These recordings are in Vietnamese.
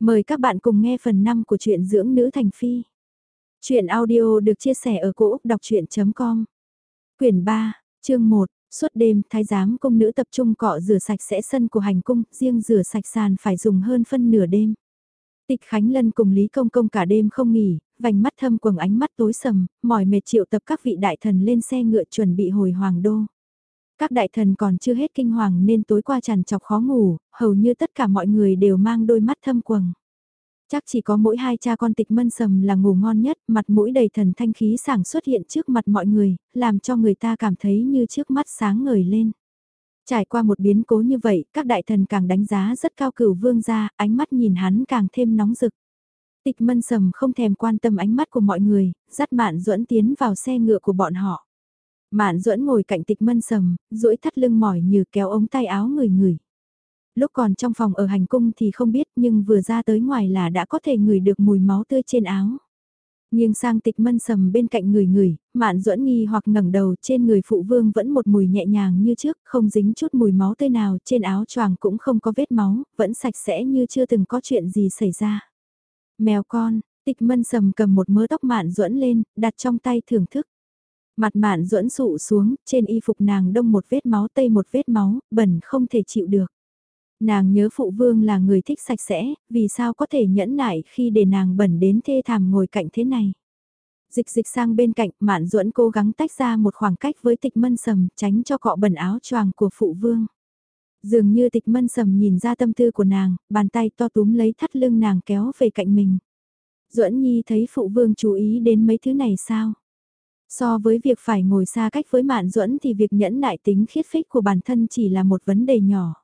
Mời các bạn cùng nghe phần 5 của truyện dưỡng nữ thành phi. Chuyện audio được chia sẻ ở cỗ đọc chuyện.com Quyển 3, chương 1, suốt đêm thái giám công nữ tập trung cọ rửa sạch sẽ sân của hành cung, riêng rửa sạch sàn phải dùng hơn phân nửa đêm. Tịch Khánh Lân cùng Lý Công Công cả đêm không nghỉ, vành mắt thâm quầng ánh mắt tối sầm, mỏi mệt triệu tập các vị đại thần lên xe ngựa chuẩn bị hồi hoàng đô. Các đại thần còn chưa hết kinh hoàng nên tối qua tràn chọc khó ngủ, hầu như tất cả mọi người đều mang đôi mắt thâm quầng. Chắc chỉ có mỗi hai cha con tịch mân sầm là ngủ ngon nhất, mặt mũi đầy thần thanh khí sảng xuất hiện trước mặt mọi người, làm cho người ta cảm thấy như trước mắt sáng ngời lên. Trải qua một biến cố như vậy, các đại thần càng đánh giá rất cao cửu vương gia, ánh mắt nhìn hắn càng thêm nóng rực. Tịch mân sầm không thèm quan tâm ánh mắt của mọi người, dắt mạn duẫn tiến vào xe ngựa của bọn họ. Mạn duẫn ngồi cạnh tịch mân sầm, duỗi thắt lưng mỏi như kéo ống tay áo người người. Lúc còn trong phòng ở hành cung thì không biết nhưng vừa ra tới ngoài là đã có thể ngửi được mùi máu tươi trên áo. Nhưng sang tịch mân sầm bên cạnh người người, mạn duẫn nghi hoặc ngẩng đầu trên người phụ vương vẫn một mùi nhẹ nhàng như trước, không dính chút mùi máu tươi nào, trên áo choàng cũng không có vết máu, vẫn sạch sẽ như chưa từng có chuyện gì xảy ra. Mèo con, tịch mân sầm cầm một mớ tóc mạn duẫn lên, đặt trong tay thưởng thức. Mặt mạn duẫn sụ xuống, trên y phục nàng đông một vết máu tây một vết máu, bẩn không thể chịu được. Nàng nhớ phụ vương là người thích sạch sẽ, vì sao có thể nhẫn nại khi để nàng bẩn đến thê thảm ngồi cạnh thế này. Dịch dịch sang bên cạnh, mạn duẫn cố gắng tách ra một khoảng cách với tịch mân sầm, tránh cho cọ bẩn áo choàng của phụ vương. Dường như tịch mân sầm nhìn ra tâm tư của nàng, bàn tay to túm lấy thắt lưng nàng kéo về cạnh mình. duẫn nhi thấy phụ vương chú ý đến mấy thứ này sao? So với việc phải ngồi xa cách với Mạn Duẫn thì việc nhẫn nại tính khiết phích của bản thân chỉ là một vấn đề nhỏ.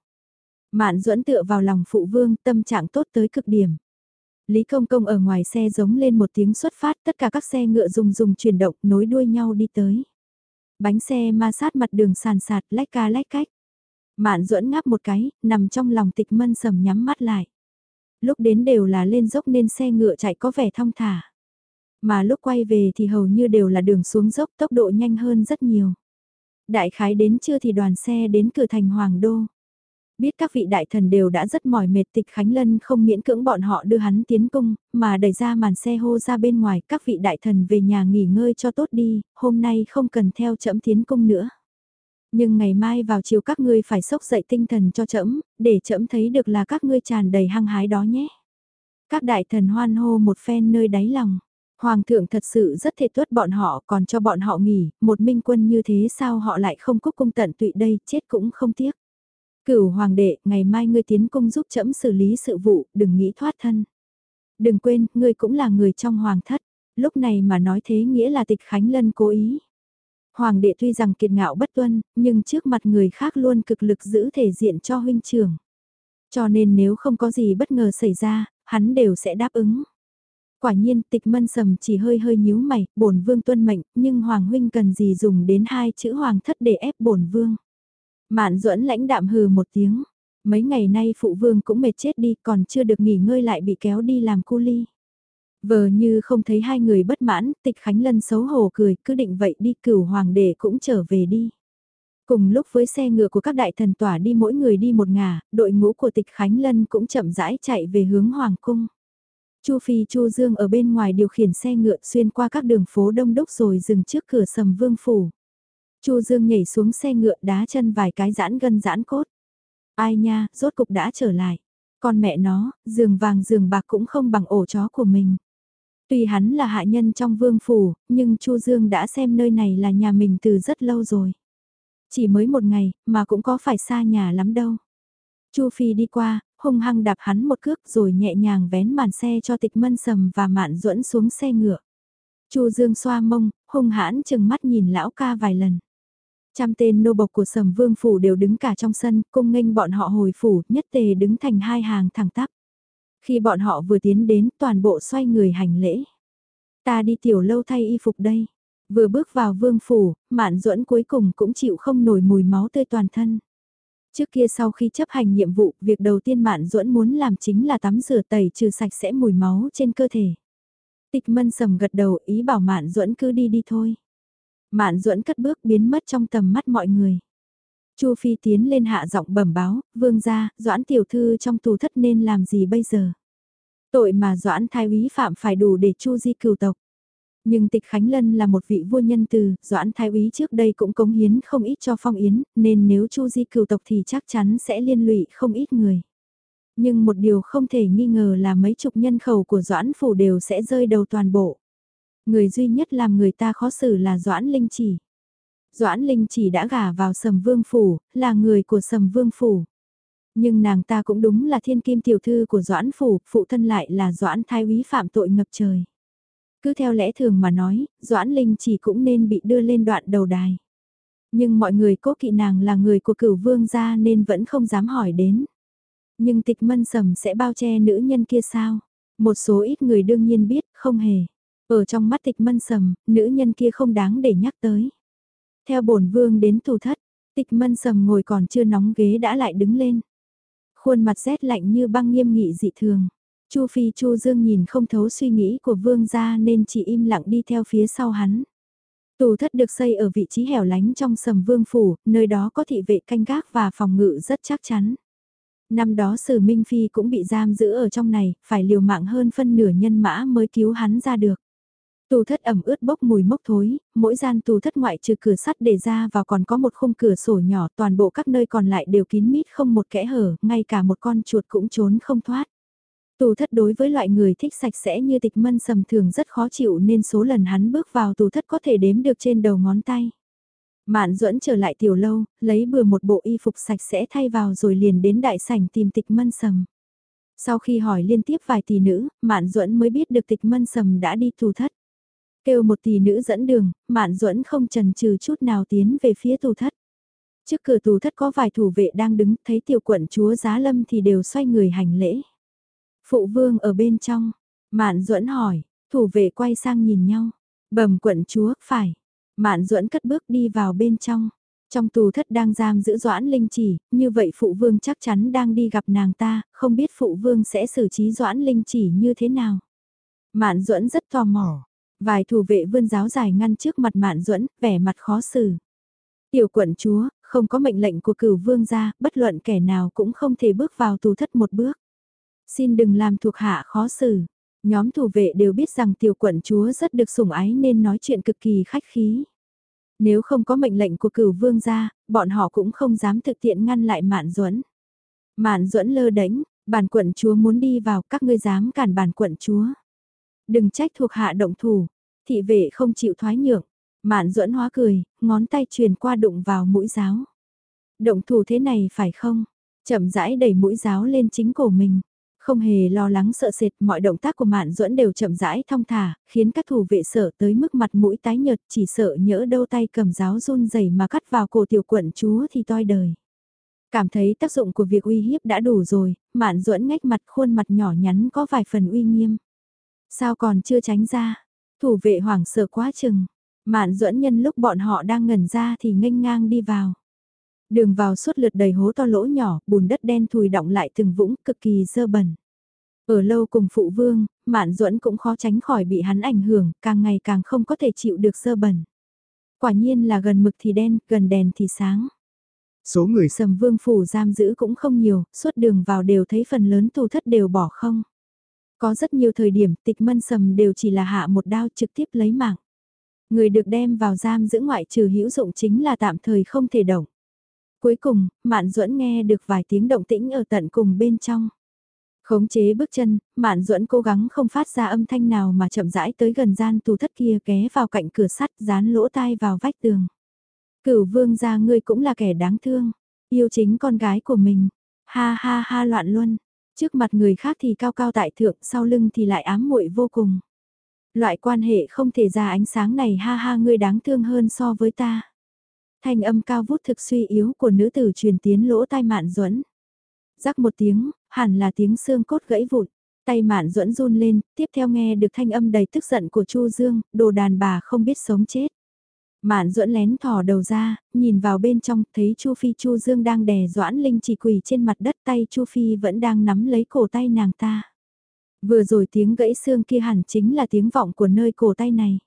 Mạn Duẫn tựa vào lòng phụ vương, tâm trạng tốt tới cực điểm. Lý Công Công ở ngoài xe giống lên một tiếng xuất phát, tất cả các xe ngựa dùng dùng chuyển động, nối đuôi nhau đi tới. Bánh xe ma sát mặt đường sàn sạt, lách ca lách cách. Mạn Duẫn ngáp một cái, nằm trong lòng tịch mân sầm nhắm mắt lại. Lúc đến đều là lên dốc nên xe ngựa chạy có vẻ thong thả. Mà lúc quay về thì hầu như đều là đường xuống dốc tốc độ nhanh hơn rất nhiều. Đại khái đến chưa thì đoàn xe đến cửa thành Hoàng Đô. Biết các vị đại thần đều đã rất mỏi mệt tịch Khánh Lân không miễn cưỡng bọn họ đưa hắn tiến cung, mà đẩy ra màn xe hô ra bên ngoài các vị đại thần về nhà nghỉ ngơi cho tốt đi, hôm nay không cần theo chậm tiến cung nữa. Nhưng ngày mai vào chiều các ngươi phải sốc dậy tinh thần cho trẫm để trẫm thấy được là các ngươi tràn đầy hăng hái đó nhé. Các đại thần hoan hô một phen nơi đáy lòng. Hoàng thượng thật sự rất thể tuất bọn họ còn cho bọn họ nghỉ, một minh quân như thế sao họ lại không cúc cung tận tụy đây, chết cũng không tiếc. Cửu hoàng đệ, ngày mai ngươi tiến cung giúp trẫm xử lý sự vụ, đừng nghĩ thoát thân. Đừng quên, ngươi cũng là người trong hoàng thất, lúc này mà nói thế nghĩa là tịch Khánh Lân cố ý. Hoàng đệ tuy rằng kiệt ngạo bất tuân, nhưng trước mặt người khác luôn cực lực giữ thể diện cho huynh trưởng. Cho nên nếu không có gì bất ngờ xảy ra, hắn đều sẽ đáp ứng. Quả nhiên tịch mân sầm chỉ hơi hơi nhíu mày, bổn vương tuân mệnh, nhưng Hoàng huynh cần gì dùng đến hai chữ Hoàng thất để ép bổn vương. Mạn duẫn lãnh đạm hừ một tiếng, mấy ngày nay phụ vương cũng mệt chết đi còn chưa được nghỉ ngơi lại bị kéo đi làm cu ly. Vờ như không thấy hai người bất mãn, tịch Khánh Lân xấu hổ cười, cứ định vậy đi cửu hoàng đệ cũng trở về đi. Cùng lúc với xe ngựa của các đại thần tỏa đi mỗi người đi một ngả, đội ngũ của tịch Khánh Lân cũng chậm rãi chạy về hướng hoàng cung. Chu Phi Chu Dương ở bên ngoài điều khiển xe ngựa xuyên qua các đường phố đông đúc rồi dừng trước cửa sầm vương phủ. Chu Dương nhảy xuống xe ngựa đá chân vài cái giãn gân giãn cốt. Ai nha, rốt cục đã trở lại. Con mẹ nó, giường vàng giường bạc cũng không bằng ổ chó của mình. Tuy hắn là hạ nhân trong vương phủ, nhưng Chu Dương đã xem nơi này là nhà mình từ rất lâu rồi. Chỉ mới một ngày, mà cũng có phải xa nhà lắm đâu. Chu Phi đi qua, hung hăng đạp hắn một cước rồi nhẹ nhàng vén màn xe cho tịch mân sầm và mạn duẫn xuống xe ngựa. Chu Dương xoa mông, hung hãn chừng mắt nhìn lão ca vài lần. Trăm tên nô bộc của sầm vương phủ đều đứng cả trong sân, cung nghênh bọn họ hồi phủ, nhất tề đứng thành hai hàng thẳng tắp. Khi bọn họ vừa tiến đến, toàn bộ xoay người hành lễ. Ta đi tiểu lâu thay y phục đây. Vừa bước vào vương phủ, mạn duẫn cuối cùng cũng chịu không nổi mùi máu tươi toàn thân. Trước kia sau khi chấp hành nhiệm vụ, việc đầu tiên Mạn Duẫn muốn làm chính là tắm rửa tẩy trừ sạch sẽ mùi máu trên cơ thể. Tịch Mân sầm gật đầu ý bảo Mạn Duẫn cứ đi đi thôi. Mạn Duẫn cất bước biến mất trong tầm mắt mọi người. Chu Phi tiến lên hạ giọng bẩm báo, vương gia, Doãn tiểu thư trong tù thất nên làm gì bây giờ? Tội mà Doãn Thái úy phạm phải đủ để chu di cừu tộc. Nhưng Tịch Khánh Lân là một vị vua nhân từ, Doãn Thái úy trước đây cũng cống hiến không ít cho phong yến, nên nếu chu di cửu tộc thì chắc chắn sẽ liên lụy không ít người. Nhưng một điều không thể nghi ngờ là mấy chục nhân khẩu của Doãn Phủ đều sẽ rơi đầu toàn bộ. Người duy nhất làm người ta khó xử là Doãn Linh Chỉ. Doãn Linh Chỉ đã gả vào Sầm Vương Phủ, là người của Sầm Vương Phủ. Nhưng nàng ta cũng đúng là thiên kim tiểu thư của Doãn Phủ, phụ thân lại là Doãn Thái úy phạm tội ngập trời. Cứ theo lẽ thường mà nói, Doãn Linh chỉ cũng nên bị đưa lên đoạn đầu đài. Nhưng mọi người cố kỵ nàng là người của cửu vương gia nên vẫn không dám hỏi đến. Nhưng tịch mân sầm sẽ bao che nữ nhân kia sao? Một số ít người đương nhiên biết, không hề. Ở trong mắt tịch mân sầm, nữ nhân kia không đáng để nhắc tới. Theo bổn vương đến tù thất, tịch mân sầm ngồi còn chưa nóng ghế đã lại đứng lên. Khuôn mặt rét lạnh như băng nghiêm nghị dị thường. Chu Phi Chu Dương nhìn không thấu suy nghĩ của vương gia nên chỉ im lặng đi theo phía sau hắn. Tù thất được xây ở vị trí hẻo lánh trong sầm vương phủ, nơi đó có thị vệ canh gác và phòng ngự rất chắc chắn. Năm đó Sử Minh Phi cũng bị giam giữ ở trong này, phải liều mạng hơn phân nửa nhân mã mới cứu hắn ra được. Tù thất ẩm ướt bốc mùi mốc thối, mỗi gian tù thất ngoại trừ cửa sắt để ra vào còn có một khung cửa sổ nhỏ toàn bộ các nơi còn lại đều kín mít không một kẽ hở, ngay cả một con chuột cũng trốn không thoát. Tù thất đối với loại người thích sạch sẽ như tịch mân sầm thường rất khó chịu nên số lần hắn bước vào tù thất có thể đếm được trên đầu ngón tay. Mạn duẫn trở lại tiểu lâu, lấy bừa một bộ y phục sạch sẽ thay vào rồi liền đến đại sảnh tìm tịch mân sầm. Sau khi hỏi liên tiếp vài tỷ nữ, Mạn duẫn mới biết được tịch mân sầm đã đi tù thất. Kêu một tỷ nữ dẫn đường, Mạn duẫn không chần chừ chút nào tiến về phía tù thất. Trước cửa tù thất có vài thủ vệ đang đứng, thấy tiểu quận chúa giá lâm thì đều xoay người hành lễ. Phụ vương ở bên trong, Mạn duẫn hỏi, thủ vệ quay sang nhìn nhau, bẩm quận chúa, phải. Mạn duẫn cất bước đi vào bên trong. Trong tù thất đang giam giữ Doãn Linh chỉ, như vậy phụ vương chắc chắn đang đi gặp nàng ta, không biết phụ vương sẽ xử trí Doãn Linh chỉ như thế nào. Mạn duẫn rất tò mò, vài thủ vệ vươn giáo dài ngăn trước mặt Mạn duẫn, vẻ mặt khó xử. Tiểu quận chúa, không có mệnh lệnh của cửu vương gia, bất luận kẻ nào cũng không thể bước vào tù thất một bước. Xin đừng làm thuộc hạ khó xử. Nhóm thủ vệ đều biết rằng tiểu quận chúa rất được sủng ái nên nói chuyện cực kỳ khách khí. Nếu không có mệnh lệnh của cửu vương gia, bọn họ cũng không dám thực tiện ngăn lại Mạn Duẫn. Mạn Duẫn lơ đánh, bản quận chúa muốn đi vào, các ngươi dám cản bản quận chúa. Đừng trách thuộc hạ động thủ, thị vệ không chịu thoái nhượng. Mạn Duẫn hóa cười, ngón tay truyền qua đụng vào mũi giáo. Động thủ thế này phải không? Chậm rãi đẩy mũi giáo lên chính cổ mình. Không hề lo lắng sợ sệt, mọi động tác của Mạn Duẫn đều chậm rãi thong thả, khiến các thủ vệ sợ tới mức mặt mũi tái nhợt, chỉ sợ nhỡ đâu tay cầm giáo run rẩy mà cắt vào cổ tiểu quận chúa thì toi đời. Cảm thấy tác dụng của việc uy hiếp đã đủ rồi, Mạn Duẫn ngách mặt khuôn mặt nhỏ nhắn có vài phần uy nghiêm. Sao còn chưa tránh ra? Thủ vệ hoảng sợ quá chừng. Mạn Duẫn nhân lúc bọn họ đang ngẩn ra thì nghênh ngang đi vào. Đường vào suốt lượt đầy hố to lỗ nhỏ, bùn đất đen thùi động lại từng vũng cực kỳ dơ bẩn. Ở lâu cùng phụ vương, Mạn Duẫn cũng khó tránh khỏi bị hắn ảnh hưởng, càng ngày càng không có thể chịu được dơ bẩn. Quả nhiên là gần mực thì đen, gần đèn thì sáng. Số người sầm vương phủ giam giữ cũng không nhiều, suốt đường vào đều thấy phần lớn tù thất đều bỏ không. Có rất nhiều thời điểm tịch mân sầm đều chỉ là hạ một đao trực tiếp lấy mạng. Người được đem vào giam giữ ngoại trừ hữu dụng chính là tạm thời không thể động. Cuối cùng, Mạn Duẫn nghe được vài tiếng động tĩnh ở tận cùng bên trong. Khống chế bước chân, Mạn Duẫn cố gắng không phát ra âm thanh nào mà chậm rãi tới gần gian tù thất kia ké vào cạnh cửa sắt dán lỗ tai vào vách tường. Cửu vương gia ngươi cũng là kẻ đáng thương, yêu chính con gái của mình. Ha ha ha loạn luôn. trước mặt người khác thì cao cao tại thượng, sau lưng thì lại ám muội vô cùng. Loại quan hệ không thể ra ánh sáng này ha ha ngươi đáng thương hơn so với ta thanh âm cao vút thực suy yếu của nữ tử truyền tiến lỗ tai mạn duẫn Rắc một tiếng, hẳn là tiếng xương cốt gãy vụn. Tay mạn duẫn run lên, tiếp theo nghe được thanh âm đầy tức giận của Chu Dương, đồ đàn bà không biết sống chết. Mạn duẫn lén thò đầu ra, nhìn vào bên trong, thấy Chu Phi Chu Dương đang đè Doãn Linh chỉ quỳ trên mặt đất tay Chu Phi vẫn đang nắm lấy cổ tay nàng ta. Vừa rồi tiếng gãy xương kia hẳn chính là tiếng vọng của nơi cổ tay này.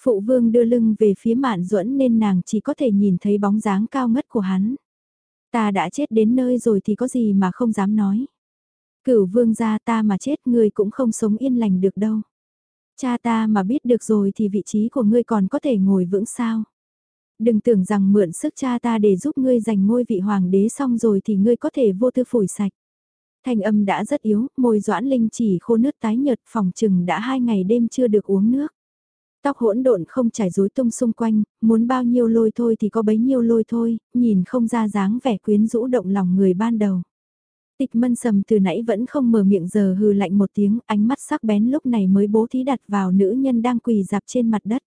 Phụ vương đưa lưng về phía mạn duẫn nên nàng chỉ có thể nhìn thấy bóng dáng cao ngất của hắn. Ta đã chết đến nơi rồi thì có gì mà không dám nói. Cửu vương gia ta mà chết ngươi cũng không sống yên lành được đâu. Cha ta mà biết được rồi thì vị trí của ngươi còn có thể ngồi vững sao. Đừng tưởng rằng mượn sức cha ta để giúp ngươi giành ngôi vị hoàng đế xong rồi thì ngươi có thể vô tư phủi sạch. Thanh âm đã rất yếu, môi doãn linh chỉ khô nước tái nhợt phòng chừng đã hai ngày đêm chưa được uống nước. Tóc hỗn độn không trải rối tung xung quanh, muốn bao nhiêu lôi thôi thì có bấy nhiêu lôi thôi, nhìn không ra dáng vẻ quyến rũ động lòng người ban đầu. Tịch mân sầm từ nãy vẫn không mở miệng giờ hừ lạnh một tiếng, ánh mắt sắc bén lúc này mới bố thí đặt vào nữ nhân đang quỳ dạp trên mặt đất.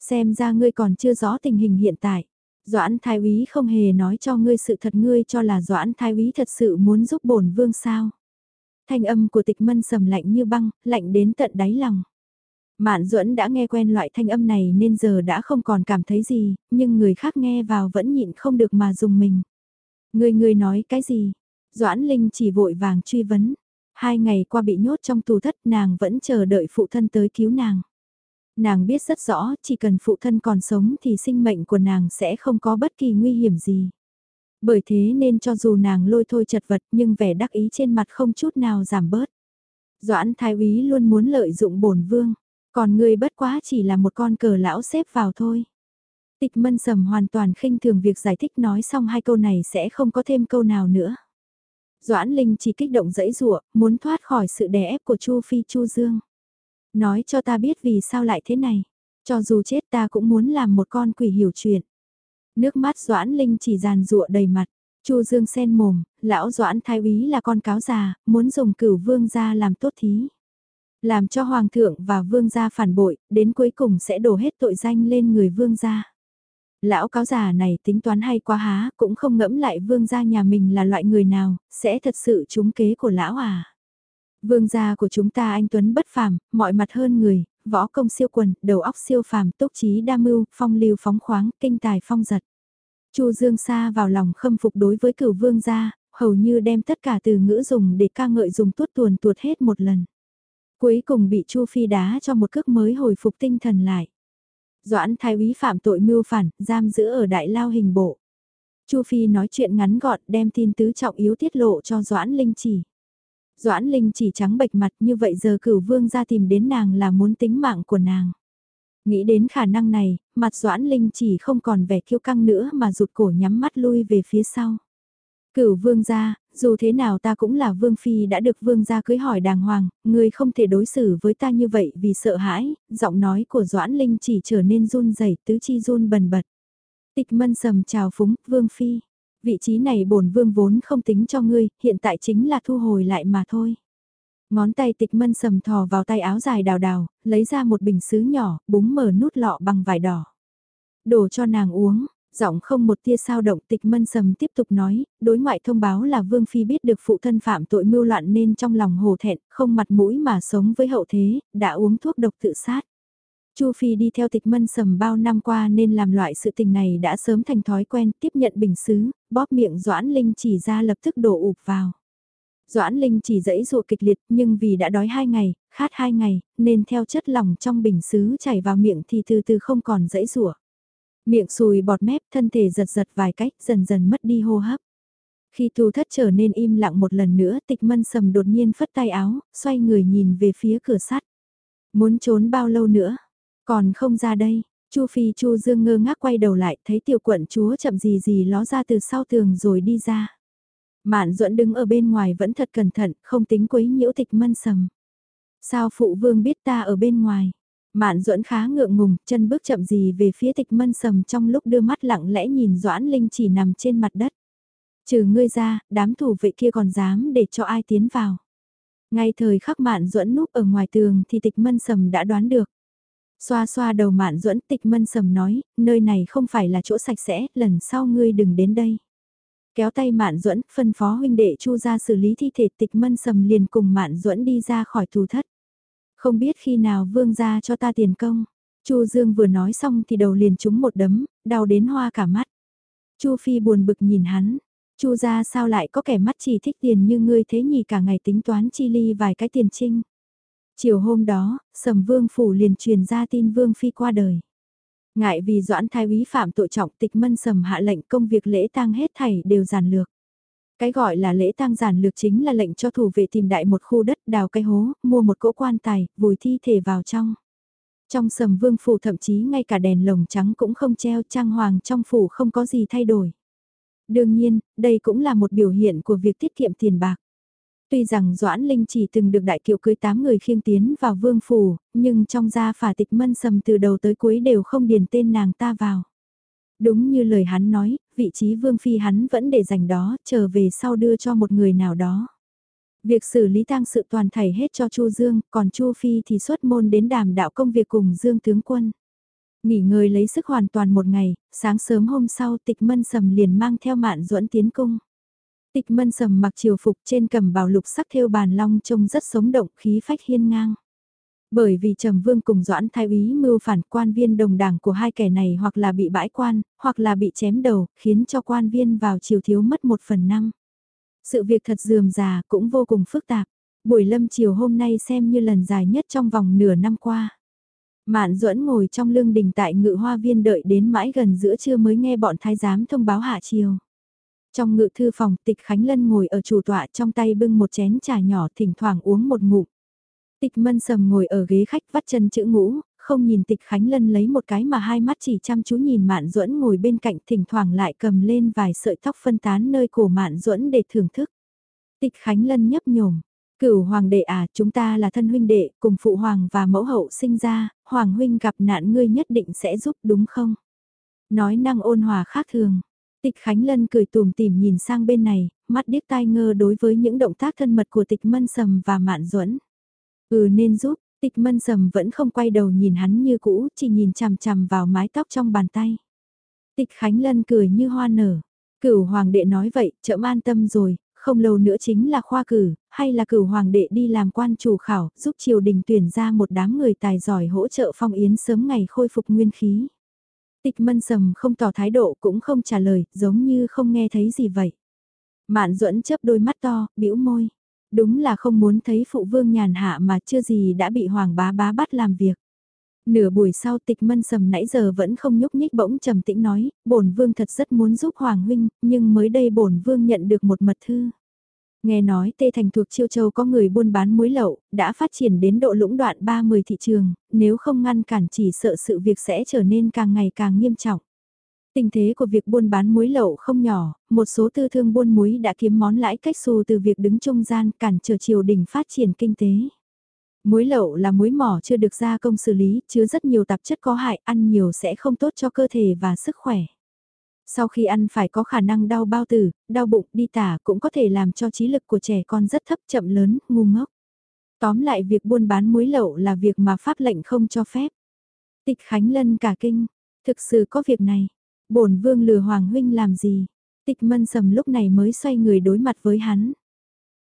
Xem ra ngươi còn chưa rõ tình hình hiện tại. Doãn thái úy không hề nói cho ngươi sự thật ngươi cho là doãn thái úy thật sự muốn giúp bổn vương sao. Thanh âm của tịch mân sầm lạnh như băng, lạnh đến tận đáy lòng. Mạn duẫn đã nghe quen loại thanh âm này nên giờ đã không còn cảm thấy gì, nhưng người khác nghe vào vẫn nhịn không được mà dùng mình. Người người nói cái gì? Doãn Linh chỉ vội vàng truy vấn. Hai ngày qua bị nhốt trong tù thất nàng vẫn chờ đợi phụ thân tới cứu nàng. Nàng biết rất rõ chỉ cần phụ thân còn sống thì sinh mệnh của nàng sẽ không có bất kỳ nguy hiểm gì. Bởi thế nên cho dù nàng lôi thôi chật vật nhưng vẻ đắc ý trên mặt không chút nào giảm bớt. Doãn Thái úy luôn muốn lợi dụng bổn vương, còn ngươi bất quá chỉ là một con cờ lão xếp vào thôi. Tịch mân sầm hoàn toàn khinh thường việc giải thích nói xong hai câu này sẽ không có thêm câu nào nữa. Doãn Linh chỉ kích động dẫy rụa, muốn thoát khỏi sự đè ép của Chu Phi Chu Dương. Nói cho ta biết vì sao lại thế này. Cho dù chết ta cũng muốn làm một con quỷ hiểu chuyện. Nước mắt Doãn Linh chỉ giàn rụa đầy mặt. Chu Dương sen mồm, lão Doãn Thái úy là con cáo già, muốn dùng cửu vương gia làm tốt thí. Làm cho Hoàng thượng và vương gia phản bội, đến cuối cùng sẽ đổ hết tội danh lên người vương gia. Lão cáo già này tính toán hay quá há, cũng không ngẫm lại vương gia nhà mình là loại người nào, sẽ thật sự trúng kế của lão à. Vương gia của chúng ta anh Tuấn bất phàm, mọi mặt hơn người, võ công siêu quần, đầu óc siêu phàm, tốc trí đa mưu, phong lưu phóng khoáng, kinh tài phong giật. Chu Dương Sa vào lòng khâm phục đối với cửu vương gia, hầu như đem tất cả từ ngữ dùng để ca ngợi dùng tuốt tuồn tuột hết một lần. Cuối cùng bị Chu Phi đá cho một cước mới hồi phục tinh thần lại. Doãn thái úy phạm tội mưu phản, giam giữ ở đại lao hình bộ. Chu Phi nói chuyện ngắn gọn đem tin tứ trọng yếu tiết lộ cho Doãn Linh chỉ. Doãn Linh chỉ trắng bệch mặt như vậy giờ cửu vương ra tìm đến nàng là muốn tính mạng của nàng. Nghĩ đến khả năng này, mặt Doãn Linh chỉ không còn vẻ kiêu căng nữa mà rụt cổ nhắm mắt lui về phía sau. Cửu vương gia, dù thế nào ta cũng là vương phi đã được vương gia cưới hỏi đàng hoàng, người không thể đối xử với ta như vậy vì sợ hãi, giọng nói của Doãn Linh chỉ trở nên run rẩy tứ chi run bần bật. Tịch mân sầm chào phúng, vương phi. Vị trí này bổn vương vốn không tính cho ngươi, hiện tại chính là thu hồi lại mà thôi. Ngón tay tịch mân sầm thò vào tay áo dài đào đào, lấy ra một bình sứ nhỏ, búng mở nút lọ bằng vải đỏ. Đổ cho nàng uống, giọng không một tia sao động tịch mân sầm tiếp tục nói, đối ngoại thông báo là Vương Phi biết được phụ thân phạm tội mưu loạn nên trong lòng hồ thẹn, không mặt mũi mà sống với hậu thế, đã uống thuốc độc tự sát. Chu Phi đi theo tịch mân sầm bao năm qua nên làm loại sự tình này đã sớm thành thói quen tiếp nhận bình xứ, bóp miệng Doãn Linh chỉ ra lập tức đổ ụp vào. Doãn Linh chỉ dẫy dụa kịch liệt nhưng vì đã đói hai ngày, khát hai ngày, nên theo chất lỏng trong bình xứ chảy vào miệng thì từ từ không còn dẫy dụa. Miệng sùi bọt mép thân thể giật giật vài cách dần dần mất đi hô hấp. Khi thu thất trở nên im lặng một lần nữa tịch mân sầm đột nhiên phất tay áo, xoay người nhìn về phía cửa sắt. Muốn trốn bao lâu nữa? Còn không ra đây, Chu Phi Chu Dương ngơ ngác quay đầu lại thấy tiểu quận chúa chậm gì gì ló ra từ sau tường rồi đi ra. Mạn duẫn đứng ở bên ngoài vẫn thật cẩn thận, không tính quấy nhiễu tịch mân sầm. Sao phụ vương biết ta ở bên ngoài? Mạn duẫn khá ngượng ngùng, chân bước chậm gì về phía tịch mân sầm trong lúc đưa mắt lặng lẽ nhìn Doãn Linh chỉ nằm trên mặt đất. Trừ ngươi ra, đám thủ vệ kia còn dám để cho ai tiến vào. Ngay thời khắc mạn duẫn núp ở ngoài tường thì tịch mân sầm đã đoán được. Xoa xoa đầu mạn duẫn tịch mân sầm nói, nơi này không phải là chỗ sạch sẽ, lần sau ngươi đừng đến đây. Kéo tay mạn duẫn phân phó huynh đệ chu ra xử lý thi thể tịch mân sầm liền cùng mạn duẫn đi ra khỏi tù thất. Không biết khi nào vương ra cho ta tiền công. chu Dương vừa nói xong thì đầu liền trúng một đấm, đau đến hoa cả mắt. chu Phi buồn bực nhìn hắn, chu ra sao lại có kẻ mắt chỉ thích tiền như ngươi thế nhỉ cả ngày tính toán chi ly vài cái tiền trinh. Chiều hôm đó, Sầm Vương Phủ liền truyền ra tin Vương Phi qua đời. Ngại vì Doãn Thái úy phạm tội trọng tịch mân Sầm hạ lệnh công việc lễ tang hết thảy đều giản lược. Cái gọi là lễ tang giản lược chính là lệnh cho thủ vệ tìm đại một khu đất đào cái hố, mua một cỗ quan tài, vùi thi thể vào trong. Trong sầm vương phủ thậm chí ngay cả đèn lồng trắng cũng không treo trang hoàng trong phủ không có gì thay đổi. Đương nhiên, đây cũng là một biểu hiện của việc tiết kiệm tiền bạc. Tuy rằng Doãn Linh chỉ từng được đại kiệu cưới 8 người khiêng tiến vào vương phủ, nhưng trong gia phả tịch mân sầm từ đầu tới cuối đều không điền tên nàng ta vào. Đúng như lời hắn nói, vị trí vương phi hắn vẫn để dành đó, trở về sau đưa cho một người nào đó. Việc xử lý tang sự toàn thảy hết cho Chu Dương, còn Chu Phi thì xuất môn đến đàm đạo công việc cùng Dương tướng quân. Nghỉ ngơi lấy sức hoàn toàn một ngày, sáng sớm hôm sau tịch mân sầm liền mang theo mạn duẫn tiến cung. Tịch mân sầm mặc triều phục trên cầm bào lục sắc theo bàn long trông rất sống động khí phách hiên ngang. Bởi vì Trầm Vương cùng Doãn Thái úy mưu phản quan viên đồng đảng của hai kẻ này hoặc là bị bãi quan, hoặc là bị chém đầu, khiến cho quan viên vào triều thiếu mất một phần năm. Sự việc thật dườm già cũng vô cùng phức tạp. Buổi lâm chiều hôm nay xem như lần dài nhất trong vòng nửa năm qua. Mạn duẫn ngồi trong lương đình tại ngự hoa viên đợi đến mãi gần giữa trưa mới nghe bọn thái giám thông báo hạ chiều. Trong ngự thư phòng tịch Khánh Lân ngồi ở chủ tọa trong tay bưng một chén trà nhỏ thỉnh thoảng uống một ngụm. Tịch mân sầm ngồi ở ghế khách vắt chân chữ ngũ, không nhìn tịch Khánh Lân lấy một cái mà hai mắt chỉ chăm chú nhìn Mạn Duẫn ngồi bên cạnh thỉnh thoảng lại cầm lên vài sợi tóc phân tán nơi cổ Mạn Duẫn để thưởng thức. Tịch Khánh Lân nhấp nhổm, cửu hoàng đệ à chúng ta là thân huynh đệ cùng phụ hoàng và mẫu hậu sinh ra, hoàng huynh gặp nạn ngươi nhất định sẽ giúp đúng không? Nói năng ôn hòa khác thường. Tịch Khánh Lân cười tùm tìm nhìn sang bên này, mắt điếc tai ngơ đối với những động tác thân mật của tịch mân sầm và mạn duẫn Ừ nên giúp, Tịch mân sầm vẫn không quay đầu nhìn hắn như cũ, chỉ nhìn chằm chằm vào mái tóc trong bàn tay. Tịch Khánh Lân cười như hoa nở. Cửu hoàng đệ nói vậy, chậm an tâm rồi, không lâu nữa chính là khoa cử, hay là cửu hoàng đệ đi làm quan chủ khảo, giúp triều đình tuyển ra một đám người tài giỏi hỗ trợ phong yến sớm ngày khôi phục nguyên khí. Tịch mân sầm không tỏ thái độ cũng không trả lời, giống như không nghe thấy gì vậy. Mạn duẫn chớp đôi mắt to, bĩu môi. Đúng là không muốn thấy phụ vương nhàn hạ mà chưa gì đã bị hoàng bá bá bắt làm việc. Nửa buổi sau tịch mân sầm nãy giờ vẫn không nhúc nhích bỗng trầm tĩnh nói, bổn vương thật rất muốn giúp hoàng huynh, nhưng mới đây bổn vương nhận được một mật thư. Nghe nói Tê Thành thuộc Chiêu Châu có người buôn bán muối lậu, đã phát triển đến độ lũng đoạn 30 thị trường, nếu không ngăn cản chỉ sợ sự việc sẽ trở nên càng ngày càng nghiêm trọng. Tình thế của việc buôn bán muối lậu không nhỏ, một số tư thương buôn muối đã kiếm món lãi cách xù từ việc đứng trung gian cản trở triều đình phát triển kinh tế. Muối lậu là muối mỏ chưa được gia công xử lý, chứa rất nhiều tạp chất có hại, ăn nhiều sẽ không tốt cho cơ thể và sức khỏe. Sau khi ăn phải có khả năng đau bao tử, đau bụng, đi tả cũng có thể làm cho trí lực của trẻ con rất thấp chậm lớn, ngu ngốc. Tóm lại việc buôn bán muối lậu là việc mà pháp lệnh không cho phép. Tịch Khánh Lân cả kinh, thực sự có việc này, bổn vương lừa Hoàng Huynh làm gì? Tịch mân sầm lúc này mới xoay người đối mặt với hắn.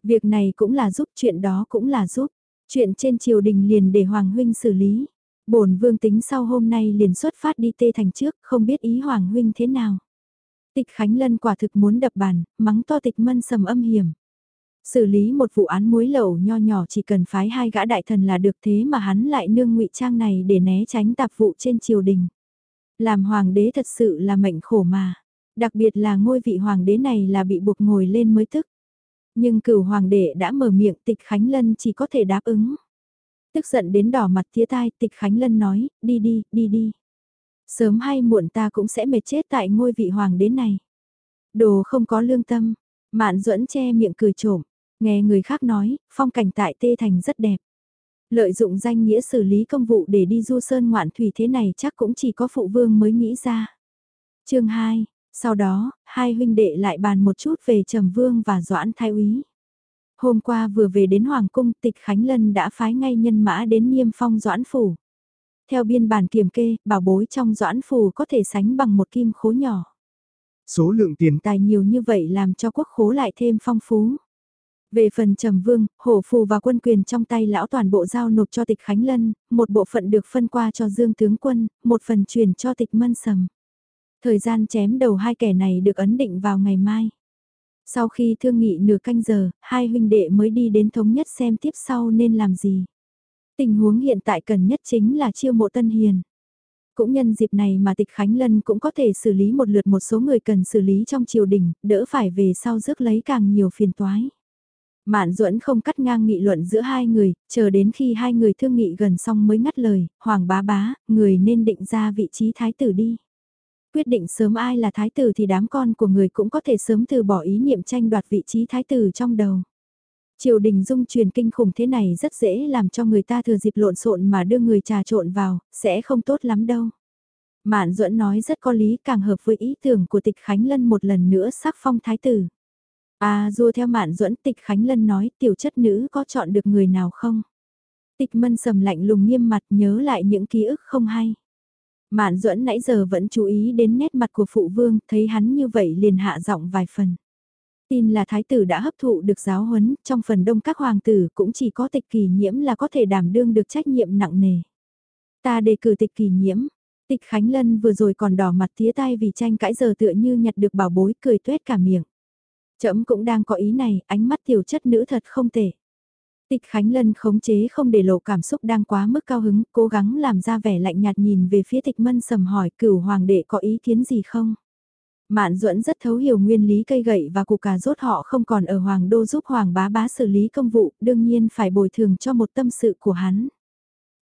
Việc này cũng là giúp, chuyện đó cũng là giúp. Chuyện trên triều đình liền để Hoàng Huynh xử lý. bổn vương tính sau hôm nay liền xuất phát đi tê thành trước, không biết ý Hoàng Huynh thế nào. Tịch Khánh Lân quả thực muốn đập bàn, mắng to tịch mân sầm âm hiểm. Xử lý một vụ án muối lậu nho nhỏ chỉ cần phái hai gã đại thần là được thế mà hắn lại nương ngụy trang này để né tránh tạp vụ trên triều đình. Làm hoàng đế thật sự là mệnh khổ mà. Đặc biệt là ngôi vị hoàng đế này là bị buộc ngồi lên mới tức. Nhưng cửu hoàng đệ đã mở miệng tịch Khánh Lân chỉ có thể đáp ứng. Tức giận đến đỏ mặt tía tai tịch Khánh Lân nói, đi đi, đi đi. Sớm hay muộn ta cũng sẽ mệt chết tại ngôi vị hoàng đế này. Đồ không có lương tâm, mạn duẫn che miệng cười trộm, nghe người khác nói, phong cảnh tại Tê Thành rất đẹp. Lợi dụng danh nghĩa xử lý công vụ để đi du sơn ngoạn thủy thế này chắc cũng chỉ có phụ vương mới nghĩ ra. chương 2, sau đó, hai huynh đệ lại bàn một chút về Trầm Vương và Doãn Thái Úy. Hôm qua vừa về đến Hoàng Cung tịch Khánh Lân đã phái ngay nhân mã đến Niêm Phong Doãn Phủ. Theo biên bản kiểm kê, bảo bối trong Doãn Phủ có thể sánh bằng một kim khố nhỏ. Số lượng tiền tài nhiều như vậy làm cho quốc khố lại thêm phong phú. Về phần Trầm Vương, hổ phù và quân quyền trong tay lão toàn bộ giao nộp cho tịch Khánh Lân, một bộ phận được phân qua cho Dương Tướng Quân, một phần truyền cho tịch Mân Sầm. Thời gian chém đầu hai kẻ này được ấn định vào ngày mai. Sau khi thương nghị nửa canh giờ, hai huynh đệ mới đi đến thống nhất xem tiếp sau nên làm gì. Tình huống hiện tại cần nhất chính là chiêu mộ tân hiền. Cũng nhân dịp này mà tịch Khánh Lân cũng có thể xử lý một lượt một số người cần xử lý trong triều đình, đỡ phải về sau rước lấy càng nhiều phiền toái. Mạn duẫn không cắt ngang nghị luận giữa hai người, chờ đến khi hai người thương nghị gần xong mới ngắt lời, hoàng bá bá, người nên định ra vị trí thái tử đi. Quyết định sớm ai là thái tử thì đám con của người cũng có thể sớm từ bỏ ý niệm tranh đoạt vị trí thái tử trong đầu. Triều đình dung truyền kinh khủng thế này rất dễ làm cho người ta thừa dịp lộn xộn mà đưa người trà trộn vào, sẽ không tốt lắm đâu. Mạn duẫn nói rất có lý càng hợp với ý tưởng của tịch Khánh Lân một lần nữa sắc phong thái tử. À dù theo mạn duẫn tịch Khánh Lân nói tiểu chất nữ có chọn được người nào không? Tịch mân sầm lạnh lùng nghiêm mặt nhớ lại những ký ức không hay. Mạn duẫn nãy giờ vẫn chú ý đến nét mặt của phụ vương, thấy hắn như vậy liền hạ giọng vài phần. Tin là thái tử đã hấp thụ được giáo huấn, trong phần đông các hoàng tử cũng chỉ có tịch kỳ nhiễm là có thể đảm đương được trách nhiệm nặng nề. Ta đề cử tịch kỳ nhiễm, tịch Khánh Lân vừa rồi còn đỏ mặt tía tai vì tranh cãi giờ tựa như nhặt được bảo bối cười tuét cả miệng. Trẫm cũng đang có ý này, ánh mắt tiểu chất nữ thật không tệ. Tịch Khánh Lân khống chế không để lộ cảm xúc đang quá mức cao hứng, cố gắng làm ra vẻ lạnh nhạt nhìn về phía tịch mân sầm hỏi cửu hoàng đệ có ý kiến gì không? Mạn duẫn rất thấu hiểu nguyên lý cây gậy và củ cà rốt họ không còn ở hoàng đô giúp hoàng bá bá xử lý công vụ, đương nhiên phải bồi thường cho một tâm sự của hắn.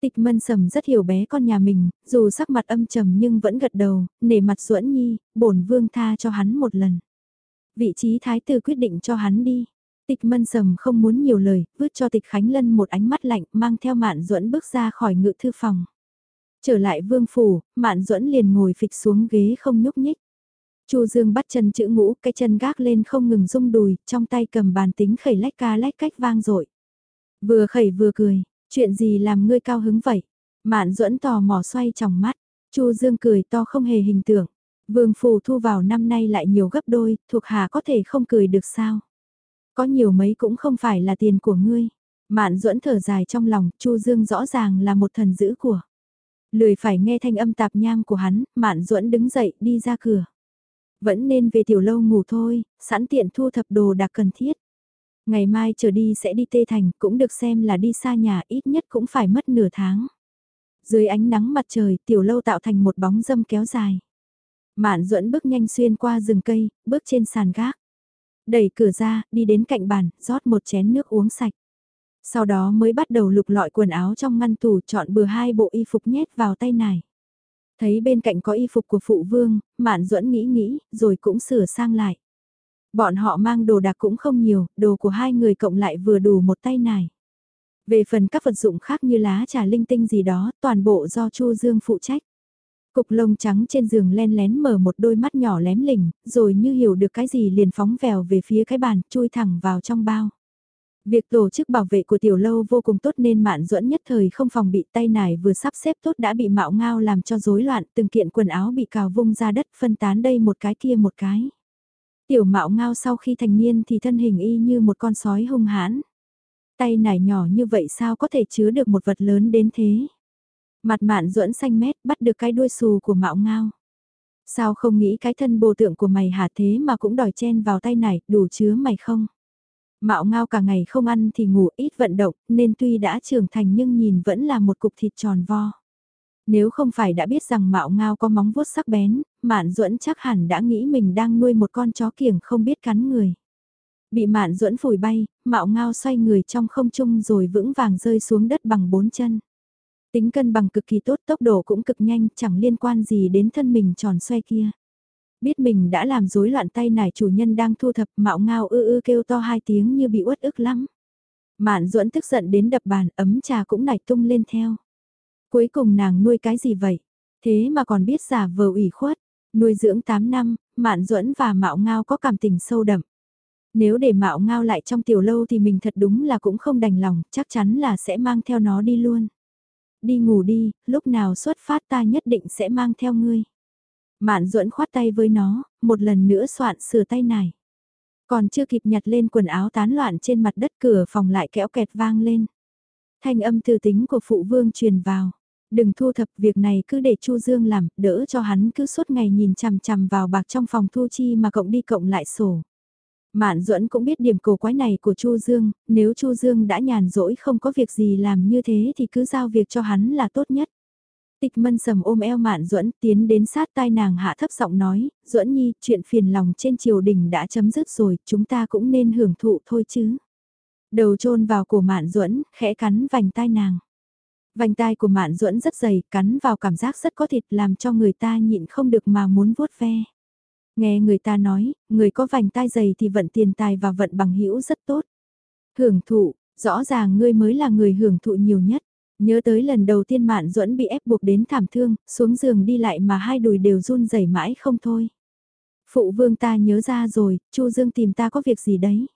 Tịch mân sầm rất hiểu bé con nhà mình, dù sắc mặt âm trầm nhưng vẫn gật đầu, nể mặt duẫn nhi, bổn vương tha cho hắn một lần. Vị trí thái tử quyết định cho hắn đi. Tịch mân sầm không muốn nhiều lời, vứt cho tịch Khánh Lân một ánh mắt lạnh mang theo mạn duẫn bước ra khỏi ngự thư phòng. Trở lại vương phủ, mạn duẫn liền ngồi phịch xuống ghế không nhúc nhích. Chu Dương bắt chân chữ ngũ, cái chân gác lên không ngừng rung đùi, trong tay cầm bàn tính khẩy lách ca lách cách vang dội Vừa khẩy vừa cười, chuyện gì làm ngươi cao hứng vậy? Mạn duẫn tò mò xoay trong mắt, Chu Dương cười to không hề hình tượng. Vương phủ thu vào năm nay lại nhiều gấp đôi, thuộc hạ có thể không cười được sao? Có nhiều mấy cũng không phải là tiền của ngươi. Mạn duẫn thở dài trong lòng, Chu Dương rõ ràng là một thần dữ của. Lười phải nghe thanh âm tạp nham của hắn, Mạn duẫn đứng dậy đi ra cửa. Vẫn nên về tiểu lâu ngủ thôi, sẵn tiện thu thập đồ đặc cần thiết. Ngày mai trở đi sẽ đi Tê Thành, cũng được xem là đi xa nhà ít nhất cũng phải mất nửa tháng. Dưới ánh nắng mặt trời, tiểu lâu tạo thành một bóng dâm kéo dài. Mạn duẫn bước nhanh xuyên qua rừng cây, bước trên sàn gác. Đẩy cửa ra, đi đến cạnh bàn, rót một chén nước uống sạch. Sau đó mới bắt đầu lục lọi quần áo trong ngăn tủ chọn bừa hai bộ y phục nhét vào tay nải. Thấy bên cạnh có y phục của phụ vương, mạn duẫn nghĩ nghĩ, rồi cũng sửa sang lại. Bọn họ mang đồ đạc cũng không nhiều, đồ của hai người cộng lại vừa đủ một tay nải. Về phần các vật dụng khác như lá trà linh tinh gì đó, toàn bộ do Chu Dương phụ trách. Cục lông trắng trên giường len lén mở một đôi mắt nhỏ lém lỉnh, rồi như hiểu được cái gì liền phóng vèo về phía cái bàn, chui thẳng vào trong bao. Việc tổ chức bảo vệ của tiểu lâu vô cùng tốt nên mạn duẫn nhất thời không phòng bị tay nải vừa sắp xếp tốt đã bị mạo ngao làm cho rối loạn, từng kiện quần áo bị cào vung ra đất phân tán đây một cái kia một cái. Tiểu mạo ngao sau khi thành niên thì thân hình y như một con sói hung hãn. Tay nải nhỏ như vậy sao có thể chứa được một vật lớn đến thế? Mặt mạn duẫn xanh mét bắt được cái đuôi xù của mạo ngao. Sao không nghĩ cái thân bồ tượng của mày hả thế mà cũng đòi chen vào tay này, đủ chứa mày không? Mạo ngao cả ngày không ăn thì ngủ ít vận động, nên tuy đã trưởng thành nhưng nhìn vẫn là một cục thịt tròn vo. Nếu không phải đã biết rằng mạo ngao có móng vuốt sắc bén, mạn duẫn chắc hẳn đã nghĩ mình đang nuôi một con chó kiểng không biết cắn người. Bị mạn duẫn phủi bay, mạo ngao xoay người trong không trung rồi vững vàng rơi xuống đất bằng bốn chân. Tính cân bằng cực kỳ tốt, tốc độ cũng cực nhanh, chẳng liên quan gì đến thân mình tròn xoay kia. Biết mình đã làm rối loạn tay nải chủ nhân đang thu thập mạo ngao ư ư kêu to hai tiếng như bị uất ức lắm. Mạn duẫn tức giận đến đập bàn, ấm trà cũng nảy tung lên theo. Cuối cùng nàng nuôi cái gì vậy? Thế mà còn biết giả vờ ủy khuất. Nuôi dưỡng 8 năm, Mạn duẫn và Mạo Ngao có cảm tình sâu đậm. Nếu để Mạo Ngao lại trong tiểu lâu thì mình thật đúng là cũng không đành lòng, chắc chắn là sẽ mang theo nó đi luôn. Đi ngủ đi, lúc nào xuất phát ta nhất định sẽ mang theo ngươi. Mạn duẫn khoát tay với nó, một lần nữa soạn sửa tay này. Còn chưa kịp nhặt lên quần áo tán loạn trên mặt đất cửa phòng lại kéo kẹt vang lên. Thanh âm từ tính của phụ vương truyền vào. Đừng thu thập việc này cứ để Chu Dương làm, đỡ cho hắn cứ suốt ngày nhìn chằm chằm vào bạc trong phòng thu chi mà cộng đi cộng lại sổ. Mạn Duẫn cũng biết điểm cổ quái này của Chu Dương, nếu Chu Dương đã nhàn rỗi không có việc gì làm như thế thì cứ giao việc cho hắn là tốt nhất. Tịch mân sầm ôm eo mạn duẫn tiến đến sát tai nàng hạ thấp giọng nói, duẫn nhi, chuyện phiền lòng trên triều đình đã chấm dứt rồi, chúng ta cũng nên hưởng thụ thôi chứ. Đầu chôn vào cổ mạn duẫn khẽ cắn vành tai nàng. Vành tai của mạn duẫn rất dày, cắn vào cảm giác rất có thịt làm cho người ta nhịn không được mà muốn vuốt ve. Nghe người ta nói, người có vành tai dày thì vận tiền tài và vận bằng hữu rất tốt. Hưởng thụ, rõ ràng ngươi mới là người hưởng thụ nhiều nhất. Nhớ tới lần đầu tiên Mạn Duẫn bị ép buộc đến thảm thương, xuống giường đi lại mà hai đùi đều run rẩy mãi không thôi. Phụ vương ta nhớ ra rồi, Chu Dương tìm ta có việc gì đấy.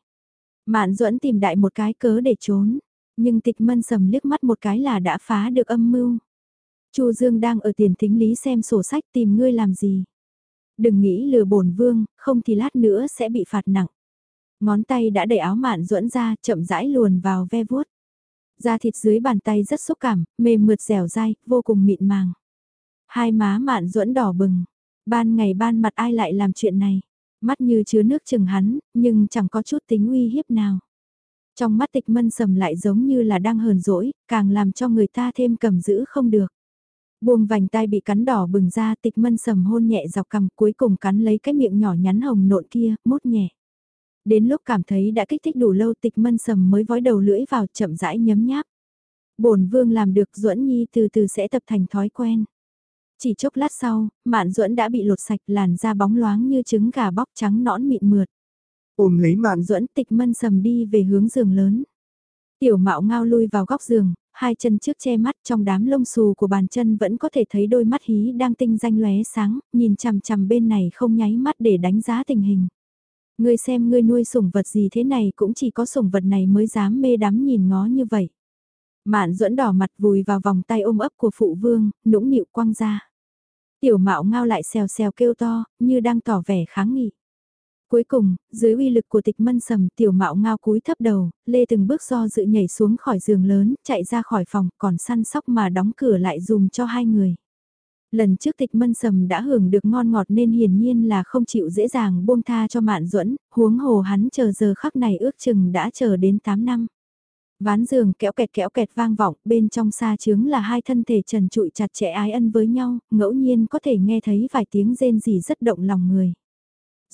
Mạn Duẫn tìm đại một cái cớ để trốn, nhưng tịch mân sầm liếc mắt một cái là đã phá được âm mưu. Chu Dương đang ở tiền thính lý xem sổ sách tìm ngươi làm gì. Đừng nghĩ lừa bổn vương, không thì lát nữa sẽ bị phạt nặng. Ngón tay đã đẩy áo mạn duẫn ra, chậm rãi luồn vào ve vuốt. Da thịt dưới bàn tay rất xúc cảm, mềm mượt dẻo dai, vô cùng mịn màng. Hai má mạn duẫn đỏ bừng. Ban ngày ban mặt ai lại làm chuyện này. Mắt như chứa nước chừng hắn, nhưng chẳng có chút tính uy hiếp nào. Trong mắt tịch mân sầm lại giống như là đang hờn dỗi, càng làm cho người ta thêm cầm giữ không được. Buông vành tai bị cắn đỏ bừng ra tịch mân sầm hôn nhẹ dọc cằm cuối cùng cắn lấy cái miệng nhỏ nhắn hồng nộn kia, mốt nhẹ. Đến lúc cảm thấy đã kích thích đủ lâu tịch mân sầm mới vói đầu lưỡi vào chậm rãi nhấm nháp. bổn vương làm được duẫn nhi từ từ sẽ tập thành thói quen. Chỉ chốc lát sau, mạn duẫn đã bị lột sạch làn da bóng loáng như trứng gà bóc trắng nõn mịn mượt. Ôm lấy mạn duẫn tịch mân sầm đi về hướng giường lớn. Tiểu mạo ngao lui vào góc giường, hai chân trước che mắt trong đám lông xù của bàn chân vẫn có thể thấy đôi mắt hí đang tinh danh lóe sáng, nhìn chằm chằm bên này không nháy mắt để đánh giá tình hình. Ngươi xem ngươi nuôi sủng vật gì thế này cũng chỉ có sủng vật này mới dám mê đắm nhìn ngó như vậy. Mạn duẫn đỏ mặt vùi vào vòng tay ôm ấp của phụ vương, nũng nịu quăng ra. Tiểu mạo ngao lại xèo xèo kêu to, như đang tỏ vẻ kháng nghị. Cuối cùng, dưới uy lực của tịch mân sầm tiểu mạo ngao cúi thấp đầu, lê từng bước do dự nhảy xuống khỏi giường lớn, chạy ra khỏi phòng, còn săn sóc mà đóng cửa lại dùm cho hai người. Lần trước tịch mân sầm đã hưởng được ngon ngọt nên hiển nhiên là không chịu dễ dàng buông tha cho mạn duẫn huống hồ hắn chờ giờ khắc này ước chừng đã chờ đến 8 năm. Ván giường kéo kẹt kéo kẹt vang vọng, bên trong xa chướng là hai thân thể trần trụi chặt chẽ ái ân với nhau, ngẫu nhiên có thể nghe thấy vài tiếng rên rỉ rất động lòng người.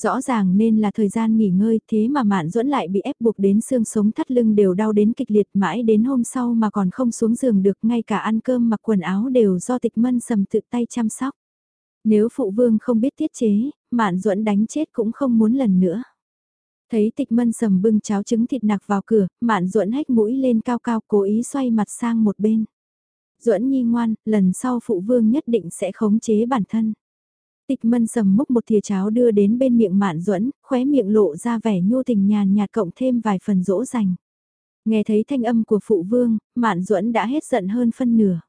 Rõ ràng nên là thời gian nghỉ ngơi thế mà Mạn Duẫn lại bị ép buộc đến xương sống thắt lưng đều đau đến kịch liệt mãi đến hôm sau mà còn không xuống giường được ngay cả ăn cơm mặc quần áo đều do tịch mân sầm tự tay chăm sóc. Nếu phụ vương không biết tiết chế, Mạn Duẫn đánh chết cũng không muốn lần nữa. Thấy tịch mân sầm bưng cháo trứng thịt nạc vào cửa, Mạn Duẫn hách mũi lên cao cao cố ý xoay mặt sang một bên. Duẫn nhi ngoan, lần sau phụ vương nhất định sẽ khống chế bản thân. Tịch mân sầm múc một thìa cháo đưa đến bên miệng mạn duẫn khóe miệng lộ ra vẻ nhô tình nhàn nhạt cộng thêm vài phần dỗ dành. Nghe thấy thanh âm của phụ vương, mạn duẫn đã hết giận hơn phân nửa.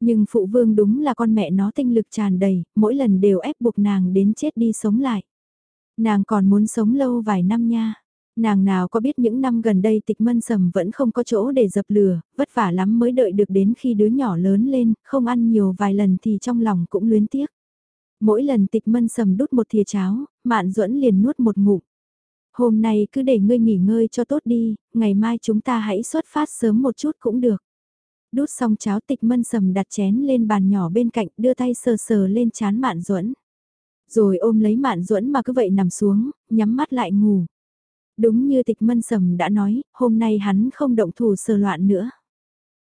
Nhưng phụ vương đúng là con mẹ nó tinh lực tràn đầy, mỗi lần đều ép buộc nàng đến chết đi sống lại. Nàng còn muốn sống lâu vài năm nha. Nàng nào có biết những năm gần đây tịch mân sầm vẫn không có chỗ để dập lửa, vất vả lắm mới đợi được đến khi đứa nhỏ lớn lên, không ăn nhiều vài lần thì trong lòng cũng luyến tiếc. Mỗi lần tịch mân sầm đút một thìa cháo, mạn duẫn liền nuốt một ngụm. Hôm nay cứ để ngươi nghỉ ngơi cho tốt đi, ngày mai chúng ta hãy xuất phát sớm một chút cũng được. Đút xong cháo tịch mân sầm đặt chén lên bàn nhỏ bên cạnh đưa tay sờ sờ lên chán mạn duẫn Rồi ôm lấy mạn duẫn mà cứ vậy nằm xuống, nhắm mắt lại ngủ. Đúng như tịch mân sầm đã nói, hôm nay hắn không động thủ sờ loạn nữa.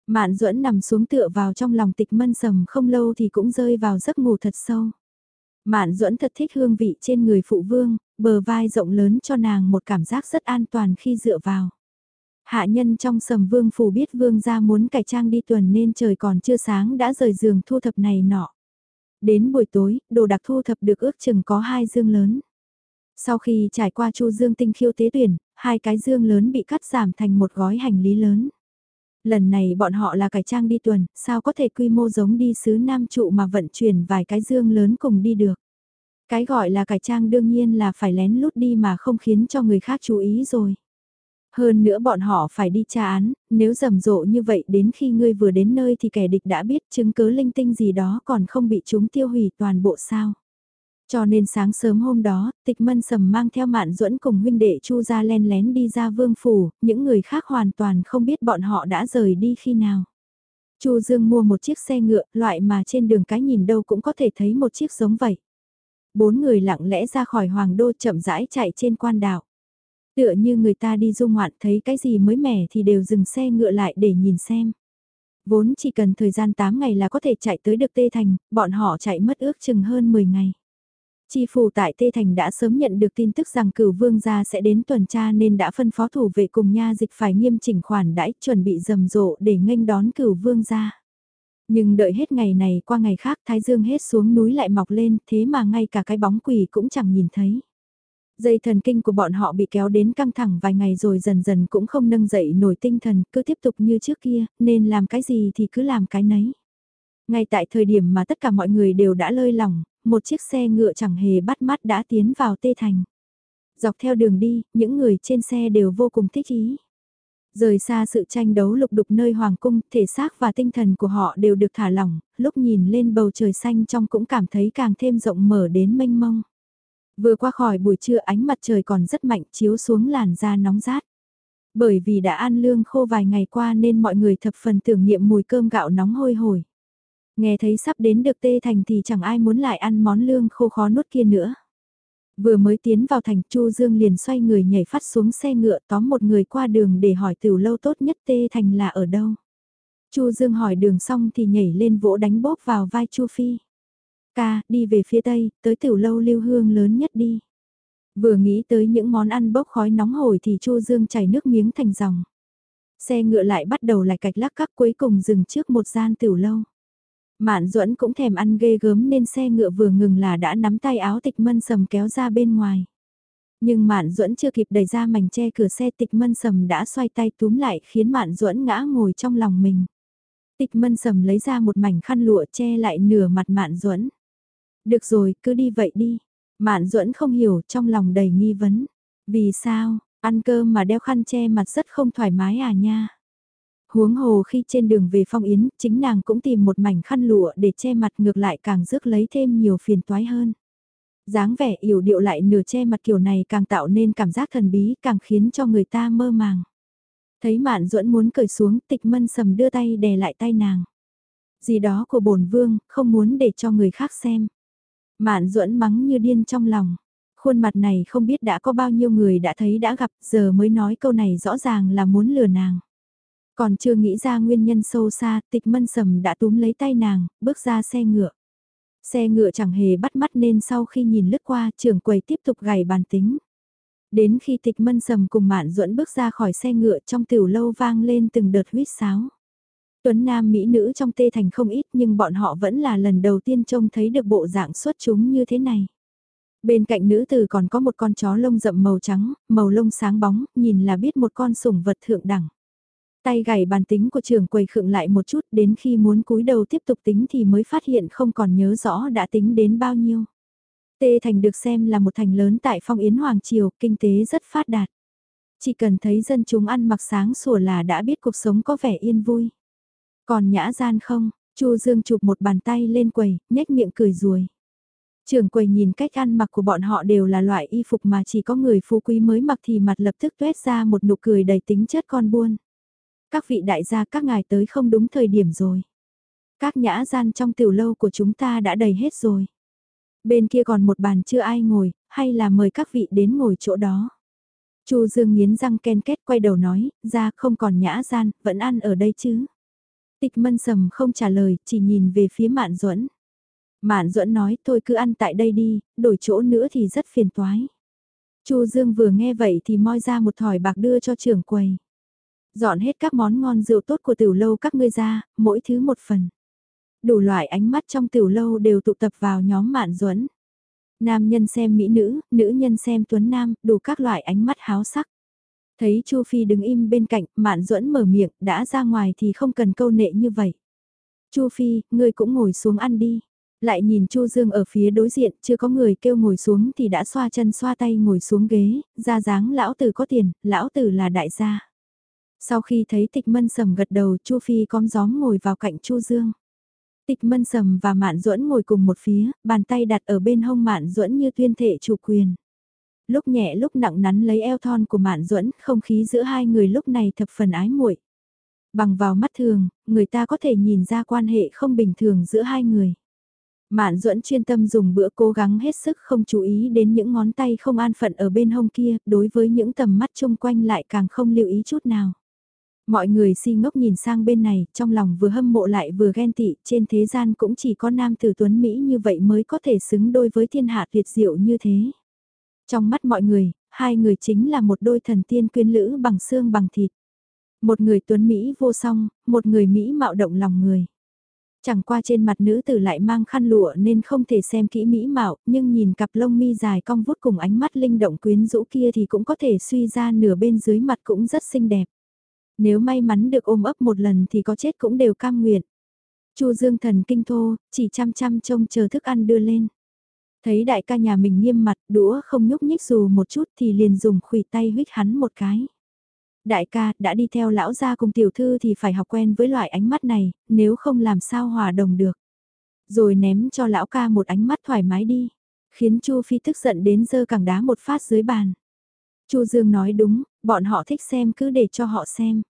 Mạn duẫn nằm xuống tựa vào trong lòng tịch mân sầm không lâu thì cũng rơi vào giấc ngủ thật sâu. Mạn duẫn thật thích hương vị trên người phụ vương, bờ vai rộng lớn cho nàng một cảm giác rất an toàn khi dựa vào. Hạ nhân trong sầm vương phủ biết vương gia muốn cải trang đi tuần nên trời còn chưa sáng đã rời giường thu thập này nọ. Đến buổi tối, đồ đặc thu thập được ước chừng có hai dương lớn. Sau khi trải qua chu dương tinh khiêu tế tuyển, hai cái dương lớn bị cắt giảm thành một gói hành lý lớn. Lần này bọn họ là cải trang đi tuần, sao có thể quy mô giống đi xứ Nam trụ mà vận chuyển vài cái dương lớn cùng đi được. Cái gọi là cải trang đương nhiên là phải lén lút đi mà không khiến cho người khác chú ý rồi. Hơn nữa bọn họ phải đi tra án, nếu rầm rộ như vậy đến khi ngươi vừa đến nơi thì kẻ địch đã biết chứng cứ linh tinh gì đó còn không bị chúng tiêu hủy toàn bộ sao. Cho nên sáng sớm hôm đó, tịch mân sầm mang theo mạn duẫn cùng huynh đệ chu ra len lén đi ra vương phủ, những người khác hoàn toàn không biết bọn họ đã rời đi khi nào. Chu Dương mua một chiếc xe ngựa, loại mà trên đường cái nhìn đâu cũng có thể thấy một chiếc giống vậy. Bốn người lặng lẽ ra khỏi hoàng đô chậm rãi chạy trên quan đảo. Tựa như người ta đi du ngoạn thấy cái gì mới mẻ thì đều dừng xe ngựa lại để nhìn xem. Vốn chỉ cần thời gian 8 ngày là có thể chạy tới được Tê Thành, bọn họ chạy mất ước chừng hơn 10 ngày. Chi phủ tại Tê Thành đã sớm nhận được tin tức rằng cửu vương gia sẽ đến tuần tra nên đã phân phó thủ vệ cùng nha dịch phải nghiêm chỉnh khoản đãi chuẩn bị rầm rộ để nghênh đón cửu vương gia. Nhưng đợi hết ngày này qua ngày khác Thái Dương hết xuống núi lại mọc lên thế mà ngay cả cái bóng quỷ cũng chẳng nhìn thấy. Dây thần kinh của bọn họ bị kéo đến căng thẳng vài ngày rồi dần dần cũng không nâng dậy nổi tinh thần, cứ tiếp tục như trước kia, nên làm cái gì thì cứ làm cái nấy. Ngay tại thời điểm mà tất cả mọi người đều đã lơi lỏng, một chiếc xe ngựa chẳng hề bắt mắt đã tiến vào Tê Thành. Dọc theo đường đi, những người trên xe đều vô cùng thích ý. Rời xa sự tranh đấu lục đục nơi hoàng cung, thể xác và tinh thần của họ đều được thả lỏng, lúc nhìn lên bầu trời xanh trong cũng cảm thấy càng thêm rộng mở đến mênh mông. Vừa qua khỏi buổi trưa ánh mặt trời còn rất mạnh chiếu xuống làn da nóng rát. Bởi vì đã ăn lương khô vài ngày qua nên mọi người thập phần tưởng niệm mùi cơm gạo nóng hôi hổi. Nghe thấy sắp đến được tê thành thì chẳng ai muốn lại ăn món lương khô khó nuốt kia nữa. Vừa mới tiến vào thành Chu Dương liền xoay người nhảy phát xuống xe ngựa tóm một người qua đường để hỏi tiểu lâu tốt nhất tê thành là ở đâu. Chu Dương hỏi đường xong thì nhảy lên vỗ đánh bóp vào vai Chu Phi. Ca, đi về phía tây, tới tiểu lâu lưu hương lớn nhất đi. Vừa nghĩ tới những món ăn bốc khói nóng hổi thì Chu Dương chảy nước miếng thành dòng. Xe ngựa lại bắt đầu lại cạch lắc các cuối cùng dừng trước một gian tiểu lâu. Mạn duẫn cũng thèm ăn ghê gớm nên xe ngựa vừa ngừng là đã nắm tay áo tịch mân sầm kéo ra bên ngoài. Nhưng Mạn duẫn chưa kịp đẩy ra mảnh che cửa xe tịch mân sầm đã xoay tay túm lại khiến Mạn duẫn ngã ngồi trong lòng mình. Tịch mân sầm lấy ra một mảnh khăn lụa che lại nửa mặt Mạn duẫn được rồi, cứ đi vậy đi. Mạn duẫn không hiểu, trong lòng đầy nghi vấn. Vì sao, ăn cơm mà đeo khăn che mặt rất không thoải mái à nha. Huống hồ khi trên đường về phong yến, chính nàng cũng tìm một mảnh khăn lụa để che mặt ngược lại càng rước lấy thêm nhiều phiền toái hơn. dáng vẻ yểu điệu lại nửa che mặt kiểu này càng tạo nên cảm giác thần bí càng khiến cho người ta mơ màng. Thấy mạn duẫn muốn cởi xuống tịch mân sầm đưa tay đè lại tay nàng. Gì đó của bổn vương, không muốn để cho người khác xem. Mạn duẫn mắng như điên trong lòng. Khuôn mặt này không biết đã có bao nhiêu người đã thấy đã gặp giờ mới nói câu này rõ ràng là muốn lừa nàng. Còn chưa nghĩ ra nguyên nhân sâu xa, tịch mân sầm đã túm lấy tay nàng, bước ra xe ngựa. Xe ngựa chẳng hề bắt mắt nên sau khi nhìn lướt qua, trưởng quầy tiếp tục gảy bàn tính. Đến khi tịch mân sầm cùng mạn duẫn bước ra khỏi xe ngựa trong tiểu lâu vang lên từng đợt huyết sáo. Tuấn Nam Mỹ nữ trong tê thành không ít nhưng bọn họ vẫn là lần đầu tiên trông thấy được bộ dạng xuất chúng như thế này. Bên cạnh nữ tử còn có một con chó lông rậm màu trắng, màu lông sáng bóng, nhìn là biết một con sủng vật thượng đẳng. Tay gảy bàn tính của trường quầy khựng lại một chút đến khi muốn cúi đầu tiếp tục tính thì mới phát hiện không còn nhớ rõ đã tính đến bao nhiêu. Tê Thành được xem là một thành lớn tại phong yến Hoàng Triều, kinh tế rất phát đạt. Chỉ cần thấy dân chúng ăn mặc sáng sủa là đã biết cuộc sống có vẻ yên vui. Còn nhã gian không, Chu Dương chụp một bàn tay lên quầy, nhếch miệng cười ruồi. Trường quầy nhìn cách ăn mặc của bọn họ đều là loại y phục mà chỉ có người phú quý mới mặc thì mặt lập tức tuét ra một nụ cười đầy tính chất con buôn. Các vị đại gia các ngài tới không đúng thời điểm rồi. Các nhã gian trong tiểu lâu của chúng ta đã đầy hết rồi. Bên kia còn một bàn chưa ai ngồi, hay là mời các vị đến ngồi chỗ đó. Chu Dương nghiến răng ken kết quay đầu nói, ra không còn nhã gian, vẫn ăn ở đây chứ. Tịch mân sầm không trả lời, chỉ nhìn về phía Mạn Duẫn. Mạn Duẫn nói, thôi cứ ăn tại đây đi, đổi chỗ nữa thì rất phiền toái. Chu Dương vừa nghe vậy thì moi ra một thỏi bạc đưa cho trưởng quầy. Dọn hết các món ngon rượu tốt của tiểu lâu các ngươi ra, mỗi thứ một phần. Đủ loại ánh mắt trong tiểu lâu đều tụ tập vào nhóm Mạn Duẫn. Nam nhân xem mỹ nữ, nữ nhân xem tuấn nam, đủ các loại ánh mắt háo sắc. Thấy Chu Phi đứng im bên cạnh, Mạn Duẫn mở miệng, đã ra ngoài thì không cần câu nệ như vậy. Chu Phi, ngươi cũng ngồi xuống ăn đi. Lại nhìn Chu Dương ở phía đối diện, chưa có người kêu ngồi xuống thì đã xoa chân xoa tay ngồi xuống ghế, ra dáng lão tử có tiền, lão tử là đại gia. Sau khi thấy tịch mân sầm gật đầu, Chu Phi cóm gióm ngồi vào cạnh Chu Dương. Tịch mân sầm và mạn duẫn ngồi cùng một phía, bàn tay đặt ở bên hông mạn duẫn như tuyên thệ chủ quyền. Lúc nhẹ lúc nặng nắn lấy eo thon của Mạn Duẫn, không khí giữa hai người lúc này thập phần ái muội. Bằng vào mắt thường, người ta có thể nhìn ra quan hệ không bình thường giữa hai người. Mạn duẫn chuyên tâm dùng bữa cố gắng hết sức không chú ý đến những ngón tay không an phận ở bên hông kia, đối với những tầm mắt chung quanh lại càng không lưu ý chút nào. Mọi người si ngốc nhìn sang bên này, trong lòng vừa hâm mộ lại vừa ghen tị, trên thế gian cũng chỉ có nam tử tuấn Mỹ như vậy mới có thể xứng đôi với thiên hạ tuyệt diệu như thế. Trong mắt mọi người, hai người chính là một đôi thần tiên quyến lữ bằng xương bằng thịt. Một người tuấn Mỹ vô song, một người Mỹ mạo động lòng người. Chẳng qua trên mặt nữ tử lại mang khăn lụa nên không thể xem kỹ mỹ mạo, nhưng nhìn cặp lông mi dài cong vút cùng ánh mắt linh động quyến rũ kia thì cũng có thể suy ra nửa bên dưới mặt cũng rất xinh đẹp. Nếu may mắn được ôm ấp một lần thì có chết cũng đều cam nguyện. Chu Dương thần kinh thô, chỉ chăm chăm trông chờ thức ăn đưa lên. Thấy đại ca nhà mình nghiêm mặt, đũa không nhúc nhích dù một chút thì liền dùng khủy tay huyết hắn một cái. Đại ca, đã đi theo lão gia cùng tiểu thư thì phải học quen với loại ánh mắt này, nếu không làm sao hòa đồng được. Rồi ném cho lão ca một ánh mắt thoải mái đi, khiến Chu Phi tức giận đến giơ cẳng đá một phát dưới bàn. Chu Dương nói đúng, bọn họ thích xem cứ để cho họ xem.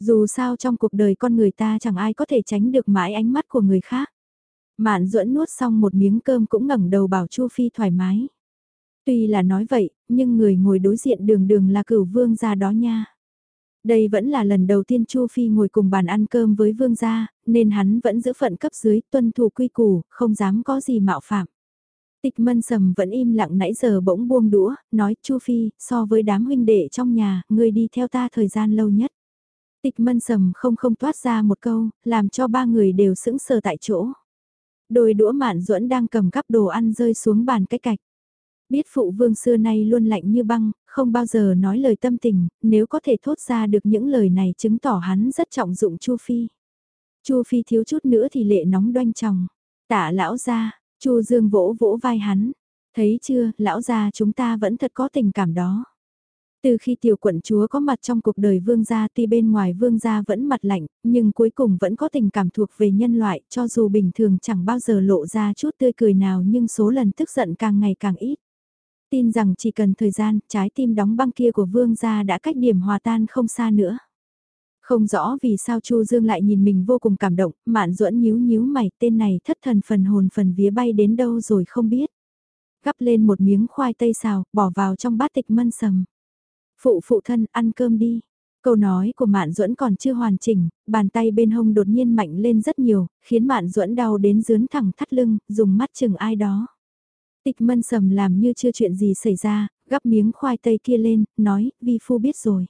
Dù sao trong cuộc đời con người ta chẳng ai có thể tránh được mãi ánh mắt của người khác. Mạn duẫn nuốt xong một miếng cơm cũng ngẩng đầu bảo Chu Phi thoải mái. Tuy là nói vậy, nhưng người ngồi đối diện đường đường là cửu vương gia đó nha. Đây vẫn là lần đầu tiên Chu Phi ngồi cùng bàn ăn cơm với vương gia, nên hắn vẫn giữ phận cấp dưới tuân thủ quy củ, không dám có gì mạo phạm. Tịch mân sầm vẫn im lặng nãy giờ bỗng buông đũa, nói Chu Phi, so với đám huynh đệ trong nhà, người đi theo ta thời gian lâu nhất. Tịch mân sầm không không toát ra một câu, làm cho ba người đều sững sờ tại chỗ. Đôi đũa mạn duẫn đang cầm cắp đồ ăn rơi xuống bàn cách cạch. Biết phụ vương xưa nay luôn lạnh như băng, không bao giờ nói lời tâm tình, nếu có thể thốt ra được những lời này chứng tỏ hắn rất trọng dụng Chu Phi. Chu Phi thiếu chút nữa thì lệ nóng đoanh chồng. Tả lão ra, Chu Dương vỗ vỗ vai hắn. Thấy chưa, lão gia chúng ta vẫn thật có tình cảm đó. Từ khi tiểu quận chúa có mặt trong cuộc đời vương gia tuy bên ngoài vương gia vẫn mặt lạnh, nhưng cuối cùng vẫn có tình cảm thuộc về nhân loại, cho dù bình thường chẳng bao giờ lộ ra chút tươi cười nào nhưng số lần tức giận càng ngày càng ít. Tin rằng chỉ cần thời gian, trái tim đóng băng kia của vương gia đã cách điểm hòa tan không xa nữa. Không rõ vì sao Chu Dương lại nhìn mình vô cùng cảm động, mạn duẫn nhíu nhíu mày, tên này thất thần phần hồn phần vía bay đến đâu rồi không biết. Gắp lên một miếng khoai tây xào, bỏ vào trong bát tịch mân sầm. Phụ phụ thân, ăn cơm đi. Câu nói của Mạn Duẫn còn chưa hoàn chỉnh, bàn tay bên hông đột nhiên mạnh lên rất nhiều, khiến Mạn Duẫn đau đến dướn thẳng thắt lưng, dùng mắt chừng ai đó. Tịch mân sầm làm như chưa chuyện gì xảy ra, gắp miếng khoai tây kia lên, nói, vi phu biết rồi.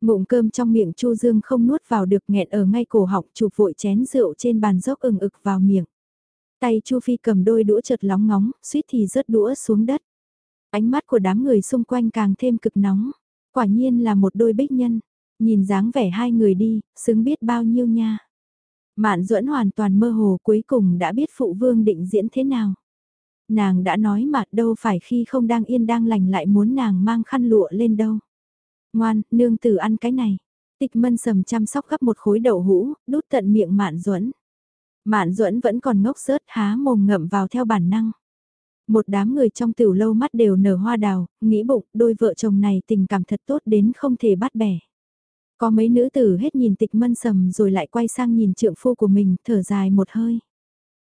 Ngụm cơm trong miệng Chu Dương không nuốt vào được nghẹn ở ngay cổ họng chụp vội chén rượu trên bàn dốc ừng ực vào miệng. Tay Chu Phi cầm đôi đũa chợt lóng ngóng, suýt thì rớt đũa xuống đất. Ánh mắt của đám người xung quanh càng thêm cực nóng. Quả nhiên là một đôi bích nhân. Nhìn dáng vẻ hai người đi, xứng biết bao nhiêu nha. Mạn duẫn hoàn toàn mơ hồ cuối cùng đã biết phụ vương định diễn thế nào. Nàng đã nói mà đâu phải khi không đang yên đang lành lại muốn nàng mang khăn lụa lên đâu. Ngoan, nương tử ăn cái này. Tịch mân sầm chăm sóc gấp một khối đậu hũ, đút tận miệng mạn duẫn Mạn duẫn vẫn còn ngốc rớt há mồm ngậm vào theo bản năng. Một đám người trong tiểu lâu mắt đều nở hoa đào, nghĩ bụng đôi vợ chồng này tình cảm thật tốt đến không thể bắt bẻ. Có mấy nữ tử hết nhìn tịch mân sầm rồi lại quay sang nhìn trượng phu của mình thở dài một hơi.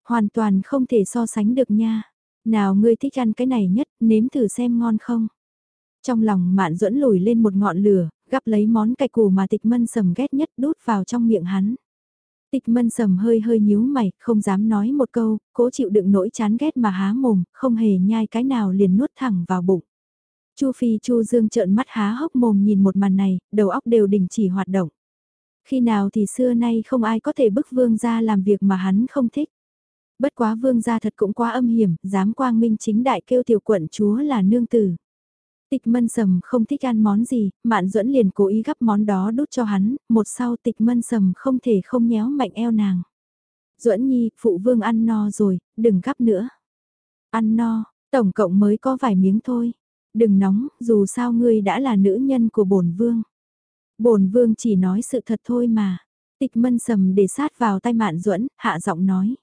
Hoàn toàn không thể so sánh được nha. Nào ngươi thích ăn cái này nhất, nếm thử xem ngon không. Trong lòng mạn duẫn lùi lên một ngọn lửa, gắp lấy món cạch củ mà tịch mân sầm ghét nhất đút vào trong miệng hắn. Tịch mân sầm hơi hơi nhíu mày, không dám nói một câu, cố chịu đựng nỗi chán ghét mà há mồm, không hề nhai cái nào liền nuốt thẳng vào bụng. Chu Phi Chu Dương trợn mắt há hốc mồm nhìn một màn này, đầu óc đều đình chỉ hoạt động. Khi nào thì xưa nay không ai có thể bức vương ra làm việc mà hắn không thích. Bất quá vương gia thật cũng quá âm hiểm, dám quang minh chính đại kêu tiểu quận chúa là nương tử. Tịch mân sầm không thích ăn món gì, mạn duẫn liền cố ý gắp món đó đút cho hắn, một sau tịch mân sầm không thể không nhéo mạnh eo nàng. duẫn nhi, phụ vương ăn no rồi, đừng gắp nữa. Ăn no, tổng cộng mới có vài miếng thôi. Đừng nóng, dù sao ngươi đã là nữ nhân của bổn vương. Bổn vương chỉ nói sự thật thôi mà. Tịch mân sầm để sát vào tay mạn duẫn hạ giọng nói.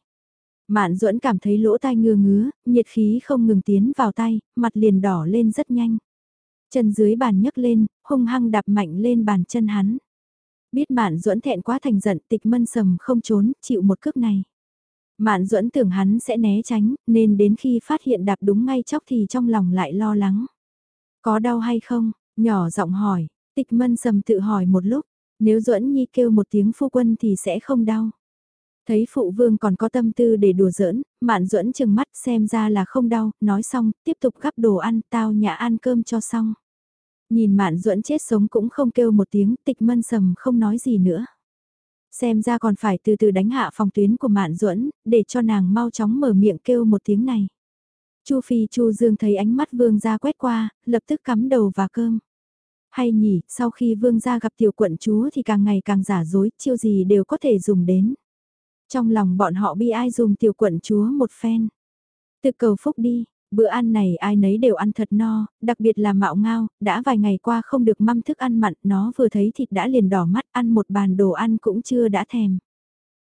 Mạn duẫn cảm thấy lỗ tai ngừa ngứa, nhiệt khí không ngừng tiến vào tay, mặt liền đỏ lên rất nhanh. Chân dưới bàn nhấc lên, hung hăng đạp mạnh lên bàn chân hắn. Biết Mạn Duẫn thẹn quá thành giận, Tịch Mân Sầm không trốn, chịu một cước này. Mạn Duẫn tưởng hắn sẽ né tránh, nên đến khi phát hiện đạp đúng ngay chóc thì trong lòng lại lo lắng. Có đau hay không? Nhỏ giọng hỏi, Tịch Mân Sầm tự hỏi một lúc, nếu Duẫn Nhi kêu một tiếng phu quân thì sẽ không đau. Thấy phụ vương còn có tâm tư để đùa giỡn, Mạn Duẫn chừng mắt xem ra là không đau, nói xong, tiếp tục gắp đồ ăn, tao nhã ăn cơm cho xong. Nhìn Mạn Duẫn chết sống cũng không kêu một tiếng, Tịch Mân Sầm không nói gì nữa. Xem ra còn phải từ từ đánh hạ phòng tuyến của Mạn Duẫn, để cho nàng mau chóng mở miệng kêu một tiếng này. Chu Phi Chu Dương thấy ánh mắt Vương gia quét qua, lập tức cắm đầu và cơm. Hay nhỉ, sau khi Vương gia gặp tiểu quận chúa thì càng ngày càng giả dối, chiêu gì đều có thể dùng đến. Trong lòng bọn họ bi ai dùng tiểu quận chúa một phen. Tự cầu phúc đi, bữa ăn này ai nấy đều ăn thật no, đặc biệt là mạo ngao, đã vài ngày qua không được măm thức ăn mặn, nó vừa thấy thịt đã liền đỏ mắt, ăn một bàn đồ ăn cũng chưa đã thèm.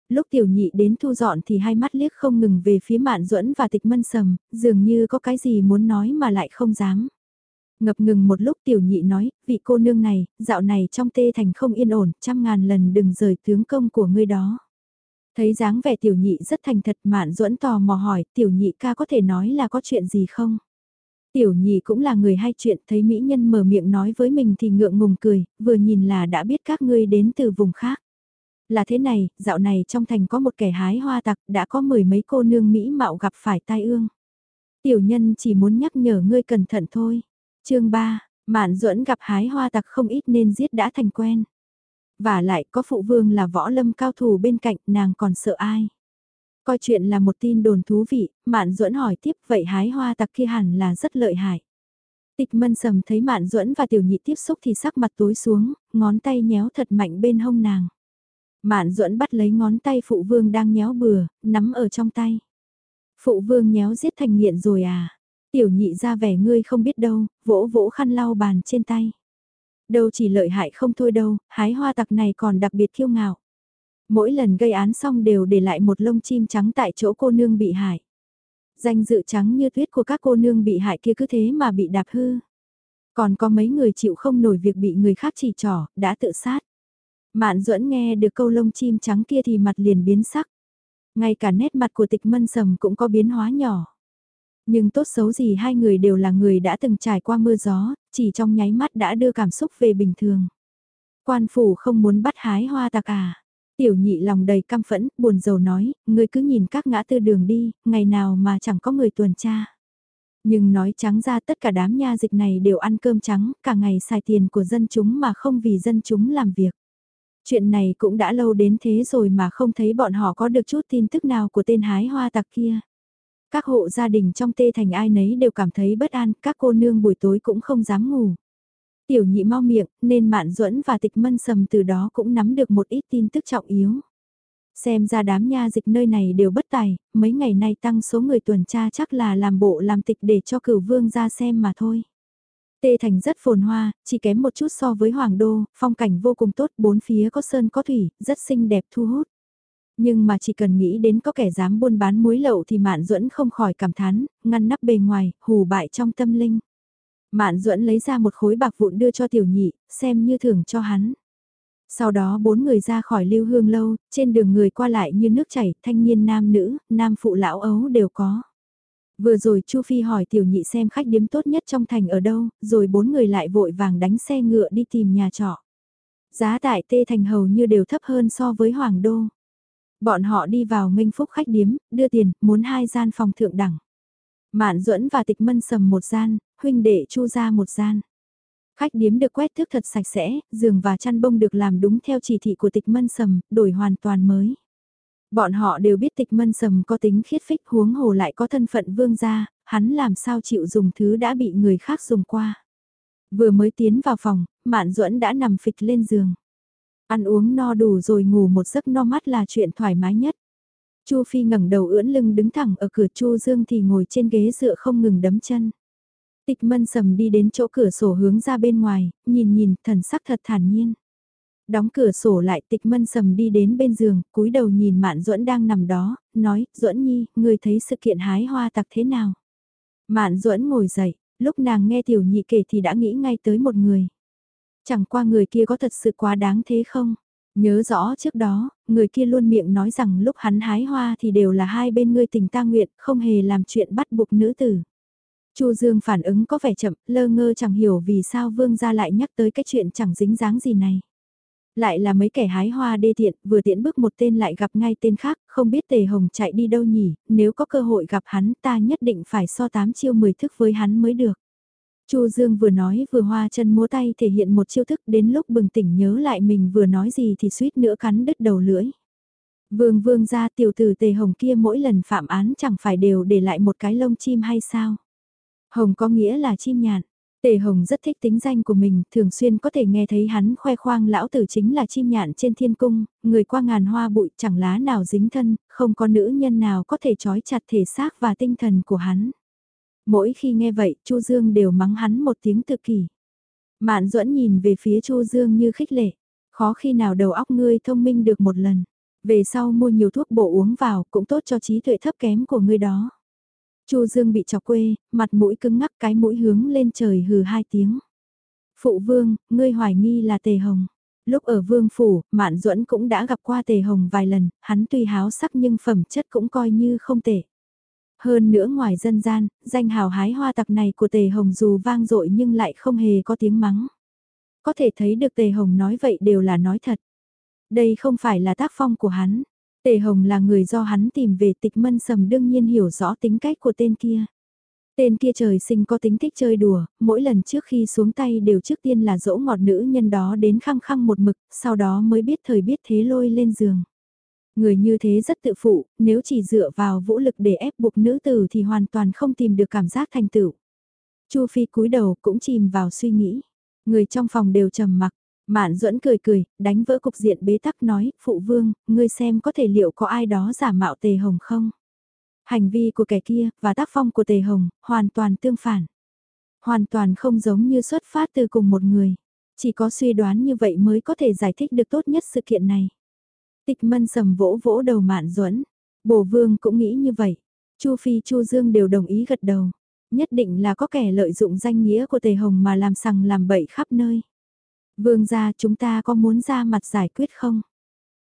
Lúc tiểu nhị đến thu dọn thì hai mắt liếc không ngừng về phía mạn duẫn và tịch mân sầm, dường như có cái gì muốn nói mà lại không dám. Ngập ngừng một lúc tiểu nhị nói, vị cô nương này, dạo này trong tê thành không yên ổn, trăm ngàn lần đừng rời tướng công của ngươi đó. Thấy dáng vẻ tiểu nhị rất thành thật mạn duẫn tò mò hỏi tiểu nhị ca có thể nói là có chuyện gì không? Tiểu nhị cũng là người hay chuyện thấy mỹ nhân mở miệng nói với mình thì ngượng ngùng cười, vừa nhìn là đã biết các ngươi đến từ vùng khác. Là thế này, dạo này trong thành có một kẻ hái hoa tặc đã có mười mấy cô nương Mỹ mạo gặp phải tai ương. Tiểu nhân chỉ muốn nhắc nhở ngươi cẩn thận thôi. chương 3, Mạn duẫn gặp hái hoa tặc không ít nên giết đã thành quen. Và lại có phụ vương là võ lâm cao thủ bên cạnh nàng còn sợ ai. Coi chuyện là một tin đồn thú vị, Mạn Duẫn hỏi tiếp vậy hái hoa tặc kia hẳn là rất lợi hại. Tịch mân sầm thấy Mạn Duẫn và tiểu nhị tiếp xúc thì sắc mặt tối xuống, ngón tay nhéo thật mạnh bên hông nàng. Mạn Duẫn bắt lấy ngón tay phụ vương đang nhéo bừa, nắm ở trong tay. Phụ vương nhéo giết thành nghiện rồi à? Tiểu nhị ra vẻ ngươi không biết đâu, vỗ vỗ khăn lau bàn trên tay. Đâu chỉ lợi hại không thôi đâu, hái hoa tặc này còn đặc biệt kiêu ngạo. Mỗi lần gây án xong đều để lại một lông chim trắng tại chỗ cô nương bị hại. Danh dự trắng như tuyết của các cô nương bị hại kia cứ thế mà bị đạp hư. Còn có mấy người chịu không nổi việc bị người khác chỉ trỏ, đã tự sát. Mạn duẫn nghe được câu lông chim trắng kia thì mặt liền biến sắc. Ngay cả nét mặt của tịch mân sầm cũng có biến hóa nhỏ. Nhưng tốt xấu gì hai người đều là người đã từng trải qua mưa gió, chỉ trong nháy mắt đã đưa cảm xúc về bình thường. Quan phủ không muốn bắt hái hoa tạc à. Tiểu nhị lòng đầy căm phẫn, buồn rầu nói, người cứ nhìn các ngã tư đường đi, ngày nào mà chẳng có người tuần tra. Nhưng nói trắng ra tất cả đám nha dịch này đều ăn cơm trắng, cả ngày xài tiền của dân chúng mà không vì dân chúng làm việc. Chuyện này cũng đã lâu đến thế rồi mà không thấy bọn họ có được chút tin tức nào của tên hái hoa tặc kia. Các hộ gia đình trong tê thành ai nấy đều cảm thấy bất an, các cô nương buổi tối cũng không dám ngủ. Tiểu nhị mau miệng, nên Mạn Duẫn và Tịch Mân Sầm từ đó cũng nắm được một ít tin tức trọng yếu. Xem ra đám nha dịch nơi này đều bất tài, mấy ngày nay tăng số người tuần tra chắc là làm bộ làm tịch để cho cửu vương ra xem mà thôi. Tê Thành rất phồn hoa, chỉ kém một chút so với Hoàng Đô, phong cảnh vô cùng tốt, bốn phía có sơn có thủy, rất xinh đẹp thu hút. Nhưng mà chỉ cần nghĩ đến có kẻ dám buôn bán muối lậu thì Mạn Duẫn không khỏi cảm thán, ngăn nắp bề ngoài, hù bại trong tâm linh. Mạn Duẫn lấy ra một khối bạc vụn đưa cho tiểu nhị, xem như thưởng cho hắn. Sau đó bốn người ra khỏi lưu hương lâu, trên đường người qua lại như nước chảy, thanh niên nam nữ, nam phụ lão ấu đều có. Vừa rồi Chu Phi hỏi tiểu nhị xem khách điếm tốt nhất trong thành ở đâu, rồi bốn người lại vội vàng đánh xe ngựa đi tìm nhà trọ. Giá tại Tê Thành hầu như đều thấp hơn so với Hoàng Đô. Bọn họ đi vào nghênh phúc khách điếm, đưa tiền, muốn hai gian phòng thượng đẳng. Mạn duẫn và tịch mân sầm một gian, huynh đệ chu ra một gian. Khách điếm được quét thước thật sạch sẽ, giường và chăn bông được làm đúng theo chỉ thị của tịch mân sầm, đổi hoàn toàn mới. Bọn họ đều biết tịch mân sầm có tính khiết phích huống hồ lại có thân phận vương gia, hắn làm sao chịu dùng thứ đã bị người khác dùng qua. Vừa mới tiến vào phòng, Mạn Duẫn đã nằm phịch lên giường. Ăn uống no đủ rồi ngủ một giấc no mắt là chuyện thoải mái nhất. Chu Phi ngẩng đầu ưỡn lưng đứng thẳng ở cửa Chu Dương thì ngồi trên ghế dựa không ngừng đấm chân. Tịch mân sầm đi đến chỗ cửa sổ hướng ra bên ngoài, nhìn nhìn, thần sắc thật thản nhiên. Đóng cửa sổ lại tịch mân sầm đi đến bên giường, cúi đầu nhìn Mạn Duẫn đang nằm đó, nói, Duẫn Nhi, người thấy sự kiện hái hoa tặc thế nào? Mạn Duẫn ngồi dậy, lúc nàng nghe tiểu nhị kể thì đã nghĩ ngay tới một người. Chẳng qua người kia có thật sự quá đáng thế không? Nhớ rõ trước đó, người kia luôn miệng nói rằng lúc hắn hái hoa thì đều là hai bên ngươi tình ta nguyện, không hề làm chuyện bắt buộc nữ tử. Chu Dương phản ứng có vẻ chậm, lơ ngơ chẳng hiểu vì sao vương gia lại nhắc tới cái chuyện chẳng dính dáng gì này. Lại là mấy kẻ hái hoa đê tiện, vừa tiễn bước một tên lại gặp ngay tên khác, không biết tề hồng chạy đi đâu nhỉ, nếu có cơ hội gặp hắn ta nhất định phải so tám chiêu mười thức với hắn mới được. Chu Dương vừa nói vừa hoa chân múa tay thể hiện một chiêu thức đến lúc bừng tỉnh nhớ lại mình vừa nói gì thì suýt nữa cắn đứt đầu lưỡi. Vương vương ra tiểu tử tề hồng kia mỗi lần phạm án chẳng phải đều để lại một cái lông chim hay sao? Hồng có nghĩa là chim nhạn. Tề Hồng rất thích tính danh của mình, thường xuyên có thể nghe thấy hắn khoe khoang lão tử chính là chim nhạn trên thiên cung, người qua ngàn hoa bụi chẳng lá nào dính thân, không có nữ nhân nào có thể trói chặt thể xác và tinh thần của hắn. Mỗi khi nghe vậy, Chu Dương đều mắng hắn một tiếng tự kỷ. Mạn duẫn nhìn về phía Chu Dương như khích lệ, khó khi nào đầu óc ngươi thông minh được một lần. Về sau mua nhiều thuốc bổ uống vào cũng tốt cho trí tuệ thấp kém của ngươi đó. Chu Dương bị chọc quê, mặt mũi cứng ngắc cái mũi hướng lên trời hừ hai tiếng. Phụ vương, ngươi hoài nghi là Tề Hồng. Lúc ở vương phủ, Mạn Duẫn cũng đã gặp qua Tề Hồng vài lần, hắn tuy háo sắc nhưng phẩm chất cũng coi như không tệ. Hơn nữa ngoài dân gian, danh hào hái hoa tặc này của Tề Hồng dù vang dội nhưng lại không hề có tiếng mắng. Có thể thấy được Tề Hồng nói vậy đều là nói thật. Đây không phải là tác phong của hắn. Tề Hồng là người do hắn tìm về tịch mân sầm đương nhiên hiểu rõ tính cách của tên kia. Tên kia trời sinh có tính thích chơi đùa, mỗi lần trước khi xuống tay đều trước tiên là dỗ ngọt nữ nhân đó đến khăng khăng một mực, sau đó mới biết thời biết thế lôi lên giường. Người như thế rất tự phụ, nếu chỉ dựa vào vũ lực để ép buộc nữ tử thì hoàn toàn không tìm được cảm giác thành tựu. Chu Phi cúi đầu cũng chìm vào suy nghĩ. Người trong phòng đều trầm mặc, Mạn duẫn cười cười, đánh vỡ cục diện bế tắc nói, phụ vương, ngươi xem có thể liệu có ai đó giả mạo tề hồng không? Hành vi của kẻ kia, và tác phong của tề hồng, hoàn toàn tương phản. Hoàn toàn không giống như xuất phát từ cùng một người. Chỉ có suy đoán như vậy mới có thể giải thích được tốt nhất sự kiện này. Tịch mân sầm vỗ vỗ đầu mạn duẫn Bổ vương cũng nghĩ như vậy. Chu Phi Chu Dương đều đồng ý gật đầu. Nhất định là có kẻ lợi dụng danh nghĩa của Tề Hồng mà làm sằng làm bậy khắp nơi. Vương gia chúng ta có muốn ra mặt giải quyết không?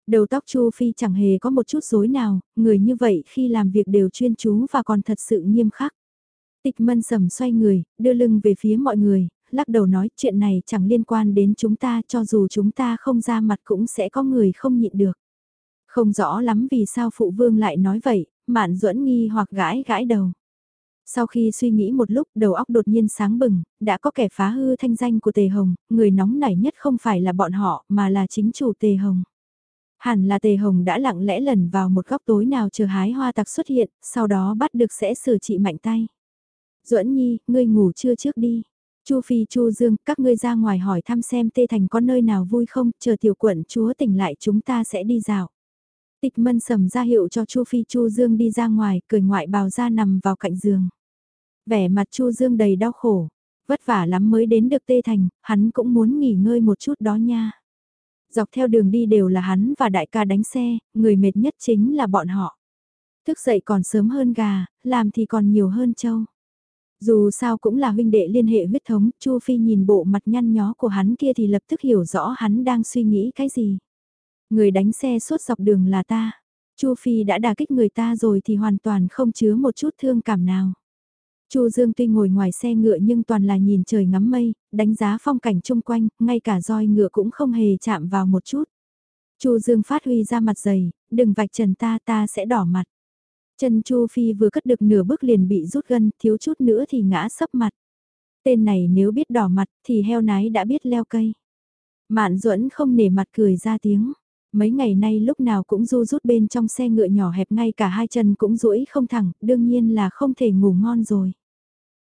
Đầu tóc Chu Phi chẳng hề có một chút rối nào, người như vậy khi làm việc đều chuyên chú và còn thật sự nghiêm khắc. Tịch mân sầm xoay người, đưa lưng về phía mọi người, lắc đầu nói chuyện này chẳng liên quan đến chúng ta cho dù chúng ta không ra mặt cũng sẽ có người không nhịn được. Không rõ lắm vì sao phụ vương lại nói vậy, mạn duẫn nghi hoặc gãi gãi đầu. Sau khi suy nghĩ một lúc đầu óc đột nhiên sáng bừng, đã có kẻ phá hư thanh danh của Tề Hồng, người nóng nảy nhất không phải là bọn họ mà là chính chủ Tề Hồng. Hẳn là Tề Hồng đã lặng lẽ lần vào một góc tối nào chờ hái hoa tặc xuất hiện, sau đó bắt được sẽ xử trị mạnh tay. Duẫn Nhi, ngươi ngủ chưa trước đi. Chu Phi Chu Dương, các ngươi ra ngoài hỏi thăm xem Tê Thành có nơi nào vui không, chờ tiểu quận chúa tỉnh lại chúng ta sẽ đi dạo. Tịch mân sầm ra hiệu cho Chu Phi Chu Dương đi ra ngoài, cười ngoại bào ra nằm vào cạnh giường. Vẻ mặt Chu Dương đầy đau khổ, vất vả lắm mới đến được Tê Thành, hắn cũng muốn nghỉ ngơi một chút đó nha. Dọc theo đường đi đều là hắn và đại ca đánh xe, người mệt nhất chính là bọn họ. Thức dậy còn sớm hơn gà, làm thì còn nhiều hơn châu. Dù sao cũng là huynh đệ liên hệ huyết thống, Chu Phi nhìn bộ mặt nhăn nhó của hắn kia thì lập tức hiểu rõ hắn đang suy nghĩ cái gì. Người đánh xe suốt dọc đường là ta. Chu Phi đã đả kích người ta rồi thì hoàn toàn không chứa một chút thương cảm nào. Chu Dương tuy ngồi ngoài xe ngựa nhưng toàn là nhìn trời ngắm mây, đánh giá phong cảnh chung quanh, ngay cả roi ngựa cũng không hề chạm vào một chút. Chu Dương phát huy ra mặt dày, đừng vạch trần ta ta sẽ đỏ mặt. Chân Chu Phi vừa cất được nửa bước liền bị rút gân, thiếu chút nữa thì ngã sấp mặt. Tên này nếu biết đỏ mặt thì heo nái đã biết leo cây. Mạn duẫn không nể mặt cười ra tiếng. Mấy ngày nay lúc nào cũng du rút bên trong xe ngựa nhỏ hẹp ngay cả hai chân cũng duỗi không thẳng, đương nhiên là không thể ngủ ngon rồi.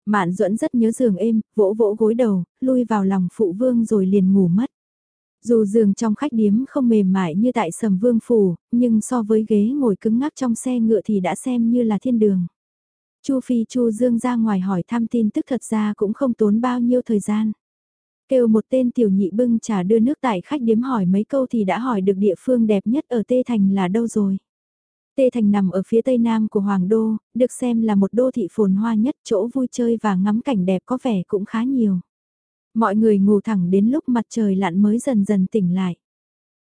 Mạn duẫn rất nhớ giường êm, vỗ vỗ gối đầu, lui vào lòng phụ vương rồi liền ngủ mất. Dù giường trong khách điếm không mềm mại như tại sầm vương phủ, nhưng so với ghế ngồi cứng ngắc trong xe ngựa thì đã xem như là thiên đường. Chu Phi Chu Dương ra ngoài hỏi thăm tin tức thật ra cũng không tốn bao nhiêu thời gian. Kêu một tên tiểu nhị bưng trà đưa nước tại khách điếm hỏi mấy câu thì đã hỏi được địa phương đẹp nhất ở Tê Thành là đâu rồi. Tê Thành nằm ở phía tây nam của Hoàng Đô, được xem là một đô thị phồn hoa nhất chỗ vui chơi và ngắm cảnh đẹp có vẻ cũng khá nhiều. Mọi người ngủ thẳng đến lúc mặt trời lặn mới dần dần tỉnh lại.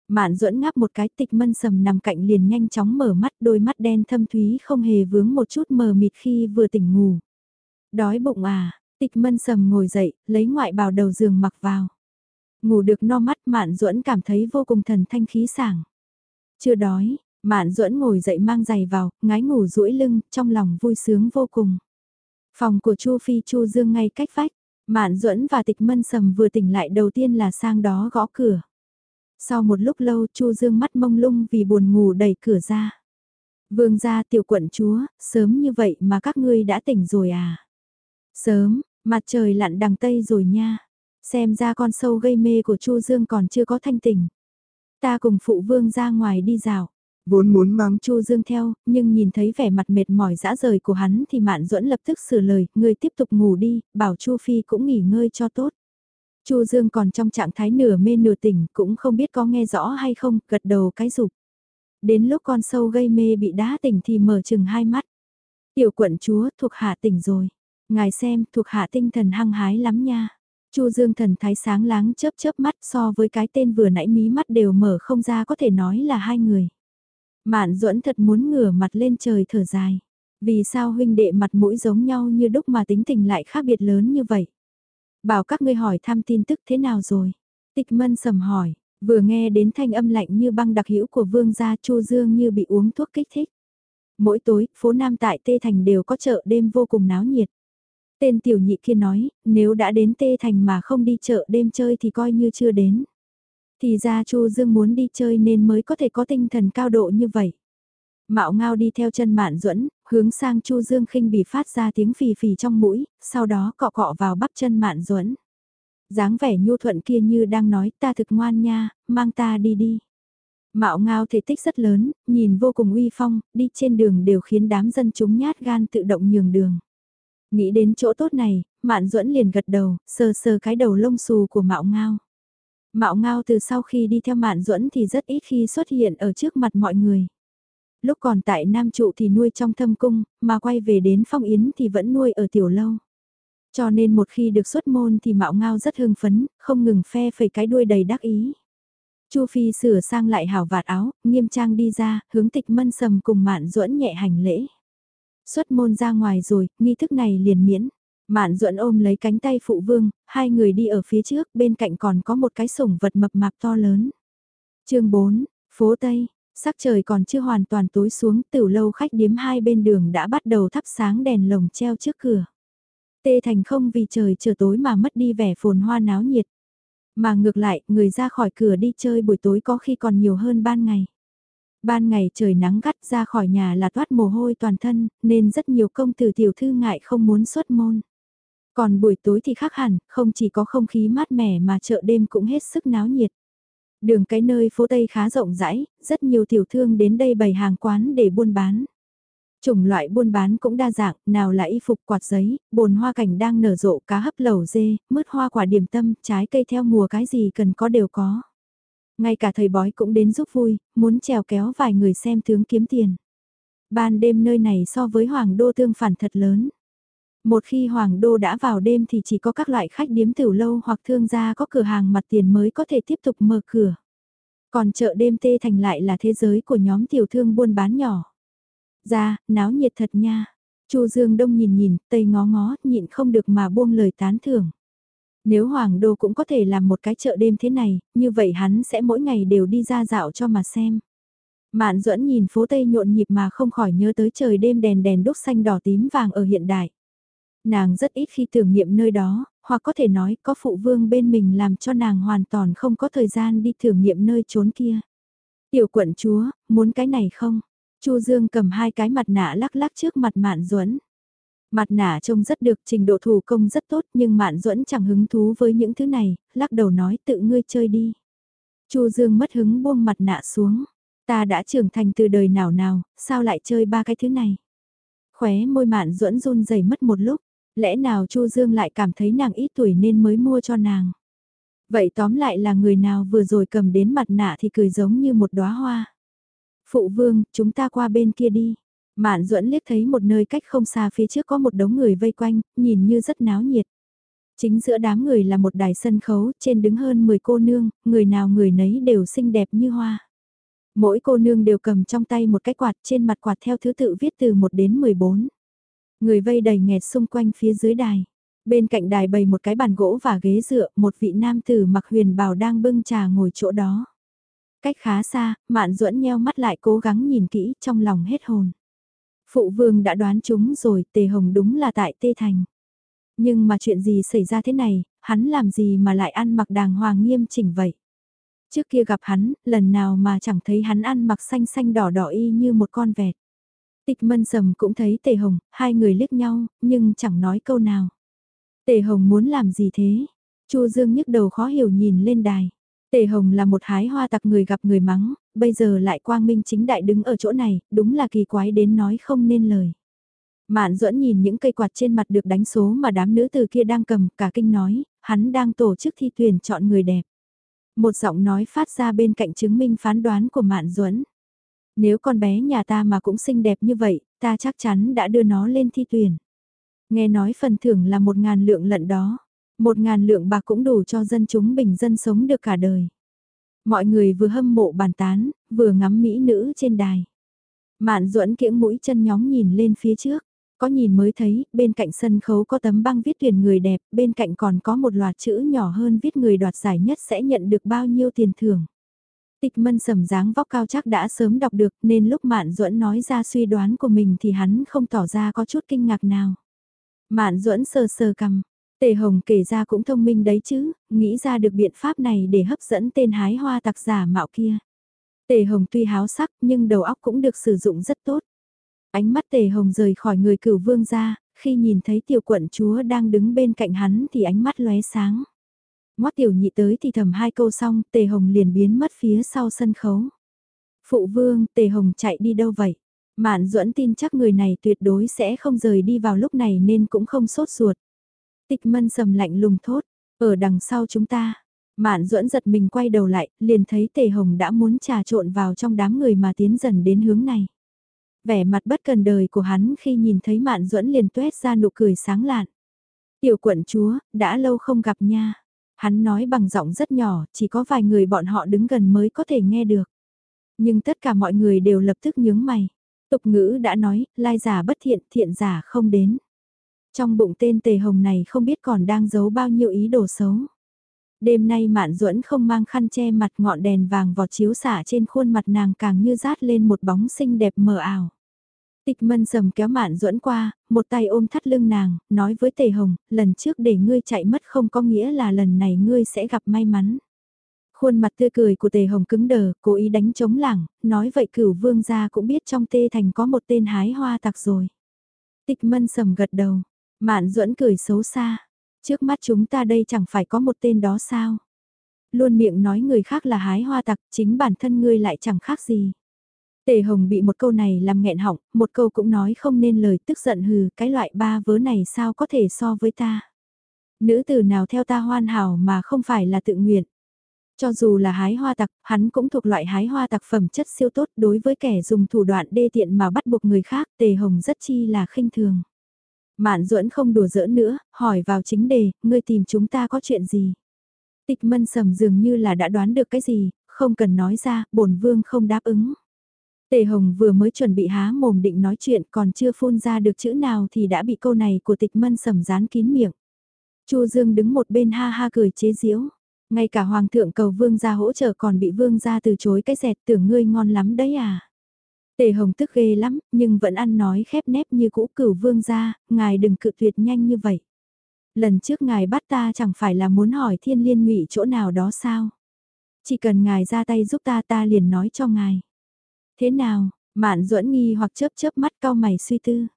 Mạn duẫn ngáp một cái tịch mân sầm nằm cạnh liền nhanh chóng mở mắt đôi mắt đen thâm thúy không hề vướng một chút mờ mịt khi vừa tỉnh ngủ. Đói bụng à, tịch mân sầm ngồi dậy, lấy ngoại bào đầu giường mặc vào. Ngủ được no mắt mạn duẫn cảm thấy vô cùng thần thanh khí sảng. Chưa đói, mạn duẫn ngồi dậy mang giày vào, ngái ngủ duỗi lưng, trong lòng vui sướng vô cùng. Phòng của Chu Phi Chu Dương ngay cách vách, Mạn Duẫn và Tịch Mân Sầm vừa tỉnh lại đầu tiên là sang đó gõ cửa. Sau một lúc lâu Chu Dương mắt mông lung vì buồn ngủ đẩy cửa ra. Vương gia tiểu quận chúa, sớm như vậy mà các ngươi đã tỉnh rồi à? Sớm, mặt trời lặn đằng tây rồi nha. Xem ra con sâu gây mê của Chu Dương còn chưa có thanh tỉnh. Ta cùng phụ vương ra ngoài đi dạo. Vốn muốn mang Chu Dương theo, nhưng nhìn thấy vẻ mặt mệt mỏi dã rời của hắn thì Mạn Duẫn lập tức sửa lời, ngươi tiếp tục ngủ đi, bảo Chu Phi cũng nghỉ ngơi cho tốt. Chu Dương còn trong trạng thái nửa mê nửa tỉnh, cũng không biết có nghe rõ hay không, gật đầu cái rụp. Đến lúc con sâu gây mê bị đá tỉnh thì mở chừng hai mắt. Tiểu quận chúa thuộc hạ tỉnh rồi. Ngài xem, thuộc hạ tinh thần hăng hái lắm nha. Chu Dương thần thái sáng láng chớp chớp mắt so với cái tên vừa nãy mí mắt đều mở không ra có thể nói là hai người. Mạn duẫn thật muốn ngửa mặt lên trời thở dài. Vì sao huynh đệ mặt mũi giống nhau như đúc mà tính tình lại khác biệt lớn như vậy? Bảo các ngươi hỏi thăm tin tức thế nào rồi? Tịch mân sầm hỏi, vừa nghe đến thanh âm lạnh như băng đặc hữu của vương gia Chu Dương như bị uống thuốc kích thích. Mỗi tối, phố Nam tại Tê Thành đều có chợ đêm vô cùng náo nhiệt. Tên tiểu nhị kia nói, nếu đã đến Tê Thành mà không đi chợ đêm chơi thì coi như chưa đến. Thì ra Chu Dương muốn đi chơi nên mới có thể có tinh thần cao độ như vậy. Mạo ngao đi theo chân mạn duẫn hướng sang Chu Dương khinh bị phát ra tiếng phì phì trong mũi, sau đó cọ cọ vào bắp chân mạn duẫn dáng vẻ nhu thuận kia như đang nói ta thực ngoan nha, mang ta đi đi. Mạo ngao thể tích rất lớn, nhìn vô cùng uy phong, đi trên đường đều khiến đám dân chúng nhát gan tự động nhường đường. Nghĩ đến chỗ tốt này, mạn duẫn liền gật đầu, sờ sờ cái đầu lông xù của mạo ngao. Mạo ngao từ sau khi đi theo mạn duẫn thì rất ít khi xuất hiện ở trước mặt mọi người. Lúc còn tại Nam Trụ thì nuôi trong thâm cung, mà quay về đến phong yến thì vẫn nuôi ở tiểu lâu. Cho nên một khi được xuất môn thì mạo ngao rất hưng phấn, không ngừng phe phẩy cái đuôi đầy đắc ý. Chu Phi sửa sang lại hào vạt áo, nghiêm trang đi ra, hướng tịch mân sầm cùng mạn duẫn nhẹ hành lễ. Xuất môn ra ngoài rồi, nghi thức này liền miễn. Mạn duẫn ôm lấy cánh tay phụ vương, hai người đi ở phía trước, bên cạnh còn có một cái sủng vật mập mạp to lớn. chương 4, phố Tây, sắc trời còn chưa hoàn toàn tối xuống, từ lâu khách điếm hai bên đường đã bắt đầu thắp sáng đèn lồng treo trước cửa. Tê Thành không vì trời chờ tối mà mất đi vẻ phồn hoa náo nhiệt. Mà ngược lại, người ra khỏi cửa đi chơi buổi tối có khi còn nhiều hơn ban ngày. Ban ngày trời nắng gắt ra khỏi nhà là toát mồ hôi toàn thân, nên rất nhiều công tử tiểu thư ngại không muốn xuất môn. Còn buổi tối thì khác hẳn, không chỉ có không khí mát mẻ mà chợ đêm cũng hết sức náo nhiệt. Đường cái nơi phố Tây khá rộng rãi, rất nhiều tiểu thương đến đây bày hàng quán để buôn bán. Chủng loại buôn bán cũng đa dạng, nào là y phục quạt giấy, bồn hoa cảnh đang nở rộ cá hấp lẩu dê, mứt hoa quả điểm tâm, trái cây theo mùa cái gì cần có đều có. Ngay cả thầy bói cũng đến giúp vui, muốn trèo kéo vài người xem tướng kiếm tiền. Ban đêm nơi này so với Hoàng Đô tương phản thật lớn. Một khi Hoàng Đô đã vào đêm thì chỉ có các loại khách điếm tiểu lâu hoặc thương gia có cửa hàng mặt tiền mới có thể tiếp tục mở cửa. Còn chợ đêm tê thành lại là thế giới của nhóm tiểu thương buôn bán nhỏ. Ra, náo nhiệt thật nha. Chu Dương Đông nhìn nhìn, tây ngó ngó, nhịn không được mà buông lời tán thưởng. Nếu Hoàng Đô cũng có thể làm một cái chợ đêm thế này, như vậy hắn sẽ mỗi ngày đều đi ra dạo cho mà xem. Mạn duẫn nhìn phố Tây nhộn nhịp mà không khỏi nhớ tới trời đêm đèn đèn đốt xanh đỏ tím vàng ở hiện đại. Nàng rất ít khi tưởng niệm nơi đó, hoặc có thể nói có phụ vương bên mình làm cho nàng hoàn toàn không có thời gian đi thử nghiệm nơi trốn kia. Tiểu quận chúa, muốn cái này không? Chu Dương cầm hai cái mặt nạ lắc lắc trước mặt Mạn Duẫn. Mặt nạ trông rất được, trình độ thủ công rất tốt nhưng Mạn Duẫn chẳng hứng thú với những thứ này, lắc đầu nói tự ngươi chơi đi. Chu Dương mất hứng buông mặt nạ xuống. Ta đã trưởng thành từ đời nào nào, sao lại chơi ba cái thứ này? Khóe môi Mạn Duẫn run rẩy mất một lúc, lẽ nào Chu Dương lại cảm thấy nàng ít tuổi nên mới mua cho nàng? Vậy tóm lại là người nào vừa rồi cầm đến mặt nạ thì cười giống như một đóa hoa. Phụ vương, chúng ta qua bên kia đi. Mạn duẫn liếc thấy một nơi cách không xa phía trước có một đống người vây quanh, nhìn như rất náo nhiệt. Chính giữa đám người là một đài sân khấu, trên đứng hơn 10 cô nương, người nào người nấy đều xinh đẹp như hoa. Mỗi cô nương đều cầm trong tay một cái quạt trên mặt quạt theo thứ tự viết từ 1 đến 14. Người vây đầy nghẹt xung quanh phía dưới đài. Bên cạnh đài bày một cái bàn gỗ và ghế dựa, một vị nam tử mặc huyền bào đang bưng trà ngồi chỗ đó. Cách khá xa, Mạn duẫn nheo mắt lại cố gắng nhìn kỹ trong lòng hết hồn. Phụ vương đã đoán chúng rồi, Tề Hồng đúng là tại Tê Thành. Nhưng mà chuyện gì xảy ra thế này, hắn làm gì mà lại ăn mặc đàng hoàng nghiêm chỉnh vậy? Trước kia gặp hắn, lần nào mà chẳng thấy hắn ăn mặc xanh xanh đỏ đỏ y như một con vẹt. Tịch mân sầm cũng thấy Tề Hồng, hai người liếc nhau, nhưng chẳng nói câu nào. Tề Hồng muốn làm gì thế? Chu Dương nhức đầu khó hiểu nhìn lên đài. Tề Hồng là một hái hoa tặc người gặp người mắng, bây giờ lại quang minh chính đại đứng ở chỗ này, đúng là kỳ quái đến nói không nên lời. Mạn duẫn nhìn những cây quạt trên mặt được đánh số mà đám nữ từ kia đang cầm, cả kinh nói, hắn đang tổ chức thi tuyển chọn người đẹp. Một giọng nói phát ra bên cạnh chứng minh phán đoán của Mạn duẫn. Nếu con bé nhà ta mà cũng xinh đẹp như vậy, ta chắc chắn đã đưa nó lên thi tuyển. Nghe nói phần thưởng là một ngàn lượng lận đó. Một ngàn lượng bạc cũng đủ cho dân chúng bình dân sống được cả đời. Mọi người vừa hâm mộ bàn tán, vừa ngắm mỹ nữ trên đài. Mạn duẫn kiễng mũi chân nhóng nhìn lên phía trước. Có nhìn mới thấy, bên cạnh sân khấu có tấm băng viết tuyển người đẹp, bên cạnh còn có một loạt chữ nhỏ hơn viết người đoạt giải nhất sẽ nhận được bao nhiêu tiền thưởng. Tịch mân sầm dáng vóc cao chắc đã sớm đọc được nên lúc Mạn duẫn nói ra suy đoán của mình thì hắn không tỏ ra có chút kinh ngạc nào. Mạn duẫn sờ sờ cầm, Tề Hồng kể ra cũng thông minh đấy chứ, nghĩ ra được biện pháp này để hấp dẫn tên hái hoa tặc giả mạo kia. Tề Hồng tuy háo sắc nhưng đầu óc cũng được sử dụng rất tốt. Ánh mắt Tề Hồng rời khỏi người cửu vương ra, khi nhìn thấy tiểu quận chúa đang đứng bên cạnh hắn thì ánh mắt lóe sáng. Ngoát tiểu nhị tới thì thầm hai câu xong, Tề Hồng liền biến mất phía sau sân khấu. Phụ vương, Tề Hồng chạy đi đâu vậy? Mạn duẫn tin chắc người này tuyệt đối sẽ không rời đi vào lúc này nên cũng không sốt ruột. Tịch mân sầm lạnh lùng thốt, ở đằng sau chúng ta. Mạn duẫn giật mình quay đầu lại, liền thấy tề hồng đã muốn trà trộn vào trong đám người mà tiến dần đến hướng này. Vẻ mặt bất cần đời của hắn khi nhìn thấy mạn duẫn liền tuét ra nụ cười sáng lạn. Tiểu quận chúa, đã lâu không gặp nha. Hắn nói bằng giọng rất nhỏ, chỉ có vài người bọn họ đứng gần mới có thể nghe được. Nhưng tất cả mọi người đều lập tức nhướng mày. Tục ngữ đã nói, lai giả bất thiện, thiện giả không đến. Trong bụng tên tề hồng này không biết còn đang giấu bao nhiêu ý đồ xấu. Đêm nay mạn duẫn không mang khăn che mặt ngọn đèn vàng vọt chiếu xả trên khuôn mặt nàng càng như rát lên một bóng xinh đẹp mờ ảo. Tịch mân sầm kéo mạn duẫn qua, một tay ôm thắt lưng nàng, nói với tề hồng, lần trước để ngươi chạy mất không có nghĩa là lần này ngươi sẽ gặp may mắn. Khuôn mặt tươi cười của tề hồng cứng đờ, cố ý đánh chống lảng, nói vậy cửu vương gia cũng biết trong tê thành có một tên hái hoa tặc rồi. Tịch mân sầm gật đầu, Mạn duẫn cười xấu xa. Trước mắt chúng ta đây chẳng phải có một tên đó sao? Luôn miệng nói người khác là hái hoa tặc, chính bản thân ngươi lại chẳng khác gì. Tề Hồng bị một câu này làm nghẹn họng, một câu cũng nói không nên lời tức giận hừ, cái loại ba vớ này sao có thể so với ta. Nữ tử nào theo ta hoan hảo mà không phải là tự nguyện. Cho dù là hái hoa tặc, hắn cũng thuộc loại hái hoa tặc phẩm chất siêu tốt đối với kẻ dùng thủ đoạn đê tiện mà bắt buộc người khác, Tề Hồng rất chi là khinh thường. Mạn duẫn không đùa giỡn nữa, hỏi vào chính đề, ngươi tìm chúng ta có chuyện gì? Tịch mân sầm dường như là đã đoán được cái gì, không cần nói ra, bổn vương không đáp ứng. Tề Hồng vừa mới chuẩn bị há mồm định nói chuyện còn chưa phun ra được chữ nào thì đã bị câu này của tịch mân sầm dán kín miệng. Chu Dương đứng một bên ha ha cười chế giễu. Ngay cả hoàng thượng cầu vương gia hỗ trợ còn bị vương gia từ chối cái dẹt tưởng ngươi ngon lắm đấy à. Tề Hồng tức ghê lắm, nhưng vẫn ăn nói khép nép như cũ cửu vương gia, ngài đừng cự tuyệt nhanh như vậy. Lần trước ngài bắt ta chẳng phải là muốn hỏi thiên liên ngụy chỗ nào đó sao? Chỉ cần ngài ra tay giúp ta ta liền nói cho ngài. Thế nào, mạn duẫn nghi hoặc chớp chớp mắt cao mày suy tư.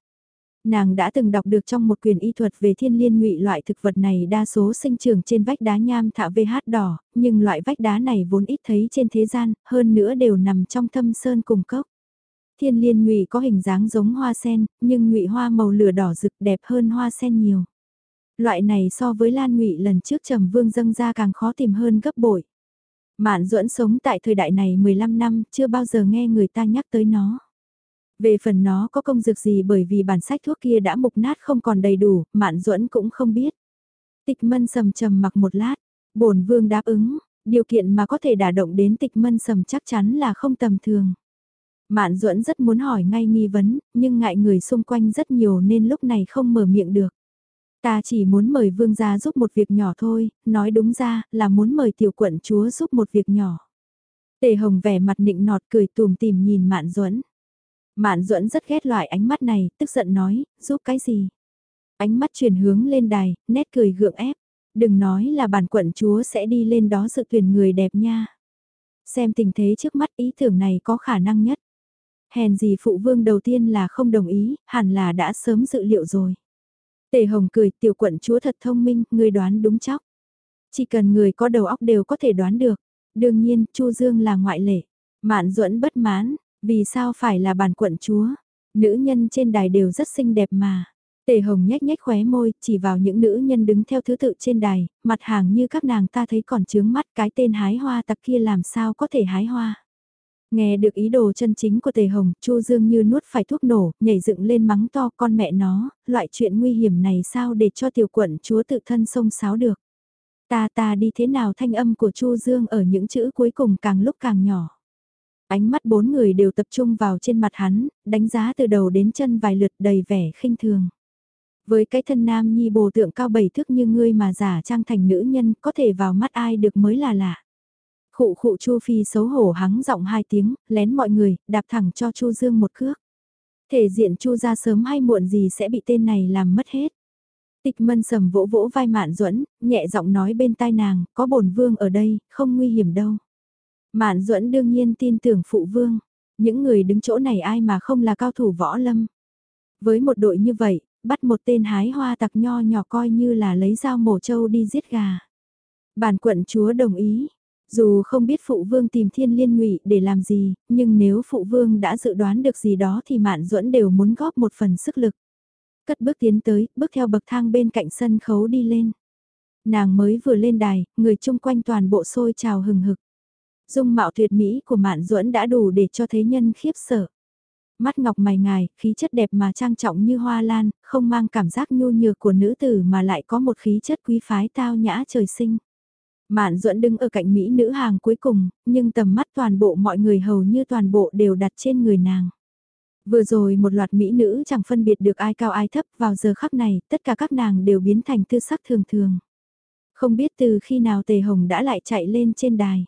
Nàng đã từng đọc được trong một quyền y thuật về thiên liên ngụy loại thực vật này đa số sinh trưởng trên vách đá nham thạ VH đỏ, nhưng loại vách đá này vốn ít thấy trên thế gian, hơn nữa đều nằm trong thâm sơn cùng cốc. Thiên liên ngụy có hình dáng giống hoa sen, nhưng ngụy hoa màu lửa đỏ rực đẹp hơn hoa sen nhiều. Loại này so với lan ngụy lần trước trầm vương dâng ra càng khó tìm hơn gấp bội. Mạn duẫn sống tại thời đại này 15 năm, chưa bao giờ nghe người ta nhắc tới nó. Về phần nó có công dược gì bởi vì bản sách thuốc kia đã mục nát không còn đầy đủ, Mạn duẫn cũng không biết. Tịch mân sầm trầm mặc một lát, bổn vương đáp ứng, điều kiện mà có thể đả động đến tịch mân sầm chắc chắn là không tầm thường. Mạn duẫn rất muốn hỏi ngay nghi vấn, nhưng ngại người xung quanh rất nhiều nên lúc này không mở miệng được. Ta chỉ muốn mời vương gia giúp một việc nhỏ thôi, nói đúng ra là muốn mời tiểu quận chúa giúp một việc nhỏ. Tề Hồng vẻ mặt nịnh nọt cười tùm tìm nhìn Mạn Duẫn. Mạn Duẫn rất ghét loại ánh mắt này, tức giận nói, giúp cái gì? Ánh mắt chuyển hướng lên đài, nét cười gượng ép. Đừng nói là bản quận chúa sẽ đi lên đó sự tuyển người đẹp nha. Xem tình thế trước mắt ý tưởng này có khả năng nhất. Hèn gì phụ vương đầu tiên là không đồng ý, hẳn là đã sớm dự liệu rồi. Tề Hồng cười, tiểu quận chúa thật thông minh, người đoán đúng chóc. Chỉ cần người có đầu óc đều có thể đoán được. Đương nhiên, Chu Dương là ngoại lệ. Mạn duẫn bất mãn, vì sao phải là bản quận chúa? Nữ nhân trên đài đều rất xinh đẹp mà. Tề Hồng nhếch nhếch khóe môi, chỉ vào những nữ nhân đứng theo thứ tự trên đài, mặt hàng như các nàng ta thấy còn chướng mắt cái tên hái hoa tặc kia làm sao có thể hái hoa. Nghe được ý đồ chân chính của Tề Hồng, Chu Dương như nuốt phải thuốc nổ, nhảy dựng lên mắng to con mẹ nó, loại chuyện nguy hiểm này sao để cho tiểu quận chúa tự thân sông sáo được. Ta ta đi thế nào thanh âm của Chu Dương ở những chữ cuối cùng càng lúc càng nhỏ. Ánh mắt bốn người đều tập trung vào trên mặt hắn, đánh giá từ đầu đến chân vài lượt đầy vẻ khinh thường. Với cái thân nam nhi bồ tượng cao bảy thước như ngươi mà giả trang thành nữ nhân có thể vào mắt ai được mới là lạ. Khụ khụ Chu Phi xấu hổ hắng giọng hai tiếng, lén mọi người, đạp thẳng cho Chu Dương một cước. Thể diện Chu ra sớm hay muộn gì sẽ bị tên này làm mất hết. Tịch mân sầm vỗ vỗ vai mạn duẫn nhẹ giọng nói bên tai nàng, có bổn vương ở đây, không nguy hiểm đâu. Mạn duẫn đương nhiên tin tưởng phụ vương, những người đứng chỗ này ai mà không là cao thủ võ lâm. Với một đội như vậy, bắt một tên hái hoa tặc nho nhỏ coi như là lấy dao mổ trâu đi giết gà. Bản quận chúa đồng ý, dù không biết phụ vương tìm thiên liên ngụy để làm gì, nhưng nếu phụ vương đã dự đoán được gì đó thì mạn duẫn đều muốn góp một phần sức lực. Cất bước tiến tới, bước theo bậc thang bên cạnh sân khấu đi lên. Nàng mới vừa lên đài, người chung quanh toàn bộ sôi trào hừng hực. Dung mạo tuyệt mỹ của mạn duẫn đã đủ để cho thế nhân khiếp sợ. Mắt ngọc mày ngài, khí chất đẹp mà trang trọng như hoa lan, không mang cảm giác nhu nhược của nữ tử mà lại có một khí chất quý phái tao nhã trời sinh. Mạn duẫn đứng ở cạnh Mỹ nữ hàng cuối cùng, nhưng tầm mắt toàn bộ mọi người hầu như toàn bộ đều đặt trên người nàng. Vừa rồi một loạt Mỹ nữ chẳng phân biệt được ai cao ai thấp vào giờ khắc này, tất cả các nàng đều biến thành tư sắc thường thường. Không biết từ khi nào Tề Hồng đã lại chạy lên trên đài.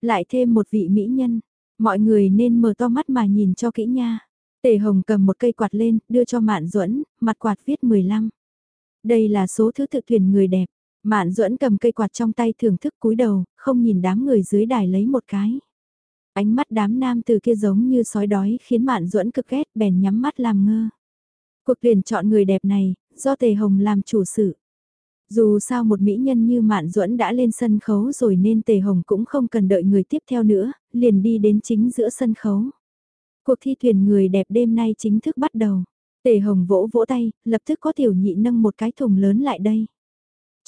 Lại thêm một vị Mỹ nhân, mọi người nên mở to mắt mà nhìn cho kỹ nha. Tề Hồng cầm một cây quạt lên, đưa cho Mạn Duẫn, mặt quạt viết 15. Đây là số thứ tự tuyển người đẹp. Mạn duẫn cầm cây quạt trong tay thưởng thức cúi đầu, không nhìn đám người dưới đài lấy một cái. Ánh mắt đám nam từ kia giống như sói đói khiến Mạn duẫn cực ghét bèn nhắm mắt làm ngơ. Cuộc tuyển chọn người đẹp này, do Tề Hồng làm chủ sự. Dù sao một mỹ nhân như Mạn Duẫn đã lên sân khấu rồi nên Tề Hồng cũng không cần đợi người tiếp theo nữa, liền đi đến chính giữa sân khấu. Cuộc thi tuyển người đẹp đêm nay chính thức bắt đầu. Tề Hồng vỗ vỗ tay, lập tức có tiểu nhị nâng một cái thùng lớn lại đây.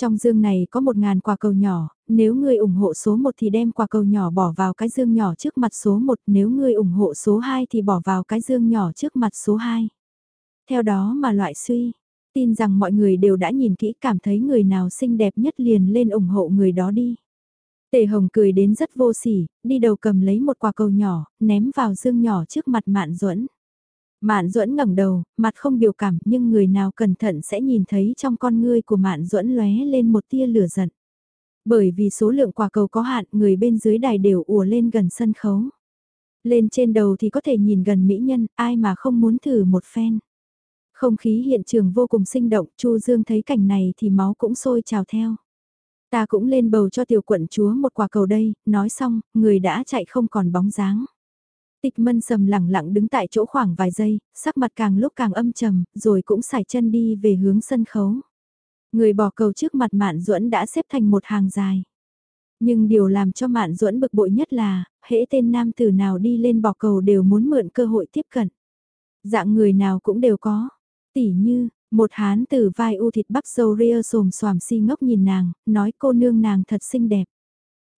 Trong dương này có một ngàn quả cầu nhỏ, nếu ngươi ủng hộ số 1 thì đem quả cầu nhỏ bỏ vào cái dương nhỏ trước mặt số 1, nếu ngươi ủng hộ số 2 thì bỏ vào cái dương nhỏ trước mặt số 2. Theo đó mà loại suy, tin rằng mọi người đều đã nhìn kỹ cảm thấy người nào xinh đẹp nhất liền lên ủng hộ người đó đi. Tề Hồng cười đến rất vô sỉ, đi đầu cầm lấy một quả cầu nhỏ, ném vào dương nhỏ trước mặt Mạn Duẫn. Mạn Duẫn ngẩng đầu, mặt không biểu cảm, nhưng người nào cẩn thận sẽ nhìn thấy trong con ngươi của Mạn Duẫn lóe lên một tia lửa giận. Bởi vì số lượng quả cầu có hạn, người bên dưới đài đều ùa lên gần sân khấu. Lên trên đầu thì có thể nhìn gần mỹ nhân, ai mà không muốn thử một phen. Không khí hiện trường vô cùng sinh động, Chu Dương thấy cảnh này thì máu cũng sôi trào theo. Ta cũng lên bầu cho tiểu quận chúa một quả cầu đây, nói xong, người đã chạy không còn bóng dáng. Tịch mân sầm lẳng lặng đứng tại chỗ khoảng vài giây, sắc mặt càng lúc càng âm trầm, rồi cũng xài chân đi về hướng sân khấu. Người bỏ cầu trước mặt Mạn Duẫn đã xếp thành một hàng dài. Nhưng điều làm cho Mạn Duẫn bực bội nhất là, hễ tên nam tử nào đi lên bỏ cầu đều muốn mượn cơ hội tiếp cận. Dạng người nào cũng đều có. Tỉ như, một hán tử vai u thịt bắp dâu ria xồm xoàm si ngốc nhìn nàng, nói cô nương nàng thật xinh đẹp.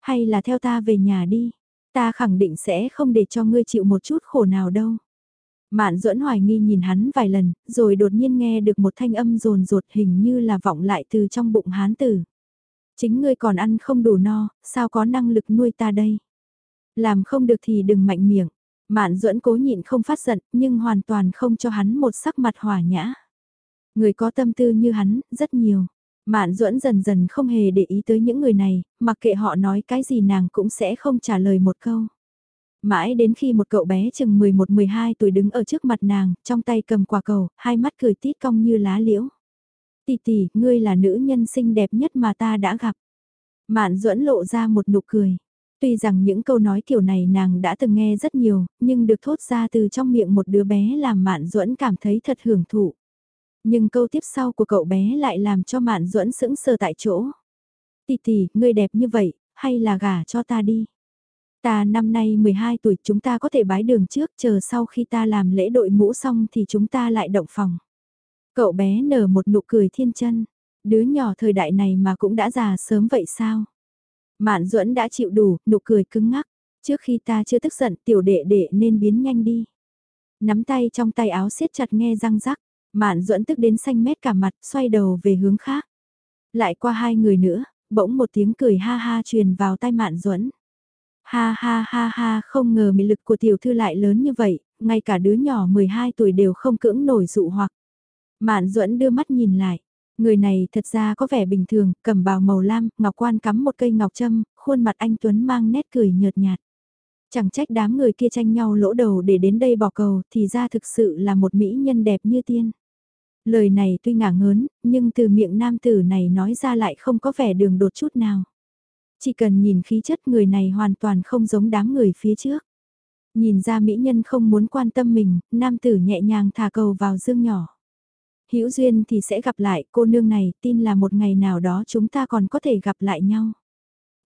Hay là theo ta về nhà đi, Ta khẳng định sẽ không để cho ngươi chịu một chút khổ nào đâu. Mạn duẫn hoài nghi nhìn hắn vài lần, rồi đột nhiên nghe được một thanh âm rồn rột hình như là vọng lại từ trong bụng hán tử. Chính ngươi còn ăn không đủ no, sao có năng lực nuôi ta đây? Làm không được thì đừng mạnh miệng. Mạn duẫn cố nhịn không phát giận, nhưng hoàn toàn không cho hắn một sắc mặt hòa nhã. Người có tâm tư như hắn, rất nhiều. Mạn duẫn dần dần không hề để ý tới những người này, mặc kệ họ nói cái gì nàng cũng sẽ không trả lời một câu. Mãi đến khi một cậu bé chừng 11-12 tuổi đứng ở trước mặt nàng, trong tay cầm quả cầu, hai mắt cười tít cong như lá liễu. Tì tì, ngươi là nữ nhân xinh đẹp nhất mà ta đã gặp. Mạn duẫn lộ ra một nụ cười. Tuy rằng những câu nói kiểu này nàng đã từng nghe rất nhiều, nhưng được thốt ra từ trong miệng một đứa bé làm Mạn Duẫn cảm thấy thật hưởng thụ. Nhưng câu tiếp sau của cậu bé lại làm cho Mạn Duẫn sững sờ tại chỗ. tì tì, ngươi đẹp như vậy, hay là gả cho ta đi. Ta năm nay 12 tuổi chúng ta có thể bái đường trước chờ sau khi ta làm lễ đội mũ xong thì chúng ta lại động phòng. Cậu bé nở một nụ cười thiên chân. Đứa nhỏ thời đại này mà cũng đã già sớm vậy sao? Mạn duẫn đã chịu đủ, nụ cười cứng ngắc. Trước khi ta chưa tức giận tiểu đệ đệ nên biến nhanh đi. Nắm tay trong tay áo siết chặt nghe răng rắc. Mạn duẫn tức đến xanh mét cả mặt, xoay đầu về hướng khác. Lại qua hai người nữa, bỗng một tiếng cười ha ha truyền vào tai Mạn duẫn. Ha ha ha ha, không ngờ mị lực của tiểu thư lại lớn như vậy, ngay cả đứa nhỏ 12 tuổi đều không cưỡng nổi dụ hoặc. Mạn duẫn đưa mắt nhìn lại. Người này thật ra có vẻ bình thường, cầm bào màu lam, ngọc quan cắm một cây ngọc châm, khuôn mặt anh Tuấn mang nét cười nhợt nhạt. Chẳng trách đám người kia tranh nhau lỗ đầu để đến đây bỏ cầu, thì ra thực sự là một mỹ nhân đẹp như tiên. Lời này tuy ngả ngớn, nhưng từ miệng nam tử này nói ra lại không có vẻ đường đột chút nào. Chỉ cần nhìn khí chất người này hoàn toàn không giống đám người phía trước. Nhìn ra mỹ nhân không muốn quan tâm mình, nam tử nhẹ nhàng thả cầu vào dương nhỏ. Hữu duyên thì sẽ gặp lại cô nương này, tin là một ngày nào đó chúng ta còn có thể gặp lại nhau.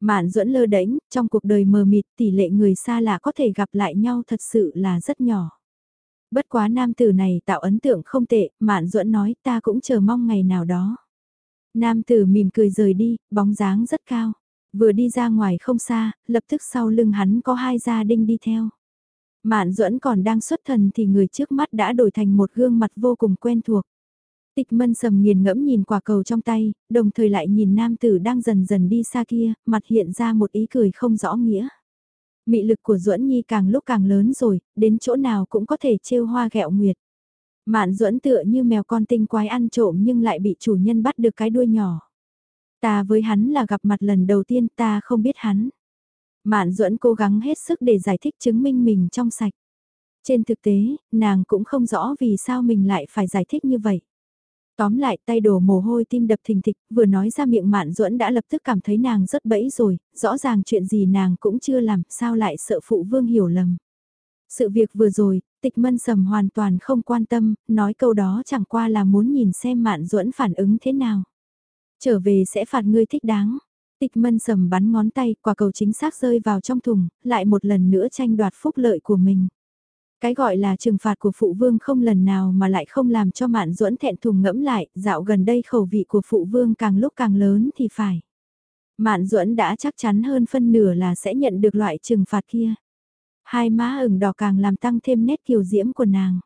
Mạn duẫn lơ đễnh, trong cuộc đời mờ mịt tỷ lệ người xa lạ có thể gặp lại nhau thật sự là rất nhỏ. Bất quá nam tử này tạo ấn tượng không tệ, Mạn duẫn nói ta cũng chờ mong ngày nào đó. Nam tử mỉm cười rời đi, bóng dáng rất cao. Vừa đi ra ngoài không xa, lập tức sau lưng hắn có hai gia đinh đi theo. Mạn duẫn còn đang xuất thần thì người trước mắt đã đổi thành một gương mặt vô cùng quen thuộc. Tịch mân sầm nghiền ngẫm nhìn quả cầu trong tay, đồng thời lại nhìn nam tử đang dần dần đi xa kia, mặt hiện ra một ý cười không rõ nghĩa. Mị lực của duẫn Nhi càng lúc càng lớn rồi, đến chỗ nào cũng có thể trêu hoa gẹo nguyệt. Mạn duẫn tựa như mèo con tinh quái ăn trộm nhưng lại bị chủ nhân bắt được cái đuôi nhỏ. Ta với hắn là gặp mặt lần đầu tiên ta không biết hắn. Mạn duẫn cố gắng hết sức để giải thích chứng minh mình trong sạch. Trên thực tế, nàng cũng không rõ vì sao mình lại phải giải thích như vậy. Tóm lại tay đổ mồ hôi tim đập thình thịch, vừa nói ra miệng mạn duẫn đã lập tức cảm thấy nàng rất bẫy rồi, rõ ràng chuyện gì nàng cũng chưa làm, sao lại sợ phụ vương hiểu lầm. Sự việc vừa rồi, tịch mân sầm hoàn toàn không quan tâm, nói câu đó chẳng qua là muốn nhìn xem mạn duẫn phản ứng thế nào. Trở về sẽ phạt ngươi thích đáng. Tịch mân sầm bắn ngón tay, quả cầu chính xác rơi vào trong thùng, lại một lần nữa tranh đoạt phúc lợi của mình. Cái gọi là trừng phạt của phụ vương không lần nào mà lại không làm cho mạn duẫn thẹn thùng ngẫm lại, dạo gần đây khẩu vị của phụ vương càng lúc càng lớn thì phải. Mạn duẫn đã chắc chắn hơn phân nửa là sẽ nhận được loại trừng phạt kia. Hai má ửng đỏ càng làm tăng thêm nét kiều diễm của nàng.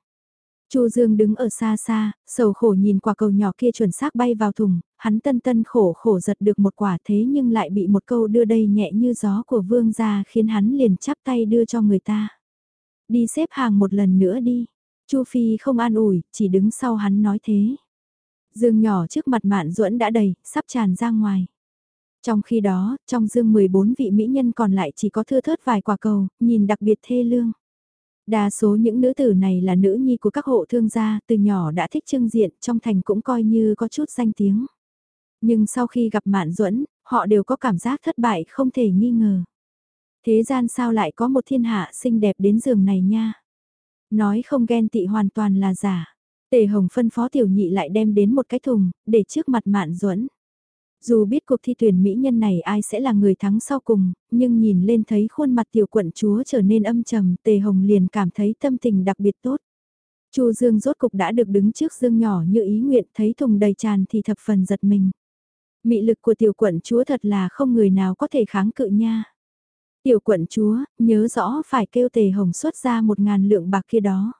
Chu Dương đứng ở xa xa, sầu khổ nhìn quả cầu nhỏ kia chuẩn xác bay vào thùng, hắn tân tân khổ khổ giật được một quả thế nhưng lại bị một câu đưa đây nhẹ như gió của vương gia khiến hắn liền chắp tay đưa cho người ta. Đi xếp hàng một lần nữa đi. Chu Phi không an ủi, chỉ đứng sau hắn nói thế. Dương nhỏ trước mặt mạn duẫn đã đầy, sắp tràn ra ngoài. Trong khi đó, trong dương 14 vị mỹ nhân còn lại chỉ có thưa thớt vài quả cầu, nhìn đặc biệt thê lương. Đa số những nữ tử này là nữ nhi của các hộ thương gia, từ nhỏ đã thích trưng diện, trong thành cũng coi như có chút danh tiếng. Nhưng sau khi gặp Mạn Duẫn, họ đều có cảm giác thất bại không thể nghi ngờ. Thế gian sao lại có một thiên hạ xinh đẹp đến giường này nha. Nói không ghen tị hoàn toàn là giả. Tề Hồng phân phó tiểu nhị lại đem đến một cái thùng, để trước mặt Mạn Duẫn. Dù biết cuộc thi tuyển mỹ nhân này ai sẽ là người thắng sau cùng, nhưng nhìn lên thấy khuôn mặt tiểu quận chúa trở nên âm trầm, Tề Hồng liền cảm thấy tâm tình đặc biệt tốt. Chu Dương rốt cục đã được đứng trước Dương nhỏ như ý nguyện, thấy thùng đầy tràn thì thập phần giật mình. Mị lực của tiểu quận chúa thật là không người nào có thể kháng cự nha. Tiểu quận chúa, nhớ rõ phải kêu Tề Hồng xuất ra một ngàn lượng bạc kia đó.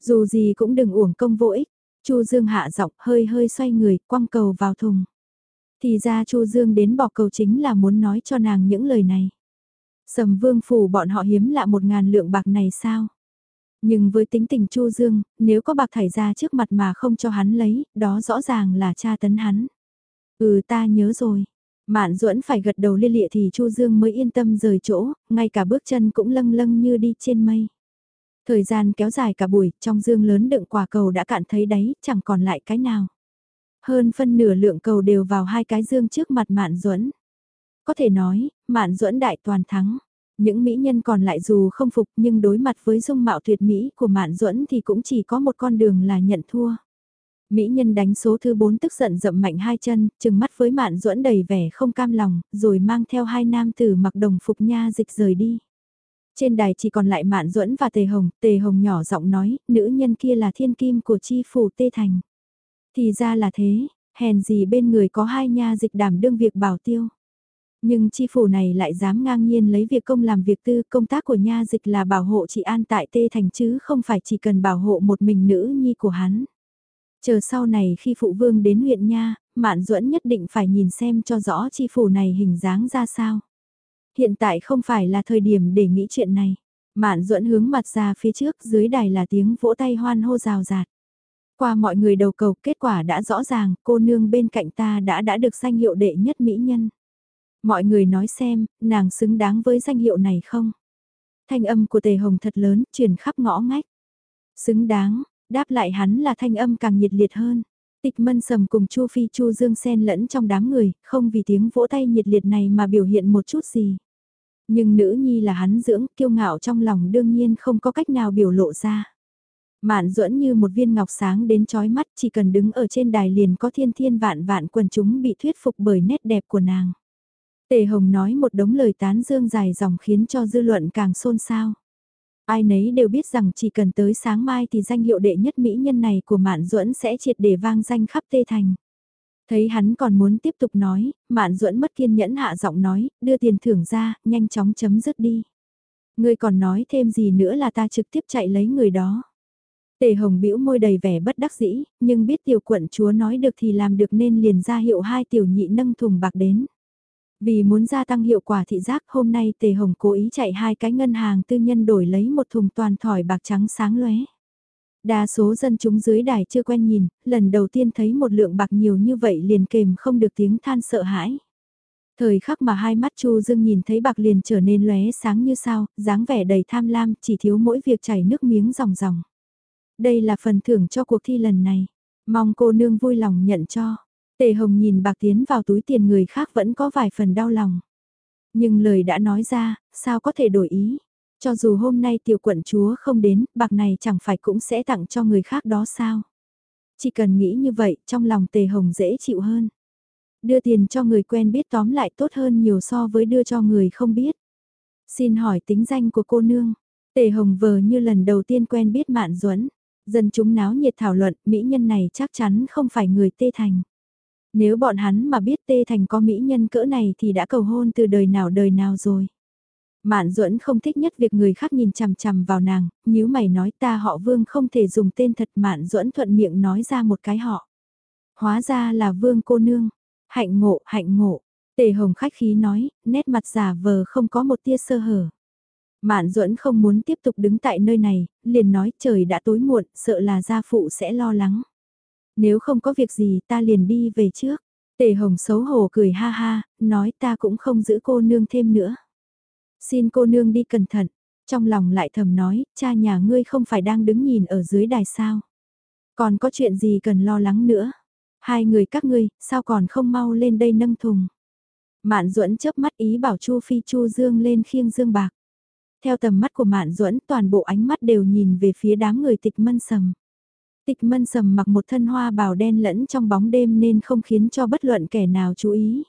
Dù gì cũng đừng uổng công vô ích. Chu Dương hạ giọng hơi hơi xoay người, quăng cầu vào thùng. Thì ra Chu Dương đến bỏ cầu chính là muốn nói cho nàng những lời này. Sầm vương phủ bọn họ hiếm lạ một ngàn lượng bạc này sao? Nhưng với tính tình Chu Dương, nếu có bạc thải ra trước mặt mà không cho hắn lấy, đó rõ ràng là tra tấn hắn. Ừ ta nhớ rồi. Mạn duẫn phải gật đầu lia lịa thì Chu Dương mới yên tâm rời chỗ, ngay cả bước chân cũng lâng lâng như đi trên mây. Thời gian kéo dài cả buổi, trong dương lớn đựng quả cầu đã cạn thấy đáy, chẳng còn lại cái nào. Hơn phân nửa lượng cầu đều vào hai cái dương trước mặt Mạn Duẫn. Có thể nói, Mạn Duẫn đại toàn thắng. Những mỹ nhân còn lại dù không phục nhưng đối mặt với dung mạo tuyệt mỹ của Mạn Duẫn thì cũng chỉ có một con đường là nhận thua. Mỹ nhân đánh số thứ 4 tức giận dậm mạnh hai chân, chừng mắt với Mạn Duẫn đầy vẻ không cam lòng, rồi mang theo hai nam tử mặc đồng phục nha dịch rời đi. Trên đài chỉ còn lại Mạn Duẫn và Tề Hồng, Tề Hồng nhỏ giọng nói, nữ nhân kia là thiên kim của chi phủ Tê Thành. Thì ra là thế, hèn gì bên người có hai nha dịch đảm đương việc bảo tiêu. Nhưng chi phủ này lại dám ngang nhiên lấy việc công làm việc tư, công tác của nha dịch là bảo hộ chị An tại Tê Thành chứ không phải chỉ cần bảo hộ một mình nữ nhi của hắn. Chờ sau này khi phụ vương đến huyện nha, Mạn Duẫn nhất định phải nhìn xem cho rõ chi phủ này hình dáng ra sao. Hiện tại không phải là thời điểm để nghĩ chuyện này. Mạn Duẫn hướng mặt ra phía trước, dưới đài là tiếng vỗ tay hoan hô rào rạt. Qua mọi người đầu cầu, kết quả đã rõ ràng, cô nương bên cạnh ta đã đã được danh hiệu đệ nhất mỹ nhân. Mọi người nói xem, nàng xứng đáng với danh hiệu này không? Thanh âm của Tề Hồng thật lớn, truyền khắp ngõ ngách. Xứng đáng, đáp lại hắn là thanh âm càng nhiệt liệt hơn. Tịch mân sầm cùng Chu Phi Chu Dương xen lẫn trong đám người, không vì tiếng vỗ tay nhiệt liệt này mà biểu hiện một chút gì. Nhưng nữ nhi là hắn dưỡng, kiêu ngạo trong lòng đương nhiên không có cách nào biểu lộ ra. Mạn duẫn như một viên ngọc sáng đến chói mắt chỉ cần đứng ở trên đài liền có thiên thiên vạn vạn quần chúng bị thuyết phục bởi nét đẹp của nàng. Tề Hồng nói một đống lời tán dương dài dòng khiến cho dư luận càng xôn xao. Ai nấy đều biết rằng chỉ cần tới sáng mai thì danh hiệu đệ nhất mỹ nhân này của Mạn Duẫn sẽ triệt để vang danh khắp Tê Thành. Thấy hắn còn muốn tiếp tục nói, Mạn Duẫn mất kiên nhẫn hạ giọng nói, đưa tiền thưởng ra, nhanh chóng chấm dứt đi. Ngươi còn nói thêm gì nữa là ta trực tiếp chạy lấy người đó. Tề Hồng bĩu môi đầy vẻ bất đắc dĩ, nhưng biết tiểu quận chúa nói được thì làm được nên liền ra hiệu hai tiểu nhị nâng thùng bạc đến. Vì muốn gia tăng hiệu quả thị giác hôm nay Tề Hồng cố ý chạy hai cái ngân hàng tư nhân đổi lấy một thùng toàn thỏi bạc trắng sáng lóe. Đa số dân chúng dưới đài chưa quen nhìn, lần đầu tiên thấy một lượng bạc nhiều như vậy liền kềm không được tiếng than sợ hãi. Thời khắc mà hai mắt Chu Dương nhìn thấy bạc liền trở nên lóe sáng như sao, dáng vẻ đầy tham lam, chỉ thiếu mỗi việc chảy nước miếng ròng ròng. Đây là phần thưởng cho cuộc thi lần này. Mong cô nương vui lòng nhận cho. Tề Hồng nhìn bạc tiến vào túi tiền người khác vẫn có vài phần đau lòng. Nhưng lời đã nói ra, sao có thể đổi ý. Cho dù hôm nay tiểu quận chúa không đến, bạc này chẳng phải cũng sẽ tặng cho người khác đó sao. Chỉ cần nghĩ như vậy, trong lòng Tề Hồng dễ chịu hơn. Đưa tiền cho người quen biết tóm lại tốt hơn nhiều so với đưa cho người không biết. Xin hỏi tính danh của cô nương. Tề Hồng vờ như lần đầu tiên quen biết Mạn Duẫn. Dân chúng náo nhiệt thảo luận, mỹ nhân này chắc chắn không phải người Tê Thành. Nếu bọn hắn mà biết Tê Thành có mỹ nhân cỡ này thì đã cầu hôn từ đời nào đời nào rồi. Mạn Duẫn không thích nhất việc người khác nhìn chằm chằm vào nàng, nếu mày nói ta họ Vương không thể dùng tên thật Mạn Duẫn thuận miệng nói ra một cái họ. Hóa ra là Vương cô nương, hạnh ngộ, hạnh ngộ. Tề Hồng khách khí nói, nét mặt giả vờ không có một tia sơ hở. Mạn Duẫn không muốn tiếp tục đứng tại nơi này, liền nói trời đã tối muộn, sợ là gia phụ sẽ lo lắng. Nếu không có việc gì ta liền đi về trước. Tề Hồng xấu hổ cười ha ha, nói ta cũng không giữ cô nương thêm nữa. Xin cô nương đi cẩn thận, trong lòng lại thầm nói, cha nhà ngươi không phải đang đứng nhìn ở dưới đài sao. Còn có chuyện gì cần lo lắng nữa. Hai người các ngươi, sao còn không mau lên đây nâng thùng. Mạn duẫn chớp mắt ý bảo Chu Phi Chu Dương lên khiêng dương bạc. Theo tầm mắt của Mạn duẫn toàn bộ ánh mắt đều nhìn về phía đám người tịch mân sầm. Tịch mân sầm mặc một thân hoa bào đen lẫn trong bóng đêm nên không khiến cho bất luận kẻ nào chú ý.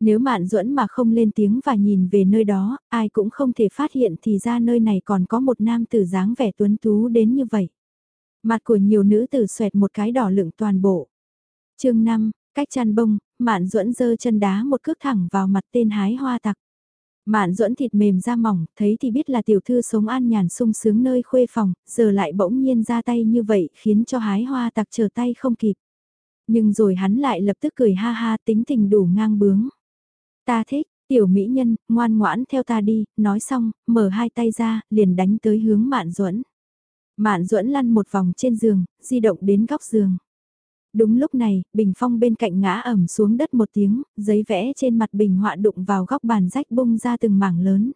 Nếu mạn duẫn mà không lên tiếng và nhìn về nơi đó, ai cũng không thể phát hiện thì ra nơi này còn có một nam tử dáng vẻ tuấn tú đến như vậy. Mặt của nhiều nữ tử xoẹt một cái đỏ lựng toàn bộ. chương 5, cách chăn bông, mạn duẫn giơ chân đá một cước thẳng vào mặt tên hái hoa tặc. Mạn duẫn thịt mềm da mỏng, thấy thì biết là tiểu thư sống an nhàn sung sướng nơi khuê phòng, giờ lại bỗng nhiên ra tay như vậy khiến cho hái hoa tặc trở tay không kịp. Nhưng rồi hắn lại lập tức cười ha ha tính tình đủ ngang bướng. Ta thích, tiểu mỹ nhân, ngoan ngoãn theo ta đi, nói xong, mở hai tay ra, liền đánh tới hướng mạn duẫn. Mạn duẫn lăn một vòng trên giường, di động đến góc giường. Đúng lúc này, bình phong bên cạnh ngã ẩm xuống đất một tiếng, giấy vẽ trên mặt bình họa đụng vào góc bàn rách bung ra từng mảng lớn.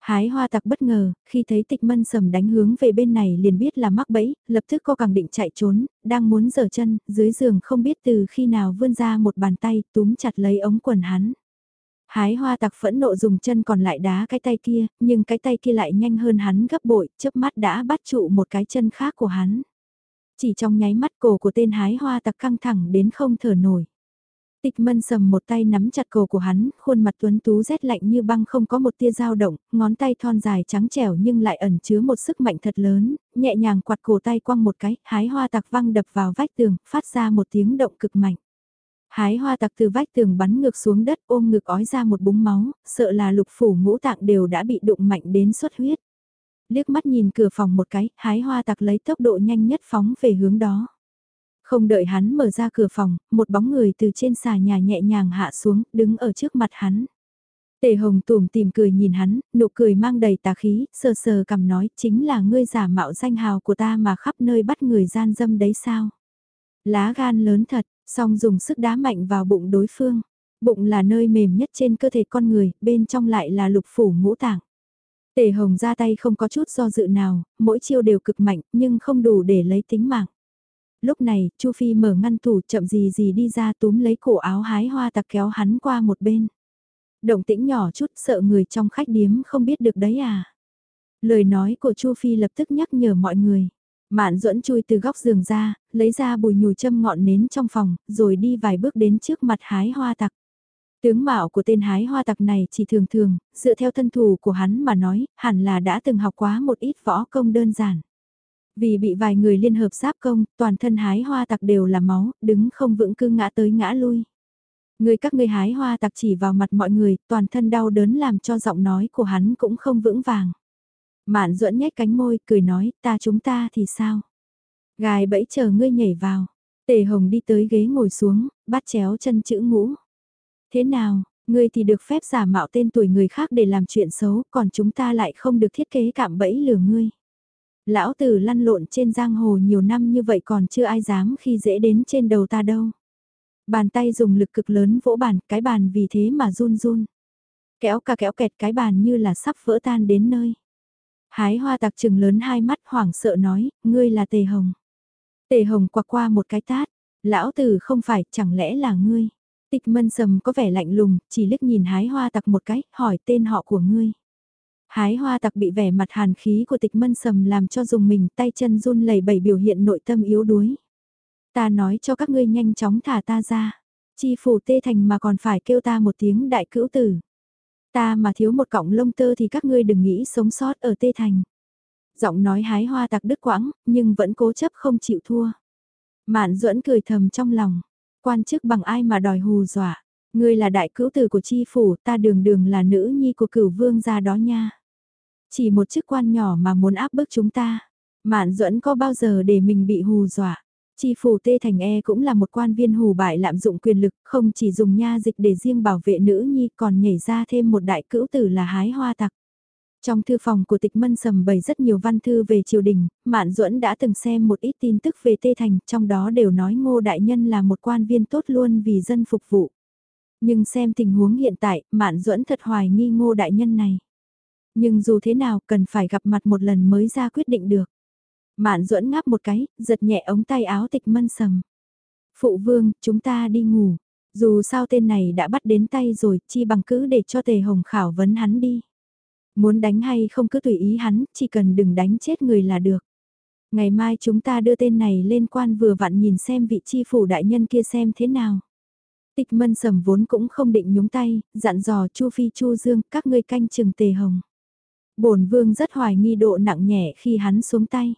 Hái hoa tặc bất ngờ, khi thấy tịch mân sầm đánh hướng về bên này liền biết là mắc bẫy, lập tức co càng định chạy trốn, đang muốn giở chân, dưới giường không biết từ khi nào vươn ra một bàn tay túm chặt lấy ống quần hắn. Hái hoa tặc phẫn nộ dùng chân còn lại đá cái tay kia, nhưng cái tay kia lại nhanh hơn hắn gấp bội, chớp mắt đã bắt trụ một cái chân khác của hắn. Chỉ trong nháy mắt cổ của tên hái hoa tặc căng thẳng đến không thở nổi. Tịch mân sầm một tay nắm chặt cổ của hắn, khuôn mặt tuấn tú rét lạnh như băng không có một tia dao động, ngón tay thon dài trắng trẻo nhưng lại ẩn chứa một sức mạnh thật lớn, nhẹ nhàng quạt cổ tay quăng một cái, hái hoa tặc văng đập vào vách tường, phát ra một tiếng động cực mạnh. Hái hoa tặc từ vách tường bắn ngược xuống đất ôm ngực ói ra một búng máu, sợ là lục phủ ngũ tạng đều đã bị đụng mạnh đến xuất huyết. Liếc mắt nhìn cửa phòng một cái, hái hoa tặc lấy tốc độ nhanh nhất phóng về hướng đó. Không đợi hắn mở ra cửa phòng, một bóng người từ trên xà nhà nhẹ nhàng hạ xuống, đứng ở trước mặt hắn. Tề Hồng tùm tìm cười nhìn hắn, nụ cười mang đầy tà khí, sờ sờ cầm nói chính là ngươi giả mạo danh hào của ta mà khắp nơi bắt người gian dâm đấy sao. Lá gan lớn thật, song dùng sức đá mạnh vào bụng đối phương. Bụng là nơi mềm nhất trên cơ thể con người, bên trong lại là lục phủ ngũ tạng. Tề Hồng ra tay không có chút do dự nào, mỗi chiêu đều cực mạnh nhưng không đủ để lấy tính mạng. Lúc này, Chu Phi mở ngăn tủ chậm gì gì đi ra túm lấy cổ áo hái hoa tặc kéo hắn qua một bên. Động tĩnh nhỏ chút sợ người trong khách điếm không biết được đấy à. Lời nói của Chu Phi lập tức nhắc nhở mọi người. Mạn duẫn chui từ góc giường ra, lấy ra bùi nhùi châm ngọn nến trong phòng, rồi đi vài bước đến trước mặt hái hoa tặc. Tướng mạo của tên hái hoa tặc này chỉ thường thường, dựa theo thân thủ của hắn mà nói, hẳn là đã từng học quá một ít võ công đơn giản. Vì bị vài người liên hợp giáp công, toàn thân hái hoa tặc đều là máu, đứng không vững cư ngã tới ngã lui. Người các ngươi hái hoa tặc chỉ vào mặt mọi người, toàn thân đau đớn làm cho giọng nói của hắn cũng không vững vàng. Mạn duẫn nhếch cánh môi, cười nói, ta chúng ta thì sao? Gài bẫy chờ ngươi nhảy vào. Tề Hồng đi tới ghế ngồi xuống, bắt chéo chân chữ ngũ. Thế nào, ngươi thì được phép giả mạo tên tuổi người khác để làm chuyện xấu, còn chúng ta lại không được thiết kế cạm bẫy lừa ngươi. Lão tử lăn lộn trên giang hồ nhiều năm như vậy còn chưa ai dám khi dễ đến trên đầu ta đâu. Bàn tay dùng lực cực lớn vỗ bàn, cái bàn vì thế mà run run. Kéo cả kéo kẹt cái bàn như là sắp vỡ tan đến nơi. Hái hoa tạc trừng lớn hai mắt hoảng sợ nói, ngươi là tề hồng. Tề hồng quạc qua một cái tát, lão tử không phải, chẳng lẽ là ngươi. Tịch mân sầm có vẻ lạnh lùng, chỉ liếc nhìn hái hoa tặc một cái, hỏi tên họ của ngươi. Hái hoa tặc bị vẻ mặt hàn khí của tịch mân sầm làm cho dùng mình tay chân run lẩy bẩy biểu hiện nội tâm yếu đuối. Ta nói cho các ngươi nhanh chóng thả ta ra. Chi phủ tê thành mà còn phải kêu ta một tiếng đại cữu tử. Ta mà thiếu một cọng lông tơ thì các ngươi đừng nghĩ sống sót ở tê thành. Giọng nói hái hoa tặc đứt quãng, nhưng vẫn cố chấp không chịu thua. Mạn duẫn cười thầm trong lòng. Quan chức bằng ai mà đòi hù dọa. Ngươi là đại cữu tử của chi phủ, ta đường đường là nữ nhi của cửu vương gia đó nha. Chỉ một chức quan nhỏ mà muốn áp bức chúng ta. Mạn duẫn có bao giờ để mình bị hù dọa. Chi phủ Tê Thành E cũng là một quan viên hù bại lạm dụng quyền lực, không chỉ dùng nha dịch để riêng bảo vệ nữ nhi còn nhảy ra thêm một đại cữu tử là hái hoa tặc. Trong thư phòng của tịch mân sầm bày rất nhiều văn thư về triều đình, Mạn Duẫn đã từng xem một ít tin tức về Tê Thành, trong đó đều nói ngô đại nhân là một quan viên tốt luôn vì dân phục vụ. Nhưng xem tình huống hiện tại, Mạn Duẫn thật hoài nghi ngô đại nhân này. Nhưng dù thế nào cần phải gặp mặt một lần mới ra quyết định được. Mạn duẫn ngáp một cái, giật nhẹ ống tay áo tịch mân sầm. Phụ vương, chúng ta đi ngủ. Dù sao tên này đã bắt đến tay rồi, chi bằng cứ để cho tề hồng khảo vấn hắn đi. Muốn đánh hay không cứ tùy ý hắn, chỉ cần đừng đánh chết người là được. Ngày mai chúng ta đưa tên này lên quan vừa vặn nhìn xem vị chi phủ đại nhân kia xem thế nào. Tịch mân sầm vốn cũng không định nhúng tay, dặn dò Chu Phi Chu Dương các ngươi canh chừng tề hồng. bổn vương rất hoài nghi độ nặng nhẹ khi hắn xuống tay.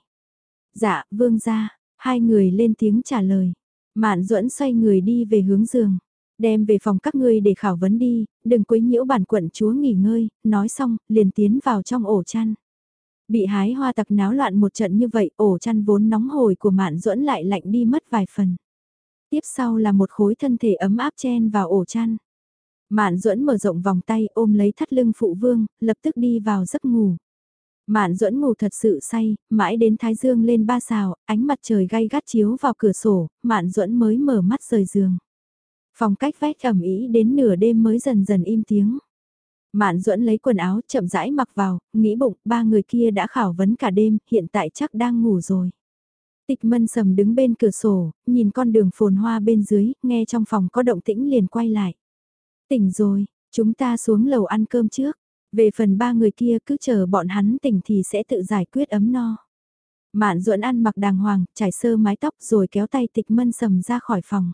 Dạ, vương gia, hai người lên tiếng trả lời. Mạn duẫn xoay người đi về hướng giường. Đem về phòng các ngươi để khảo vấn đi, đừng quấy nhiễu bản quận chúa nghỉ ngơi, nói xong, liền tiến vào trong ổ chăn. Bị hái hoa tặc náo loạn một trận như vậy, ổ chăn vốn nóng hồi của mạn duẫn lại lạnh đi mất vài phần. Tiếp sau là một khối thân thể ấm áp chen vào ổ chăn. Mạn duẫn mở rộng vòng tay ôm lấy thắt lưng phụ vương, lập tức đi vào giấc ngủ. Mạn duẫn ngủ thật sự say, mãi đến thái dương lên ba xào, ánh mặt trời gay gắt chiếu vào cửa sổ, mạn duẫn mới mở mắt rời giường. Phòng cách vách ẩm ý đến nửa đêm mới dần dần im tiếng. Mạn duẫn lấy quần áo chậm rãi mặc vào, nghĩ bụng ba người kia đã khảo vấn cả đêm, hiện tại chắc đang ngủ rồi. Tịch mân sầm đứng bên cửa sổ, nhìn con đường phồn hoa bên dưới, nghe trong phòng có động tĩnh liền quay lại. Tỉnh rồi, chúng ta xuống lầu ăn cơm trước. Về phần ba người kia cứ chờ bọn hắn tỉnh thì sẽ tự giải quyết ấm no. Mạn duẫn ăn mặc đàng hoàng, trải sơ mái tóc rồi kéo tay tịch mân sầm ra khỏi phòng.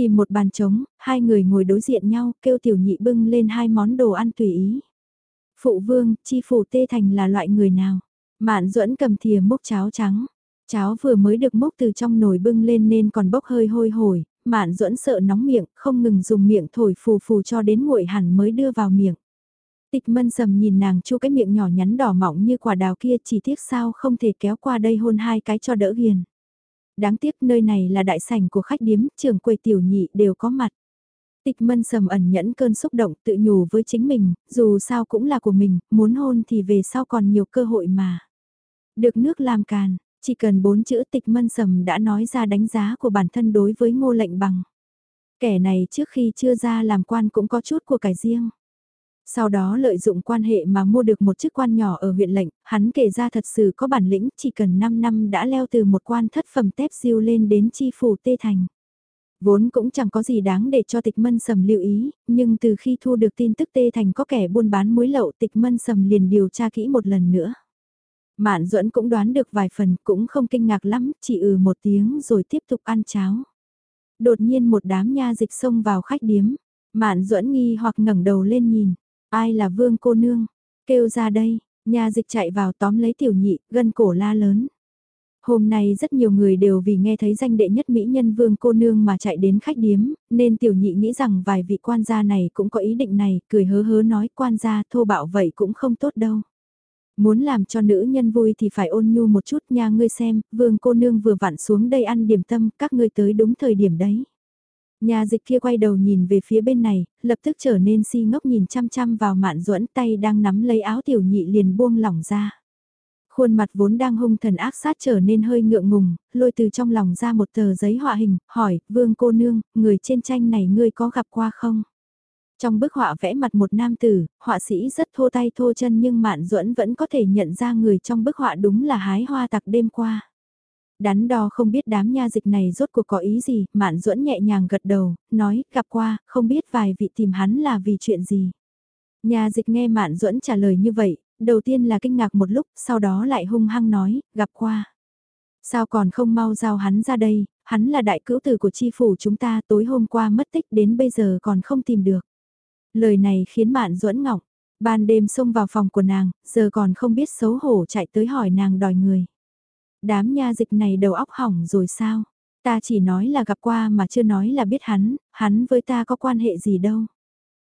Tìm một bàn trống, hai người ngồi đối diện nhau, kêu tiểu nhị bưng lên hai món đồ ăn tùy ý. Phụ vương, chi phủ tê thành là loại người nào? Mạn duẫn cầm thìa múc cháo trắng. Cháo vừa mới được múc từ trong nồi bưng lên nên còn bốc hơi hôi hổi, mạn duẫn sợ nóng miệng, không ngừng dùng miệng thổi phù phù cho đến nguội hẳn mới đưa vào miệng. Tịch mân sầm nhìn nàng chu cái miệng nhỏ nhắn đỏ mọng như quả đào kia chỉ tiếc sao không thể kéo qua đây hôn hai cái cho đỡ hiền. Đáng tiếc nơi này là đại sảnh của khách điếm, trưởng quầy tiểu nhị đều có mặt. Tịch mân sầm ẩn nhẫn cơn xúc động tự nhủ với chính mình, dù sao cũng là của mình, muốn hôn thì về sau còn nhiều cơ hội mà. Được nước làm càn, chỉ cần bốn chữ tịch mân sầm đã nói ra đánh giá của bản thân đối với ngô lệnh bằng. Kẻ này trước khi chưa ra làm quan cũng có chút của cải riêng. Sau đó lợi dụng quan hệ mà mua được một chức quan nhỏ ở huyện lệnh, hắn kể ra thật sự có bản lĩnh chỉ cần 5 năm đã leo từ một quan thất phẩm tép siêu lên đến chi phủ tê thành. Vốn cũng chẳng có gì đáng để cho tịch mân sầm lưu ý, nhưng từ khi thu được tin tức tê thành có kẻ buôn bán muối lậu tịch mân sầm liền điều tra kỹ một lần nữa. Mạn duẫn cũng đoán được vài phần cũng không kinh ngạc lắm, chỉ ừ một tiếng rồi tiếp tục ăn cháo. Đột nhiên một đám nha dịch xông vào khách điếm, Mạn duẫn nghi hoặc ngẩng đầu lên nhìn, Ai là vương cô nương? Kêu ra đây, nhà dịch chạy vào tóm lấy tiểu nhị, gân cổ la lớn. Hôm nay rất nhiều người đều vì nghe thấy danh đệ nhất mỹ nhân vương cô nương mà chạy đến khách điếm, nên tiểu nhị nghĩ rằng vài vị quan gia này cũng có ý định này, cười hớ hớ nói quan gia thô bạo vậy cũng không tốt đâu. Muốn làm cho nữ nhân vui thì phải ôn nhu một chút nha ngươi xem, vương cô nương vừa vặn xuống đây ăn điểm tâm, các ngươi tới đúng thời điểm đấy. Nhà dịch kia quay đầu nhìn về phía bên này, lập tức trở nên si ngốc nhìn chăm chăm vào mạn duẫn tay đang nắm lấy áo tiểu nhị liền buông lỏng ra. Khuôn mặt vốn đang hung thần ác sát trở nên hơi ngượng ngùng, lôi từ trong lòng ra một tờ giấy họa hình, hỏi, vương cô nương, người trên tranh này ngươi có gặp qua không? Trong bức họa vẽ mặt một nam tử, họa sĩ rất thô tay thô chân nhưng mạn duẫn vẫn có thể nhận ra người trong bức họa đúng là hái hoa tặc đêm qua đắn đo không biết đám nha dịch này rốt cuộc có ý gì, mạn duẫn nhẹ nhàng gật đầu, nói, gặp qua, không biết vài vị tìm hắn là vì chuyện gì. Nhà dịch nghe mạn duẫn trả lời như vậy, đầu tiên là kinh ngạc một lúc, sau đó lại hung hăng nói, gặp qua. Sao còn không mau giao hắn ra đây, hắn là đại cữu tử của chi phủ chúng ta tối hôm qua mất tích đến bây giờ còn không tìm được. Lời này khiến mạn duẫn ngọc, ban đêm xông vào phòng của nàng, giờ còn không biết xấu hổ chạy tới hỏi nàng đòi người. Đám nha dịch này đầu óc hỏng rồi sao? Ta chỉ nói là gặp qua mà chưa nói là biết hắn, hắn với ta có quan hệ gì đâu.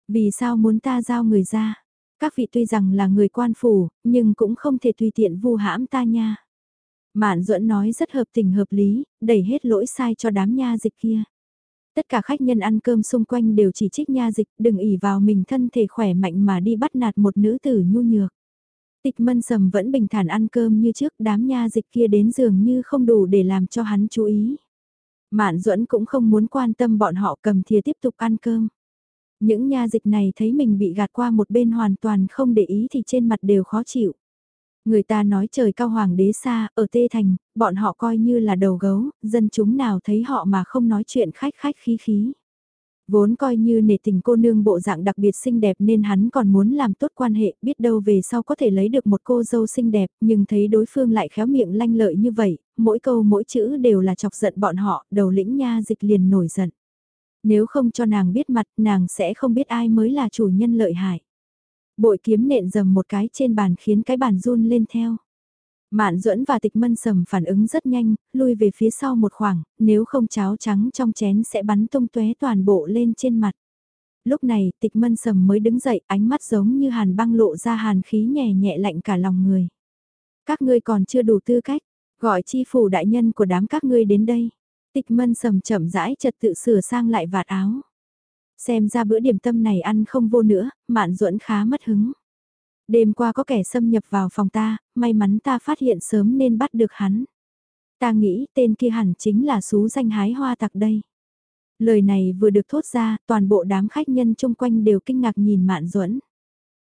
Vì sao muốn ta giao người ra? Các vị tuy rằng là người quan phủ, nhưng cũng không thể tùy tiện vu hãm ta nha. Mạn duẫn nói rất hợp tình hợp lý, đẩy hết lỗi sai cho đám nha dịch kia. Tất cả khách nhân ăn cơm xung quanh đều chỉ trích nha dịch, đừng ỉ vào mình thân thể khỏe mạnh mà đi bắt nạt một nữ tử nhu nhược. Tịch mân sầm vẫn bình thản ăn cơm như trước đám nha dịch kia đến giường như không đủ để làm cho hắn chú ý. Mạn duẫn cũng không muốn quan tâm bọn họ cầm thìa tiếp tục ăn cơm. Những nha dịch này thấy mình bị gạt qua một bên hoàn toàn không để ý thì trên mặt đều khó chịu. Người ta nói trời cao hoàng đế xa, ở Tê Thành, bọn họ coi như là đầu gấu, dân chúng nào thấy họ mà không nói chuyện khách khách khí khí. Vốn coi như nể tình cô nương bộ dạng đặc biệt xinh đẹp nên hắn còn muốn làm tốt quan hệ, biết đâu về sau có thể lấy được một cô dâu xinh đẹp, nhưng thấy đối phương lại khéo miệng lanh lợi như vậy, mỗi câu mỗi chữ đều là chọc giận bọn họ, đầu lĩnh nha dịch liền nổi giận. Nếu không cho nàng biết mặt, nàng sẽ không biết ai mới là chủ nhân lợi hại. Bội kiếm nện dầm một cái trên bàn khiến cái bàn run lên theo. Mạn duẫn và tịch mân sầm phản ứng rất nhanh, lui về phía sau một khoảng, nếu không cháo trắng trong chén sẽ bắn tung tóe toàn bộ lên trên mặt. Lúc này tịch mân sầm mới đứng dậy, ánh mắt giống như hàn băng lộ ra hàn khí nhẹ nhẹ lạnh cả lòng người. Các ngươi còn chưa đủ tư cách, gọi chi phủ đại nhân của đám các ngươi đến đây. Tịch mân sầm chậm rãi trật tự sửa sang lại vạt áo. Xem ra bữa điểm tâm này ăn không vô nữa, mạn duẫn khá mất hứng. Đêm qua có kẻ xâm nhập vào phòng ta, may mắn ta phát hiện sớm nên bắt được hắn. Ta nghĩ tên kia hẳn chính là xú danh hái hoa tặc đây. Lời này vừa được thốt ra, toàn bộ đám khách nhân chung quanh đều kinh ngạc nhìn Mạn Duẫn.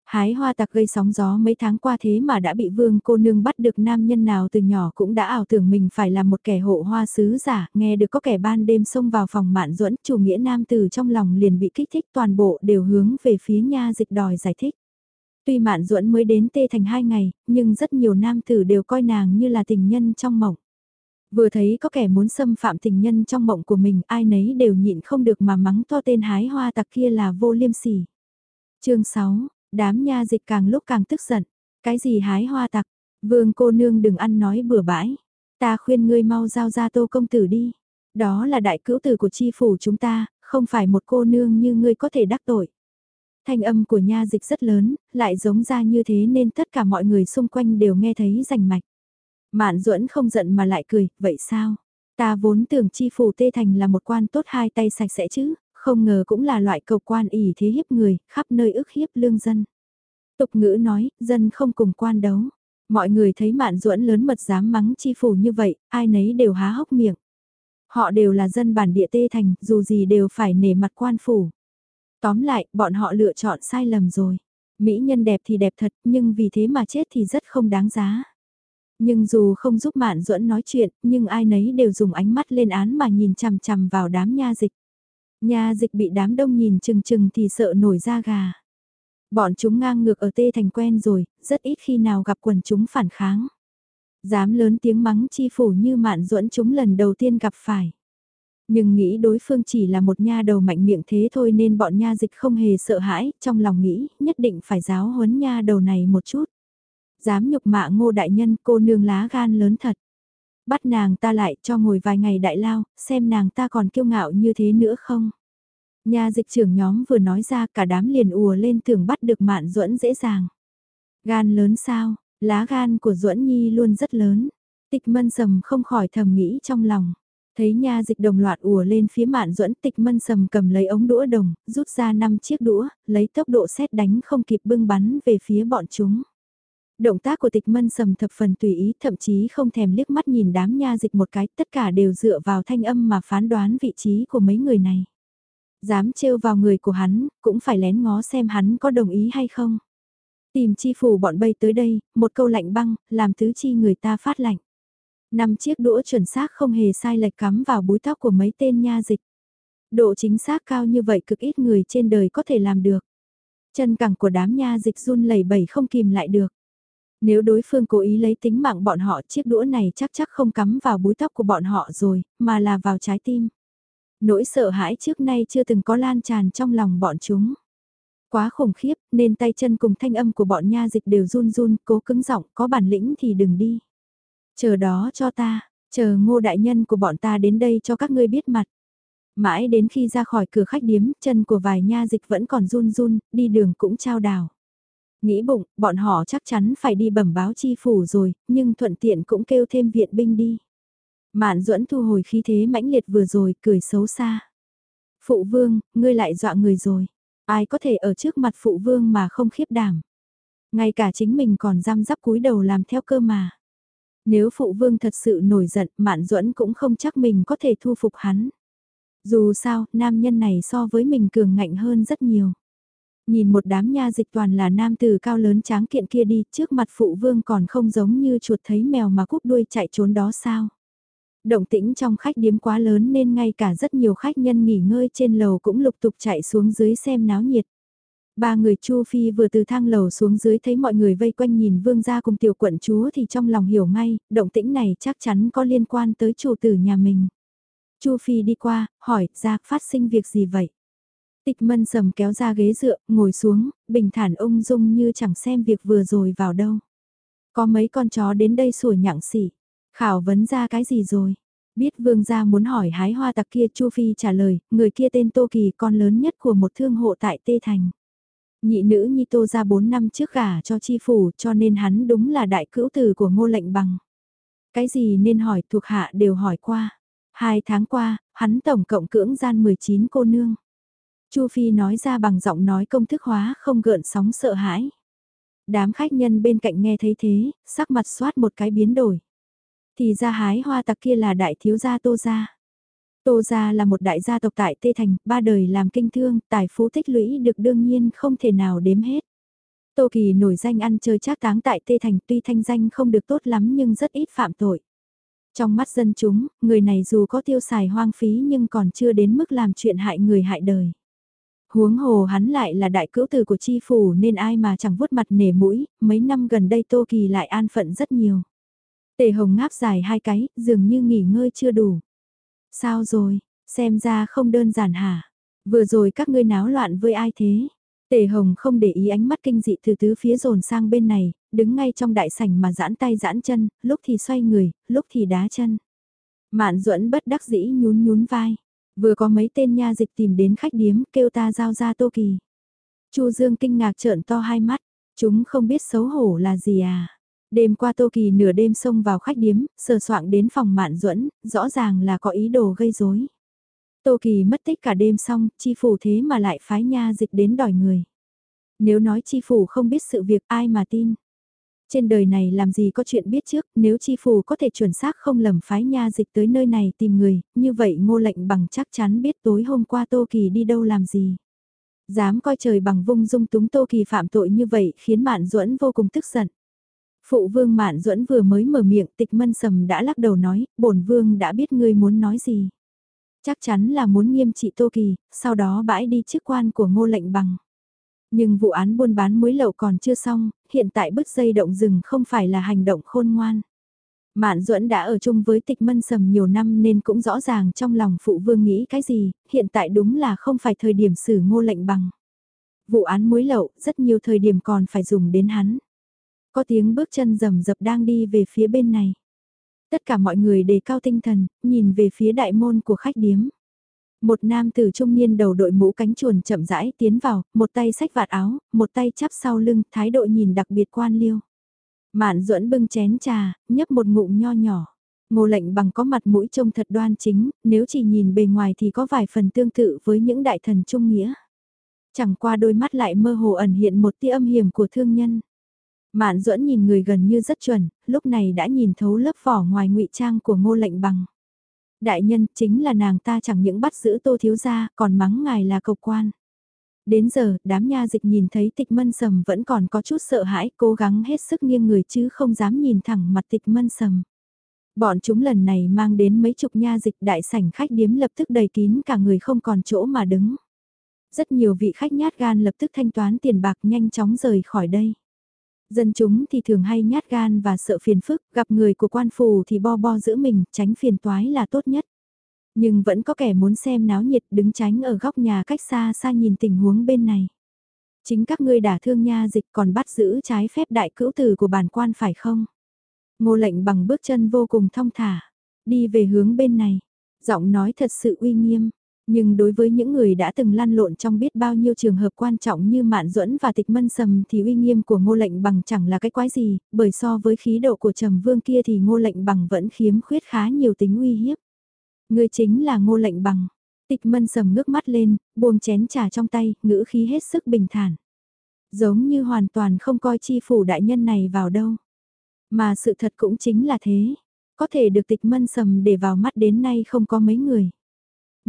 Hái hoa tặc gây sóng gió mấy tháng qua thế mà đã bị vương cô nương bắt được nam nhân nào từ nhỏ cũng đã ảo tưởng mình phải là một kẻ hộ hoa sứ giả, nghe được có kẻ ban đêm xông vào phòng mạn duẫn chủ nghĩa nam từ trong lòng liền bị kích thích toàn bộ đều hướng về phía nha dịch đòi giải thích. Tuy mạn duẫn mới đến tê thành hai ngày, nhưng rất nhiều nam tử đều coi nàng như là tình nhân trong mộng. Vừa thấy có kẻ muốn xâm phạm tình nhân trong mộng của mình ai nấy đều nhịn không được mà mắng to tên hái hoa tặc kia là vô liêm sỉ. chương 6, đám nha dịch càng lúc càng tức giận. Cái gì hái hoa tặc, vương cô nương đừng ăn nói bừa bãi. Ta khuyên ngươi mau giao ra tô công tử đi. Đó là đại cữu tử của chi phủ chúng ta, không phải một cô nương như ngươi có thể đắc tội. Thanh âm của nha dịch rất lớn, lại giống ra như thế nên tất cả mọi người xung quanh đều nghe thấy rành mạch. Mạn duẫn không giận mà lại cười, vậy sao? Ta vốn tưởng chi phủ tê thành là một quan tốt hai tay sạch sẽ chứ, không ngờ cũng là loại cầu quan ỉ thế hiếp người, khắp nơi ức hiếp lương dân. Tục ngữ nói, dân không cùng quan đấu. Mọi người thấy mạn duẫn lớn mật dám mắng chi phủ như vậy, ai nấy đều há hốc miệng. Họ đều là dân bản địa tê thành, dù gì đều phải nể mặt quan phủ. Tóm lại, bọn họ lựa chọn sai lầm rồi. Mỹ nhân đẹp thì đẹp thật, nhưng vì thế mà chết thì rất không đáng giá. Nhưng dù không giúp Mạn Duẫn nói chuyện, nhưng ai nấy đều dùng ánh mắt lên án mà nhìn chằm chằm vào đám nha dịch. Nha dịch bị đám đông nhìn chừng chừng thì sợ nổi da gà. Bọn chúng ngang ngược ở tê thành quen rồi, rất ít khi nào gặp quần chúng phản kháng. Dám lớn tiếng mắng chi phủ như Mạn Duẫn chúng lần đầu tiên gặp phải. Nhưng nghĩ đối phương chỉ là một nha đầu mạnh miệng thế thôi nên bọn nha dịch không hề sợ hãi, trong lòng nghĩ nhất định phải giáo huấn nha đầu này một chút. Dám nhục mạ ngô đại nhân cô nương lá gan lớn thật. Bắt nàng ta lại cho ngồi vài ngày đại lao, xem nàng ta còn kiêu ngạo như thế nữa không. Nhà dịch trưởng nhóm vừa nói ra cả đám liền ùa lên tưởng bắt được mạn duẫn dễ dàng. Gan lớn sao, lá gan của duẫn nhi luôn rất lớn. Tịch mân sầm không khỏi thầm nghĩ trong lòng. Thấy nha dịch đồng loạt ùa lên phía mạn duẫn tịch mân sầm cầm lấy ống đũa đồng, rút ra 5 chiếc đũa, lấy tốc độ xét đánh không kịp bưng bắn về phía bọn chúng. Động tác của tịch mân sầm thập phần tùy ý, thậm chí không thèm liếc mắt nhìn đám nha dịch một cái, tất cả đều dựa vào thanh âm mà phán đoán vị trí của mấy người này. Dám trêu vào người của hắn, cũng phải lén ngó xem hắn có đồng ý hay không. Tìm chi phủ bọn bay tới đây, một câu lạnh băng, làm tứ chi người ta phát lạnh. Năm chiếc đũa chuẩn xác không hề sai lệch cắm vào búi tóc của mấy tên nha dịch. Độ chính xác cao như vậy cực ít người trên đời có thể làm được. Chân cẳng của đám nha dịch run lẩy bẩy không kìm lại được. Nếu đối phương cố ý lấy tính mạng bọn họ chiếc đũa này chắc chắc không cắm vào búi tóc của bọn họ rồi, mà là vào trái tim. Nỗi sợ hãi trước nay chưa từng có lan tràn trong lòng bọn chúng. Quá khủng khiếp nên tay chân cùng thanh âm của bọn nha dịch đều run run, cố cứng giọng có bản lĩnh thì đừng đi. Chờ đó cho ta, chờ ngô đại nhân của bọn ta đến đây cho các ngươi biết mặt. Mãi đến khi ra khỏi cửa khách điếm, chân của vài nha dịch vẫn còn run run, đi đường cũng trao đảo. Nghĩ bụng, bọn họ chắc chắn phải đi bẩm báo chi phủ rồi, nhưng thuận tiện cũng kêu thêm viện binh đi. Mạn duẫn thu hồi khí thế mãnh liệt vừa rồi, cười xấu xa. Phụ vương, ngươi lại dọa người rồi. Ai có thể ở trước mặt phụ vương mà không khiếp đảm. Ngay cả chính mình còn giam giáp cúi đầu làm theo cơ mà. Nếu phụ vương thật sự nổi giận, Mạn Duẫn cũng không chắc mình có thể thu phục hắn. Dù sao, nam nhân này so với mình cường ngạnh hơn rất nhiều. Nhìn một đám nha dịch toàn là nam tử cao lớn tráng kiện kia đi, trước mặt phụ vương còn không giống như chuột thấy mèo mà cúp đuôi chạy trốn đó sao. Động tĩnh trong khách điếm quá lớn nên ngay cả rất nhiều khách nhân nghỉ ngơi trên lầu cũng lục tục chạy xuống dưới xem náo nhiệt. Ba người Chu Phi vừa từ thang lầu xuống dưới thấy mọi người vây quanh nhìn vương gia cùng tiểu quận chúa thì trong lòng hiểu ngay, động tĩnh này chắc chắn có liên quan tới chủ tử nhà mình. Chu Phi đi qua, hỏi, ra phát sinh việc gì vậy? Tịch mân sầm kéo ra ghế dựa, ngồi xuống, bình thản ung dung như chẳng xem việc vừa rồi vào đâu. Có mấy con chó đến đây sủa nhặng xỉ. Khảo vấn ra cái gì rồi? Biết vương gia muốn hỏi hái hoa tặc kia Chu Phi trả lời, người kia tên Tô Kỳ con lớn nhất của một thương hộ tại Tê Thành. Nhị nữ Nhi Tô ra 4 năm trước gả cho chi phủ cho nên hắn đúng là đại cữu tử của ngô lệnh bằng. Cái gì nên hỏi thuộc hạ đều hỏi qua. Hai tháng qua, hắn tổng cộng cưỡng gian 19 cô nương. Chu Phi nói ra bằng giọng nói công thức hóa không gợn sóng sợ hãi. Đám khách nhân bên cạnh nghe thấy thế, sắc mặt xoát một cái biến đổi. Thì ra hái hoa tặc kia là đại thiếu gia Tô Gia. Tô Gia là một đại gia tộc tại Tê Thành, ba đời làm kinh thương, tài phú tích lũy được đương nhiên không thể nào đếm hết. Tô Kỳ nổi danh ăn chơi trác táng tại Tê Thành tuy thanh danh không được tốt lắm nhưng rất ít phạm tội. Trong mắt dân chúng, người này dù có tiêu xài hoang phí nhưng còn chưa đến mức làm chuyện hại người hại đời. Huống hồ hắn lại là đại cữu tử của chi phủ nên ai mà chẳng vuốt mặt nể mũi, mấy năm gần đây Tô Kỳ lại an phận rất nhiều. Tề hồng ngáp dài hai cái, dường như nghỉ ngơi chưa đủ. Sao rồi, xem ra không đơn giản hả? Vừa rồi các ngươi náo loạn với ai thế? Tề Hồng không để ý ánh mắt kinh dị từ tứ phía dồn sang bên này, đứng ngay trong đại sảnh mà giãn tay giãn chân, lúc thì xoay người, lúc thì đá chân. Mạn duẫn bất đắc dĩ nhún nhún vai. Vừa có mấy tên nha dịch tìm đến khách điếm kêu ta giao ra tô kỳ. Chu Dương kinh ngạc trợn to hai mắt, chúng không biết xấu hổ là gì à. Đêm qua Tô Kỳ nửa đêm xông vào khách điếm, sờ soạng đến phòng Mạn Duẫn, rõ ràng là có ý đồ gây rối. Tô Kỳ mất tích cả đêm xong, chi phủ thế mà lại phái nha dịch đến đòi người. Nếu nói chi phủ không biết sự việc ai mà tin. Trên đời này làm gì có chuyện biết trước, nếu chi phủ có thể chuẩn xác không lầm phái nha dịch tới nơi này tìm người, như vậy ngô lệnh bằng chắc chắn biết tối hôm qua Tô Kỳ đi đâu làm gì. Dám coi trời bằng vung dung túng Tô Kỳ phạm tội như vậy khiến Mạn Duẫn vô cùng tức giận. Phụ vương Mạn Duẫn vừa mới mở miệng tịch mân sầm đã lắc đầu nói, bổn vương đã biết ngươi muốn nói gì. Chắc chắn là muốn nghiêm trị Tô Kỳ, sau đó bãi đi chức quan của ngô lệnh bằng. Nhưng vụ án buôn bán muối lậu còn chưa xong, hiện tại bứt dây động rừng không phải là hành động khôn ngoan. Mạn Duẫn đã ở chung với tịch mân sầm nhiều năm nên cũng rõ ràng trong lòng phụ vương nghĩ cái gì, hiện tại đúng là không phải thời điểm xử ngô lệnh bằng. Vụ án muối lậu, rất nhiều thời điểm còn phải dùng đến hắn. Có tiếng bước chân rầm rập đang đi về phía bên này. Tất cả mọi người đề cao tinh thần, nhìn về phía đại môn của khách điếm. Một nam tử trung niên đầu đội mũ cánh chuồn chậm rãi tiến vào, một tay xách vạt áo, một tay chắp sau lưng, thái độ nhìn đặc biệt quan liêu. Mạn duẫn bưng chén trà, nhấp một ngụm nho nhỏ. Ngô lệnh bằng có mặt mũi trông thật đoan chính, nếu chỉ nhìn bề ngoài thì có vài phần tương tự với những đại thần trung nghĩa. Chẳng qua đôi mắt lại mơ hồ ẩn hiện một tia âm hiểm của thương nhân. Mạn duẫn nhìn người gần như rất chuẩn, lúc này đã nhìn thấu lớp vỏ ngoài ngụy trang của ngô lệnh bằng. Đại nhân chính là nàng ta chẳng những bắt giữ tô thiếu gia, còn mắng ngài là cầu quan. Đến giờ, đám nha dịch nhìn thấy tịch mân sầm vẫn còn có chút sợ hãi, cố gắng hết sức nghiêng người chứ không dám nhìn thẳng mặt tịch mân sầm. Bọn chúng lần này mang đến mấy chục nha dịch đại sảnh khách điếm lập tức đầy kín cả người không còn chỗ mà đứng. Rất nhiều vị khách nhát gan lập tức thanh toán tiền bạc nhanh chóng rời khỏi đây. Dân chúng thì thường hay nhát gan và sợ phiền phức, gặp người của quan phủ thì bo bo giữ mình, tránh phiền toái là tốt nhất. Nhưng vẫn có kẻ muốn xem náo nhiệt đứng tránh ở góc nhà cách xa xa nhìn tình huống bên này. Chính các ngươi đả thương nha dịch còn bắt giữ trái phép đại cữu tử của bản quan phải không? Ngô lệnh bằng bước chân vô cùng thong thả, đi về hướng bên này. Giọng nói thật sự uy nghiêm, nhưng đối với những người đã từng lăn lộn trong biết bao nhiêu trường hợp quan trọng như Mạn Duẫn và Tịch Mân Sầm thì uy nghiêm của Ngô Lệnh Bằng chẳng là cái quái gì, bởi so với khí độ của Trầm Vương kia thì Ngô Lệnh Bằng vẫn khiếm khuyết khá nhiều tính uy hiếp. Người chính là Ngô Lệnh Bằng. Tịch Mân Sầm ngước mắt lên, buông chén trà trong tay, ngữ khí hết sức bình thản. Giống như hoàn toàn không coi chi phủ đại nhân này vào đâu. Mà sự thật cũng chính là thế. Có thể được tịch mân sầm để vào mắt đến nay không có mấy người.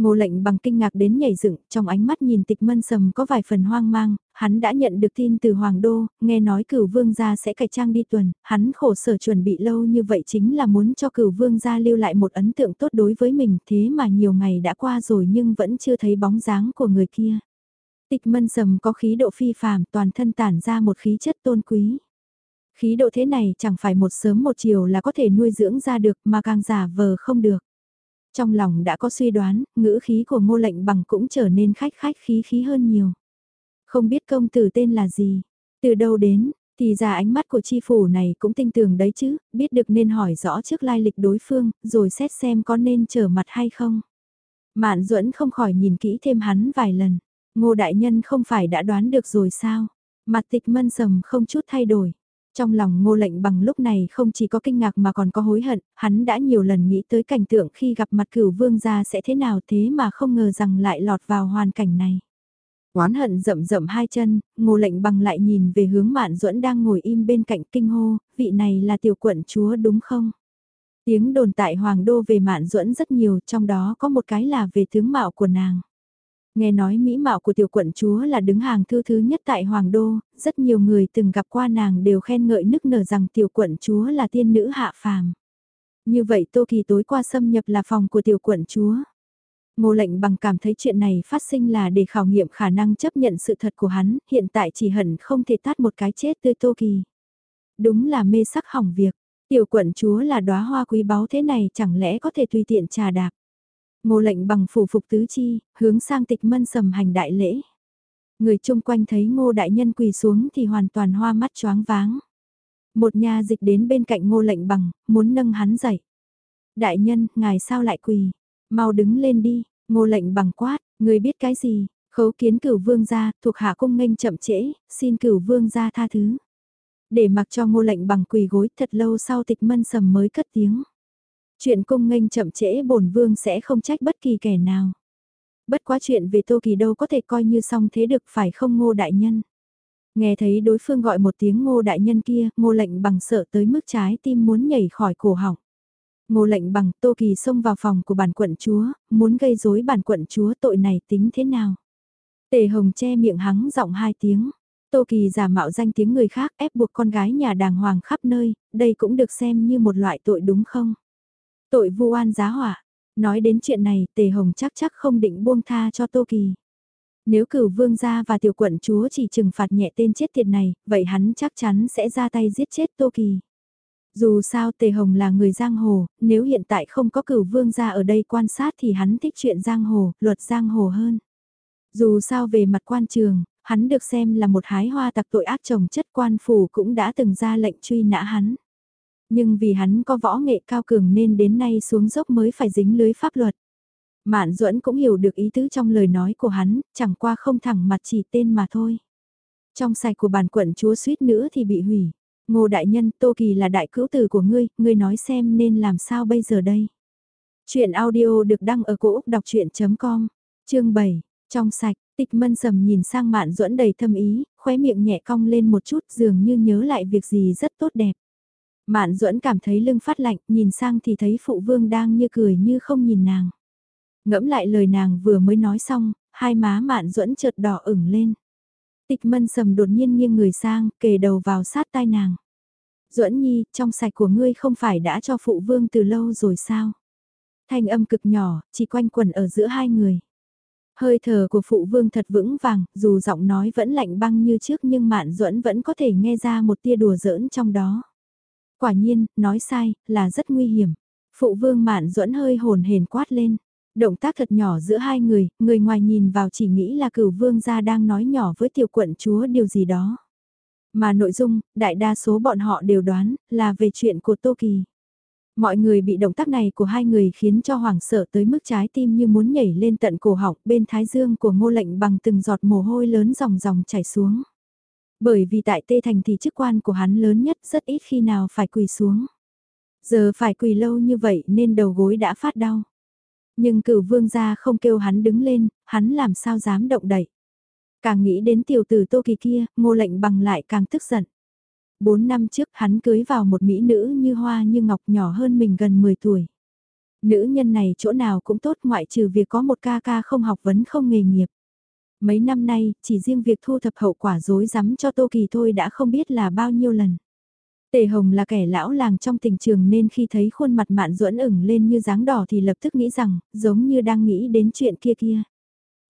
Ngô lệnh bằng kinh ngạc đến nhảy dựng, trong ánh mắt nhìn tịch mân sầm có vài phần hoang mang, hắn đã nhận được tin từ Hoàng Đô, nghe nói cửu vương gia sẽ cải trang đi tuần, hắn khổ sở chuẩn bị lâu như vậy chính là muốn cho cửu vương gia lưu lại một ấn tượng tốt đối với mình, thế mà nhiều ngày đã qua rồi nhưng vẫn chưa thấy bóng dáng của người kia. Tịch mân sầm có khí độ phi phàm, toàn thân tản ra một khí chất tôn quý. Khí độ thế này chẳng phải một sớm một chiều là có thể nuôi dưỡng ra được mà càng giả vờ không được. Trong lòng đã có suy đoán, ngữ khí của ngô lệnh bằng cũng trở nên khách khách khí khí hơn nhiều. Không biết công tử tên là gì, từ đâu đến, Thì ra ánh mắt của chi phủ này cũng tinh tường đấy chứ, biết được nên hỏi rõ trước lai lịch đối phương, rồi xét xem có nên trở mặt hay không. Mạn duẫn không khỏi nhìn kỹ thêm hắn vài lần. Ngô đại nhân không phải đã đoán được rồi sao? Mặt tịch mân sầm không chút thay đổi. Trong lòng ngô lệnh bằng lúc này không chỉ có kinh ngạc mà còn có hối hận, hắn đã nhiều lần nghĩ tới cảnh tượng khi gặp mặt cửu vương gia sẽ thế nào thế mà không ngờ rằng lại lọt vào hoàn cảnh này. Oán hận rậm rậm hai chân, ngô lệnh bằng lại nhìn về hướng mạn duẫn đang ngồi im bên cạnh kinh hô, vị này là tiểu quận chúa đúng không? Tiếng đồn tại Hoàng Đô về mạn duẫn rất nhiều, trong đó có một cái là về tướng mạo của nàng. Nghe nói mỹ mạo của tiểu quận chúa là đứng hàng thư thứ nhất tại Hoàng Đô, rất nhiều người từng gặp qua nàng đều khen ngợi nức nở rằng tiểu quận chúa là tiên nữ hạ phàm. Như vậy Tô Kỳ tối qua xâm nhập là phòng của tiểu quận chúa. Ngô lệnh bằng cảm thấy chuyện này phát sinh là để khảo nghiệm khả năng chấp nhận sự thật của hắn, hiện tại chỉ hận không thể tát một cái chết tươi Tô Kỳ. Đúng là mê sắc hỏng việc, tiểu quận chúa là đóa hoa quý báu thế này chẳng lẽ có thể tùy tiện trà đạp. Ngô lệnh bằng phủ phục tứ chi, hướng sang tịch mân sầm hành đại lễ. Người chung quanh thấy ngô đại nhân quỳ xuống thì hoàn toàn hoa mắt choáng váng. Một nhà dịch đến bên cạnh ngô lệnh bằng, muốn nâng hắn dậy. Đại nhân, ngài sao lại quỳ? Mau đứng lên đi, ngô lệnh bằng quát, người biết cái gì? Khấu kiến cửu vương gia, thuộc hạ cung nghênh chậm trễ, xin cửu vương gia tha thứ. Để mặc cho ngô lệnh bằng quỳ gối thật lâu sau tịch mân sầm mới cất tiếng. Chuyện cung nghênh chậm trễ bổn vương sẽ không trách bất kỳ kẻ nào. Bất quá chuyện về Tô Kỳ đâu có thể coi như xong thế được phải không ngô đại nhân. Nghe thấy đối phương gọi một tiếng ngô đại nhân kia, ngô lệnh bằng sợ tới mức trái tim muốn nhảy khỏi cổ họng. Ngô lệnh bằng Tô Kỳ xông vào phòng của bản quận chúa, muốn gây rối bản quận chúa tội này tính thế nào. Tề Hồng che miệng hắng giọng hai tiếng. Tô Kỳ giả mạo danh tiếng người khác ép buộc con gái nhà đàng hoàng khắp nơi, đây cũng được xem như một loại tội đúng không? Tội vu oan giá hỏa. Nói đến chuyện này, Tề Hồng chắc chắc không định buông tha cho Tô Kỳ. Nếu cửu vương gia và tiểu quận chúa chỉ trừng phạt nhẹ tên chết tiệt này, vậy hắn chắc chắn sẽ ra tay giết chết Tô Kỳ. Dù sao Tề Hồng là người giang hồ, nếu hiện tại không có cửu vương gia ở đây quan sát thì hắn thích chuyện giang hồ, luật giang hồ hơn. Dù sao về mặt quan trường, hắn được xem là một hái hoa tặc tội ác chồng chất quan phủ cũng đã từng ra lệnh truy nã hắn. Nhưng vì hắn có võ nghệ cao cường nên đến nay xuống dốc mới phải dính lưới pháp luật. Mạn Duẫn cũng hiểu được ý tứ trong lời nói của hắn, chẳng qua không thẳng mặt chỉ tên mà thôi. Trong sạch của bản quận chúa suýt nữa thì bị hủy. Ngô đại nhân, Tô Kỳ là đại cữu tử của ngươi, ngươi nói xem nên làm sao bây giờ đây. Chuyện audio được đăng ở cổ Úc đọc chuyện.com, chương 7, trong sạch, tịch mân sầm nhìn sang mạn duẫn đầy thâm ý, khóe miệng nhẹ cong lên một chút dường như nhớ lại việc gì rất tốt đẹp. Mạn duẫn cảm thấy lưng phát lạnh, nhìn sang thì thấy phụ vương đang như cười như không nhìn nàng. Ngẫm lại lời nàng vừa mới nói xong, hai má mạn duẫn chợt đỏ ửng lên. Tịch mân sầm đột nhiên nghiêng người sang, kề đầu vào sát tai nàng. duẫn nhi, trong sạch của ngươi không phải đã cho phụ vương từ lâu rồi sao? Thanh âm cực nhỏ, chỉ quanh quẩn ở giữa hai người. Hơi thở của phụ vương thật vững vàng, dù giọng nói vẫn lạnh băng như trước nhưng mạn duẫn vẫn có thể nghe ra một tia đùa giỡn trong đó. Quả nhiên, nói sai, là rất nguy hiểm. Phụ vương mạn duẫn hơi hồn hền quát lên. Động tác thật nhỏ giữa hai người, người ngoài nhìn vào chỉ nghĩ là cửu vương gia đang nói nhỏ với tiểu quận chúa điều gì đó. Mà nội dung, đại đa số bọn họ đều đoán, là về chuyện của Tô Kỳ. Mọi người bị động tác này của hai người khiến cho hoảng sợ tới mức trái tim như muốn nhảy lên tận cổ họng bên thái dương của ngô lệnh bằng từng giọt mồ hôi lớn dòng dòng chảy xuống. Bởi vì tại Tê Thành thì chức quan của hắn lớn nhất rất ít khi nào phải quỳ xuống. Giờ phải quỳ lâu như vậy nên đầu gối đã phát đau. Nhưng cửu vương gia không kêu hắn đứng lên, hắn làm sao dám động đậy. Càng nghĩ đến tiểu tử Tô Kỳ kia, ngô lệnh bằng lại càng tức giận. Bốn năm trước hắn cưới vào một mỹ nữ như hoa như ngọc nhỏ hơn mình gần 10 tuổi. Nữ nhân này chỗ nào cũng tốt ngoại trừ việc có một ca ca không học vấn không nghề nghiệp. Mấy năm nay, chỉ riêng việc thu thập hậu quả dối rắm cho Tô Kỳ thôi đã không biết là bao nhiêu lần. Tề Hồng là kẻ lão làng trong tình trường nên khi thấy khuôn mặt mạn duẫn ửng lên như dáng đỏ thì lập tức nghĩ rằng, giống như đang nghĩ đến chuyện kia kia.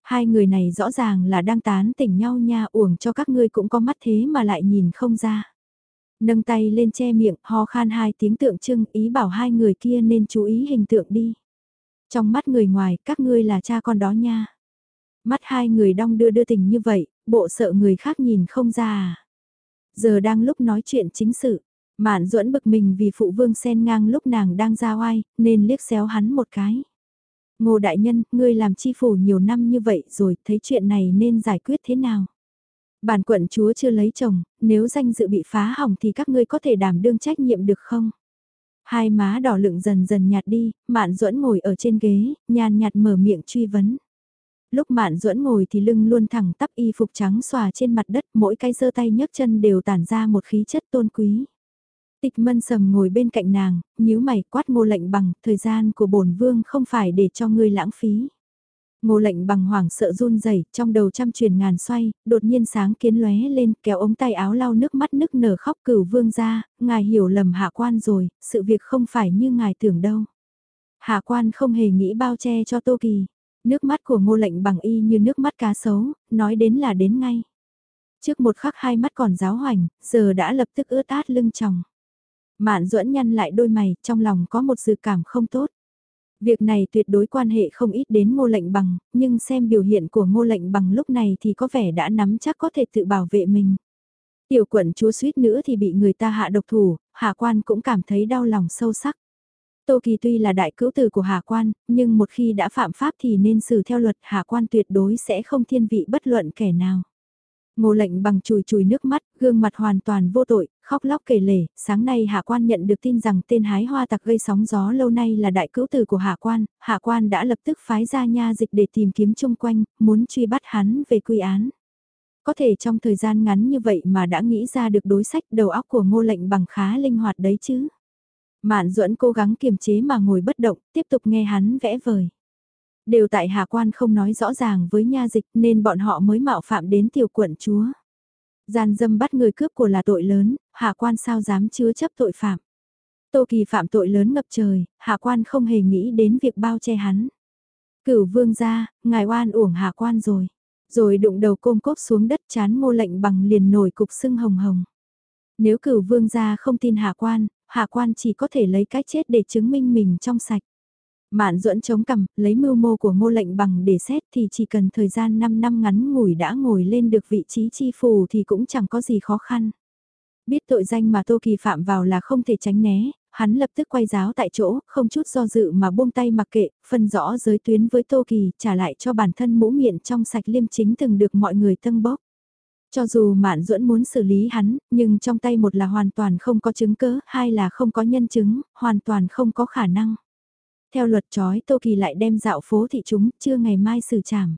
Hai người này rõ ràng là đang tán tỉnh nhau nha uổng cho các ngươi cũng có mắt thế mà lại nhìn không ra. Nâng tay lên che miệng, ho khan hai tiếng tượng trưng ý bảo hai người kia nên chú ý hình tượng đi. Trong mắt người ngoài, các ngươi là cha con đó nha. Mắt hai người đong đưa đưa tình như vậy, bộ sợ người khác nhìn không ra à. Giờ đang lúc nói chuyện chính sự, Mạn duẫn bực mình vì phụ vương sen ngang lúc nàng đang ra oai, nên liếc xéo hắn một cái. Ngô đại nhân, ngươi làm chi phủ nhiều năm như vậy rồi, thấy chuyện này nên giải quyết thế nào? Bản quận chúa chưa lấy chồng, nếu danh dự bị phá hỏng thì các ngươi có thể đảm đương trách nhiệm được không? Hai má đỏ lựng dần dần nhạt đi, Mạn Duẫn ngồi ở trên ghế, nhàn nhạt mở miệng truy vấn. Lúc Mạn Duẫn ngồi thì lưng luôn thẳng tắp y phục trắng xòa trên mặt đất, mỗi cái giơ tay nhấc chân đều tản ra một khí chất tôn quý. Tịch mân sầm ngồi bên cạnh nàng, nhíu mày quát ngô lệnh bằng, thời gian của bổn vương không phải để cho ngươi lãng phí. Ngô lệnh bằng hoảng sợ run rẩy trong đầu trăm truyền ngàn xoay, đột nhiên sáng kiến lóe lên, kéo ống tay áo lau nước mắt nức nở khóc cửu vương ra, ngài hiểu lầm hạ quan rồi, sự việc không phải như ngài tưởng đâu. Hạ quan không hề nghĩ bao che cho Tô Kỳ, nước mắt của ngô lệnh bằng y như nước mắt cá sấu, nói đến là đến ngay. Trước một khắc hai mắt còn giáo hoành, giờ đã lập tức ướt át lưng chồng. Mạn duẫn nhăn lại đôi mày, trong lòng có một dự cảm không tốt. Việc này tuyệt đối quan hệ không ít đến ngô lệnh bằng, nhưng xem biểu hiện của ngô lệnh bằng lúc này thì có vẻ đã nắm chắc có thể tự bảo vệ mình. Tiểu quận chúa suýt nữa thì bị người ta hạ độc thủ, hạ quan cũng cảm thấy đau lòng sâu sắc. Tô Kỳ tuy là đại cữu tử của hạ quan, nhưng một khi đã phạm pháp thì nên xử theo luật hạ quan tuyệt đối sẽ không thiên vị bất luận kẻ nào. Ngô lệnh bằng chùi chùi nước mắt, gương mặt hoàn toàn vô tội, khóc lóc kể lể, sáng nay hạ quan nhận được tin rằng tên hái hoa tặc gây sóng gió lâu nay là đại cữu tử của hạ quan, hạ quan đã lập tức phái ra nha dịch để tìm kiếm chung quanh, muốn truy bắt hắn về quy án. Có thể trong thời gian ngắn như vậy mà đã nghĩ ra được đối sách đầu óc của ngô lệnh bằng khá linh hoạt đấy chứ. Mạn duẫn cố gắng kiềm chế mà ngồi bất động, tiếp tục nghe hắn vẽ vời. Đều tại hạ quan không nói rõ ràng với nha dịch nên bọn họ mới mạo phạm đến tiểu quận chúa. Gian dâm bắt người cướp của là tội lớn, hạ quan sao dám chứa chấp tội phạm. Tô Kỳ phạm tội lớn ngập trời, hạ quan không hề nghĩ đến việc bao che hắn. Cửu vương ra, ngài oan uổng hạ quan rồi. Rồi đụng đầu côm cốp xuống đất chán ngô lệnh bằng liền nổi cục sưng hồng hồng. Nếu cửu vương gia không tin hạ quan, hạ quan chỉ có thể lấy cái chết để chứng minh mình trong sạch. Mạn duẫn chống cằm, lấy mưu mô của ngô lệnh bằng để xét thì chỉ cần thời gian 5 năm ngắn ngủi đã ngồi lên được vị trí chi phù thì cũng chẳng có gì khó khăn. Biết tội danh mà Tô Kỳ phạm vào là không thể tránh né, hắn lập tức quay giáo tại chỗ, không chút do dự mà buông tay mặc kệ, phân rõ giới tuyến với Tô Kỳ, trả lại cho bản thân mũ miệng trong sạch liêm chính từng được mọi người tân bốc. Cho dù Mạn Duẫn muốn xử lý hắn, nhưng trong tay một là hoàn toàn không có chứng cớ, hai là không có nhân chứng, hoàn toàn không có khả năng. Theo luật trói Tô Kỳ lại đem dạo phố thị chúng, chưa ngày mai xử trảm.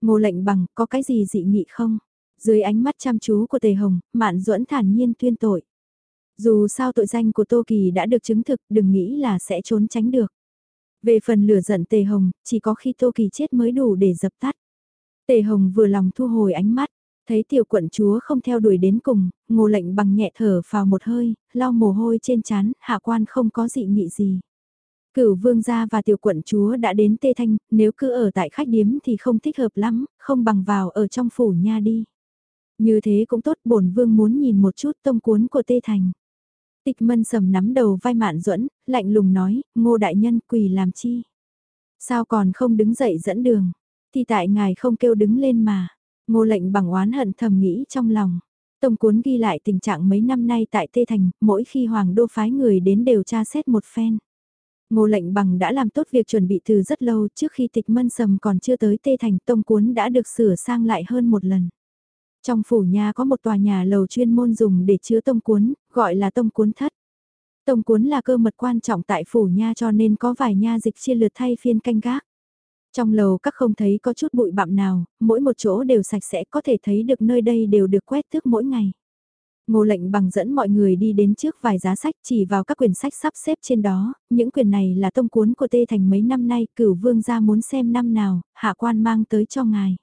Ngô lệnh bằng, có cái gì dị nghị không? Dưới ánh mắt chăm chú của Tề Hồng, Mạn Duẫn thản nhiên tuyên tội. Dù sao tội danh của Tô Kỳ đã được chứng thực, đừng nghĩ là sẽ trốn tránh được. Về phần lửa giận Tề Hồng, chỉ có khi Tô Kỳ chết mới đủ để dập tắt. Tề Hồng vừa lòng thu hồi ánh mắt, thấy tiểu quận chúa không theo đuổi đến cùng, ngô lệnh bằng nhẹ thở vào một hơi, lau mồ hôi trên chán, hạ quan không có dị nghị gì. Cửu vương gia và tiểu quận chúa đã đến Tê Thanh, nếu cứ ở tại khách điếm thì không thích hợp lắm, không bằng vào ở trong phủ nha đi. Như thế cũng tốt, bổn vương muốn nhìn một chút tông cuốn của Tê Thành. Tịch mân sầm nắm đầu vai mạn duẫn lạnh lùng nói, ngô đại nhân quỳ làm chi. Sao còn không đứng dậy dẫn đường, thì tại ngài không kêu đứng lên mà. Ngô lệnh bằng oán hận thầm nghĩ trong lòng. Tông cuốn ghi lại tình trạng mấy năm nay tại Tê Thành, mỗi khi Hoàng đô phái người đến đều tra xét một phen. Ngô lệnh bằng đã làm tốt việc chuẩn bị từ rất lâu trước khi tịch mân sầm còn chưa tới Tê Thành tông cuốn đã được sửa sang lại hơn một lần. Trong phủ nhà có một tòa nhà lầu chuyên môn dùng để chứa tông cuốn, gọi là tông cuốn thất. Tông cuốn là cơ mật quan trọng tại phủ nha cho nên có vài nha dịch chia lượt thay phiên canh gác. Trong lầu các không thấy có chút bụi bặm nào, mỗi một chỗ đều sạch sẽ có thể thấy được nơi đây đều được quét tước mỗi ngày. Ngô lệnh bằng dẫn mọi người đi đến trước vài giá sách chỉ vào các quyển sách sắp xếp trên đó, những quyển này là tông cuốn của Tê Thành mấy năm nay, cửu vương gia muốn xem năm nào, hạ quan mang tới cho ngài.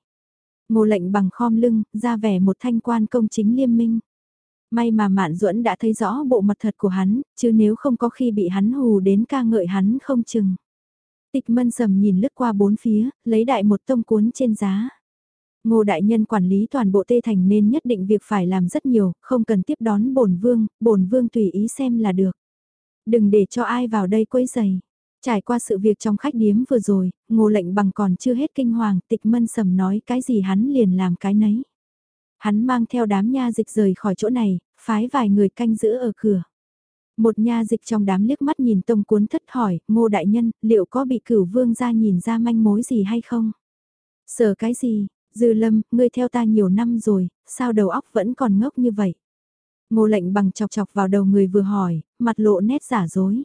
Ngô lệnh bằng khom lưng, ra vẻ một thanh quan công chính liêm minh. May mà Mạn Duẫn đã thấy rõ bộ mặt thật của hắn, chứ nếu không có khi bị hắn hù đến ca ngợi hắn không chừng. Tịch mân sầm nhìn lướt qua bốn phía, lấy đại một tông cuốn trên giá. Ngô đại nhân quản lý toàn bộ Tê Thành nên nhất định việc phải làm rất nhiều, không cần tiếp đón bổn vương, bổn vương tùy ý xem là được. Đừng để cho ai vào đây quấy giày. Trải qua sự việc trong khách điếm vừa rồi, ngô lệnh bằng còn chưa hết kinh hoàng, tịch mân sầm nói cái gì hắn liền làm cái nấy. Hắn mang theo đám nha dịch rời khỏi chỗ này, phái vài người canh giữ ở cửa. Một nha dịch trong đám liếc mắt nhìn tông cuốn thất hỏi, ngô đại nhân, liệu có bị cửu vương ra nhìn ra manh mối gì hay không? Sợ cái gì? Dư lâm, ngươi theo ta nhiều năm rồi, sao đầu óc vẫn còn ngốc như vậy? Ngô lệnh bằng chọc chọc vào đầu người vừa hỏi, mặt lộ nét giả dối.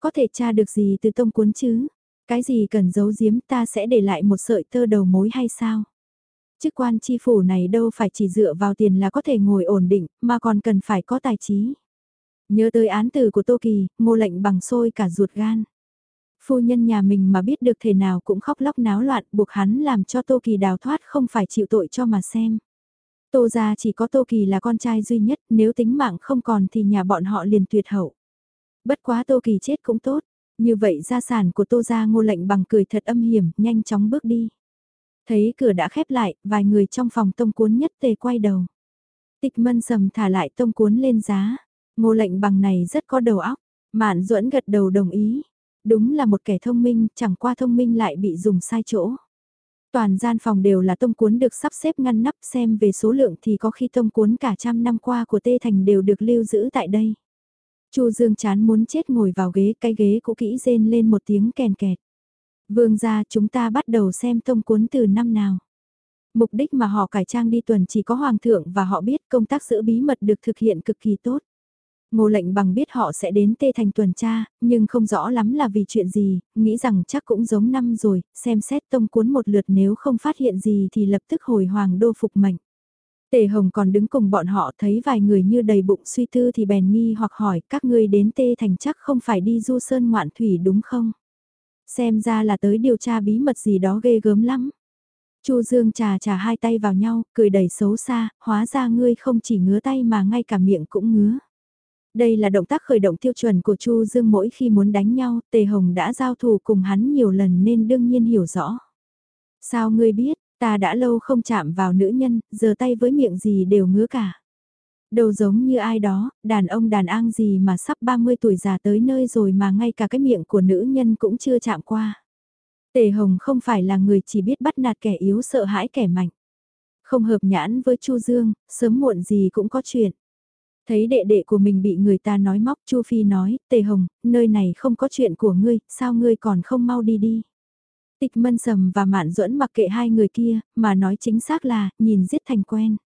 Có thể tra được gì từ tông cuốn chứ? Cái gì cần giấu giếm ta sẽ để lại một sợi tơ đầu mối hay sao? Chức quan chi phủ này đâu phải chỉ dựa vào tiền là có thể ngồi ổn định, mà còn cần phải có tài trí. Nhớ tới án từ của Tô Kỳ, ngô lệnh bằng sôi cả ruột gan. Phu nhân nhà mình mà biết được thể nào cũng khóc lóc náo loạn buộc hắn làm cho Tô Kỳ đào thoát không phải chịu tội cho mà xem. Tô gia chỉ có Tô Kỳ là con trai duy nhất, nếu tính mạng không còn thì nhà bọn họ liền tuyệt hậu. Bất quá Tô Kỳ chết cũng tốt, như vậy gia sản của Tô gia ngô lệnh bằng cười thật âm hiểm, nhanh chóng bước đi. Thấy cửa đã khép lại, vài người trong phòng tông cuốn nhất tề quay đầu. Tịch mân sầm thả lại tông cuốn lên giá. Ngô lệnh bằng này rất có đầu óc. Mạn duẫn gật đầu đồng ý. Đúng là một kẻ thông minh, chẳng qua thông minh lại bị dùng sai chỗ. Toàn gian phòng đều là tông cuốn được sắp xếp ngăn nắp xem về số lượng thì có khi tông cuốn cả trăm năm qua của Tê Thành đều được lưu giữ tại đây. Chu Dương chán muốn chết ngồi vào ghế, cái ghế cũ kỹ rên lên một tiếng kèn kẹt. Vương gia chúng ta bắt đầu xem tông cuốn từ năm nào. Mục đích mà họ cải trang đi tuần chỉ có hoàng thượng và họ biết công tác giữ bí mật được thực hiện cực kỳ tốt. Ngô lệnh bằng biết họ sẽ đến tê thành tuần tra, nhưng không rõ lắm là vì chuyện gì, nghĩ rằng chắc cũng giống năm rồi, xem xét tông cuốn một lượt nếu không phát hiện gì thì lập tức hồi hoàng đô phục mệnh. Tề Hồng còn đứng cùng bọn họ thấy vài người như đầy bụng suy tư thì bèn nghi hoặc hỏi các ngươi đến tê thành chắc không phải đi du sơn ngoạn thủy đúng không? Xem ra là tới điều tra bí mật gì đó ghê gớm lắm. Chu Dương trà trà hai tay vào nhau, cười đầy xấu xa, hóa ra ngươi không chỉ ngứa tay mà ngay cả miệng cũng ngứa. Đây là động tác khởi động tiêu chuẩn của Chu Dương mỗi khi muốn đánh nhau, Tề Hồng đã giao thủ cùng hắn nhiều lần nên đương nhiên hiểu rõ. Sao ngươi biết, ta đã lâu không chạm vào nữ nhân, giờ tay với miệng gì đều ngứa cả. Đầu giống như ai đó, đàn ông đàn an gì mà sắp 30 tuổi già tới nơi rồi mà ngay cả cái miệng của nữ nhân cũng chưa chạm qua. Tề Hồng không phải là người chỉ biết bắt nạt kẻ yếu sợ hãi kẻ mạnh. Không hợp nhãn với Chu Dương, sớm muộn gì cũng có chuyện. Thấy đệ đệ của mình bị người ta nói móc Chu Phi nói, Tề Hồng, nơi này không có chuyện của ngươi, sao ngươi còn không mau đi đi. Tịch mân sầm và mạn duẫn mặc kệ hai người kia, mà nói chính xác là, nhìn giết thành quen.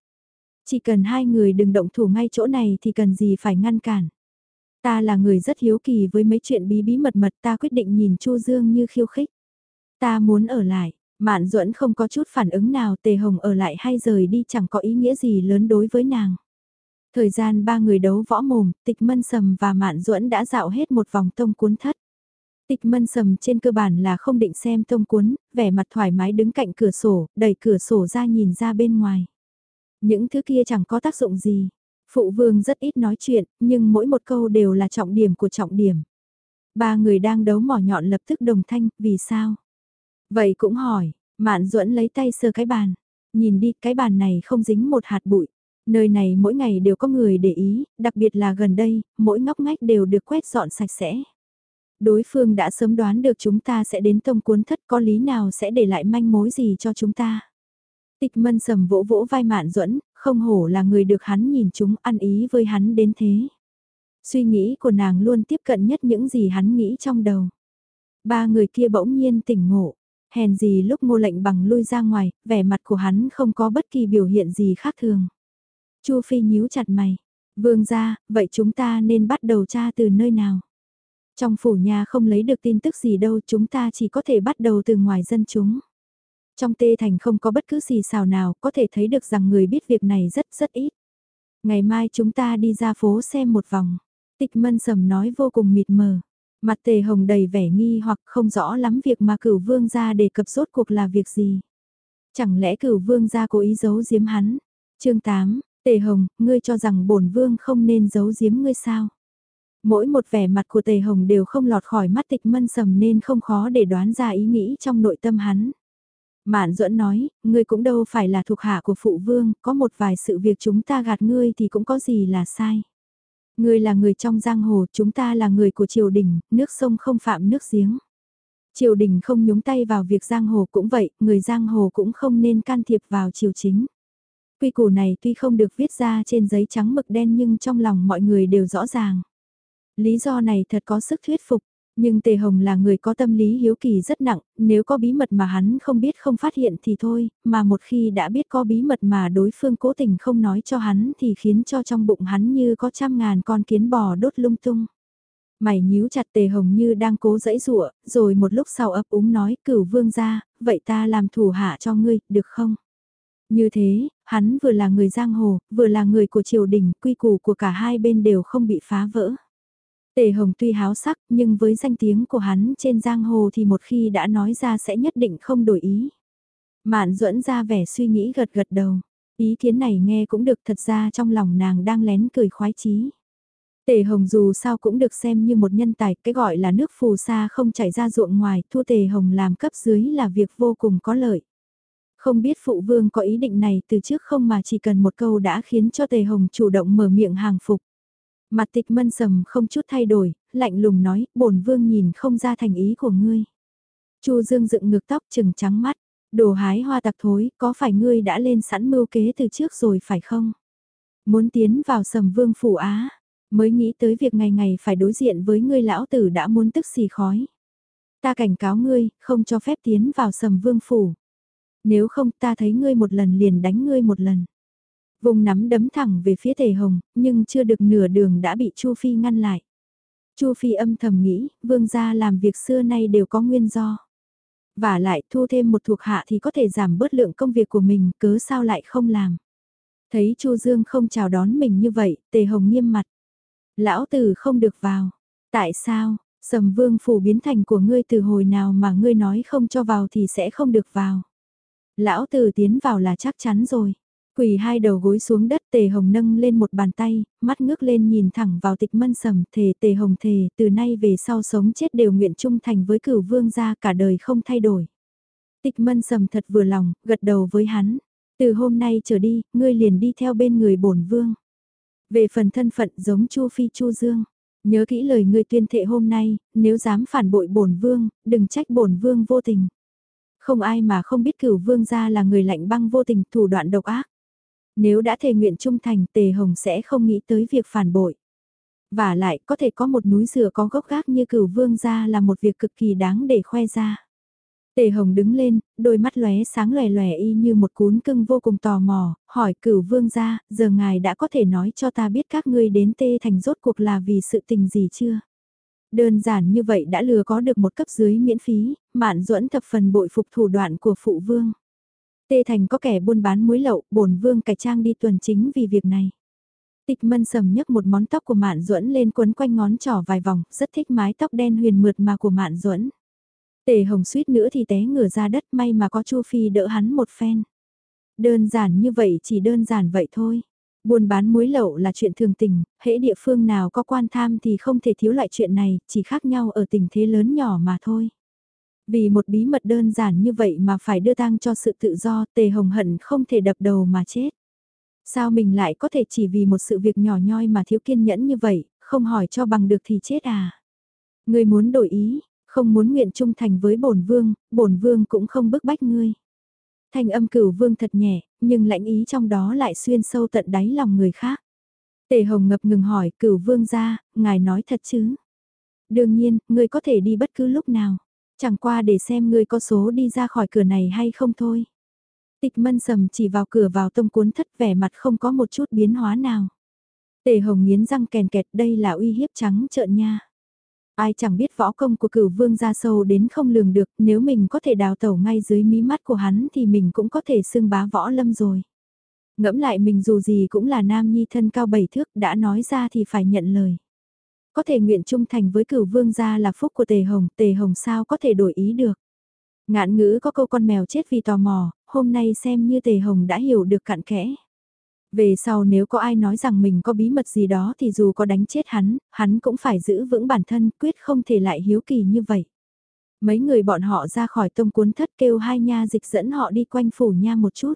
Chỉ cần hai người đừng động thủ ngay chỗ này thì cần gì phải ngăn cản. Ta là người rất hiếu kỳ với mấy chuyện bí bí mật mật ta quyết định nhìn Chu Dương như khiêu khích. Ta muốn ở lại, Mạn Duẫn không có chút phản ứng nào Tề Hồng ở lại hay rời đi chẳng có ý nghĩa gì lớn đối với nàng. Thời gian ba người đấu võ mồm, Tịch Mân Sầm và Mạn Duẫn đã dạo hết một vòng tông cuốn thất. Tịch Mân Sầm trên cơ bản là không định xem tông cuốn, vẻ mặt thoải mái đứng cạnh cửa sổ, đẩy cửa sổ ra nhìn ra bên ngoài. Những thứ kia chẳng có tác dụng gì. Phụ vương rất ít nói chuyện, nhưng mỗi một câu đều là trọng điểm của trọng điểm. Ba người đang đấu mỏ nhọn lập tức đồng thanh, vì sao? Vậy cũng hỏi, Mạn duẫn lấy tay sờ cái bàn. Nhìn đi, cái bàn này không dính một hạt bụi. Nơi này mỗi ngày đều có người để ý, đặc biệt là gần đây, mỗi ngóc ngách đều được quét dọn sạch sẽ. Đối phương đã sớm đoán được chúng ta sẽ đến tông cuốn thất có lý nào sẽ để lại manh mối gì cho chúng ta. Tịch mân sầm vỗ vỗ vai mạn duẫn không hổ là người được hắn nhìn chúng ăn ý với hắn đến thế. Suy nghĩ của nàng luôn tiếp cận nhất những gì hắn nghĩ trong đầu. Ba người kia bỗng nhiên tỉnh ngộ, hèn gì lúc ngô lệnh bằng lui ra ngoài, vẻ mặt của hắn không có bất kỳ biểu hiện gì khác thường. Chu Phi nhíu chặt mày, vương ra, vậy chúng ta nên bắt đầu tra từ nơi nào? Trong phủ nhà không lấy được tin tức gì đâu chúng ta chỉ có thể bắt đầu từ ngoài dân chúng. Trong tê thành không có bất cứ gì xào nào, có thể thấy được rằng người biết việc này rất rất ít. Ngày mai chúng ta đi ra phố xem một vòng. Tịch mân sầm nói vô cùng mịt mờ. Mặt tề hồng đầy vẻ nghi hoặc không rõ lắm việc mà cửu vương gia đề cập rốt cuộc là việc gì. Chẳng lẽ cửu vương gia cố ý giấu giếm hắn? chương 8, tề hồng, ngươi cho rằng bổn vương không nên giấu giếm ngươi sao? Mỗi một vẻ mặt của tề hồng đều không lọt khỏi mắt tịch mân sầm nên không khó để đoán ra ý nghĩ trong nội tâm hắn. Mạn duẫn nói, ngươi cũng đâu phải là thuộc hạ của phụ vương, có một vài sự việc chúng ta gạt ngươi thì cũng có gì là sai. Ngươi là người trong giang hồ, chúng ta là người của triều đình, nước sông không phạm nước giếng. Triều đình không nhúng tay vào việc giang hồ cũng vậy, người giang hồ cũng không nên can thiệp vào triều chính. Quy củ này tuy không được viết ra trên giấy trắng mực đen nhưng trong lòng mọi người đều rõ ràng. Lý do này thật có sức thuyết phục, nhưng Tề Hồng là người có tâm lý hiếu kỳ rất nặng, nếu có bí mật mà hắn không biết không phát hiện thì thôi, mà một khi đã biết có bí mật mà đối phương cố tình không nói cho hắn thì khiến cho trong bụng hắn như có trăm ngàn con kiến bò đốt lung tung. Mày nhíu chặt Tề Hồng như đang cố dẫy dụa, rồi một lúc sau ấp úng nói cửu vương ra, vậy ta làm thủ hạ cho ngươi, được không? Như thế, hắn vừa là người giang hồ, vừa là người của triều đình, quy củ của cả hai bên đều không bị phá vỡ. Tề Hồng tuy háo sắc nhưng với danh tiếng của hắn trên giang hồ thì một khi đã nói ra sẽ nhất định không đổi ý. Mạn duẫn ra vẻ suy nghĩ gật gật đầu. Ý kiến này nghe cũng được thật ra trong lòng nàng đang lén cười khoái chí. Tề Hồng dù sao cũng được xem như một nhân tài, cái gọi là nước phù sa không chảy ra ruộng ngoài, thua Tề Hồng làm cấp dưới là việc vô cùng có lợi. Không biết phụ vương có ý định này từ trước không mà chỉ cần một câu đã khiến cho Tề Hồng chủ động mở miệng hàng phục. Mặt tịch mân sầm không chút thay đổi, lạnh lùng nói, bổn vương nhìn không ra thành ý của ngươi. Chu Dương dựng ngược tóc chừng trắng mắt, đồ hái hoa tặc thối, có phải ngươi đã lên sẵn mưu kế từ trước rồi phải không? Muốn tiến vào sầm vương phủ á, mới nghĩ tới việc ngày ngày phải đối diện với ngươi lão tử đã muốn tức xì khói. Ta cảnh cáo ngươi, không cho phép tiến vào sầm vương phủ. Nếu không ta thấy ngươi một lần liền đánh ngươi một lần. Vùng nắm đấm thẳng về phía tề hồng, nhưng chưa được nửa đường đã bị Chu Phi ngăn lại. Chu Phi âm thầm nghĩ, vương gia làm việc xưa nay đều có nguyên do. Và lại thu thêm một thuộc hạ thì có thể giảm bớt lượng công việc của mình, cớ sao lại không làm. Thấy Chu Dương không chào đón mình như vậy, tề hồng nghiêm mặt. Lão tử không được vào. Tại sao, sầm vương phủ biến thành của ngươi từ hồi nào mà ngươi nói không cho vào thì sẽ không được vào. Lão tử tiến vào là chắc chắn rồi. Quỳ hai đầu gối xuống đất tề hồng nâng lên một bàn tay, mắt ngước lên nhìn thẳng vào tịch mân sầm thề tề hồng thề từ nay về sau sống chết đều nguyện trung thành với cửu vương gia cả đời không thay đổi. Tịch mân sầm thật vừa lòng, gật đầu với hắn. Từ hôm nay trở đi, ngươi liền đi theo bên người bổn vương. Về phần thân phận giống Chu Phi Chu Dương, nhớ kỹ lời ngươi tuyên thệ hôm nay, nếu dám phản bội bổn vương, đừng trách bổn vương vô tình. Không ai mà không biết cửu vương gia là người lạnh băng vô tình thủ đoạn độc ác. Nếu đã thề nguyện trung thành Tề Hồng sẽ không nghĩ tới việc phản bội. Và lại có thể có một núi dừa có gốc gác như cửu vương gia là một việc cực kỳ đáng để khoe ra. Tề Hồng đứng lên, đôi mắt lóe sáng lòe lòe y như một cuốn cưng vô cùng tò mò, hỏi cửu vương gia, giờ ngài đã có thể nói cho ta biết các ngươi đến tê thành rốt cuộc là vì sự tình gì chưa? Đơn giản như vậy đã lừa có được một cấp dưới miễn phí, mạn duẫn thập phần bội phục thủ đoạn của phụ vương. Tê Thành có kẻ buôn bán muối lậu, bổn vương cải trang đi tuần chính vì việc này. Tịch mân sầm nhấc một món tóc của Mạn Duẫn lên quấn quanh ngón trỏ vài vòng, rất thích mái tóc đen huyền mượt mà của Mạn Duẫn. Tề Hồng suýt nữa thì té ngửa ra đất may mà có Chu Phi đỡ hắn một phen. Đơn giản như vậy chỉ đơn giản vậy thôi. Buôn bán muối lậu là chuyện thường tình, hễ địa phương nào có quan tham thì không thể thiếu loại chuyện này, chỉ khác nhau ở tình thế lớn nhỏ mà thôi. Vì một bí mật đơn giản như vậy mà phải đưa tang cho sự tự do, tề hồng hận không thể đập đầu mà chết. Sao mình lại có thể chỉ vì một sự việc nhỏ nhoi mà thiếu kiên nhẫn như vậy, không hỏi cho bằng được thì chết à? Người muốn đổi ý, không muốn nguyện trung thành với bổn vương, bổn vương cũng không bức bách ngươi. Thanh âm cửu vương thật nhẹ, nhưng lãnh ý trong đó lại xuyên sâu tận đáy lòng người khác. Tề hồng ngập ngừng hỏi cửu vương ra, ngài nói thật chứ? Đương nhiên, ngươi có thể đi bất cứ lúc nào. Chẳng qua để xem ngươi có số đi ra khỏi cửa này hay không thôi. Tịch mân sầm chỉ vào cửa vào tông cuốn thất vẻ mặt không có một chút biến hóa nào. Tề hồng nghiến răng kèn kẹt đây là uy hiếp trắng trợn nha. Ai chẳng biết võ công của cửu vương ra sâu đến không lường được, nếu mình có thể đào tẩu ngay dưới mí mắt của hắn thì mình cũng có thể xưng bá võ lâm rồi. Ngẫm lại mình dù gì cũng là nam nhi thân cao bảy thước đã nói ra thì phải nhận lời. Có thể nguyện trung thành với cửu vương gia là phúc của tề hồng, tề hồng sao có thể đổi ý được. Ngạn ngữ có câu con mèo chết vì tò mò, hôm nay xem như tề hồng đã hiểu được cặn kẽ. Về sau nếu có ai nói rằng mình có bí mật gì đó thì dù có đánh chết hắn, hắn cũng phải giữ vững bản thân, quyết không thể lại hiếu kỳ như vậy. Mấy người bọn họ ra khỏi tông cuốn thất kêu hai nha dịch dẫn họ đi quanh phủ nha một chút.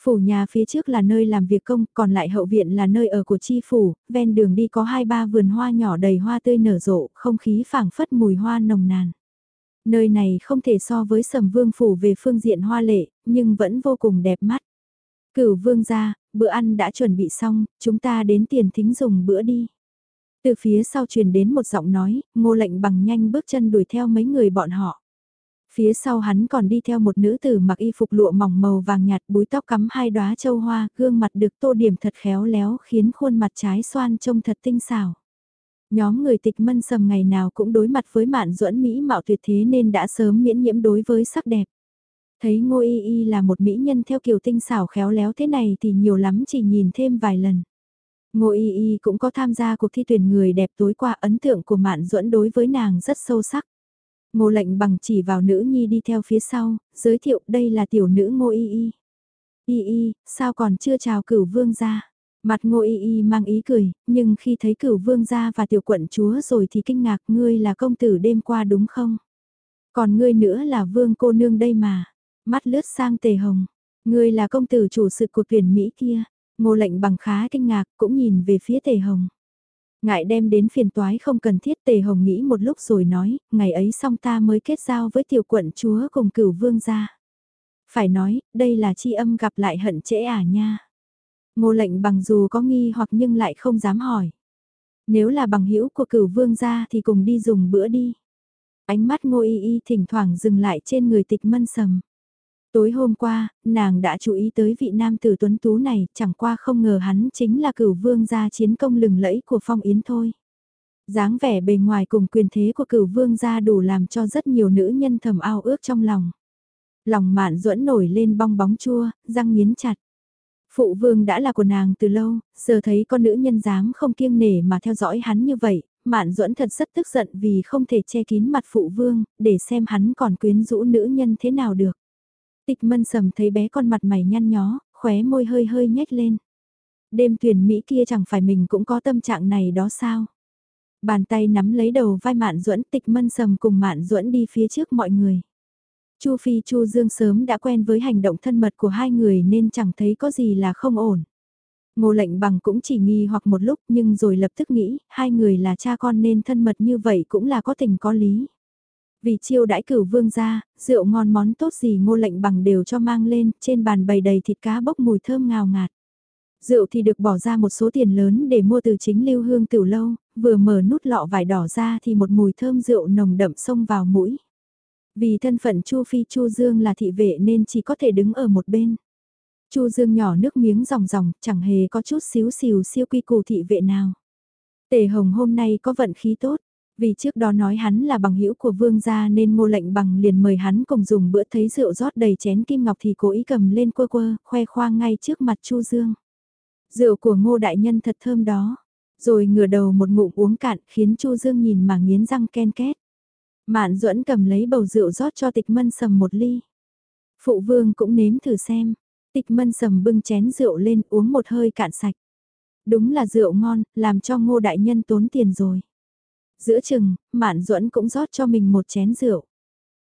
Phủ nhà phía trước là nơi làm việc công, còn lại hậu viện là nơi ở của chi phủ, ven đường đi có hai ba vườn hoa nhỏ đầy hoa tươi nở rộ, không khí phảng phất mùi hoa nồng nàn. Nơi này không thể so với sầm vương phủ về phương diện hoa lệ, nhưng vẫn vô cùng đẹp mắt. Cửu vương ra, bữa ăn đã chuẩn bị xong, chúng ta đến tiền thính dùng bữa đi. Từ phía sau truyền đến một giọng nói, ngô lệnh bằng nhanh bước chân đuổi theo mấy người bọn họ. Phía sau hắn còn đi theo một nữ tử mặc y phục lụa mỏng màu vàng nhạt búi tóc cắm hai đóa châu hoa, gương mặt được tô điểm thật khéo léo khiến khuôn mặt trái xoan trông thật tinh xảo. Nhóm người tịch mân sầm ngày nào cũng đối mặt với mạn duẫn Mỹ mạo tuyệt thế nên đã sớm miễn nhiễm đối với sắc đẹp. Thấy ngô y y là một mỹ nhân theo kiểu tinh xảo khéo léo thế này thì nhiều lắm chỉ nhìn thêm vài lần. Ngô y y cũng có tham gia cuộc thi tuyển người đẹp tối qua ấn tượng của mạn duẫn đối với nàng rất sâu sắc. Ngô lệnh bằng chỉ vào nữ nhi đi theo phía sau, giới thiệu đây là tiểu nữ ngô y y. Y y, sao còn chưa chào cửu vương gia? Mặt ngô y y mang ý cười, nhưng khi thấy cửu vương gia và tiểu quận chúa rồi thì kinh ngạc ngươi là công tử đêm qua đúng không? Còn ngươi nữa là vương cô nương đây mà. Mắt lướt sang tề hồng. Ngươi là công tử chủ sự của tuyển Mỹ kia. Ngô lệnh bằng khá kinh ngạc cũng nhìn về phía tề hồng. Ngại đem đến phiền toái không cần thiết tề hồng nghĩ một lúc rồi nói, ngày ấy xong ta mới kết giao với tiểu quận chúa cùng cửu vương gia. Phải nói, đây là chi âm gặp lại hận trễ à nha. Ngô lệnh bằng dù có nghi hoặc nhưng lại không dám hỏi. Nếu là bằng hữu của cửu vương gia thì cùng đi dùng bữa đi. Ánh mắt ngô y y thỉnh thoảng dừng lại trên người tịch mân sầm. Tối hôm qua, nàng đã chú ý tới vị nam tử tuấn tú này, chẳng qua không ngờ hắn chính là cửu vương gia chiến công lừng lẫy của phong yến thôi. dáng vẻ bề ngoài cùng quyền thế của cửu vương gia đủ làm cho rất nhiều nữ nhân thầm ao ước trong lòng. Lòng mạn duẫn nổi lên bong bóng chua, răng nghiến chặt. Phụ vương đã là của nàng từ lâu, giờ thấy con nữ nhân dám không kiêng nể mà theo dõi hắn như vậy, mạn duẫn thật rất tức giận vì không thể che kín mặt phụ vương, để xem hắn còn quyến rũ nữ nhân thế nào được. Tịch mân sầm thấy bé con mặt mày nhăn nhó, khóe môi hơi hơi nhếch lên. Đêm tuyển Mỹ kia chẳng phải mình cũng có tâm trạng này đó sao? Bàn tay nắm lấy đầu vai Mạn Duẫn tịch mân sầm cùng Mạn Duẫn đi phía trước mọi người. Chu Phi Chu Dương sớm đã quen với hành động thân mật của hai người nên chẳng thấy có gì là không ổn. Ngô lệnh bằng cũng chỉ nghi hoặc một lúc nhưng rồi lập tức nghĩ hai người là cha con nên thân mật như vậy cũng là có tình có lý. Vì chiêu đãi cửu vương ra, rượu ngon món tốt gì ngô lệnh bằng đều cho mang lên, trên bàn bày đầy thịt cá bốc mùi thơm ngào ngạt. Rượu thì được bỏ ra một số tiền lớn để mua từ chính lưu hương tiểu lâu, vừa mở nút lọ vải đỏ ra thì một mùi thơm rượu nồng đậm xông vào mũi. Vì thân phận Chu Phi Chu Dương là thị vệ nên chỉ có thể đứng ở một bên. Chu Dương nhỏ nước miếng ròng ròng, chẳng hề có chút xíu xìu siêu quy củ thị vệ nào. Tề Hồng hôm nay có vận khí tốt, vì trước đó nói hắn là bằng hữu của vương gia nên ngô lệnh bằng liền mời hắn cùng dùng bữa thấy rượu rót đầy chén kim ngọc thì cố ý cầm lên quơ quơ, khoe khoang ngay trước mặt Chu Dương. Rượu của ngô đại nhân thật thơm đó. Rồi ngửa đầu một ngụm uống cạn khiến Chu Dương nhìn mà nghiến răng ken két. Mạn duẫn cầm lấy bầu rượu rót cho tịch mân sầm một ly. Phụ vương cũng nếm thử xem. Tịch mân sầm bưng chén rượu lên uống một hơi cạn sạch. Đúng là rượu ngon, làm cho ngô đại nhân tốn tiền rồi. Giữa chừng, Mạn Duẫn cũng rót cho mình một chén rượu.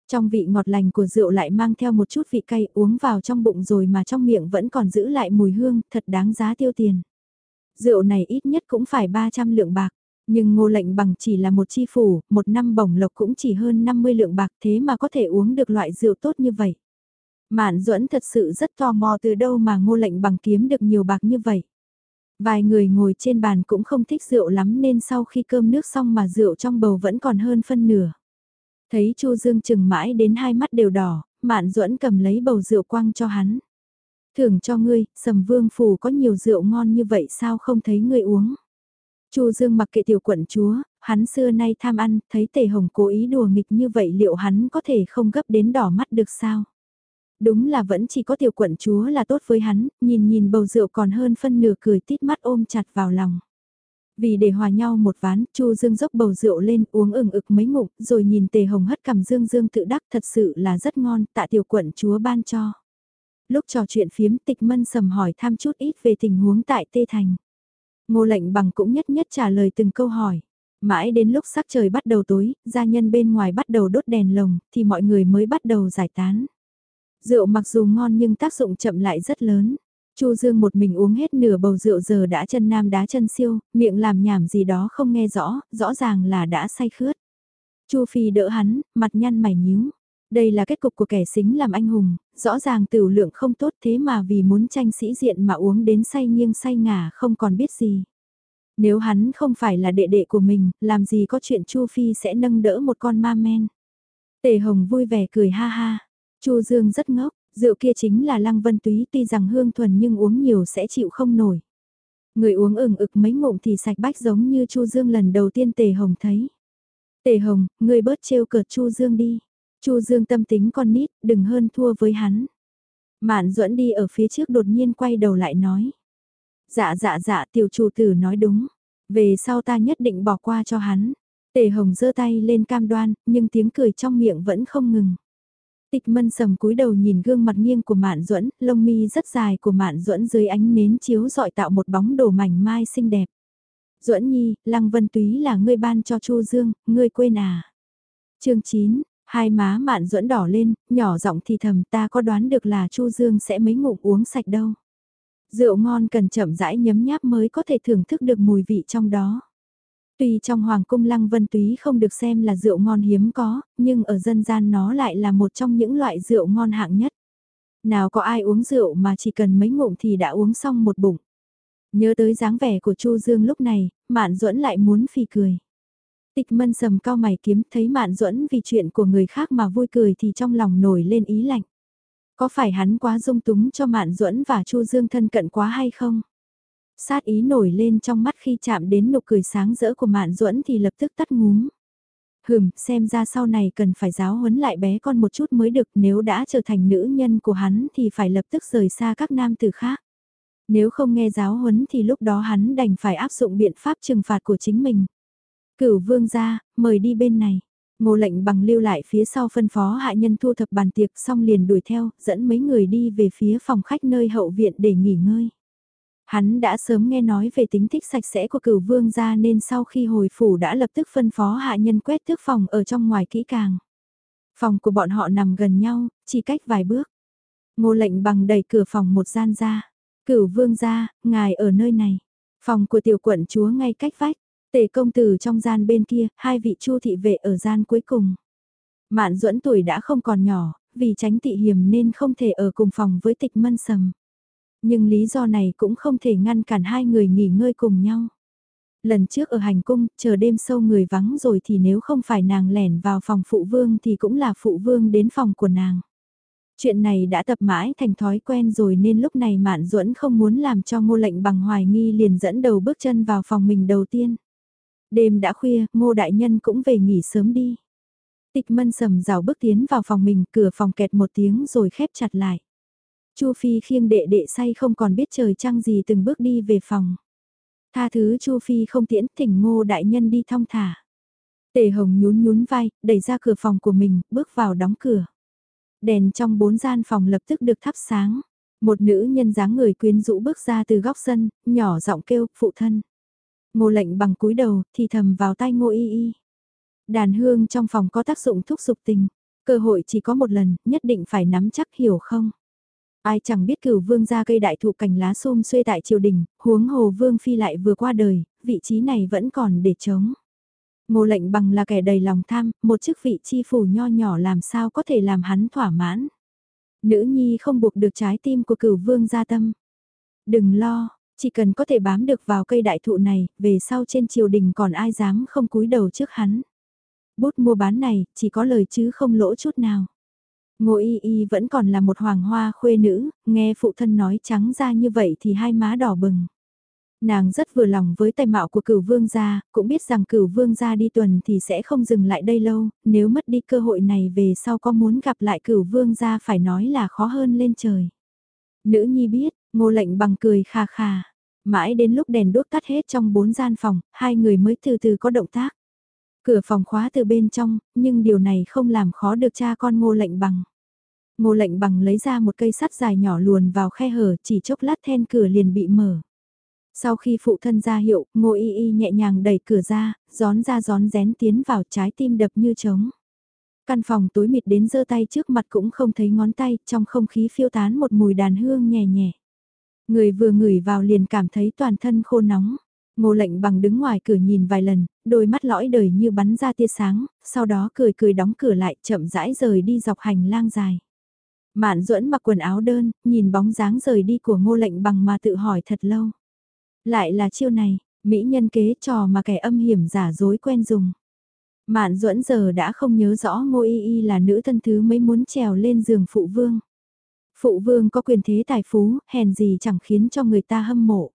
Trong vị ngọt lành của rượu lại mang theo một chút vị cay uống vào trong bụng rồi mà trong miệng vẫn còn giữ lại mùi hương, thật đáng giá tiêu tiền. Rượu này ít nhất cũng phải 300 lượng bạc, nhưng ngô lệnh bằng chỉ là một chi phủ, một năm bổng lộc cũng chỉ hơn 50 lượng bạc thế mà có thể uống được loại rượu tốt như vậy. Mạn duẫn thật sự rất tò mò từ đâu mà ngô lệnh bằng kiếm được nhiều bạc như vậy. Vài người ngồi trên bàn cũng không thích rượu lắm nên sau khi cơm nước xong mà rượu trong bầu vẫn còn hơn phân nửa. Thấy Chu Dương chừng mãi đến hai mắt đều đỏ, Mạn Duẫn cầm lấy bầu rượu quăng cho hắn. Thưởng cho ngươi, Sầm Vương phủ có nhiều rượu ngon như vậy sao không thấy ngươi uống? Chu Dương mặc kệ tiểu quận chúa, hắn xưa nay tham ăn, thấy Tề Hồng cố ý đùa nghịch như vậy liệu hắn có thể không gấp đến đỏ mắt được sao? Đúng là vẫn chỉ có tiểu quận chúa là tốt với hắn, nhìn nhìn bầu rượu còn hơn phân nửa cười tít mắt ôm chặt vào lòng. Vì để hòa nhau một ván, Chu Dương dốc bầu rượu lên uống ừng ực mấy ngụm, rồi nhìn Tề Hồng hất cầm Dương Dương tự đắc thật sự là rất ngon, tạ tiểu quận chúa ban cho. Lúc trò chuyện phiếm tịch mân sầm hỏi thăm chút ít về tình huống tại Tê Thành. Ngô lệnh bằng cũng nhất nhất trả lời từng câu hỏi. Mãi đến lúc sắc trời bắt đầu tối, gia nhân bên ngoài bắt đầu đốt đèn lồng, thì mọi người mới bắt đầu giải tán. Rượu mặc dù ngon nhưng tác dụng chậm lại rất lớn. Chu Dương một mình uống hết nửa bầu rượu giờ đã chân nam đá chân siêu, miệng làm nhảm gì đó không nghe rõ, rõ ràng là đã say khướt. Chu Phi đỡ hắn, mặt nhăn mày nhíu. Đây là kết cục của kẻ xính làm anh hùng, rõ ràng tiểu lượng không tốt thế mà vì muốn tranh sĩ diện mà uống đến say nghiêng say ngả không còn biết gì. Nếu hắn không phải là đệ đệ của mình, làm gì có chuyện Chu Phi sẽ nâng đỡ một con ma men. Tề Hồng vui vẻ cười ha ha. Chu Dương rất ngốc, rượu kia chính là Lăng Vân Túy tuy rằng hương thuần nhưng uống nhiều sẽ chịu không nổi. Người uống ửng ực mấy ngụm thì sạch bách giống như Chu Dương lần đầu tiên Tề Hồng thấy. Tề Hồng, người bớt trêu cợt Chu Dương đi. Chu Dương tâm tính con nít, đừng hơn thua với hắn. Mạn duẫn đi ở phía trước đột nhiên quay đầu lại nói. Dạ dạ dạ tiểu chủ tử nói đúng. Về sau ta nhất định bỏ qua cho hắn. Tề Hồng giơ tay lên cam đoan, nhưng tiếng cười trong miệng vẫn không ngừng. Tịch mân sầm cúi đầu nhìn gương mặt nghiêng của Mạn Duẫn, lông mi rất dài của Mạn Duẫn dưới ánh nến chiếu dọi tạo một bóng đổ mảnh mai xinh đẹp. Duẫn Nhi, Lăng Vân Túy là ngươi ban cho Chu Dương, ngươi quên à? Chương 9, hai má Mạn Duẫn đỏ lên, nhỏ giọng thì thầm, ta có đoán được là Chu Dương sẽ mấy ngụm uống sạch đâu. Rượu ngon cần chậm rãi nhấm nháp mới có thể thưởng thức được mùi vị trong đó. Tuy trong Hoàng cung Lăng Vân Túy không được xem là rượu ngon hiếm có, nhưng ở dân gian nó lại là một trong những loại rượu ngon hạng nhất. Nào có ai uống rượu mà chỉ cần mấy ngụm thì đã uống xong một bụng. Nhớ tới dáng vẻ của Chu Dương lúc này, Mạn Duẫn lại muốn phì cười. Tịch mân sầm cao mày kiếm thấy Mạn Duẫn vì chuyện của người khác mà vui cười thì trong lòng nổi lên ý lạnh. Có phải hắn quá dung túng cho Mạn Duẫn và Chu Dương thân cận quá hay không? Sát ý nổi lên trong mắt khi chạm đến nụ cười sáng rỡ của Mạn Duẫn thì lập tức tắt ngúm. Hừm, xem ra sau này cần phải giáo huấn lại bé con một chút mới được nếu đã trở thành nữ nhân của hắn thì phải lập tức rời xa các nam tử khác. Nếu không nghe giáo huấn thì lúc đó hắn đành phải áp dụng biện pháp trừng phạt của chính mình. Cửu vương ra, mời đi bên này. Ngô lệnh bằng lưu lại phía sau phân phó hạ nhân thu thập bàn tiệc xong liền đuổi theo, dẫn mấy người đi về phía phòng khách nơi hậu viện để nghỉ ngơi. Hắn đã sớm nghe nói về tính thích sạch sẽ của cửu vương gia nên sau khi hồi phủ đã lập tức phân phó hạ nhân quét thước phòng ở trong ngoài kỹ càng. Phòng của bọn họ nằm gần nhau, chỉ cách vài bước. Ngô lệnh bằng đẩy cửa phòng một gian ra. Cửu vương gia, ngài ở nơi này. Phòng của tiểu quận chúa ngay cách vách. Tề công tử trong gian bên kia, hai vị chu thị vệ ở gian cuối cùng. Mạn duẫn tuổi đã không còn nhỏ, vì tránh tị hiểm nên không thể ở cùng phòng với tịch mân sầm. Nhưng lý do này cũng không thể ngăn cản hai người nghỉ ngơi cùng nhau. Lần trước ở hành cung, chờ đêm sâu người vắng rồi thì nếu không phải nàng lẻn vào phòng phụ vương thì cũng là phụ vương đến phòng của nàng. Chuyện này đã tập mãi thành thói quen rồi nên lúc này Mạn Duẫn không muốn làm cho ngô lệnh bằng hoài nghi liền dẫn đầu bước chân vào phòng mình đầu tiên. Đêm đã khuya, ngô đại nhân cũng về nghỉ sớm đi. Tịch mân sầm rào bước tiến vào phòng mình, cửa phòng kẹt một tiếng rồi khép chặt lại. Chu Phi khiêng đệ đệ say không còn biết trời trăng gì từng bước đi về phòng. Tha thứ Chu Phi không tiễn thỉnh ngô đại nhân đi thong thả. Tề Hồng nhún nhún vai, đẩy ra cửa phòng của mình, bước vào đóng cửa. Đèn trong bốn gian phòng lập tức được thắp sáng. Một nữ nhân dáng người quyến rũ bước ra từ góc sân, nhỏ giọng kêu, phụ thân. Ngô lệnh bằng cúi đầu, thì thầm vào tay ngô y y. Đàn hương trong phòng có tác dụng thúc giục tình. Cơ hội chỉ có một lần, nhất định phải nắm chắc hiểu không? Ai chẳng biết cửu vương ra cây đại thụ cành lá xôm xuê tại triều đình, huống hồ vương phi lại vừa qua đời, vị trí này vẫn còn để chống. Ngô lệnh bằng là kẻ đầy lòng tham, một chức vị chi phủ nho nhỏ làm sao có thể làm hắn thỏa mãn. Nữ nhi không buộc được trái tim của cửu vương gia tâm. Đừng lo, chỉ cần có thể bám được vào cây đại thụ này, về sau trên triều đình còn ai dám không cúi đầu trước hắn. Bút mua bán này, chỉ có lời chứ không lỗ chút nào. Ngô y y vẫn còn là một hoàng hoa khuê nữ, nghe phụ thân nói trắng ra như vậy thì hai má đỏ bừng. Nàng rất vừa lòng với tài mạo của cửu vương gia, cũng biết rằng cửu vương gia đi tuần thì sẽ không dừng lại đây lâu, nếu mất đi cơ hội này về sau có muốn gặp lại cửu vương gia phải nói là khó hơn lên trời. Nữ nhi biết, ngô lệnh bằng cười khà khà. mãi đến lúc đèn đốt tắt hết trong bốn gian phòng, hai người mới từ từ có động tác. Cửa phòng khóa từ bên trong, nhưng điều này không làm khó được cha con ngô lệnh bằng. Ngô lệnh bằng lấy ra một cây sắt dài nhỏ luồn vào khe hở chỉ chốc lát then cửa liền bị mở. Sau khi phụ thân ra hiệu, ngô y y nhẹ nhàng đẩy cửa ra, gión ra gión rén tiến vào trái tim đập như trống. Căn phòng tối mịt đến giơ tay trước mặt cũng không thấy ngón tay, trong không khí phiêu tán một mùi đàn hương nhẹ nhẹ. Người vừa ngửi vào liền cảm thấy toàn thân khô nóng. Ngô lệnh bằng đứng ngoài cửa nhìn vài lần, đôi mắt lõi đời như bắn ra tia sáng, sau đó cười cười đóng cửa lại chậm rãi rời đi dọc hành lang dài. Mạn duẫn mặc quần áo đơn, nhìn bóng dáng rời đi của ngô lệnh bằng mà tự hỏi thật lâu. Lại là chiêu này, mỹ nhân kế trò mà kẻ âm hiểm giả dối quen dùng. Mạn duẫn giờ đã không nhớ rõ ngô y y là nữ thân thứ mấy muốn trèo lên giường phụ vương. Phụ vương có quyền thế tài phú, hèn gì chẳng khiến cho người ta hâm mộ.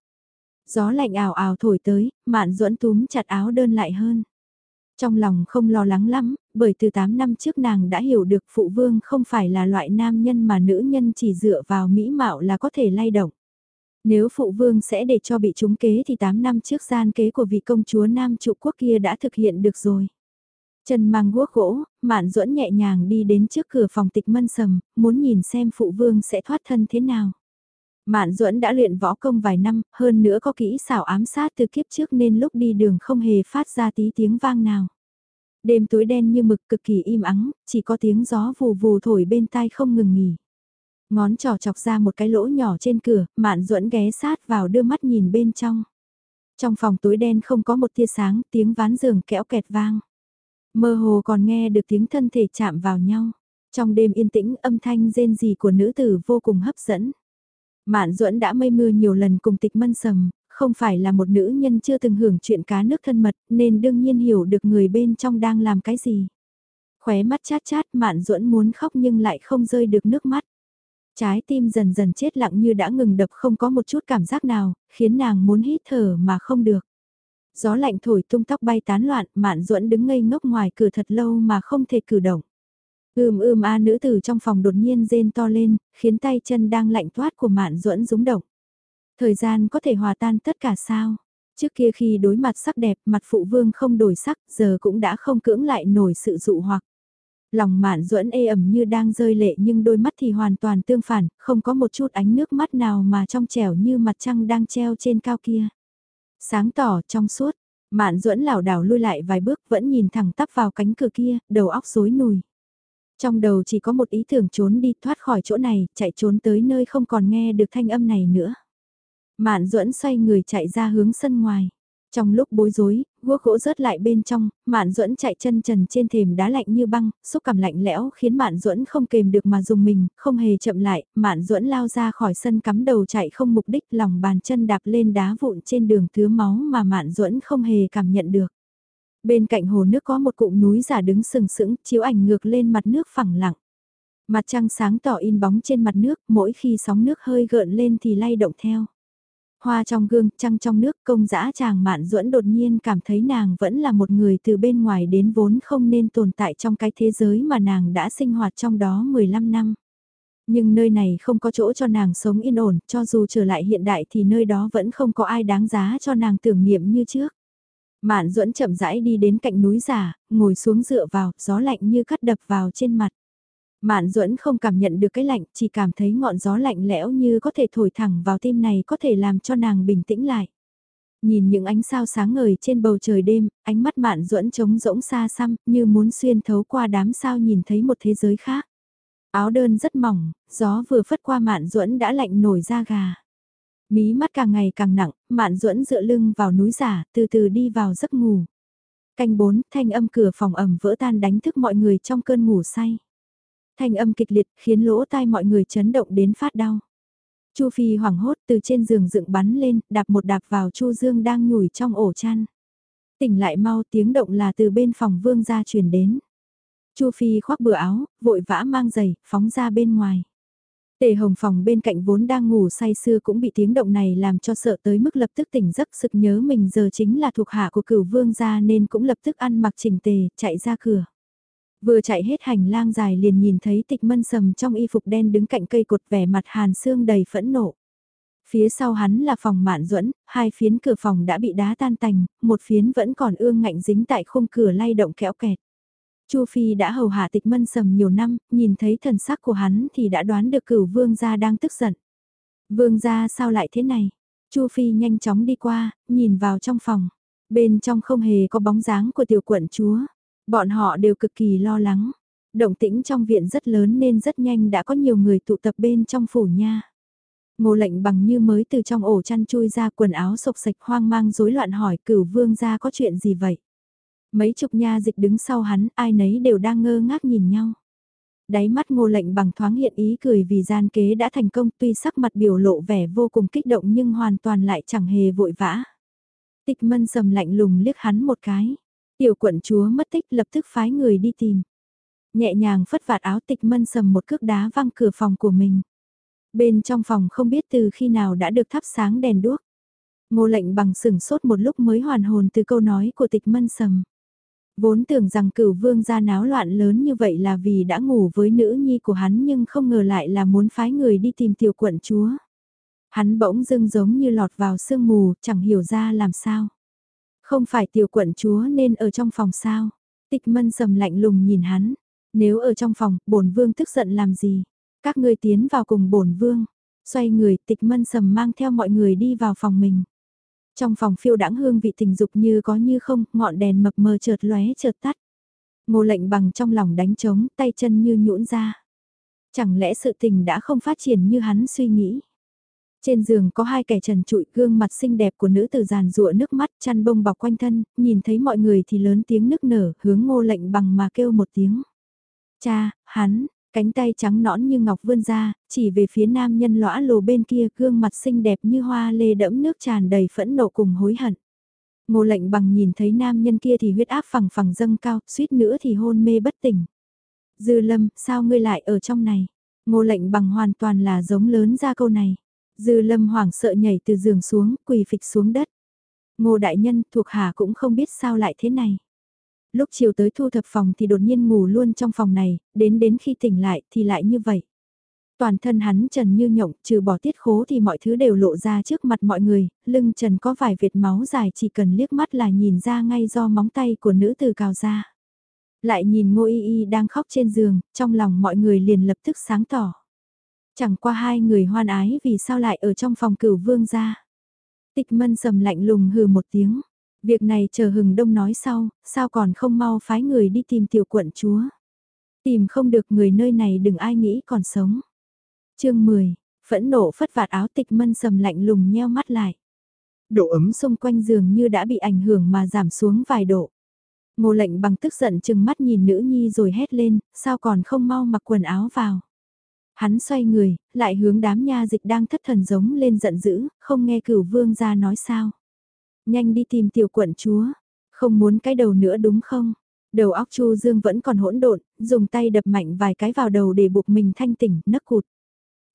Gió lạnh ảo ảo thổi tới, mạn duẫn túm chặt áo đơn lại hơn. Trong lòng không lo lắng lắm, bởi từ 8 năm trước nàng đã hiểu được phụ vương không phải là loại nam nhân mà nữ nhân chỉ dựa vào mỹ mạo là có thể lay động. Nếu phụ vương sẽ để cho bị trúng kế thì 8 năm trước gian kế của vị công chúa nam trụ quốc kia đã thực hiện được rồi. Chân mang guốc gỗ, mạn duẫn nhẹ nhàng đi đến trước cửa phòng tịch mân sầm, muốn nhìn xem phụ vương sẽ thoát thân thế nào. Mạn duẫn đã luyện võ công vài năm, hơn nữa có kỹ xảo ám sát từ kiếp trước nên lúc đi đường không hề phát ra tí tiếng vang nào. Đêm tối đen như mực cực kỳ im ắng, chỉ có tiếng gió vù vù thổi bên tai không ngừng nghỉ. Ngón trỏ chọc ra một cái lỗ nhỏ trên cửa, mạn duẫn ghé sát vào đưa mắt nhìn bên trong. Trong phòng tối đen không có một tia sáng, tiếng ván giường kẽo kẹt vang. Mơ hồ còn nghe được tiếng thân thể chạm vào nhau. Trong đêm yên tĩnh âm thanh rên rỉ của nữ tử vô cùng hấp dẫn. Mạn duẫn đã mây mưa nhiều lần cùng tịch mân sầm, không phải là một nữ nhân chưa từng hưởng chuyện cá nước thân mật nên đương nhiên hiểu được người bên trong đang làm cái gì. Khóe mắt chát chát mạn duẫn muốn khóc nhưng lại không rơi được nước mắt. Trái tim dần dần chết lặng như đã ngừng đập không có một chút cảm giác nào, khiến nàng muốn hít thở mà không được. Gió lạnh thổi tung tóc bay tán loạn, mạn duẫn đứng ngây ngốc ngoài cửa thật lâu mà không thể cử động. Ưm ưm a nữ tử trong phòng đột nhiên rên to lên, khiến tay chân đang lạnh toát của mạn duẫn rúng động. Thời gian có thể hòa tan tất cả sao? Trước kia khi đối mặt sắc đẹp mặt phụ vương không đổi sắc giờ cũng đã không cưỡng lại nổi sự dụ hoặc. Lòng mạn duẫn ê ẩm như đang rơi lệ nhưng đôi mắt thì hoàn toàn tương phản, không có một chút ánh nước mắt nào mà trong trẻo như mặt trăng đang treo trên cao kia. Sáng tỏ trong suốt, mạn duẫn lảo đảo lui lại vài bước vẫn nhìn thẳng tắp vào cánh cửa kia, đầu óc rối nùi. Trong đầu chỉ có một ý tưởng trốn đi thoát khỏi chỗ này, chạy trốn tới nơi không còn nghe được thanh âm này nữa. Mạn duẫn xoay người chạy ra hướng sân ngoài. Trong lúc bối rối, guốc gỗ rớt lại bên trong, Mạn Duẫn chạy chân trần trên thềm đá lạnh như băng, xúc cảm lạnh lẽo khiến Mạn Duẫn không kềm được mà dùng mình, không hề chậm lại, Mạn Duẫn lao ra khỏi sân cắm đầu chạy không mục đích, lòng bàn chân đạp lên đá vụn trên đường thứ máu mà Mạn Duẫn không hề cảm nhận được. Bên cạnh hồ nước có một cụm núi giả đứng sừng sững, chiếu ảnh ngược lên mặt nước phẳng lặng. Mặt trăng sáng tỏ in bóng trên mặt nước, mỗi khi sóng nước hơi gợn lên thì lay động theo. Hoa trong gương, trăng trong nước, công dã chàng mạn duẫn đột nhiên cảm thấy nàng vẫn là một người từ bên ngoài đến vốn không nên tồn tại trong cái thế giới mà nàng đã sinh hoạt trong đó 15 năm. Nhưng nơi này không có chỗ cho nàng sống yên ổn, cho dù trở lại hiện đại thì nơi đó vẫn không có ai đáng giá cho nàng tưởng niệm như trước. Mạn duẫn chậm rãi đi đến cạnh núi giả, ngồi xuống dựa vào, gió lạnh như cắt đập vào trên mặt. Mạn duẫn không cảm nhận được cái lạnh, chỉ cảm thấy ngọn gió lạnh lẽo như có thể thổi thẳng vào tim này có thể làm cho nàng bình tĩnh lại. Nhìn những ánh sao sáng ngời trên bầu trời đêm, ánh mắt mạn duẫn trống rỗng xa xăm, như muốn xuyên thấu qua đám sao nhìn thấy một thế giới khác. Áo đơn rất mỏng, gió vừa phất qua mạn duẫn đã lạnh nổi da gà. Mí mắt càng ngày càng nặng, mạn duẫn dựa lưng vào núi giả, từ từ đi vào giấc ngủ. Canh bốn, thanh âm cửa phòng ẩm vỡ tan đánh thức mọi người trong cơn ngủ say thanh âm kịch liệt khiến lỗ tai mọi người chấn động đến phát đau. Chu Phi hoảng hốt từ trên giường dựng bắn lên, đạp một đạp vào Chu Dương đang nhủi trong ổ chăn. Tỉnh lại mau tiếng động là từ bên phòng vương gia truyền đến. Chu Phi khoác bừa áo, vội vã mang giày, phóng ra bên ngoài. Tề hồng phòng bên cạnh vốn đang ngủ say sưa cũng bị tiếng động này làm cho sợ tới mức lập tức tỉnh giấc sực nhớ mình giờ chính là thuộc hạ của cửu vương gia nên cũng lập tức ăn mặc chỉnh tề, chạy ra cửa. Vừa chạy hết hành lang dài liền nhìn thấy tịch mân sầm trong y phục đen đứng cạnh cây cột vẻ mặt hàn xương đầy phẫn nộ. Phía sau hắn là phòng mạn duẫn hai phiến cửa phòng đã bị đá tan tành, một phiến vẫn còn ương ngạnh dính tại khung cửa lay động kéo kẹt. Chu Phi đã hầu hạ tịch mân sầm nhiều năm, nhìn thấy thần sắc của hắn thì đã đoán được cửu vương gia đang tức giận. Vương gia sao lại thế này? Chu Phi nhanh chóng đi qua, nhìn vào trong phòng. Bên trong không hề có bóng dáng của tiểu quận chúa. Bọn họ đều cực kỳ lo lắng. Động tĩnh trong viện rất lớn nên rất nhanh đã có nhiều người tụ tập bên trong phủ nha. Ngô lệnh bằng như mới từ trong ổ chăn chui ra quần áo sộc sạch hoang mang rối loạn hỏi cửu vương gia có chuyện gì vậy. Mấy chục nha dịch đứng sau hắn, ai nấy đều đang ngơ ngác nhìn nhau. Đáy mắt ngô lệnh bằng thoáng hiện ý cười vì gian kế đã thành công, tuy sắc mặt biểu lộ vẻ vô cùng kích động nhưng hoàn toàn lại chẳng hề vội vã. Tịch mân sầm lạnh lùng liếc hắn một cái. Tiểu quận chúa mất tích, lập tức phái người đi tìm. Nhẹ nhàng phất vạt áo tịch mân sầm một cước đá văng cửa phòng của mình. Bên trong phòng không biết từ khi nào đã được thắp sáng đèn đuốc. Ngô lệnh bằng sửng sốt một lúc mới hoàn hồn từ câu nói của tịch mân sầm. Vốn tưởng rằng cửu vương ra náo loạn lớn như vậy là vì đã ngủ với nữ nhi của hắn nhưng không ngờ lại là muốn phái người đi tìm tiểu quận chúa. Hắn bỗng dưng giống như lọt vào sương mù, chẳng hiểu ra làm sao. Không phải tiểu quận chúa nên ở trong phòng sao. Tịch mân sầm lạnh lùng nhìn hắn. Nếu ở trong phòng, bổn vương tức giận làm gì? Các ngươi tiến vào cùng bổn vương. Xoay người, tịch mân sầm mang theo mọi người đi vào phòng mình. Trong phòng phiêu đãng hương vị tình dục như có như không, ngọn đèn mập mờ chợt lóe chợt tắt. Ngô lệnh bằng trong lòng đánh trống, tay chân như nhũn ra. Chẳng lẽ sự tình đã không phát triển như hắn suy nghĩ? Trên giường có hai kẻ trần trụi gương mặt xinh đẹp của nữ tử giàn rụa nước mắt chăn bông bọc quanh thân, nhìn thấy mọi người thì lớn tiếng nức nở, hướng ngô lệnh bằng mà kêu một tiếng. Cha, hắn, cánh tay trắng nõn như ngọc vươn ra, chỉ về phía nam nhân lõa lồ bên kia gương mặt xinh đẹp như hoa lê đẫm nước tràn đầy phẫn nộ cùng hối hận. Ngô lệnh bằng nhìn thấy nam nhân kia thì huyết áp phẳng phẳng dâng cao, suýt nữa thì hôn mê bất tỉnh. Dư lâm, sao ngươi lại ở trong này? Ngô lệnh bằng hoàn toàn là giống lớn ra câu này. Dư lâm hoảng sợ nhảy từ giường xuống, quỳ phịch xuống đất. Ngô đại nhân thuộc hạ cũng không biết sao lại thế này. Lúc chiều tới thu thập phòng thì đột nhiên ngủ luôn trong phòng này, đến đến khi tỉnh lại thì lại như vậy. Toàn thân hắn trần như nhộng, trừ bỏ tiết khố thì mọi thứ đều lộ ra trước mặt mọi người, lưng trần có vài vệt máu dài chỉ cần liếc mắt là nhìn ra ngay do móng tay của nữ từ cào ra. Lại nhìn ngô y y đang khóc trên giường, trong lòng mọi người liền lập tức sáng tỏ. Chẳng qua hai người hoan ái vì sao lại ở trong phòng cửu vương ra. Tịch mân sầm lạnh lùng hừ một tiếng. Việc này chờ hừng đông nói sau, sao còn không mau phái người đi tìm tiểu quận chúa. Tìm không được người nơi này đừng ai nghĩ còn sống. chương 10, phẫn nộ phất vạt áo tịch mân sầm lạnh lùng nheo mắt lại. Độ ấm xung quanh giường như đã bị ảnh hưởng mà giảm xuống vài độ. Ngô lệnh bằng tức giận chừng mắt nhìn nữ nhi rồi hét lên, sao còn không mau mặc quần áo vào. Hắn xoay người, lại hướng đám nha dịch đang thất thần giống lên giận dữ, không nghe cửu vương ra nói sao. Nhanh đi tìm tiểu quận chúa, không muốn cái đầu nữa đúng không? Đầu óc Chu Dương vẫn còn hỗn độn, dùng tay đập mạnh vài cái vào đầu để buộc mình thanh tỉnh, nấc cụt.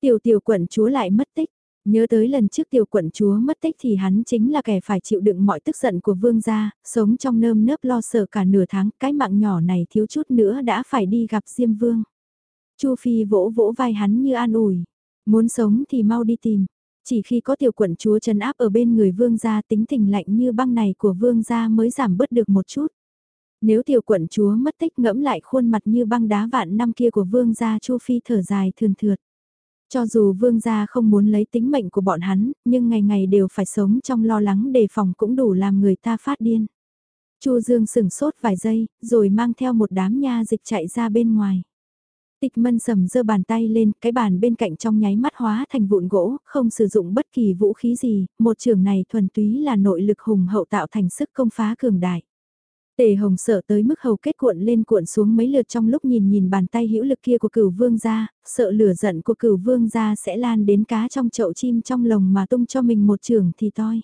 Tiểu tiểu quận chúa lại mất tích. Nhớ tới lần trước tiểu quận chúa mất tích thì hắn chính là kẻ phải chịu đựng mọi tức giận của vương gia, sống trong nơm nớp lo sợ cả nửa tháng, cái mạng nhỏ này thiếu chút nữa đã phải đi gặp Diêm Vương. Chu Phi vỗ vỗ vai hắn như an ủi, muốn sống thì mau đi tìm. Chỉ khi có tiểu quận chúa trấn áp ở bên người vương gia tính tình lạnh như băng này của vương gia mới giảm bớt được một chút. Nếu tiểu quận chúa mất tích ngẫm lại khuôn mặt như băng đá vạn năm kia của vương gia Chu Phi thở dài thườn thượt. Cho dù vương gia không muốn lấy tính mệnh của bọn hắn, nhưng ngày ngày đều phải sống trong lo lắng đề phòng cũng đủ làm người ta phát điên. Chu Dương sửng sốt vài giây, rồi mang theo một đám nha dịch chạy ra bên ngoài. Tịch mân sầm giơ bàn tay lên, cái bàn bên cạnh trong nháy mắt hóa thành vụn gỗ, không sử dụng bất kỳ vũ khí gì, một trường này thuần túy là nội lực hùng hậu tạo thành sức công phá cường đại. Tề hồng sợ tới mức hầu kết cuộn lên cuộn xuống mấy lượt trong lúc nhìn nhìn bàn tay hữu lực kia của cửu vương gia, sợ lửa giận của cửu vương gia sẽ lan đến cá trong chậu chim trong lồng mà tung cho mình một trường thì toi.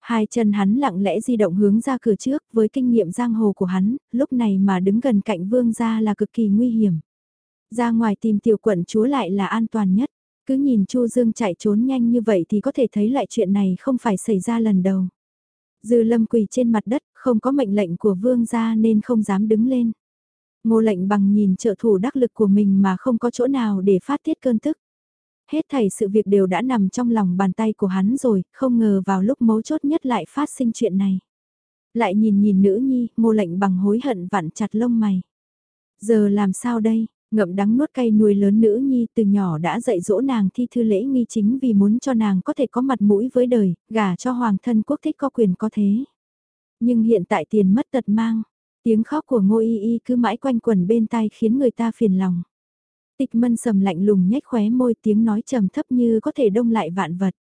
Hai chân hắn lặng lẽ di động hướng ra cửa trước với kinh nghiệm giang hồ của hắn, lúc này mà đứng gần cạnh vương gia là cực kỳ nguy hiểm. Ra ngoài tìm tiểu quận chúa lại là an toàn nhất. Cứ nhìn Chu Dương chạy trốn nhanh như vậy thì có thể thấy lại chuyện này không phải xảy ra lần đầu. Dư lâm quỳ trên mặt đất, không có mệnh lệnh của vương gia nên không dám đứng lên. Ngô lệnh bằng nhìn trợ thủ đắc lực của mình mà không có chỗ nào để phát tiết cơn tức. Hết thảy sự việc đều đã nằm trong lòng bàn tay của hắn rồi, không ngờ vào lúc mấu chốt nhất lại phát sinh chuyện này. Lại nhìn nhìn nữ nhi, ngô lệnh bằng hối hận vặn chặt lông mày. Giờ làm sao đây, Ngậm đắng nuốt cay nuôi lớn nữ nhi từ nhỏ đã dạy dỗ nàng thi thư lễ nghi chính vì muốn cho nàng có thể có mặt mũi với đời, gả cho hoàng thân quốc thích có quyền có thế. Nhưng hiện tại tiền mất tật mang, tiếng khóc của ngô y y cứ mãi quanh quẩn bên tai khiến người ta phiền lòng. Tịch mân sầm lạnh lùng nhếch khóe môi tiếng nói trầm thấp như có thể đông lại vạn vật.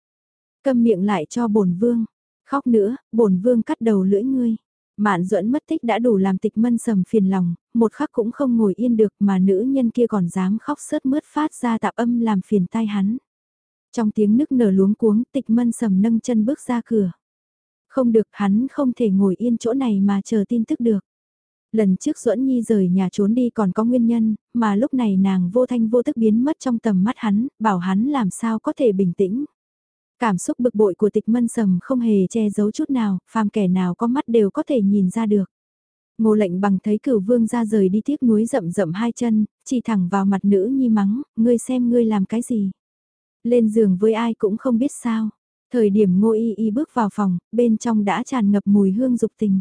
Câm miệng lại cho bổn vương. Khóc nữa, bổn vương cắt đầu lưỡi ngươi. Mạn duẫn mất tích đã đủ làm tịch mân sầm phiền lòng, một khắc cũng không ngồi yên được mà nữ nhân kia còn dám khóc sớt mướt phát ra tạp âm làm phiền tai hắn. Trong tiếng nức nở luống cuống tịch mân sầm nâng chân bước ra cửa. Không được hắn không thể ngồi yên chỗ này mà chờ tin tức được. Lần trước duẫn Nhi rời nhà trốn đi còn có nguyên nhân, mà lúc này nàng vô thanh vô tức biến mất trong tầm mắt hắn, bảo hắn làm sao có thể bình tĩnh. Cảm xúc bực bội của tịch mân sầm không hề che giấu chút nào, phàm kẻ nào có mắt đều có thể nhìn ra được. Ngô lệnh bằng thấy cửu vương ra rời đi tiếc núi rậm rậm hai chân, chỉ thẳng vào mặt nữ nhi mắng, ngươi xem ngươi làm cái gì. Lên giường với ai cũng không biết sao. Thời điểm ngô y y bước vào phòng, bên trong đã tràn ngập mùi hương dục tình.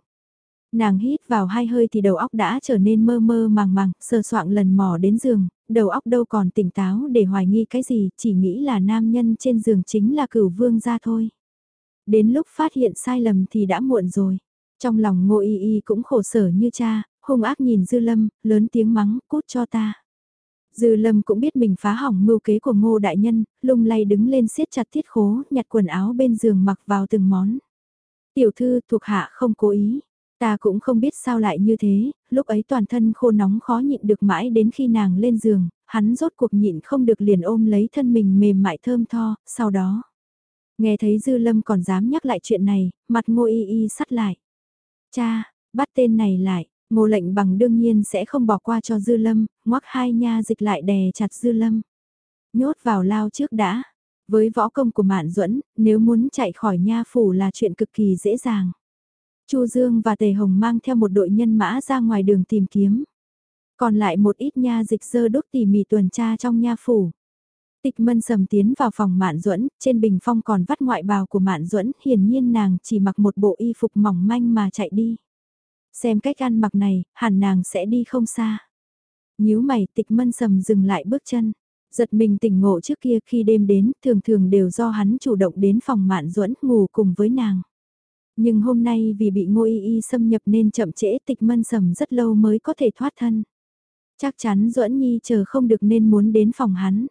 Nàng hít vào hai hơi thì đầu óc đã trở nên mơ mơ màng màng, sờ soạng lần mò đến giường, đầu óc đâu còn tỉnh táo để hoài nghi cái gì, chỉ nghĩ là nam nhân trên giường chính là cửu vương gia thôi. Đến lúc phát hiện sai lầm thì đã muộn rồi. Trong lòng ngô y y cũng khổ sở như cha, hung ác nhìn dư lâm, lớn tiếng mắng, cút cho ta. Dư lâm cũng biết mình phá hỏng mưu kế của ngô đại nhân, lung lay đứng lên siết chặt thiết khố, nhặt quần áo bên giường mặc vào từng món. Tiểu thư thuộc hạ không cố ý, ta cũng không biết sao lại như thế, lúc ấy toàn thân khô nóng khó nhịn được mãi đến khi nàng lên giường, hắn rốt cuộc nhịn không được liền ôm lấy thân mình mềm mại thơm tho, sau đó. Nghe thấy dư lâm còn dám nhắc lại chuyện này, mặt ngô y y sắt lại. Cha, bắt tên này lại, ngô lệnh bằng đương nhiên sẽ không bỏ qua cho dư lâm, ngoắc hai nha dịch lại đè chặt dư lâm. Nhốt vào lao trước đã. Với võ công của Mạn Duẫn, nếu muốn chạy khỏi nha phủ là chuyện cực kỳ dễ dàng. Chu Dương và Tề Hồng mang theo một đội nhân mã ra ngoài đường tìm kiếm. Còn lại một ít nha dịch dơ đốt tỉ mỉ tuần tra trong nha phủ. Tịch mân sầm tiến vào phòng Mạn Duẫn, trên bình phong còn vắt ngoại bào của Mạn Duẫn, hiển nhiên nàng chỉ mặc một bộ y phục mỏng manh mà chạy đi. Xem cách ăn mặc này, hẳn nàng sẽ đi không xa. nhíu mày tịch mân sầm dừng lại bước chân. Giật mình tỉnh ngộ trước kia khi đêm đến, thường thường đều do hắn chủ động đến phòng Mạn Duẫn ngủ cùng với nàng. Nhưng hôm nay vì bị ngô y y xâm nhập nên chậm trễ tịch mân sầm rất lâu mới có thể thoát thân. Chắc chắn Duẫn Nhi chờ không được nên muốn đến phòng hắn.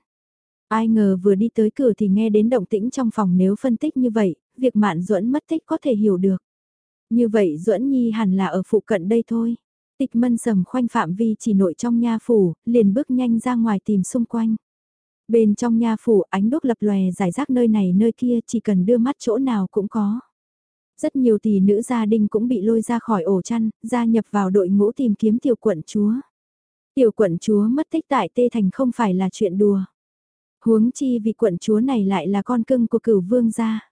Ai ngờ vừa đi tới cửa thì nghe đến động tĩnh trong phòng nếu phân tích như vậy, việc Mạn Duẫn mất tích có thể hiểu được. Như vậy Duẫn Nhi hẳn là ở phụ cận đây thôi. Tịch mân sầm khoanh phạm vi chỉ nội trong nha phủ, liền bước nhanh ra ngoài tìm xung quanh. Bên trong nha phủ ánh đốt lập lòe giải rác nơi này nơi kia chỉ cần đưa mắt chỗ nào cũng có. Rất nhiều tỷ nữ gia đình cũng bị lôi ra khỏi ổ chăn, gia nhập vào đội ngũ tìm kiếm tiểu quận chúa. Tiểu quận chúa mất tích tại Tê Thành không phải là chuyện đùa. Huống chi vì quận chúa này lại là con cưng của cửu vương gia.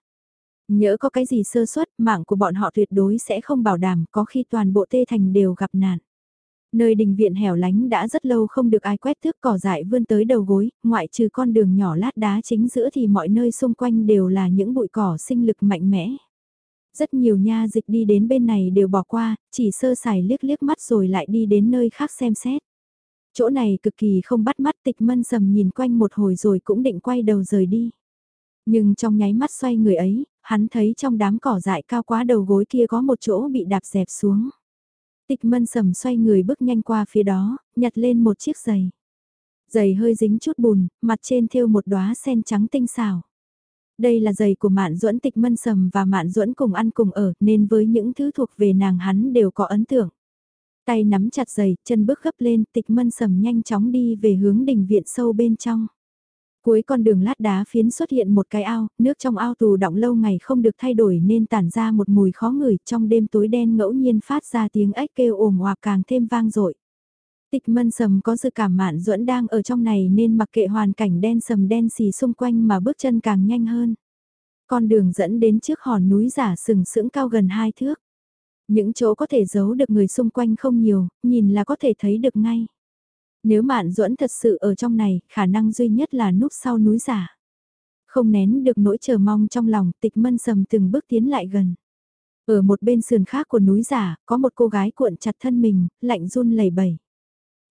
Nhỡ có cái gì sơ suất, mạng của bọn họ tuyệt đối sẽ không bảo đảm có khi toàn bộ Tê Thành đều gặp nạn. Nơi đình viện hẻo lánh đã rất lâu không được ai quét thước cỏ dại vươn tới đầu gối, ngoại trừ con đường nhỏ lát đá chính giữa thì mọi nơi xung quanh đều là những bụi cỏ sinh lực mạnh mẽ. Rất nhiều nha dịch đi đến bên này đều bỏ qua, chỉ sơ sài liếc liếc mắt rồi lại đi đến nơi khác xem xét. Chỗ này cực kỳ không bắt mắt tịch mân sầm nhìn quanh một hồi rồi cũng định quay đầu rời đi. Nhưng trong nháy mắt xoay người ấy, hắn thấy trong đám cỏ dại cao quá đầu gối kia có một chỗ bị đạp dẹp xuống. Tịch mân sầm xoay người bước nhanh qua phía đó, nhặt lên một chiếc giày. Giày hơi dính chút bùn, mặt trên thêu một đóa sen trắng tinh xảo. Đây là giày của Mạn Duẫn Tịch Mân Sầm và Mạn Duẫn cùng ăn cùng ở, nên với những thứ thuộc về nàng hắn đều có ấn tượng. Tay nắm chặt giày, chân bước gấp lên, Tịch Mân Sầm nhanh chóng đi về hướng đình viện sâu bên trong. Cuối con đường lát đá phiến xuất hiện một cái ao, nước trong ao tù đọng lâu ngày không được thay đổi nên tản ra một mùi khó ngửi, trong đêm tối đen ngẫu nhiên phát ra tiếng ếch kêu ồm òa càng thêm vang dội. Tịch mân sầm có dự cảm mạn duẫn đang ở trong này nên mặc kệ hoàn cảnh đen sầm đen xì xung quanh mà bước chân càng nhanh hơn. Con đường dẫn đến trước hòn núi giả sừng sững cao gần hai thước. Những chỗ có thể giấu được người xung quanh không nhiều, nhìn là có thể thấy được ngay. Nếu mạn duẫn thật sự ở trong này, khả năng duy nhất là núp sau núi giả. Không nén được nỗi chờ mong trong lòng, tịch mân sầm từng bước tiến lại gần. Ở một bên sườn khác của núi giả, có một cô gái cuộn chặt thân mình, lạnh run lẩy bẩy.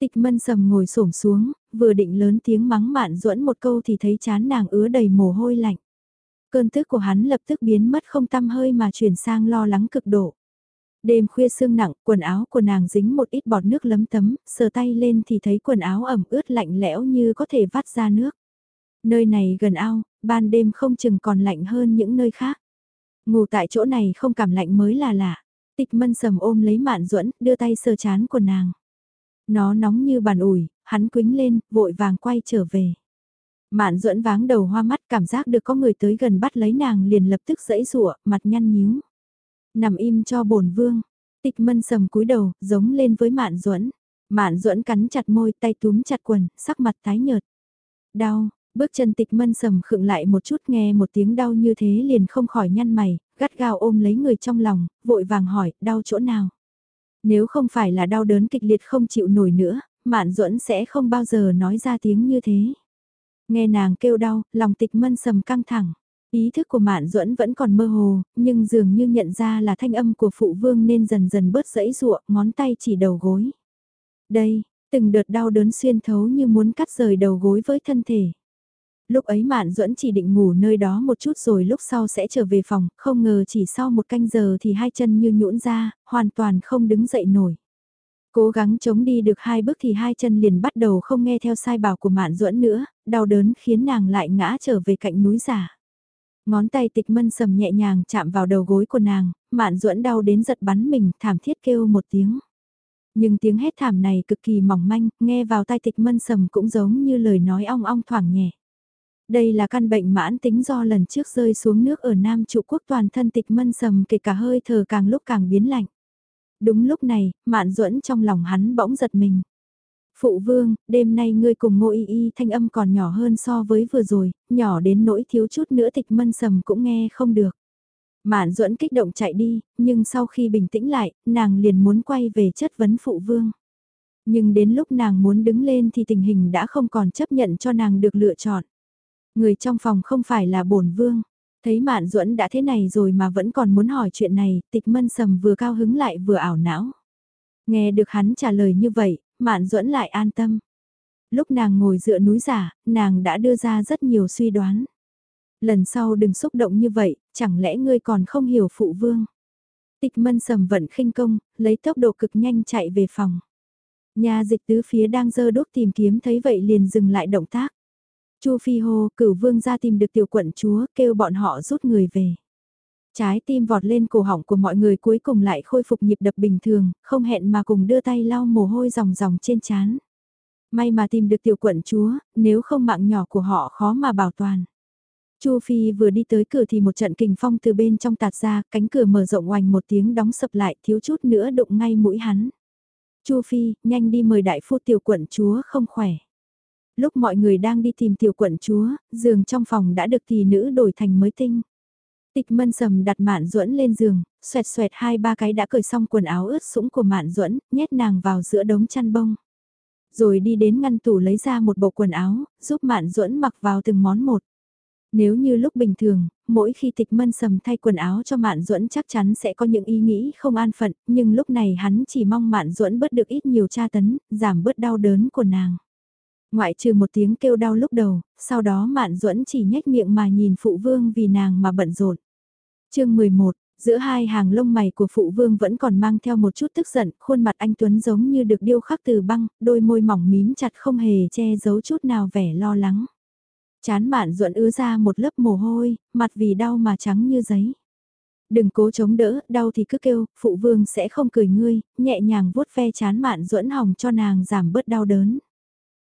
Tịch mân sầm ngồi xổm xuống, vừa định lớn tiếng mắng mạn duẫn một câu thì thấy chán nàng ứa đầy mồ hôi lạnh. Cơn tức của hắn lập tức biến mất không tăm hơi mà chuyển sang lo lắng cực độ. Đêm khuya sương nặng, quần áo của nàng dính một ít bọt nước lấm tấm, sờ tay lên thì thấy quần áo ẩm ướt lạnh lẽo như có thể vắt ra nước. Nơi này gần ao, ban đêm không chừng còn lạnh hơn những nơi khác. Ngủ tại chỗ này không cảm lạnh mới là lạ. Tịch mân sầm ôm lấy mạn duẫn đưa tay sờ chán của nàng. Nó nóng như bàn ủi, hắn quính lên, vội vàng quay trở về. Mạn duẫn váng đầu hoa mắt cảm giác được có người tới gần bắt lấy nàng liền lập tức dẫy rụa, mặt nhăn nhíu. Nằm im cho bổn vương. Tịch mân sầm cúi đầu, giống lên với mạn duẫn Mạn duẫn cắn chặt môi, tay túm chặt quần, sắc mặt tái nhợt. Đau, bước chân tịch mân sầm khựng lại một chút nghe một tiếng đau như thế liền không khỏi nhăn mày, gắt gao ôm lấy người trong lòng, vội vàng hỏi, đau chỗ nào? Nếu không phải là đau đớn kịch liệt không chịu nổi nữa, Mạn Duẫn sẽ không bao giờ nói ra tiếng như thế. Nghe nàng kêu đau, lòng tịch mân sầm căng thẳng. Ý thức của Mạn Duẫn vẫn còn mơ hồ, nhưng dường như nhận ra là thanh âm của phụ vương nên dần dần bớt dẫy dụa, ngón tay chỉ đầu gối. Đây, từng đợt đau đớn xuyên thấu như muốn cắt rời đầu gối với thân thể. Lúc ấy Mạn Duẫn chỉ định ngủ nơi đó một chút rồi lúc sau sẽ trở về phòng, không ngờ chỉ sau một canh giờ thì hai chân như nhũn ra, hoàn toàn không đứng dậy nổi. Cố gắng chống đi được hai bước thì hai chân liền bắt đầu không nghe theo sai bảo của Mạn Duẫn nữa, đau đớn khiến nàng lại ngã trở về cạnh núi giả. Ngón tay tịch mân sầm nhẹ nhàng chạm vào đầu gối của nàng, Mạn Duẫn đau đến giật bắn mình, thảm thiết kêu một tiếng. Nhưng tiếng hét thảm này cực kỳ mỏng manh, nghe vào tai tịch mân sầm cũng giống như lời nói ong ong thoảng nhẹ. Đây là căn bệnh mãn tính do lần trước rơi xuống nước ở Nam trụ quốc toàn thân tịch mân sầm kể cả hơi thở càng lúc càng biến lạnh. Đúng lúc này, mạn duẫn trong lòng hắn bỗng giật mình. Phụ vương, đêm nay ngươi cùng ngô y y thanh âm còn nhỏ hơn so với vừa rồi, nhỏ đến nỗi thiếu chút nữa tịch mân sầm cũng nghe không được. Mạn duẫn kích động chạy đi, nhưng sau khi bình tĩnh lại, nàng liền muốn quay về chất vấn phụ vương. Nhưng đến lúc nàng muốn đứng lên thì tình hình đã không còn chấp nhận cho nàng được lựa chọn. Người trong phòng không phải là bổn vương. Thấy Mạn Duẫn đã thế này rồi mà vẫn còn muốn hỏi chuyện này, tịch mân sầm vừa cao hứng lại vừa ảo não. Nghe được hắn trả lời như vậy, Mạn Duẫn lại an tâm. Lúc nàng ngồi dựa núi giả, nàng đã đưa ra rất nhiều suy đoán. Lần sau đừng xúc động như vậy, chẳng lẽ ngươi còn không hiểu phụ vương. Tịch mân sầm vận khinh công, lấy tốc độ cực nhanh chạy về phòng. Nhà dịch tứ phía đang dơ đốt tìm kiếm thấy vậy liền dừng lại động tác. Chu Phi hô, cửu vương ra tìm được tiểu quận chúa, kêu bọn họ rút người về. Trái tim vọt lên cổ họng của mọi người cuối cùng lại khôi phục nhịp đập bình thường, không hẹn mà cùng đưa tay lau mồ hôi ròng ròng trên chán. May mà tìm được tiểu quận chúa, nếu không mạng nhỏ của họ khó mà bảo toàn. Chu Phi vừa đi tới cửa thì một trận kình phong từ bên trong tạt ra, cánh cửa mở rộng oanh một tiếng đóng sập lại, thiếu chút nữa đụng ngay mũi hắn. Chu Phi, nhanh đi mời đại phu tiểu quận chúa không khỏe. Lúc mọi người đang đi tìm tiểu quận chúa, giường trong phòng đã được tỷ nữ đổi thành mới tinh. Tịch mân sầm đặt mạn duẫn lên giường, xoẹt xoẹt hai ba cái đã cởi xong quần áo ướt sũng của mạn duẫn, nhét nàng vào giữa đống chăn bông. Rồi đi đến ngăn tủ lấy ra một bộ quần áo, giúp mạn duẫn mặc vào từng món một. Nếu như lúc bình thường, mỗi khi tịch mân sầm thay quần áo cho Mạn Duẫn chắc chắn sẽ có những ý nghĩ không an phận, nhưng lúc này hắn chỉ mong Mạn Duẫn bớt được ít nhiều tra tấn, giảm bớt đau đớn của nàng. Ngoại trừ một tiếng kêu đau lúc đầu, sau đó Mạn Duẫn chỉ nhếch miệng mà nhìn phụ vương vì nàng mà bận rộn. Chương 11 Giữa hai hàng lông mày của phụ vương vẫn còn mang theo một chút tức giận, khuôn mặt anh Tuấn giống như được điêu khắc từ băng, đôi môi mỏng mím chặt không hề che giấu chút nào vẻ lo lắng. Chán mạn ruộn ứa ra một lớp mồ hôi, mặt vì đau mà trắng như giấy. Đừng cố chống đỡ, đau thì cứ kêu, phụ vương sẽ không cười ngươi, nhẹ nhàng vuốt ve chán mạn ruộn hỏng cho nàng giảm bớt đau đớn.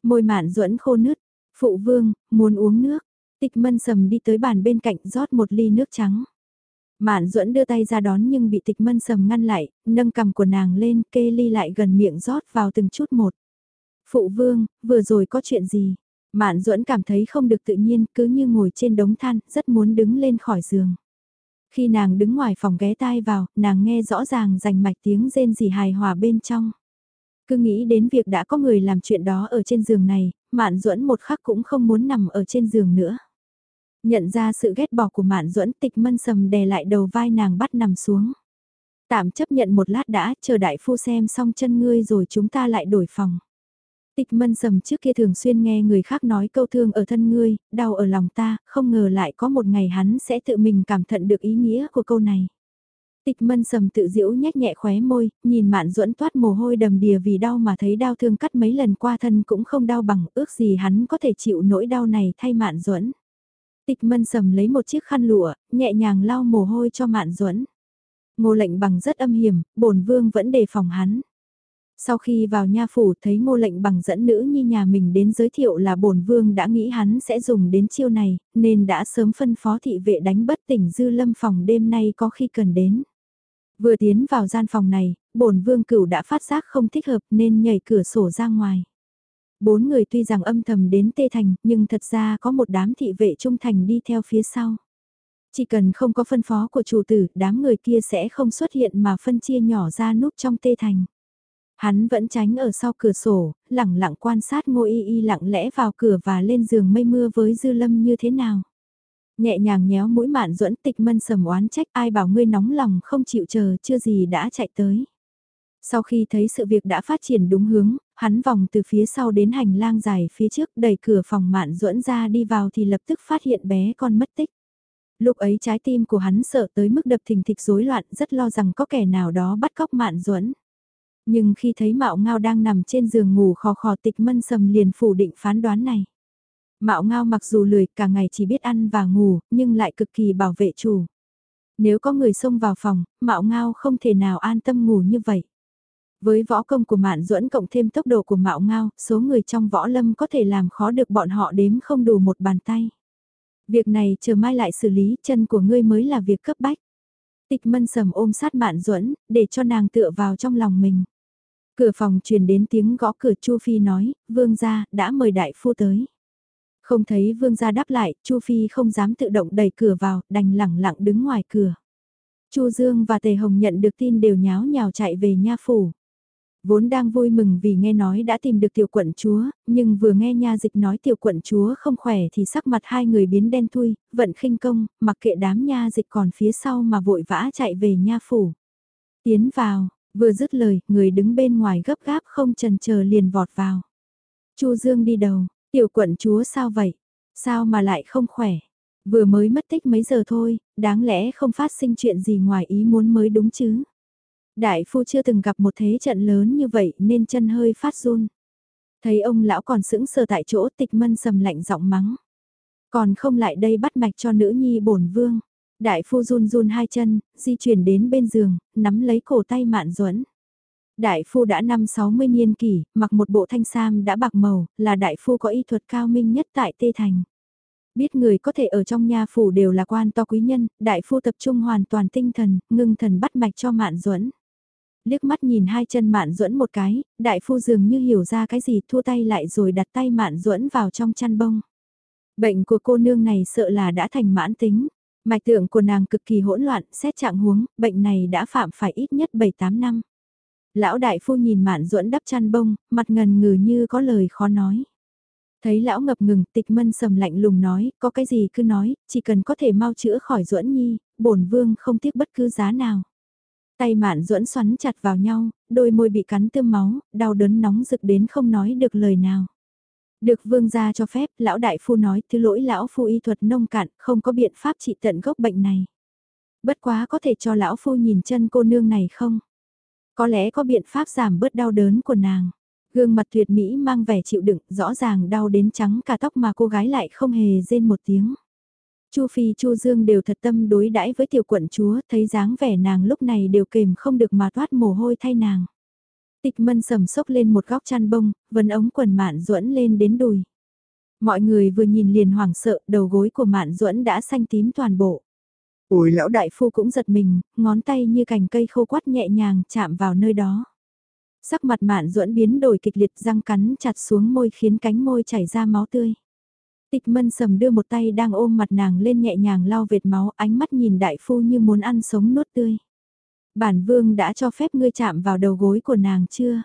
Môi mạn duẫn khô nứt, phụ vương, muốn uống nước. Tịch mân sầm đi tới bàn bên cạnh rót một ly nước trắng. Mạn duẫn đưa tay ra đón nhưng bị tịch mân sầm ngăn lại, nâng cầm của nàng lên kê ly lại gần miệng rót vào từng chút một. Phụ vương, vừa rồi có chuyện gì? Mạn duẫn cảm thấy không được tự nhiên cứ như ngồi trên đống than, rất muốn đứng lên khỏi giường. Khi nàng đứng ngoài phòng ghé tai vào, nàng nghe rõ ràng rành mạch tiếng rên rỉ hài hòa bên trong. Cứ nghĩ đến việc đã có người làm chuyện đó ở trên giường này, Mạn Duẫn một khắc cũng không muốn nằm ở trên giường nữa. Nhận ra sự ghét bỏ của Mạn Duẫn, Tịch Mân Sầm đè lại đầu vai nàng bắt nằm xuống. Tạm chấp nhận một lát đã, chờ đại phu xem xong chân ngươi rồi chúng ta lại đổi phòng. Tịch mân sầm trước kia thường xuyên nghe người khác nói câu thương ở thân ngươi, đau ở lòng ta, không ngờ lại có một ngày hắn sẽ tự mình cảm thận được ý nghĩa của câu này. Tịch mân sầm tự diễu nhếch nhẹ khóe môi, nhìn mạn duẫn toát mồ hôi đầm đìa vì đau mà thấy đau thương cắt mấy lần qua thân cũng không đau bằng ước gì hắn có thể chịu nỗi đau này thay mạn duẫn. Tịch mân sầm lấy một chiếc khăn lụa, nhẹ nhàng lau mồ hôi cho mạn duẫn. Ngô lệnh bằng rất âm hiểm, bổn vương vẫn đề phòng hắn. Sau khi vào nha phủ thấy ngô lệnh bằng dẫn nữ nhi nhà mình đến giới thiệu là bổn vương đã nghĩ hắn sẽ dùng đến chiêu này, nên đã sớm phân phó thị vệ đánh bất tỉnh dư lâm phòng đêm nay có khi cần đến. Vừa tiến vào gian phòng này, bổn vương cửu đã phát giác không thích hợp nên nhảy cửa sổ ra ngoài. Bốn người tuy rằng âm thầm đến Tê Thành nhưng thật ra có một đám thị vệ trung thành đi theo phía sau. Chỉ cần không có phân phó của chủ tử, đám người kia sẽ không xuất hiện mà phân chia nhỏ ra núp trong Tê Thành. Hắn vẫn tránh ở sau cửa sổ, lẳng lặng quan sát ngô y y lặng lẽ vào cửa và lên giường mây mưa với dư lâm như thế nào. Nhẹ nhàng nhéo mũi mạn duẫn tịch mân sầm oán trách ai bảo ngươi nóng lòng không chịu chờ chưa gì đã chạy tới. Sau khi thấy sự việc đã phát triển đúng hướng, hắn vòng từ phía sau đến hành lang dài phía trước đẩy cửa phòng mạn duẫn ra đi vào thì lập tức phát hiện bé con mất tích. Lúc ấy trái tim của hắn sợ tới mức đập thình thịch rối loạn rất lo rằng có kẻ nào đó bắt cóc mạn duẫn nhưng khi thấy Mạo Ngao đang nằm trên giường ngủ khò khò tịch mân sầm liền phủ định phán đoán này. Mạo Ngao mặc dù lười cả ngày chỉ biết ăn và ngủ, nhưng lại cực kỳ bảo vệ chủ. Nếu có người xông vào phòng, Mạo Ngao không thể nào an tâm ngủ như vậy. Với võ công của Mạn Duẫn cộng thêm tốc độ của Mạo Ngao, số người trong võ lâm có thể làm khó được bọn họ đếm không đủ một bàn tay. Việc này chờ mai lại xử lý, chân của ngươi mới là việc cấp bách. Tịch mân sầm ôm sát Mạn Duẫn, để cho nàng tựa vào trong lòng mình. Cửa phòng truyền đến tiếng gõ cửa Chu Phi nói, vương gia, đã mời đại phu tới. Không thấy vương gia đáp lại, Chu Phi không dám tự động đẩy cửa vào, đành lẳng lặng đứng ngoài cửa. Chu Dương và Tề Hồng nhận được tin đều nháo nhào chạy về nha phủ. Vốn đang vui mừng vì nghe nói đã tìm được tiểu quận chúa, nhưng vừa nghe nha dịch nói tiểu quận chúa không khỏe thì sắc mặt hai người biến đen thui, vận khinh công, mặc kệ đám nha dịch còn phía sau mà vội vã chạy về nha phủ. Tiến vào, Vừa dứt lời, người đứng bên ngoài gấp gáp không chần chờ liền vọt vào. Chu Dương đi đầu, tiểu quận chúa sao vậy? Sao mà lại không khỏe? Vừa mới mất tích mấy giờ thôi, đáng lẽ không phát sinh chuyện gì ngoài ý muốn mới đúng chứ? Đại phu chưa từng gặp một thế trận lớn như vậy nên chân hơi phát run. Thấy ông lão còn sững sờ tại chỗ tịch mân sầm lạnh giọng mắng. Còn không lại đây bắt mạch cho nữ nhi bổn vương. Đại phu run run hai chân, di chuyển đến bên giường, nắm lấy cổ tay mạn duẫn Đại phu đã năm 60 niên kỷ, mặc một bộ thanh sam đã bạc màu, là đại phu có y thuật cao minh nhất tại Tê Thành. Biết người có thể ở trong nhà phủ đều là quan to quý nhân, đại phu tập trung hoàn toàn tinh thần, ngưng thần bắt mạch cho mạn duẫn Liếc mắt nhìn hai chân mạn duẫn một cái, đại phu dường như hiểu ra cái gì thua tay lại rồi đặt tay mạn duẫn vào trong chăn bông. Bệnh của cô nương này sợ là đã thành mãn tính, Mạch tượng của nàng cực kỳ hỗn loạn, xét trạng huống, bệnh này đã phạm phải ít nhất 7-8 năm. Lão đại phu nhìn mạn duẫn đắp chăn bông, mặt ngần ngừ như có lời khó nói. Thấy lão ngập ngừng, tịch mân sầm lạnh lùng nói, có cái gì cứ nói, chỉ cần có thể mau chữa khỏi duẫn nhi, bổn vương không tiếc bất cứ giá nào. Tay mạn duẫn xoắn chặt vào nhau, đôi môi bị cắn tươm máu, đau đớn nóng rực đến không nói được lời nào. Được vương gia cho phép, lão đại phu nói thứ lỗi lão phu y thuật nông cạn, không có biện pháp trị tận gốc bệnh này. Bất quá có thể cho lão phu nhìn chân cô nương này không? Có lẽ có biện pháp giảm bớt đau đớn của nàng. Gương mặt tuyệt mỹ mang vẻ chịu đựng, rõ ràng đau đến trắng cả tóc mà cô gái lại không hề rên một tiếng. Chu Phi Chu Dương đều thật tâm đối đãi với tiểu quận chúa, thấy dáng vẻ nàng lúc này đều kềm không được mà toát mồ hôi thay nàng. Tịch mân sầm sốc lên một góc chăn bông, vấn ống quần mạn duẫn lên đến đùi. Mọi người vừa nhìn liền hoảng sợ, đầu gối của mạn duẫn đã xanh tím toàn bộ. Ôi lão đại phu cũng giật mình, ngón tay như cành cây khô quắt nhẹ nhàng chạm vào nơi đó. Sắc mặt mạn duẫn biến đổi kịch liệt răng cắn chặt xuống môi khiến cánh môi chảy ra máu tươi. Tịch mân sầm đưa một tay đang ôm mặt nàng lên nhẹ nhàng lau vệt máu ánh mắt nhìn đại phu như muốn ăn sống nuốt tươi. Bản vương đã cho phép ngươi chạm vào đầu gối của nàng chưa?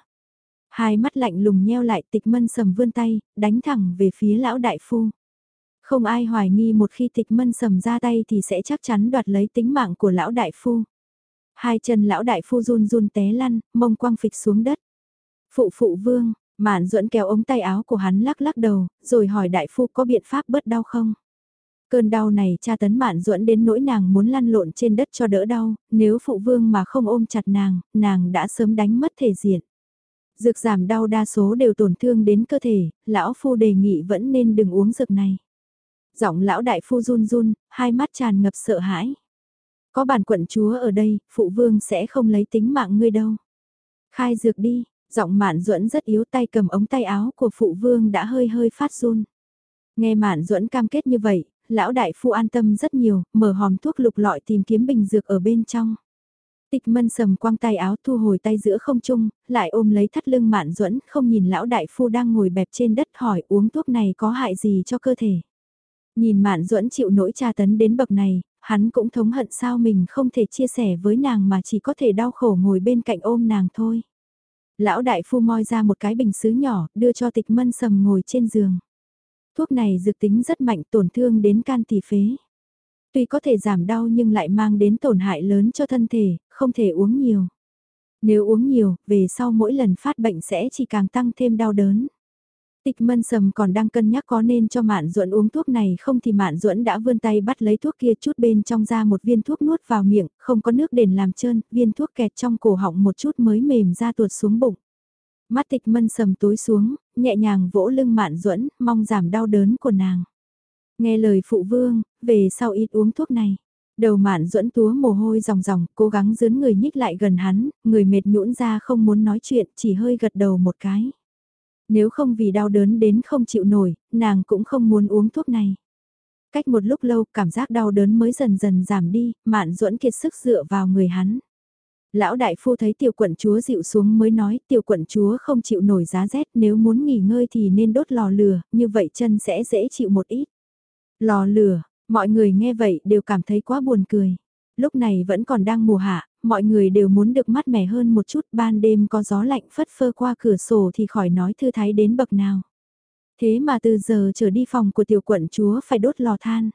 Hai mắt lạnh lùng nheo lại tịch mân sầm vươn tay, đánh thẳng về phía lão đại phu. Không ai hoài nghi một khi tịch mân sầm ra tay thì sẽ chắc chắn đoạt lấy tính mạng của lão đại phu. Hai chân lão đại phu run run té lăn, mông quăng phịch xuống đất. Phụ phụ vương, mạn duẫn kéo ống tay áo của hắn lắc lắc đầu, rồi hỏi đại phu có biện pháp bớt đau không? Cơn đau này cha tấn mạn duẫn đến nỗi nàng muốn lăn lộn trên đất cho đỡ đau, nếu phụ vương mà không ôm chặt nàng, nàng đã sớm đánh mất thể diện. Dược giảm đau đa số đều tổn thương đến cơ thể, lão phu đề nghị vẫn nên đừng uống dược này. Giọng lão đại phu run run, hai mắt tràn ngập sợ hãi. Có bản quận chúa ở đây, phụ vương sẽ không lấy tính mạng ngươi đâu. Khai dược đi, giọng mạn duẫn rất yếu tay cầm ống tay áo của phụ vương đã hơi hơi phát run. Nghe mạn duẫn cam kết như vậy, lão đại phu an tâm rất nhiều, mở hòm thuốc lục lọi tìm kiếm bình dược ở bên trong. Tịch mân sầm quăng tay áo thu hồi tay giữa không trung, lại ôm lấy thắt lưng mạn duẫn không nhìn lão đại phu đang ngồi bẹp trên đất hỏi uống thuốc này có hại gì cho cơ thể. Nhìn mạn duẫn chịu nỗi tra tấn đến bậc này, hắn cũng thống hận sao mình không thể chia sẻ với nàng mà chỉ có thể đau khổ ngồi bên cạnh ôm nàng thôi. Lão đại phu moi ra một cái bình xứ nhỏ, đưa cho tịch mân sầm ngồi trên giường. Thuốc này dược tính rất mạnh tổn thương đến can tỷ phế. Tuy có thể giảm đau nhưng lại mang đến tổn hại lớn cho thân thể, không thể uống nhiều. Nếu uống nhiều, về sau mỗi lần phát bệnh sẽ chỉ càng tăng thêm đau đớn. Tịch mân sầm còn đang cân nhắc có nên cho Mạn Duẫn uống thuốc này không thì Mạn Duẫn đã vươn tay bắt lấy thuốc kia chút bên trong ra một viên thuốc nuốt vào miệng, không có nước đền làm trơn, viên thuốc kẹt trong cổ họng một chút mới mềm ra tuột xuống bụng. Mắt tịch mân sầm tối xuống, nhẹ nhàng vỗ lưng Mạn Duẫn, mong giảm đau đớn của nàng. Nghe lời phụ vương, về sau ít uống thuốc này. Đầu mạn duẫn túa mồ hôi ròng ròng, cố gắng dướn người nhích lại gần hắn, người mệt nhũn ra không muốn nói chuyện, chỉ hơi gật đầu một cái. Nếu không vì đau đớn đến không chịu nổi, nàng cũng không muốn uống thuốc này. Cách một lúc lâu, cảm giác đau đớn mới dần dần giảm đi, mạn duẫn kiệt sức dựa vào người hắn. Lão đại phu thấy tiểu quận chúa dịu xuống mới nói tiểu quận chúa không chịu nổi giá rét nếu muốn nghỉ ngơi thì nên đốt lò lửa, như vậy chân sẽ dễ chịu một ít. Lò lửa, mọi người nghe vậy đều cảm thấy quá buồn cười. Lúc này vẫn còn đang mùa hạ, mọi người đều muốn được mát mẻ hơn một chút ban đêm có gió lạnh phất phơ qua cửa sổ thì khỏi nói thư thái đến bậc nào. Thế mà từ giờ trở đi phòng của tiểu quận chúa phải đốt lò than.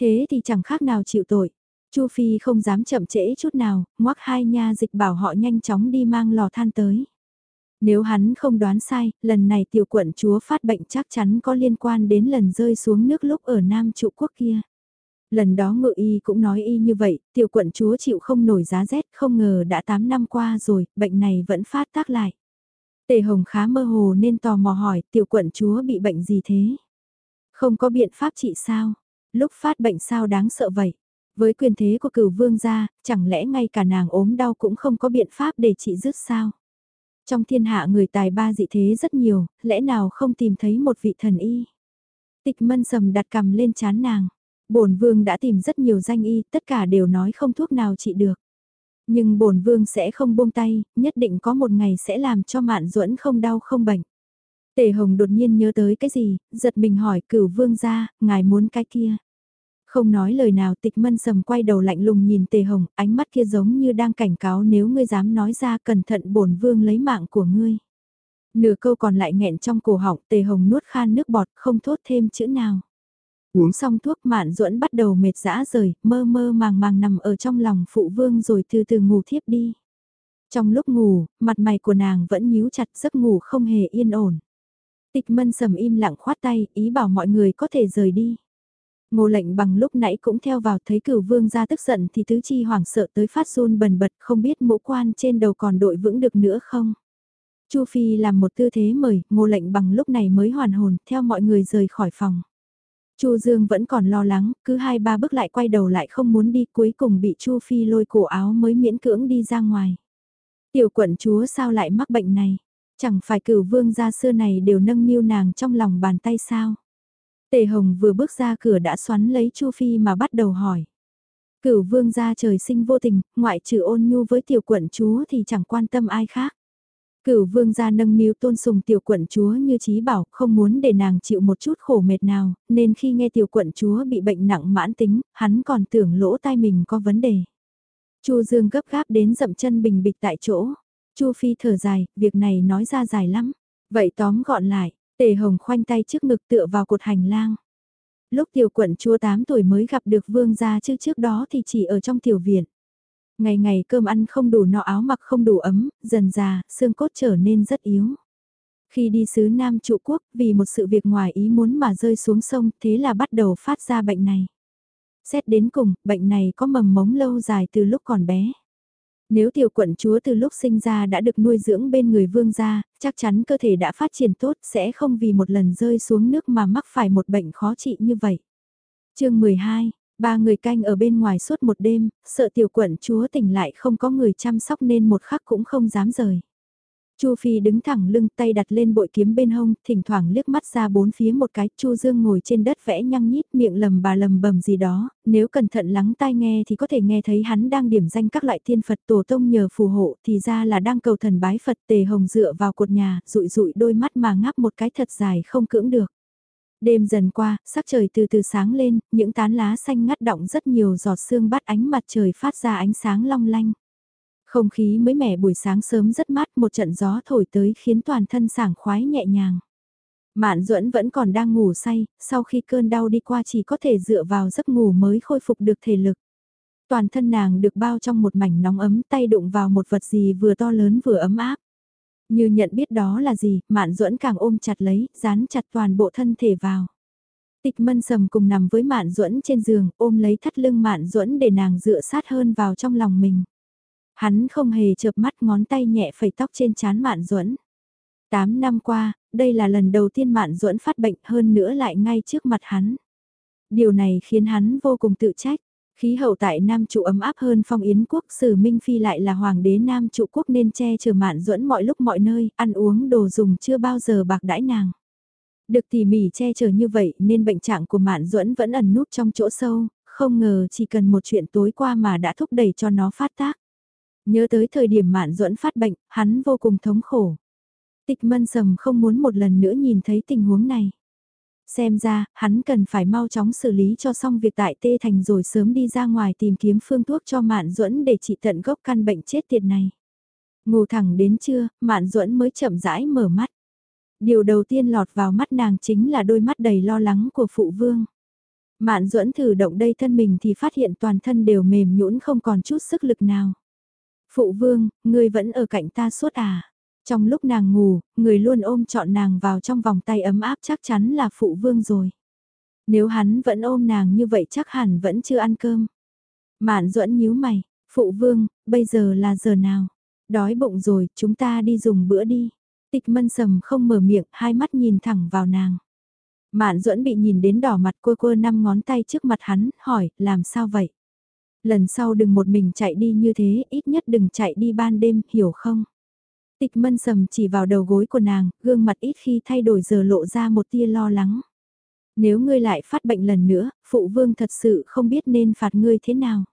Thế thì chẳng khác nào chịu tội. Chu Phi không dám chậm trễ chút nào, ngoắc hai nha dịch bảo họ nhanh chóng đi mang lò than tới. Nếu hắn không đoán sai, lần này tiểu quận chúa phát bệnh chắc chắn có liên quan đến lần rơi xuống nước lúc ở Nam trụ quốc kia. Lần đó ngự y cũng nói y như vậy, tiểu quận chúa chịu không nổi giá rét, không ngờ đã 8 năm qua rồi, bệnh này vẫn phát tác lại. Tề Hồng khá mơ hồ nên tò mò hỏi tiểu quận chúa bị bệnh gì thế? Không có biện pháp trị sao? Lúc phát bệnh sao đáng sợ vậy? Với quyền thế của cửu vương gia, chẳng lẽ ngay cả nàng ốm đau cũng không có biện pháp để trị dứt sao? Trong thiên hạ người tài ba dị thế rất nhiều, lẽ nào không tìm thấy một vị thần y? Tịch mân sầm đặt cầm lên chán nàng bổn vương đã tìm rất nhiều danh y, tất cả đều nói không thuốc nào trị được. Nhưng bổn vương sẽ không buông tay, nhất định có một ngày sẽ làm cho mạn duẫn không đau không bệnh. Tề Hồng đột nhiên nhớ tới cái gì, giật mình hỏi cửu vương ra, ngài muốn cái kia. Không nói lời nào tịch mân sầm quay đầu lạnh lùng nhìn tề hồng, ánh mắt kia giống như đang cảnh cáo nếu ngươi dám nói ra cẩn thận bổn vương lấy mạng của ngươi. Nửa câu còn lại nghẹn trong cổ họng tề hồng nuốt khan nước bọt không thốt thêm chữ nào. Uống xong thuốc mạn duẫn bắt đầu mệt dã rời, mơ mơ màng màng nằm ở trong lòng phụ vương rồi từ từ ngủ thiếp đi. Trong lúc ngủ, mặt mày của nàng vẫn nhíu chặt giấc ngủ không hề yên ổn. Tịch mân sầm im lặng khoát tay, ý bảo mọi người có thể rời đi. Ngô lệnh bằng lúc nãy cũng theo vào thấy cửu vương ra tức giận thì tứ chi hoảng sợ tới phát run bần bật không biết mũ quan trên đầu còn đội vững được nữa không. Chu Phi làm một tư thế mời, ngô lệnh bằng lúc này mới hoàn hồn, theo mọi người rời khỏi phòng. Chu Dương vẫn còn lo lắng, cứ hai ba bước lại quay đầu lại không muốn đi cuối cùng bị Chu Phi lôi cổ áo mới miễn cưỡng đi ra ngoài. Tiểu quận chúa sao lại mắc bệnh này? Chẳng phải cửu vương gia xưa này đều nâng niu nàng trong lòng bàn tay sao? Tề Hồng vừa bước ra cửa đã xoắn lấy Chu Phi mà bắt đầu hỏi. Cửu vương gia trời sinh vô tình, ngoại trừ ôn nhu với tiểu quận chúa thì chẳng quan tâm ai khác. Cửu vương gia nâng niu tôn sùng tiểu quận chúa như trí bảo, không muốn để nàng chịu một chút khổ mệt nào, nên khi nghe tiểu quận chúa bị bệnh nặng mãn tính, hắn còn tưởng lỗ tai mình có vấn đề. Chu Dương gấp gáp đến dậm chân bình bịch tại chỗ. Chu Phi thở dài, việc này nói ra dài lắm. Vậy tóm gọn lại, Tề Hồng khoanh tay trước ngực tựa vào cột hành lang. Lúc tiểu quận chúa 8 tuổi mới gặp được vương gia chứ trước đó thì chỉ ở trong tiểu viện. Ngày ngày cơm ăn không đủ no áo mặc không đủ ấm, dần già, xương cốt trở nên rất yếu. Khi đi xứ Nam trụ quốc, vì một sự việc ngoài ý muốn mà rơi xuống sông, thế là bắt đầu phát ra bệnh này. Xét đến cùng, bệnh này có mầm mống lâu dài từ lúc còn bé. Nếu tiểu quận chúa từ lúc sinh ra đã được nuôi dưỡng bên người vương gia, chắc chắn cơ thể đã phát triển tốt sẽ không vì một lần rơi xuống nước mà mắc phải một bệnh khó trị như vậy. chương 12, ba người canh ở bên ngoài suốt một đêm, sợ tiểu quận chúa tỉnh lại không có người chăm sóc nên một khắc cũng không dám rời. Chu Phi đứng thẳng lưng tay đặt lên bội kiếm bên hông, thỉnh thoảng liếc mắt ra bốn phía một cái, Chu Dương ngồi trên đất vẽ nhăng nhít miệng lầm bà lầm bầm gì đó, nếu cẩn thận lắng tai nghe thì có thể nghe thấy hắn đang điểm danh các loại thiên Phật tổ tông nhờ phù hộ thì ra là đang cầu thần bái Phật tề hồng dựa vào cột nhà, rụi rụi đôi mắt mà ngáp một cái thật dài không cưỡng được. Đêm dần qua, sắc trời từ từ sáng lên, những tán lá xanh ngắt động rất nhiều giọt sương bắt ánh mặt trời phát ra ánh sáng long lanh. Không khí mới mẻ buổi sáng sớm rất mát một trận gió thổi tới khiến toàn thân sảng khoái nhẹ nhàng. Mạn duẫn vẫn còn đang ngủ say, sau khi cơn đau đi qua chỉ có thể dựa vào giấc ngủ mới khôi phục được thể lực. Toàn thân nàng được bao trong một mảnh nóng ấm tay đụng vào một vật gì vừa to lớn vừa ấm áp. Như nhận biết đó là gì, mạn duẫn càng ôm chặt lấy, dán chặt toàn bộ thân thể vào. Tịch mân sầm cùng nằm với mạn duẫn trên giường, ôm lấy thắt lưng mạn duẫn để nàng dựa sát hơn vào trong lòng mình. Hắn không hề chợp mắt ngón tay nhẹ phẩy tóc trên chán Mạn Duẫn. Tám năm qua, đây là lần đầu tiên Mạn Duẫn phát bệnh hơn nữa lại ngay trước mặt hắn. Điều này khiến hắn vô cùng tự trách. Khí hậu tại Nam trụ ấm áp hơn phong yến quốc sử Minh Phi lại là hoàng đế Nam trụ quốc nên che chở Mạn Duẫn mọi lúc mọi nơi, ăn uống đồ dùng chưa bao giờ bạc đãi nàng. Được tỉ mỉ che chở như vậy nên bệnh trạng của Mạn Duẫn vẫn ẩn núp trong chỗ sâu, không ngờ chỉ cần một chuyện tối qua mà đã thúc đẩy cho nó phát tác. Nhớ tới thời điểm mạn duẫn phát bệnh, hắn vô cùng thống khổ. Tịch mân sầm không muốn một lần nữa nhìn thấy tình huống này. Xem ra, hắn cần phải mau chóng xử lý cho xong việc tại tê thành rồi sớm đi ra ngoài tìm kiếm phương thuốc cho mạn duẫn để trị tận gốc căn bệnh chết tiệt này. Ngủ thẳng đến trưa, mạn duẫn mới chậm rãi mở mắt. Điều đầu tiên lọt vào mắt nàng chính là đôi mắt đầy lo lắng của phụ vương. Mạn duẫn thử động đây thân mình thì phát hiện toàn thân đều mềm nhũn không còn chút sức lực nào. Phụ vương, ngươi vẫn ở cạnh ta suốt à? Trong lúc nàng ngủ, người luôn ôm trọn nàng vào trong vòng tay ấm áp chắc chắn là phụ vương rồi. Nếu hắn vẫn ôm nàng như vậy chắc hẳn vẫn chưa ăn cơm. Mạn duẫn nhíu mày, phụ vương, bây giờ là giờ nào? Đói bụng rồi, chúng ta đi dùng bữa đi. Tịch mân sầm không mở miệng, hai mắt nhìn thẳng vào nàng. Mạn duẫn bị nhìn đến đỏ mặt cô quơ năm ngón tay trước mặt hắn, hỏi, làm sao vậy? lần sau đừng một mình chạy đi như thế, ít nhất đừng chạy đi ban đêm, hiểu không? Tịch mân sầm chỉ vào đầu gối của nàng, gương mặt ít khi thay đổi giờ lộ ra một tia lo lắng. Nếu ngươi lại phát bệnh lần nữa, phụ vương thật sự không biết nên phạt ngươi thế nào.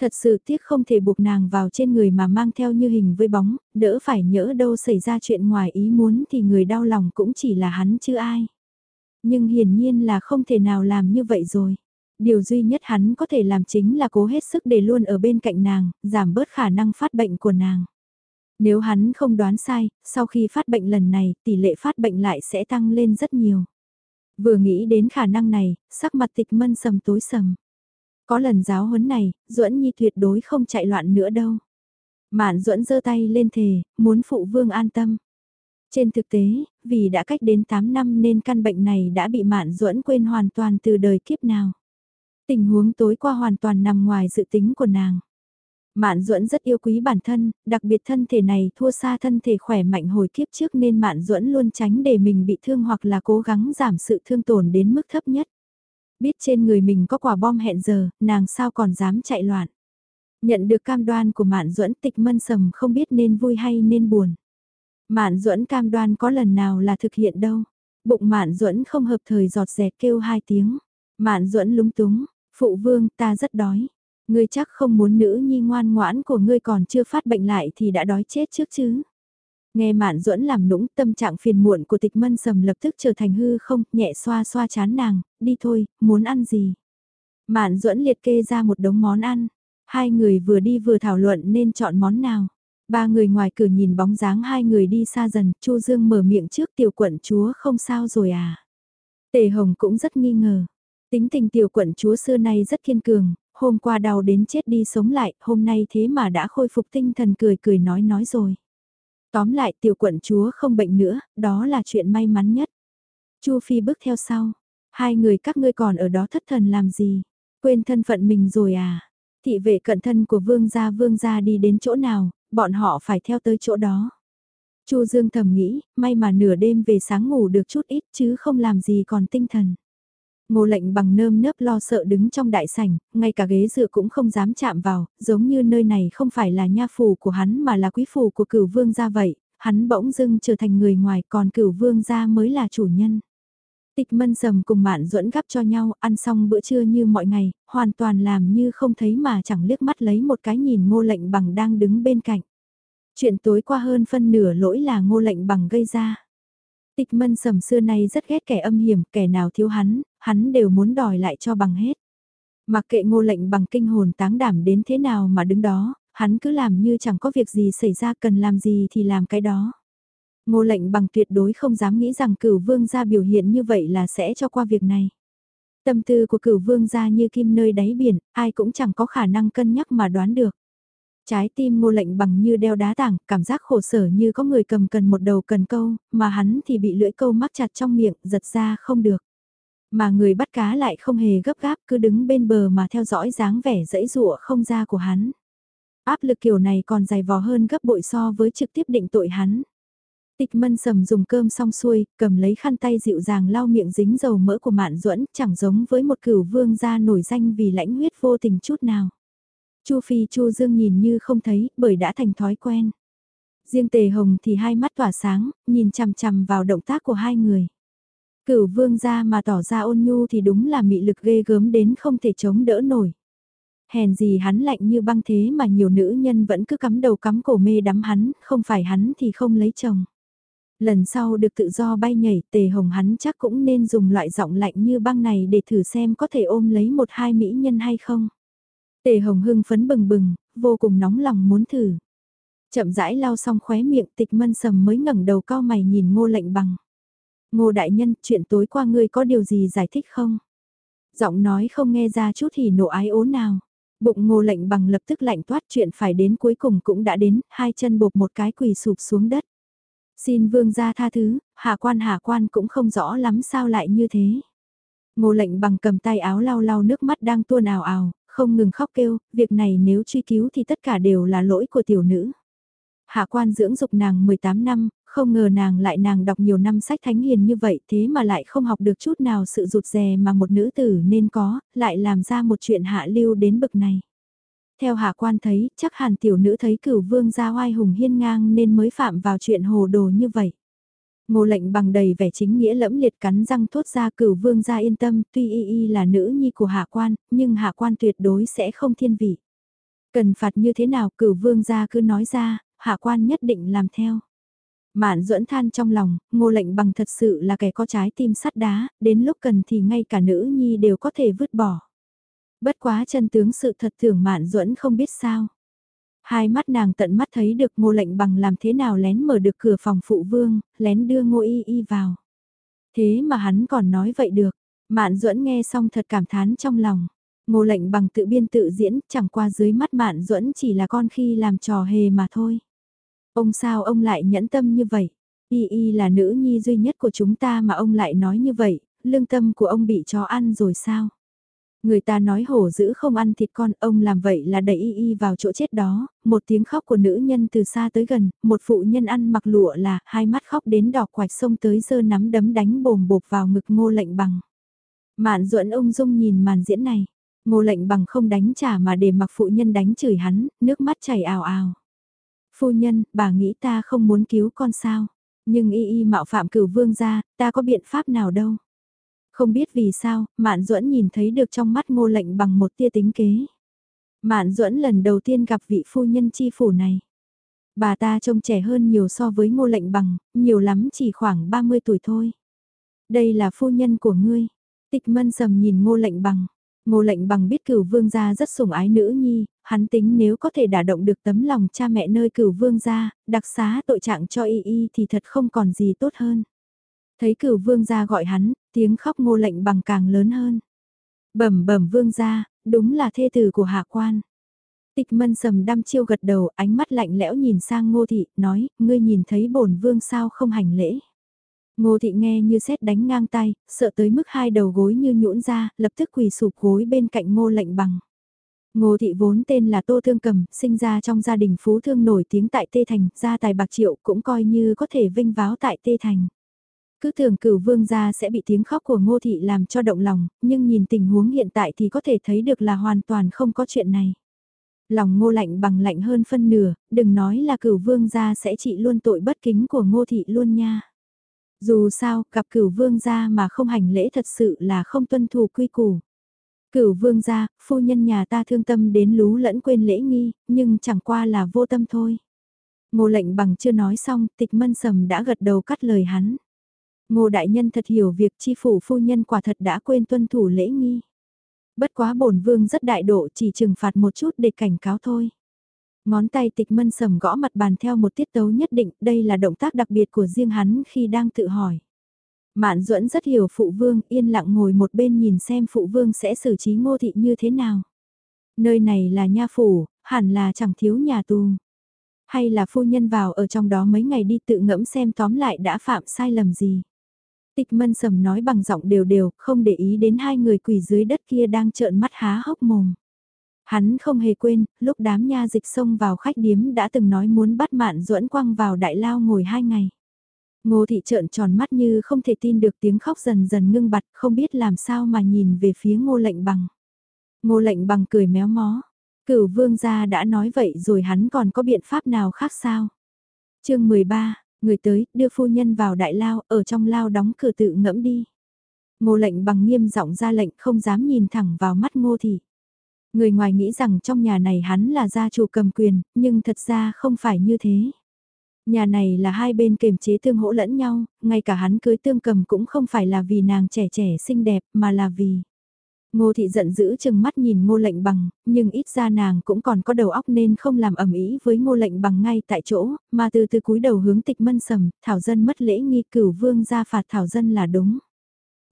Thật sự tiếc không thể buộc nàng vào trên người mà mang theo như hình với bóng, đỡ phải nhỡ đâu xảy ra chuyện ngoài ý muốn thì người đau lòng cũng chỉ là hắn chứ ai. Nhưng hiển nhiên là không thể nào làm như vậy rồi. Điều duy nhất hắn có thể làm chính là cố hết sức để luôn ở bên cạnh nàng, giảm bớt khả năng phát bệnh của nàng. Nếu hắn không đoán sai, sau khi phát bệnh lần này, tỷ lệ phát bệnh lại sẽ tăng lên rất nhiều. Vừa nghĩ đến khả năng này, sắc mặt tịch mân sầm tối sầm. Có lần giáo huấn này, duẫn Nhi tuyệt đối không chạy loạn nữa đâu. Mạn duẫn giơ tay lên thề, muốn phụ vương an tâm. Trên thực tế, vì đã cách đến 8 năm nên căn bệnh này đã bị Mạn duẫn quên hoàn toàn từ đời kiếp nào. Tình huống tối qua hoàn toàn nằm ngoài dự tính của nàng. Mạn Duẫn rất yêu quý bản thân, đặc biệt thân thể này thua xa thân thể khỏe mạnh hồi kiếp trước nên Mạn Duẫn luôn tránh để mình bị thương hoặc là cố gắng giảm sự thương tổn đến mức thấp nhất. Biết trên người mình có quả bom hẹn giờ, nàng sao còn dám chạy loạn. Nhận được cam đoan của Mạn Duẫn tịch mân sầm không biết nên vui hay nên buồn. Mạn Duẫn cam đoan có lần nào là thực hiện đâu. Bụng Mạn Duẫn không hợp thời giọt dẹt kêu hai tiếng. Mạn Duẫn lúng túng, Phụ vương, ta rất đói. Ngươi chắc không muốn nữ nhi ngoan ngoãn của ngươi còn chưa phát bệnh lại thì đã đói chết trước chứ. Nghe mạn duẫn làm nũng tâm trạng phiền muộn của tịch mân sầm lập tức trở thành hư không, nhẹ xoa xoa chán nàng, đi thôi, muốn ăn gì. Mạn duẫn liệt kê ra một đống món ăn, hai người vừa đi vừa thảo luận nên chọn món nào. Ba người ngoài cửa nhìn bóng dáng hai người đi xa dần, Chu Dương mở miệng trước tiểu quận chúa không sao rồi à. Tề Hồng cũng rất nghi ngờ, Tính tình tiểu quận chúa xưa nay rất kiên cường, hôm qua đau đến chết đi sống lại, hôm nay thế mà đã khôi phục tinh thần cười cười nói nói rồi. Tóm lại tiểu quận chúa không bệnh nữa, đó là chuyện may mắn nhất. Chu Phi bước theo sau. Hai người các ngươi còn ở đó thất thần làm gì? Quên thân phận mình rồi à? Thị vệ cận thân của vương gia vương gia đi đến chỗ nào, bọn họ phải theo tới chỗ đó. Chu Dương thầm nghĩ, may mà nửa đêm về sáng ngủ được chút ít chứ không làm gì còn tinh thần. Ngô lệnh bằng nơm nớp lo sợ đứng trong đại sảnh, ngay cả ghế dựa cũng không dám chạm vào, giống như nơi này không phải là nha phủ của hắn mà là quý phủ của cửu vương gia vậy, hắn bỗng dưng trở thành người ngoài còn cửu vương gia mới là chủ nhân. Tịch mân sầm cùng mạn duẫn gắp cho nhau, ăn xong bữa trưa như mọi ngày, hoàn toàn làm như không thấy mà chẳng liếc mắt lấy một cái nhìn ngô lệnh bằng đang đứng bên cạnh. Chuyện tối qua hơn phân nửa lỗi là ngô lệnh bằng gây ra. Tịch mân sầm xưa nay rất ghét kẻ âm hiểm, kẻ nào thiếu hắn, hắn đều muốn đòi lại cho bằng hết. Mặc kệ ngô lệnh bằng kinh hồn táng đảm đến thế nào mà đứng đó, hắn cứ làm như chẳng có việc gì xảy ra cần làm gì thì làm cái đó. Ngô lệnh bằng tuyệt đối không dám nghĩ rằng cửu vương gia biểu hiện như vậy là sẽ cho qua việc này. Tâm tư của cửu vương gia như kim nơi đáy biển, ai cũng chẳng có khả năng cân nhắc mà đoán được. Trái tim ngô lệnh bằng như đeo đá tảng, cảm giác khổ sở như có người cầm cần một đầu cần câu, mà hắn thì bị lưỡi câu mắc chặt trong miệng, giật ra không được. Mà người bắt cá lại không hề gấp gáp cứ đứng bên bờ mà theo dõi dáng vẻ dẫy dụa không ra của hắn. Áp lực kiểu này còn dày vò hơn gấp bội so với trực tiếp định tội hắn. Tịch mân sầm dùng cơm xong xuôi, cầm lấy khăn tay dịu dàng lau miệng dính dầu mỡ của mạn duẫn chẳng giống với một cửu vương gia nổi danh vì lãnh huyết vô tình chút nào. Chu Phi Chu Dương nhìn như không thấy, bởi đã thành thói quen. Riêng Tề Hồng thì hai mắt tỏa sáng, nhìn chằm chằm vào động tác của hai người. Cửu vương gia mà tỏ ra ôn nhu thì đúng là mị lực ghê gớm đến không thể chống đỡ nổi. Hèn gì hắn lạnh như băng thế mà nhiều nữ nhân vẫn cứ cắm đầu cắm cổ mê đắm hắn, không phải hắn thì không lấy chồng. Lần sau được tự do bay nhảy tề hồng hắn chắc cũng nên dùng loại giọng lạnh như băng này để thử xem có thể ôm lấy một hai mỹ nhân hay không. Tề hồng hưng phấn bừng bừng, vô cùng nóng lòng muốn thử. Chậm rãi lau xong khóe miệng tịch mân sầm mới ngẩng đầu cao mày nhìn ngô lệnh bằng. Ngô đại nhân, chuyện tối qua ngươi có điều gì giải thích không? Giọng nói không nghe ra chút thì nộ ái ố nào. Bụng ngô lệnh bằng lập tức lạnh toát chuyện phải đến cuối cùng cũng đã đến, hai chân bột một cái quỳ sụp xuống đất. Xin vương gia tha thứ, hạ quan hạ quan cũng không rõ lắm sao lại như thế. Ngô lệnh bằng cầm tay áo lau lau nước mắt đang tuôn ào ào, không ngừng khóc kêu, việc này nếu truy cứu thì tất cả đều là lỗi của tiểu nữ. Hạ quan dưỡng dục nàng 18 năm, không ngờ nàng lại nàng đọc nhiều năm sách thánh hiền như vậy thế mà lại không học được chút nào sự rụt rè mà một nữ tử nên có, lại làm ra một chuyện hạ lưu đến bực này. Theo hạ quan thấy, chắc hàn tiểu nữ thấy cửu vương gia oai hùng hiên ngang nên mới phạm vào chuyện hồ đồ như vậy. Ngô lệnh bằng đầy vẻ chính nghĩa lẫm liệt cắn răng thốt ra cửu vương gia yên tâm, tuy y y là nữ nhi của hạ quan, nhưng hạ quan tuyệt đối sẽ không thiên vị. Cần phạt như thế nào cửu vương gia cứ nói ra, hạ quan nhất định làm theo. Mạn duẫn than trong lòng, ngô lệnh bằng thật sự là kẻ có trái tim sắt đá, đến lúc cần thì ngay cả nữ nhi đều có thể vứt bỏ. Bất quá chân tướng sự thật tưởng mạn duẫn không biết sao. Hai mắt nàng tận mắt thấy được ngô lệnh bằng làm thế nào lén mở được cửa phòng phụ vương, lén đưa ngô y y vào. Thế mà hắn còn nói vậy được, mạn duẫn nghe xong thật cảm thán trong lòng. Ngô lệnh bằng tự biên tự diễn, chẳng qua dưới mắt mạn duẫn chỉ là con khi làm trò hề mà thôi. Ông sao ông lại nhẫn tâm như vậy? Y y là nữ nhi duy nhất của chúng ta mà ông lại nói như vậy, lương tâm của ông bị chó ăn rồi sao? Người ta nói hổ dữ không ăn thịt con, ông làm vậy là đẩy y y vào chỗ chết đó, một tiếng khóc của nữ nhân từ xa tới gần, một phụ nhân ăn mặc lụa là, hai mắt khóc đến đỏ quạch sông tới giơ nắm đấm đánh bồm bột vào ngực ngô lệnh bằng. Mạn duẫn ung dung nhìn màn diễn này, ngô lệnh bằng không đánh trả mà để mặc phụ nhân đánh chửi hắn, nước mắt chảy ào ào. Phu nhân, bà nghĩ ta không muốn cứu con sao, nhưng y y mạo phạm cửu vương gia, ta có biện pháp nào đâu. Không biết vì sao, Mạn Duẫn nhìn thấy được trong mắt ngô lệnh bằng một tia tính kế. Mạn Duẫn lần đầu tiên gặp vị phu nhân chi phủ này. Bà ta trông trẻ hơn nhiều so với ngô lệnh bằng, nhiều lắm chỉ khoảng 30 tuổi thôi. Đây là phu nhân của ngươi. Tịch mân sầm nhìn ngô lệnh bằng. Ngô lệnh bằng biết cửu vương gia rất sủng ái nữ nhi, hắn tính nếu có thể đả động được tấm lòng cha mẹ nơi cửu vương gia, đặc xá tội trạng cho y y thì thật không còn gì tốt hơn. Thấy cửu vương gia gọi hắn, tiếng khóc ngô lệnh bằng càng lớn hơn. Bẩm bẩm vương gia, đúng là thê tử của hạ quan. Tịch mân sầm đăm chiêu gật đầu, ánh mắt lạnh lẽo nhìn sang ngô thị, nói, ngươi nhìn thấy bổn vương sao không hành lễ. Ngô thị nghe như xét đánh ngang tay, sợ tới mức hai đầu gối như nhũn ra, lập tức quỳ sụp gối bên cạnh ngô lệnh bằng. Ngô thị vốn tên là Tô Thương Cầm, sinh ra trong gia đình phú thương nổi tiếng tại Tê Thành, gia tài bạc triệu cũng coi như có thể vinh váo tại Tê Thành. Cứ tưởng cửu vương gia sẽ bị tiếng khóc của ngô thị làm cho động lòng, nhưng nhìn tình huống hiện tại thì có thể thấy được là hoàn toàn không có chuyện này. Lòng ngô lạnh bằng lạnh hơn phân nửa, đừng nói là cửu vương gia sẽ trị luôn tội bất kính của ngô thị luôn nha. Dù sao, gặp cửu vương gia mà không hành lễ thật sự là không tuân thủ quy củ. Cửu vương gia, phu nhân nhà ta thương tâm đến lú lẫn quên lễ nghi, nhưng chẳng qua là vô tâm thôi. Ngô lệnh bằng chưa nói xong, tịch mân sầm đã gật đầu cắt lời hắn. Ngô đại nhân thật hiểu việc chi phủ phu nhân quả thật đã quên tuân thủ lễ nghi. Bất quá bổn vương rất đại độ chỉ trừng phạt một chút để cảnh cáo thôi. Ngón tay tịch mân sầm gõ mặt bàn theo một tiết tấu nhất định, đây là động tác đặc biệt của riêng hắn khi đang tự hỏi. Mạn duẫn rất hiểu phụ vương, yên lặng ngồi một bên nhìn xem phụ vương sẽ xử trí ngô thị như thế nào. Nơi này là nha phủ, hẳn là chẳng thiếu nhà tù. Hay là phu nhân vào ở trong đó mấy ngày đi tự ngẫm xem tóm lại đã phạm sai lầm gì. Tịch mân sầm nói bằng giọng đều đều, không để ý đến hai người quỳ dưới đất kia đang trợn mắt há hốc mồm. Hắn không hề quên, lúc đám nha dịch xông vào khách điếm đã từng nói muốn bắt mạn duẫn quăng vào đại lao ngồi hai ngày. Ngô thị trợn tròn mắt như không thể tin được tiếng khóc dần dần ngưng bặt, không biết làm sao mà nhìn về phía ngô lệnh bằng. Ngô lệnh bằng cười méo mó. Cửu vương gia đã nói vậy rồi hắn còn có biện pháp nào khác sao? chương 13, người tới, đưa phu nhân vào đại lao, ở trong lao đóng cửa tự ngẫm đi. Ngô lệnh bằng nghiêm giọng ra lệnh không dám nhìn thẳng vào mắt ngô thị. Người ngoài nghĩ rằng trong nhà này hắn là gia chủ cầm quyền, nhưng thật ra không phải như thế. Nhà này là hai bên kềm chế tương hỗ lẫn nhau, ngay cả hắn cưới tương cầm cũng không phải là vì nàng trẻ trẻ xinh đẹp mà là vì... Ngô thị giận dữ chừng mắt nhìn ngô lệnh bằng, nhưng ít ra nàng cũng còn có đầu óc nên không làm ẩm ý với ngô lệnh bằng ngay tại chỗ, mà từ từ cúi đầu hướng tịch mân sầm, thảo dân mất lễ nghi cửu vương ra phạt thảo dân là đúng.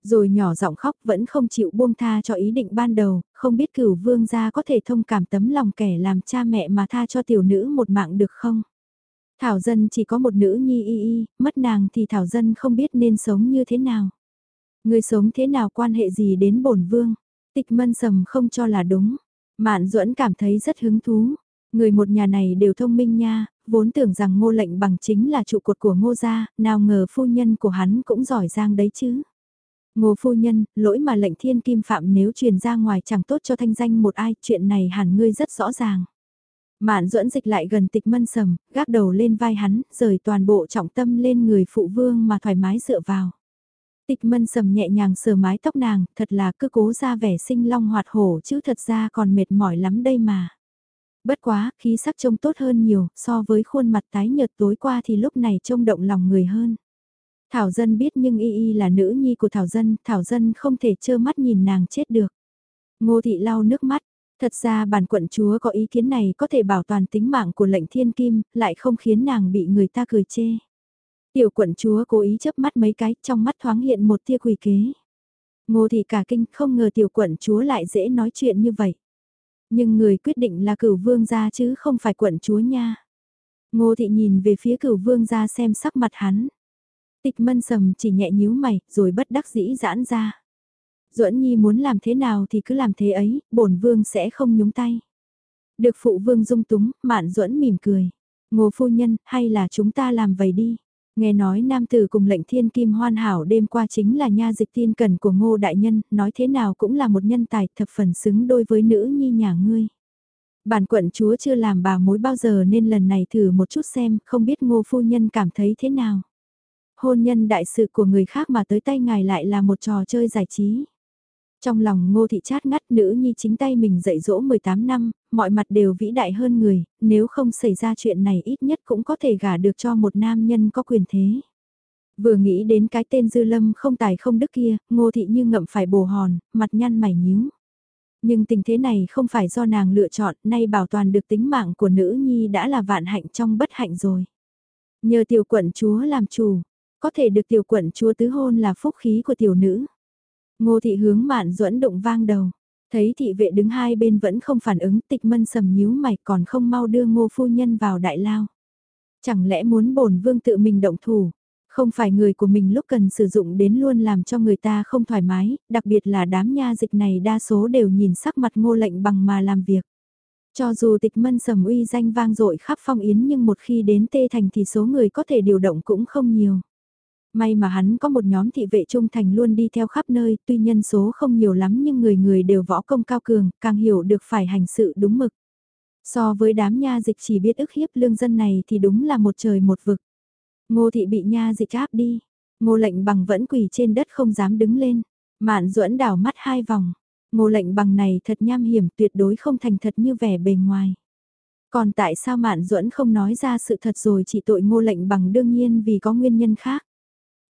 Rồi nhỏ giọng khóc vẫn không chịu buông tha cho ý định ban đầu, không biết cửu vương gia có thể thông cảm tấm lòng kẻ làm cha mẹ mà tha cho tiểu nữ một mạng được không? Thảo dân chỉ có một nữ nhi y y, mất nàng thì Thảo dân không biết nên sống như thế nào. Người sống thế nào quan hệ gì đến bổn vương? Tịch mân sầm không cho là đúng. Mạn duẫn cảm thấy rất hứng thú. Người một nhà này đều thông minh nha, vốn tưởng rằng ngô lệnh bằng chính là trụ cột của ngô gia, nào ngờ phu nhân của hắn cũng giỏi giang đấy chứ. Ngô phu nhân, lỗi mà lệnh thiên kim phạm nếu truyền ra ngoài chẳng tốt cho thanh danh một ai, chuyện này hẳn ngươi rất rõ ràng. Mạn duẫn dịch lại gần tịch mân sầm, gác đầu lên vai hắn, rời toàn bộ trọng tâm lên người phụ vương mà thoải mái dựa vào. Tịch mân sầm nhẹ nhàng sờ mái tóc nàng, thật là cứ cố ra vẻ sinh long hoạt hổ chứ thật ra còn mệt mỏi lắm đây mà. Bất quá, khí sắc trông tốt hơn nhiều, so với khuôn mặt tái nhợt tối qua thì lúc này trông động lòng người hơn. Thảo dân biết nhưng y y là nữ nhi của Thảo dân, Thảo dân không thể trơ mắt nhìn nàng chết được. Ngô thị lau nước mắt, thật ra bản quận chúa có ý kiến này có thể bảo toàn tính mạng của lệnh thiên kim, lại không khiến nàng bị người ta cười chê. Tiểu quận chúa cố ý chớp mắt mấy cái, trong mắt thoáng hiện một tia quỷ kế. Ngô thị cả kinh không ngờ tiểu quận chúa lại dễ nói chuyện như vậy. Nhưng người quyết định là cửu vương gia chứ không phải quận chúa nha. Ngô thị nhìn về phía cửu vương gia xem sắc mặt hắn. Tịch mân sầm chỉ nhẹ nhíu mày, rồi bất đắc dĩ giãn ra. Duẫn Nhi muốn làm thế nào thì cứ làm thế ấy, bổn vương sẽ không nhúng tay. Được phụ vương dung túng, mạn Duẫn mỉm cười. Ngô phu nhân, hay là chúng ta làm vậy đi. Nghe nói nam tử cùng lệnh thiên kim hoan hảo đêm qua chính là nha dịch tiên cần của ngô đại nhân, nói thế nào cũng là một nhân tài thập phần xứng đôi với nữ nhi nhà ngươi. Bản quận chúa chưa làm bà mối bao giờ nên lần này thử một chút xem, không biết ngô phu nhân cảm thấy thế nào. Hôn nhân đại sự của người khác mà tới tay ngài lại là một trò chơi giải trí. Trong lòng ngô thị chát ngắt nữ nhi chính tay mình dạy dỗ 18 năm, mọi mặt đều vĩ đại hơn người, nếu không xảy ra chuyện này ít nhất cũng có thể gả được cho một nam nhân có quyền thế. Vừa nghĩ đến cái tên dư lâm không tài không đức kia, ngô thị như ngậm phải bồ hòn, mặt nhăn mày nhíu. Nhưng tình thế này không phải do nàng lựa chọn, nay bảo toàn được tính mạng của nữ nhi đã là vạn hạnh trong bất hạnh rồi. Nhờ tiểu quận chúa làm chủ, có thể được tiểu quận chúa tứ hôn là phúc khí của tiểu nữ. Ngô thị hướng mạn duẫn đụng vang đầu. Thấy thị vệ đứng hai bên vẫn không phản ứng tịch mân sầm nhíu mày còn không mau đưa ngô phu nhân vào đại lao. Chẳng lẽ muốn bổn vương tự mình động thủ, không phải người của mình lúc cần sử dụng đến luôn làm cho người ta không thoải mái, đặc biệt là đám nha dịch này đa số đều nhìn sắc mặt ngô lệnh bằng mà làm việc. Cho dù tịch mân sầm uy danh vang dội khắp phong yến nhưng một khi đến tê thành thì số người có thể điều động cũng không nhiều. May mà hắn có một nhóm thị vệ trung thành luôn đi theo khắp nơi, tuy nhân số không nhiều lắm nhưng người người đều võ công cao cường, càng hiểu được phải hành sự đúng mực. So với đám nha dịch chỉ biết ức hiếp lương dân này thì đúng là một trời một vực. Ngô thị bị nha dịch áp đi, ngô lệnh bằng vẫn quỳ trên đất không dám đứng lên, mạn duẫn đảo mắt hai vòng. Ngô lệnh bằng này thật nham hiểm tuyệt đối không thành thật như vẻ bề ngoài. Còn tại sao Mạn Duẫn không nói ra sự thật rồi chỉ tội ngô lệnh bằng đương nhiên vì có nguyên nhân khác.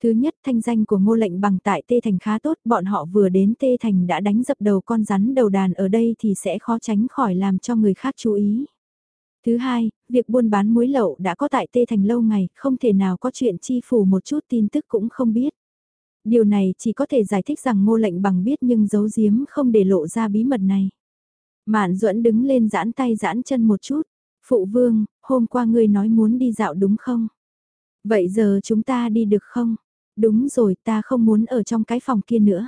Thứ nhất thanh danh của ngô lệnh bằng tại Tê Thành khá tốt, bọn họ vừa đến Tê Thành đã đánh dập đầu con rắn đầu đàn ở đây thì sẽ khó tránh khỏi làm cho người khác chú ý. Thứ hai, việc buôn bán muối lậu đã có tại Tê Thành lâu ngày, không thể nào có chuyện chi phủ một chút tin tức cũng không biết. Điều này chỉ có thể giải thích rằng ngô lệnh bằng biết nhưng giấu giếm không để lộ ra bí mật này. Mạn duẫn đứng lên giãn tay giãn chân một chút. Phụ vương, hôm qua ngươi nói muốn đi dạo đúng không? Vậy giờ chúng ta đi được không? Đúng rồi ta không muốn ở trong cái phòng kia nữa.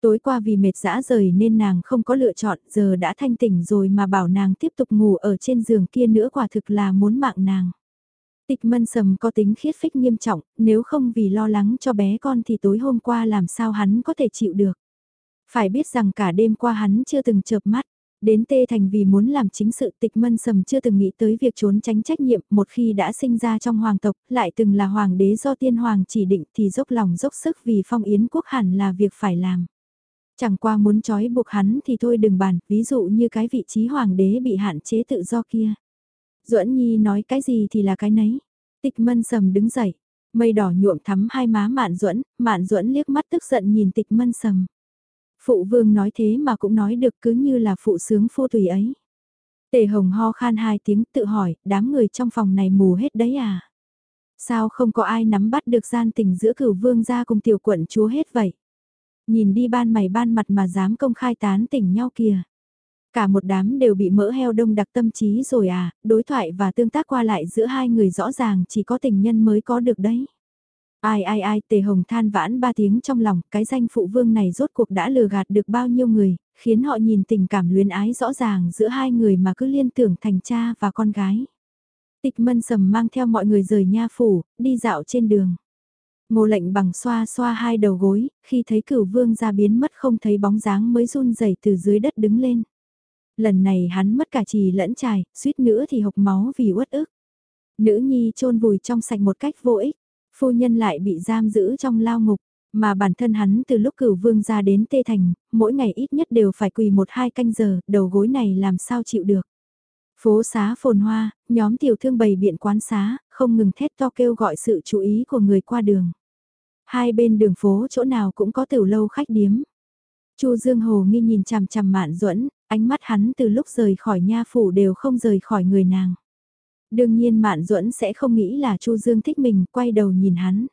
Tối qua vì mệt dã rời nên nàng không có lựa chọn giờ đã thanh tỉnh rồi mà bảo nàng tiếp tục ngủ ở trên giường kia nữa quả thực là muốn mạng nàng. Tịch mân sầm có tính khiết phích nghiêm trọng, nếu không vì lo lắng cho bé con thì tối hôm qua làm sao hắn có thể chịu được. Phải biết rằng cả đêm qua hắn chưa từng chợp mắt, đến tê thành vì muốn làm chính sự tịch mân sầm chưa từng nghĩ tới việc trốn tránh trách nhiệm một khi đã sinh ra trong hoàng tộc, lại từng là hoàng đế do tiên hoàng chỉ định thì dốc lòng dốc sức vì phong yến quốc hẳn là việc phải làm. Chẳng qua muốn trói buộc hắn thì thôi đừng bàn, ví dụ như cái vị trí hoàng đế bị hạn chế tự do kia. Duẫn Nhi nói cái gì thì là cái nấy. Tịch Mân Sầm đứng dậy, mây đỏ nhuộm thắm hai má Mạn Duẫn, Mạn Duẫn liếc mắt tức giận nhìn Tịch Mân Sầm. Phụ vương nói thế mà cũng nói được cứ như là phụ sướng phu tùy ấy. Tề Hồng ho khan hai tiếng tự hỏi, đám người trong phòng này mù hết đấy à? Sao không có ai nắm bắt được gian tình giữa cửu vương gia cùng tiểu quận chúa hết vậy? Nhìn đi ban mày ban mặt mà dám công khai tán tỉnh nhau kìa. Cả một đám đều bị mỡ heo đông đặc tâm trí rồi à, đối thoại và tương tác qua lại giữa hai người rõ ràng chỉ có tình nhân mới có được đấy. Ai ai ai tề hồng than vãn ba tiếng trong lòng, cái danh phụ vương này rốt cuộc đã lừa gạt được bao nhiêu người, khiến họ nhìn tình cảm luyến ái rõ ràng giữa hai người mà cứ liên tưởng thành cha và con gái. Tịch mân sầm mang theo mọi người rời nha phủ, đi dạo trên đường. Ngô lệnh bằng xoa xoa hai đầu gối, khi thấy cửu vương ra biến mất không thấy bóng dáng mới run rẩy từ dưới đất đứng lên lần này hắn mất cả trì lẫn trài, suýt nữa thì hộc máu vì uất ức. Nữ nhi chôn vùi trong sạch một cách vô ích, phu nhân lại bị giam giữ trong lao ngục, mà bản thân hắn từ lúc cửu vương ra đến Tê Thành, mỗi ngày ít nhất đều phải quỳ một hai canh giờ, đầu gối này làm sao chịu được. Phố xá phồn hoa, nhóm tiểu thương bày biện quán xá, không ngừng thét to kêu gọi sự chú ý của người qua đường. Hai bên đường phố chỗ nào cũng có tiểu lâu khách điếm. Chu Dương Hồ nghi nhìn chằm chằm Mạn Duẫn, ánh mắt hắn từ lúc rời khỏi nha phủ đều không rời khỏi người nàng. Đương nhiên Mạn Duẫn sẽ không nghĩ là Chu Dương thích mình, quay đầu nhìn hắn.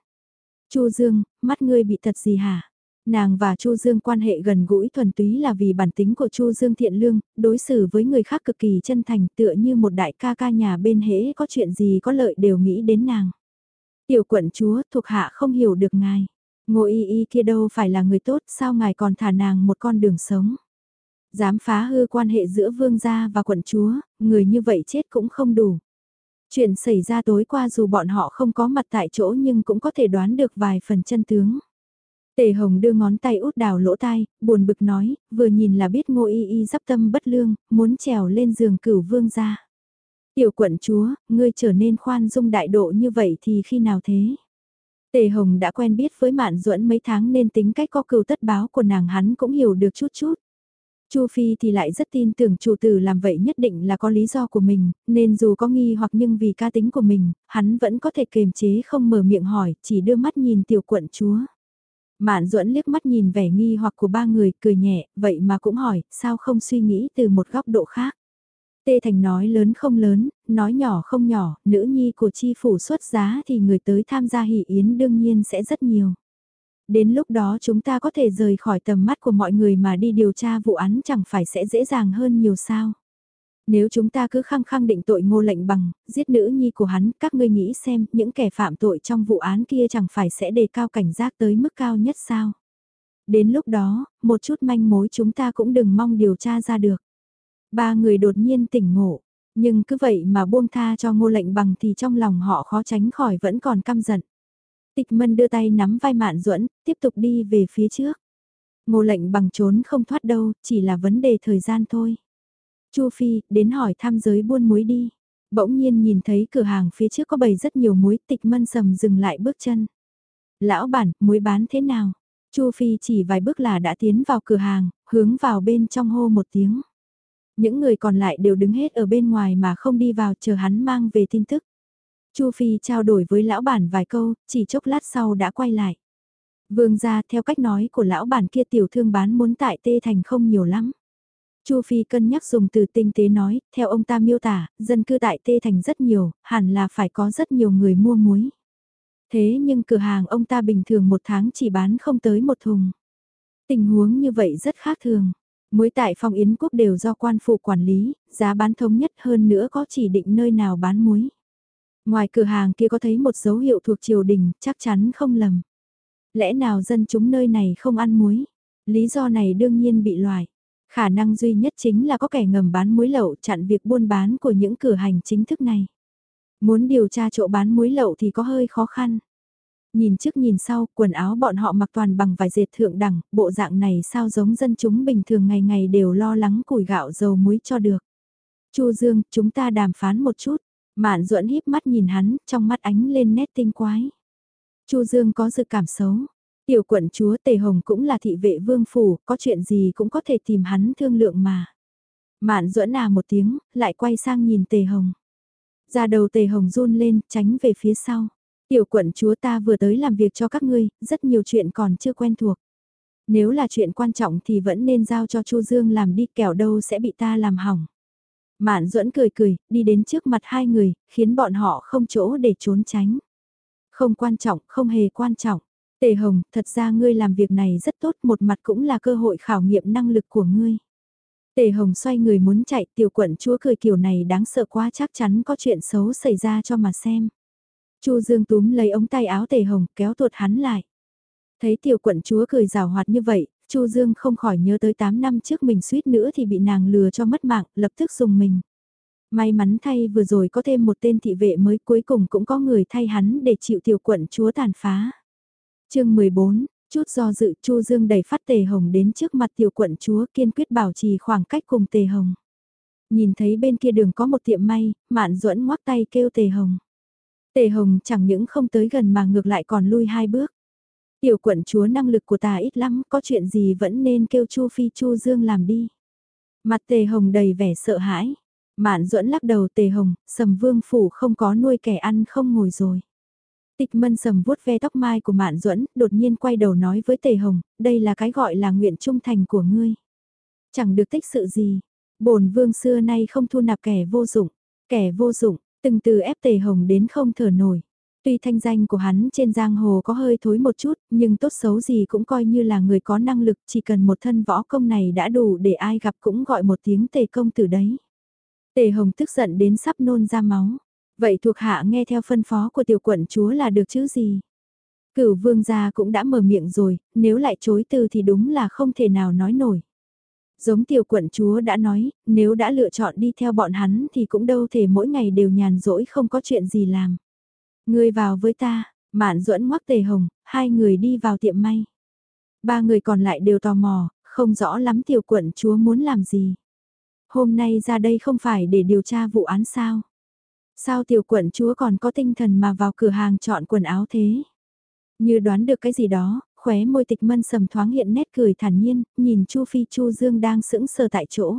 Chu Dương, mắt ngươi bị thật gì hả? Nàng và Chu Dương quan hệ gần gũi thuần túy là vì bản tính của Chu Dương thiện lương, đối xử với người khác cực kỳ chân thành tựa như một đại ca ca nhà bên hễ có chuyện gì có lợi đều nghĩ đến nàng. Tiểu quận chúa thuộc hạ không hiểu được ngài. Ngô y y kia đâu phải là người tốt sao ngài còn thả nàng một con đường sống. Dám phá hư quan hệ giữa vương gia và quận chúa, người như vậy chết cũng không đủ. Chuyện xảy ra tối qua dù bọn họ không có mặt tại chỗ nhưng cũng có thể đoán được vài phần chân tướng. Tề Hồng đưa ngón tay út đào lỗ tai, buồn bực nói, vừa nhìn là biết ngô y y dắp tâm bất lương, muốn trèo lên giường cửu vương ra. Tiểu quận chúa, ngươi trở nên khoan dung đại độ như vậy thì khi nào thế? Tề Hồng đã quen biết với Mạn Duẫn mấy tháng nên tính cách có cừu tất báo của nàng hắn cũng hiểu được chút chút. Chu Phi thì lại rất tin tưởng chủ tử làm vậy nhất định là có lý do của mình, nên dù có nghi hoặc nhưng vì ca tính của mình, hắn vẫn có thể kềm chế không mở miệng hỏi, chỉ đưa mắt nhìn tiểu quận chúa. Mạn duẫn liếc mắt nhìn vẻ nghi hoặc của ba người, cười nhẹ, vậy mà cũng hỏi, sao không suy nghĩ từ một góc độ khác. Tê Thành nói lớn không lớn, nói nhỏ không nhỏ, nữ nhi của chi phủ xuất giá thì người tới tham gia hỷ yến đương nhiên sẽ rất nhiều. Đến lúc đó chúng ta có thể rời khỏi tầm mắt của mọi người mà đi điều tra vụ án chẳng phải sẽ dễ dàng hơn nhiều sao. Nếu chúng ta cứ khăng khăng định tội ngô lệnh bằng, giết nữ nhi của hắn, các ngươi nghĩ xem những kẻ phạm tội trong vụ án kia chẳng phải sẽ đề cao cảnh giác tới mức cao nhất sao. Đến lúc đó, một chút manh mối chúng ta cũng đừng mong điều tra ra được. Ba người đột nhiên tỉnh ngộ, nhưng cứ vậy mà buông tha cho ngô lệnh bằng thì trong lòng họ khó tránh khỏi vẫn còn căm giận. Tịch mân đưa tay nắm vai mạn duẫn tiếp tục đi về phía trước. Ngô lệnh bằng trốn không thoát đâu, chỉ là vấn đề thời gian thôi. Chu Phi, đến hỏi tham giới buôn muối đi. Bỗng nhiên nhìn thấy cửa hàng phía trước có bày rất nhiều muối, tịch mân sầm dừng lại bước chân. Lão bản, muối bán thế nào? Chu Phi chỉ vài bước là đã tiến vào cửa hàng, hướng vào bên trong hô một tiếng. Những người còn lại đều đứng hết ở bên ngoài mà không đi vào chờ hắn mang về tin tức. Chu Phi trao đổi với lão bản vài câu, chỉ chốc lát sau đã quay lại. Vương gia theo cách nói của lão bản kia tiểu thương bán muốn tại Tê Thành không nhiều lắm. Chu Phi cân nhắc dùng từ tinh tế nói, theo ông ta miêu tả, dân cư tại Tê Thành rất nhiều, hẳn là phải có rất nhiều người mua muối. Thế nhưng cửa hàng ông ta bình thường một tháng chỉ bán không tới một thùng. Tình huống như vậy rất khác thường. Muối tại phong Yến Quốc đều do quan phụ quản lý, giá bán thống nhất hơn nữa có chỉ định nơi nào bán muối. Ngoài cửa hàng kia có thấy một dấu hiệu thuộc triều đình, chắc chắn không lầm. Lẽ nào dân chúng nơi này không ăn muối? Lý do này đương nhiên bị loại. Khả năng duy nhất chính là có kẻ ngầm bán muối lậu chặn việc buôn bán của những cửa hành chính thức này. Muốn điều tra chỗ bán muối lậu thì có hơi khó khăn. Nhìn trước nhìn sau, quần áo bọn họ mặc toàn bằng vải dệt thượng đẳng, bộ dạng này sao giống dân chúng bình thường ngày ngày đều lo lắng củi gạo dầu muối cho được. Chu Dương, chúng ta đàm phán một chút. Mạn duẫn híp mắt nhìn hắn, trong mắt ánh lên nét tinh quái. Chu Dương có dự cảm xấu. Tiểu quận chúa Tề Hồng cũng là thị vệ vương phủ, có chuyện gì cũng có thể tìm hắn thương lượng mà. Mạn duẫn à một tiếng, lại quay sang nhìn Tề Hồng. Ra đầu Tề Hồng run lên, tránh về phía sau. Tiểu quận chúa ta vừa tới làm việc cho các ngươi, rất nhiều chuyện còn chưa quen thuộc. Nếu là chuyện quan trọng thì vẫn nên giao cho Chu Dương làm đi kẻo đâu sẽ bị ta làm hỏng. Mạn duẫn cười cười, đi đến trước mặt hai người, khiến bọn họ không chỗ để trốn tránh. Không quan trọng, không hề quan trọng. Tề Hồng, thật ra ngươi làm việc này rất tốt, một mặt cũng là cơ hội khảo nghiệm năng lực của ngươi. Tề Hồng xoay người muốn chạy, tiểu quận chúa cười kiểu này đáng sợ quá chắc chắn có chuyện xấu xảy ra cho mà xem. Chu Dương túm lấy ống tay áo Tề Hồng kéo tuột hắn lại. Thấy tiểu quận chúa cười rào hoạt như vậy, Chu Dương không khỏi nhớ tới 8 năm trước mình suýt nữa thì bị nàng lừa cho mất mạng, lập tức dùng mình. May mắn thay vừa rồi có thêm một tên thị vệ mới cuối cùng cũng có người thay hắn để chịu tiểu quận chúa tàn phá. chương 14, chút do dự Chu Dương đẩy phát Tề Hồng đến trước mặt tiểu quận chúa kiên quyết bảo trì khoảng cách cùng Tề Hồng. Nhìn thấy bên kia đường có một tiệm may, mạn duẫn ngoắc tay kêu Tề Hồng. Tề Hồng chẳng những không tới gần mà ngược lại còn lui hai bước. Tiểu quận chúa năng lực của ta ít lắm, có chuyện gì vẫn nên kêu Chu Phi Chu Dương làm đi. Mặt Tề Hồng đầy vẻ sợ hãi. Mạn duẫn lắc đầu Tề Hồng, sầm vương phủ không có nuôi kẻ ăn không ngồi rồi. Tịch mân sầm vuốt ve tóc mai của Mạn duẫn đột nhiên quay đầu nói với Tề Hồng, đây là cái gọi là nguyện trung thành của ngươi. Chẳng được tích sự gì, bổn vương xưa nay không thu nạp kẻ vô dụng, kẻ vô dụng, từng từ ép Tề Hồng đến không thở nổi. Tuy thanh danh của hắn trên giang hồ có hơi thối một chút, nhưng tốt xấu gì cũng coi như là người có năng lực, chỉ cần một thân võ công này đã đủ để ai gặp cũng gọi một tiếng tề công từ đấy. Tề Hồng tức giận đến sắp nôn ra máu. Vậy thuộc hạ nghe theo phân phó của tiểu quận chúa là được chứ gì? Cửu vương gia cũng đã mở miệng rồi, nếu lại chối từ thì đúng là không thể nào nói nổi. Giống tiểu quận chúa đã nói, nếu đã lựa chọn đi theo bọn hắn thì cũng đâu thể mỗi ngày đều nhàn rỗi không có chuyện gì làm. Ngươi vào với ta, mạn duẫn ngoắc tề hồng, hai người đi vào tiệm may. Ba người còn lại đều tò mò, không rõ lắm tiểu quận chúa muốn làm gì. Hôm nay ra đây không phải để điều tra vụ án sao. Sao tiểu quận chúa còn có tinh thần mà vào cửa hàng chọn quần áo thế? Như đoán được cái gì đó, khóe môi tịch mân sầm thoáng hiện nét cười thản nhiên, nhìn Chu Phi Chu Dương đang sững sờ tại chỗ.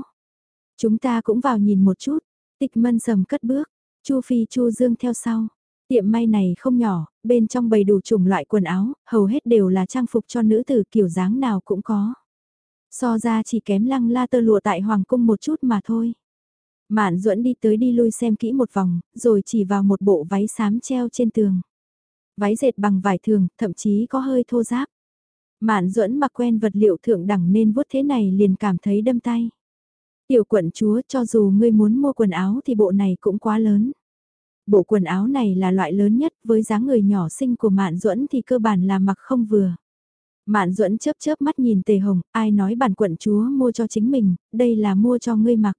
Chúng ta cũng vào nhìn một chút, tịch mân sầm cất bước, Chu Phi Chu Dương theo sau. Tiệm may này không nhỏ, bên trong bày đủ chủng loại quần áo, hầu hết đều là trang phục cho nữ tử kiểu dáng nào cũng có. So ra chỉ kém lăng la tơ lụa tại Hoàng Cung một chút mà thôi. Mạn duẫn đi tới đi lui xem kỹ một vòng, rồi chỉ vào một bộ váy xám treo trên tường. Váy dệt bằng vải thường, thậm chí có hơi thô ráp. Mạn duẫn mặc quen vật liệu thượng đẳng nên vuốt thế này liền cảm thấy đâm tay. Tiểu quận chúa cho dù ngươi muốn mua quần áo thì bộ này cũng quá lớn. Bộ quần áo này là loại lớn nhất với dáng người nhỏ xinh của Mạn duẫn thì cơ bản là mặc không vừa. Mạn duẫn chớp chớp mắt nhìn Tề Hồng, ai nói bản quận chúa mua cho chính mình, đây là mua cho ngươi mặc.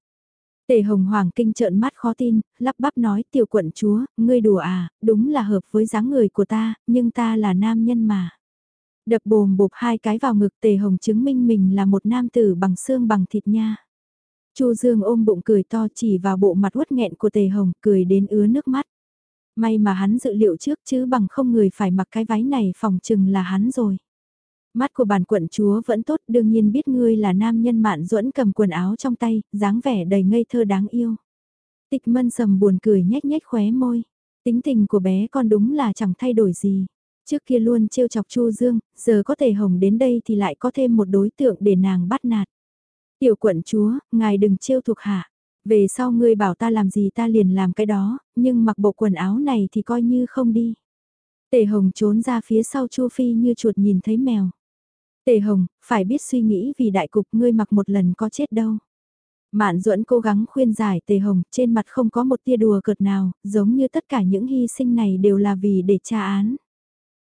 Tề Hồng Hoàng kinh trợn mắt khó tin, lắp bắp nói tiểu quận chúa, ngươi đùa à, đúng là hợp với dáng người của ta, nhưng ta là nam nhân mà. Đập bồm bộp hai cái vào ngực Tề Hồng chứng minh mình là một nam tử bằng xương bằng thịt nha. Chu Dương ôm bụng cười to chỉ vào bộ mặt uất nghẹn của Tề Hồng, cười đến ứa nước mắt. May mà hắn dự liệu trước chứ bằng không người phải mặc cái váy này phòng chừng là hắn rồi. Mắt của bản quận chúa vẫn tốt đương nhiên biết ngươi là nam nhân mạn duẫn cầm quần áo trong tay, dáng vẻ đầy ngây thơ đáng yêu. Tịch mân sầm buồn cười nhếch nhếch khóe môi. Tính tình của bé con đúng là chẳng thay đổi gì. Trước kia luôn trêu chọc Chu Dương, giờ có thể hồng đến đây thì lại có thêm một đối tượng để nàng bắt nạt. Tiểu quận chúa, ngài đừng trêu thuộc hạ. Về sau ngươi bảo ta làm gì ta liền làm cái đó, nhưng mặc bộ quần áo này thì coi như không đi. Tề hồng trốn ra phía sau Chu Phi như chuột nhìn thấy mèo. Tề Hồng, phải biết suy nghĩ vì đại cục ngươi mặc một lần có chết đâu. Mạn duẫn cố gắng khuyên giải Tề Hồng, trên mặt không có một tia đùa cợt nào, giống như tất cả những hy sinh này đều là vì để tra án.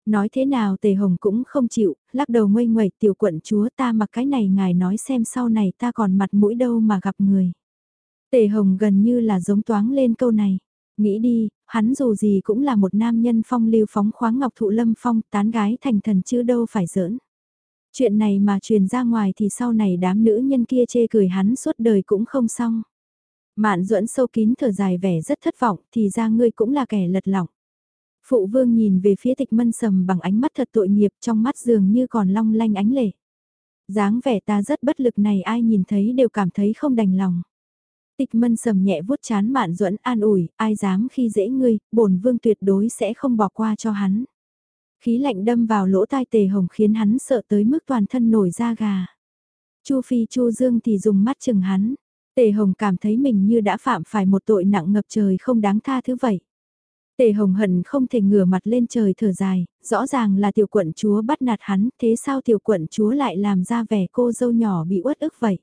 Nói thế nào Tề Hồng cũng không chịu, lắc đầu ngây ngoẩy tiểu quận chúa ta mặc cái này ngài nói xem sau này ta còn mặt mũi đâu mà gặp người. Tề Hồng gần như là giống toáng lên câu này. Nghĩ đi, hắn dù gì cũng là một nam nhân phong lưu phóng khoáng ngọc thụ lâm phong tán gái thành thần chứ đâu phải giỡn. Chuyện này mà truyền ra ngoài thì sau này đám nữ nhân kia chê cười hắn suốt đời cũng không xong. Mạn duẫn sâu kín thở dài vẻ rất thất vọng thì ra ngươi cũng là kẻ lật lỏng. Phụ vương nhìn về phía tịch mân sầm bằng ánh mắt thật tội nghiệp trong mắt dường như còn long lanh ánh lệ. dáng vẻ ta rất bất lực này ai nhìn thấy đều cảm thấy không đành lòng. Tịch mân sầm nhẹ vuốt chán mạn duẫn an ủi, ai dám khi dễ ngươi, bổn vương tuyệt đối sẽ không bỏ qua cho hắn. Khí lạnh đâm vào lỗ tai tề hồng khiến hắn sợ tới mức toàn thân nổi da gà. Chu Phi Chu Dương thì dùng mắt chừng hắn. Tề Hồng cảm thấy mình như đã phạm phải một tội nặng ngập trời không đáng tha thứ vậy. Tề Hồng hận không thể ngửa mặt lên trời thở dài, rõ ràng là tiểu quận chúa bắt nạt hắn, thế sao tiểu quận chúa lại làm ra vẻ cô dâu nhỏ bị uất ức vậy?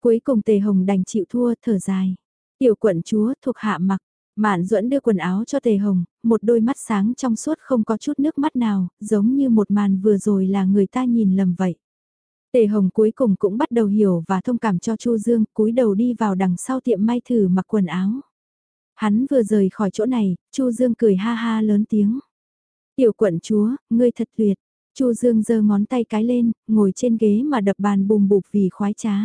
Cuối cùng Tề Hồng đành chịu thua thở dài. Tiểu quận chúa thuộc hạ mặc, Mạn duẫn đưa quần áo cho Tề Hồng, một đôi mắt sáng trong suốt không có chút nước mắt nào, giống như một màn vừa rồi là người ta nhìn lầm vậy. Tề Hồng cuối cùng cũng bắt đầu hiểu và thông cảm cho Chu Dương, cúi đầu đi vào đằng sau tiệm may thử mặc quần áo. Hắn vừa rời khỏi chỗ này, Chu Dương cười ha ha lớn tiếng. Tiểu quận chúa, ngươi thật tuyệt. Chu Dương giơ ngón tay cái lên, ngồi trên ghế mà đập bàn bùm bụp vì khoái trá.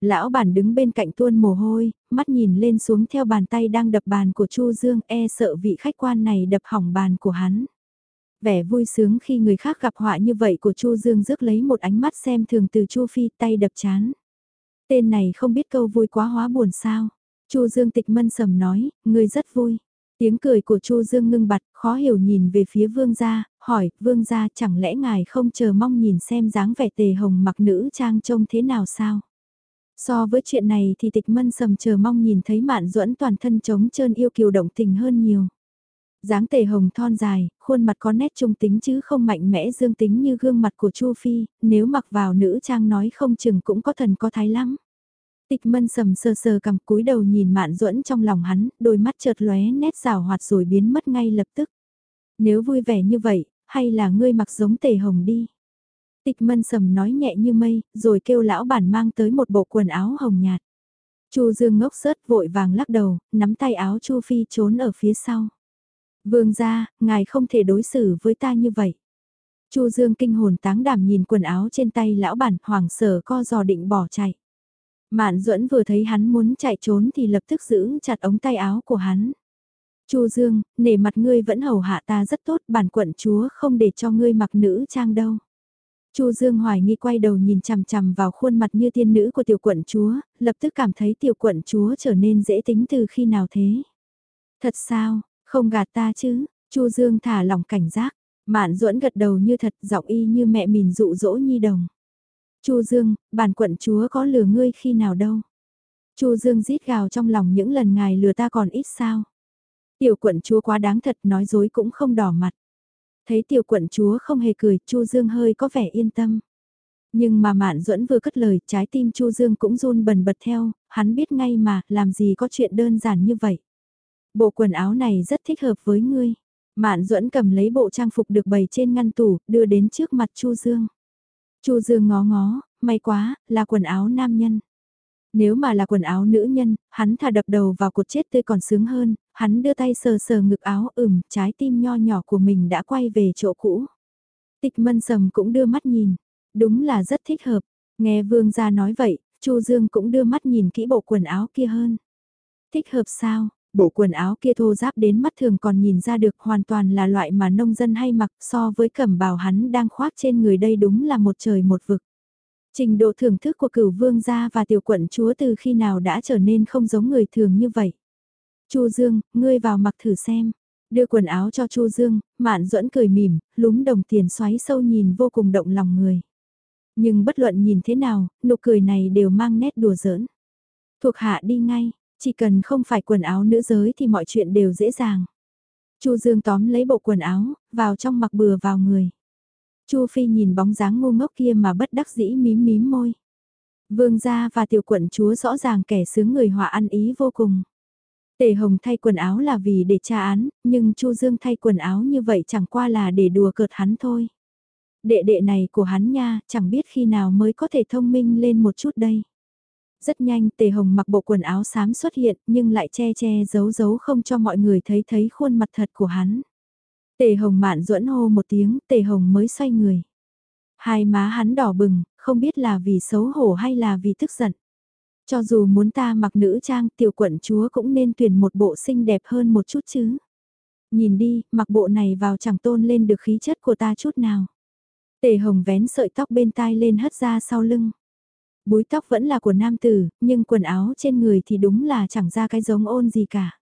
Lão bản đứng bên cạnh tuôn mồ hôi, mắt nhìn lên xuống theo bàn tay đang đập bàn của Chu Dương e sợ vị khách quan này đập hỏng bàn của hắn. Vẻ vui sướng khi người khác gặp họa như vậy của Chu Dương rước lấy một ánh mắt xem thường từ Chu Phi tay đập chán. Tên này không biết câu vui quá hóa buồn sao. Chu Dương tịch mân sầm nói, người rất vui. Tiếng cười của Chu Dương ngưng bặt, khó hiểu nhìn về phía vương gia, hỏi, vương gia chẳng lẽ ngài không chờ mong nhìn xem dáng vẻ tề hồng mặc nữ trang trông thế nào sao? So với chuyện này thì tịch mân sầm chờ mong nhìn thấy mạn duẫn toàn thân trống trơn yêu kiều động tình hơn nhiều. dáng tề hồng thon dài, khuôn mặt có nét trung tính chứ không mạnh mẽ dương tính như gương mặt của Chu Phi, nếu mặc vào nữ trang nói không chừng cũng có thần có thái lắm. Tịch mân sầm sờ sờ cầm cúi đầu nhìn mạn duẫn trong lòng hắn, đôi mắt chợt lóe nét rào hoạt rồi biến mất ngay lập tức. Nếu vui vẻ như vậy, hay là ngươi mặc giống tề hồng đi. Tịch mân sầm nói nhẹ như mây, rồi kêu lão bản mang tới một bộ quần áo hồng nhạt. Chu Dương ngốc sớt vội vàng lắc đầu, nắm tay áo Chu Phi trốn ở phía sau. Vương gia, ngài không thể đối xử với ta như vậy. Chu Dương kinh hồn táng đảm nhìn quần áo trên tay lão bản hoảng sở co giò định bỏ chạy. Mạn duẫn vừa thấy hắn muốn chạy trốn thì lập tức giữ chặt ống tay áo của hắn. Chu Dương, nể mặt ngươi vẫn hầu hạ ta rất tốt, bản quận chúa không để cho ngươi mặc nữ trang đâu. Chu Dương hoài nghi quay đầu nhìn chằm chằm vào khuôn mặt như tiên nữ của tiểu quận chúa, lập tức cảm thấy tiểu quận chúa trở nên dễ tính từ khi nào thế. Thật sao, không gạt ta chứ, Chu Dương thả lòng cảnh giác, Mạn duẫn gật đầu như thật, giọng y như mẹ mình dụ dỗ nhi đồng. Chu Dương, bản quận chúa có lừa ngươi khi nào đâu. Chu Dương rít gào trong lòng những lần ngài lừa ta còn ít sao. Tiểu quận chúa quá đáng thật nói dối cũng không đỏ mặt. Thấy tiểu quận chúa không hề cười, Chu Dương hơi có vẻ yên tâm. Nhưng mà Mạn Duẫn vừa cất lời, trái tim Chu Dương cũng run bần bật theo, hắn biết ngay mà, làm gì có chuyện đơn giản như vậy. Bộ quần áo này rất thích hợp với ngươi. Mạn Duẫn cầm lấy bộ trang phục được bày trên ngăn tủ, đưa đến trước mặt Chu Dương. Chu Dương ngó ngó, may quá, là quần áo nam nhân. Nếu mà là quần áo nữ nhân, hắn thà đập đầu vào cột chết tươi còn sướng hơn, hắn đưa tay sờ sờ ngực áo ửm, trái tim nho nhỏ của mình đã quay về chỗ cũ. Tịch mân sầm cũng đưa mắt nhìn, đúng là rất thích hợp. Nghe vương gia nói vậy, Chu Dương cũng đưa mắt nhìn kỹ bộ quần áo kia hơn. Thích hợp sao? Bộ quần áo kia thô giáp đến mắt thường còn nhìn ra được hoàn toàn là loại mà nông dân hay mặc so với cẩm bào hắn đang khoác trên người đây đúng là một trời một vực. Trình độ thưởng thức của cửu vương gia và tiểu quận chúa từ khi nào đã trở nên không giống người thường như vậy. Chu Dương, ngươi vào mặc thử xem. Đưa quần áo cho Chu Dương, Mạn Duẫn cười mỉm, lúm đồng tiền xoáy sâu nhìn vô cùng động lòng người. Nhưng bất luận nhìn thế nào, nụ cười này đều mang nét đùa giỡn. Thuộc hạ đi ngay, chỉ cần không phải quần áo nữ giới thì mọi chuyện đều dễ dàng. Chu Dương tóm lấy bộ quần áo, vào trong mặc bừa vào người. Chu Phi nhìn bóng dáng ngu ngốc kia mà bất đắc dĩ mím mím môi. Vương gia và tiểu quận chúa rõ ràng kẻ sướng người họa ăn ý vô cùng. Tề Hồng thay quần áo là vì để tra án, nhưng Chu Dương thay quần áo như vậy chẳng qua là để đùa cợt hắn thôi. Đệ đệ này của hắn nha, chẳng biết khi nào mới có thể thông minh lên một chút đây. Rất nhanh Tề Hồng mặc bộ quần áo xám xuất hiện nhưng lại che che giấu giấu không cho mọi người thấy thấy khuôn mặt thật của hắn. Tề Hồng mạn duẫn hô một tiếng, Tề Hồng mới xoay người. Hai má hắn đỏ bừng, không biết là vì xấu hổ hay là vì tức giận. Cho dù muốn ta mặc nữ trang tiểu quận chúa cũng nên tuyển một bộ xinh đẹp hơn một chút chứ. Nhìn đi, mặc bộ này vào chẳng tôn lên được khí chất của ta chút nào. Tề Hồng vén sợi tóc bên tai lên hất ra sau lưng. Búi tóc vẫn là của nam tử, nhưng quần áo trên người thì đúng là chẳng ra cái giống ôn gì cả.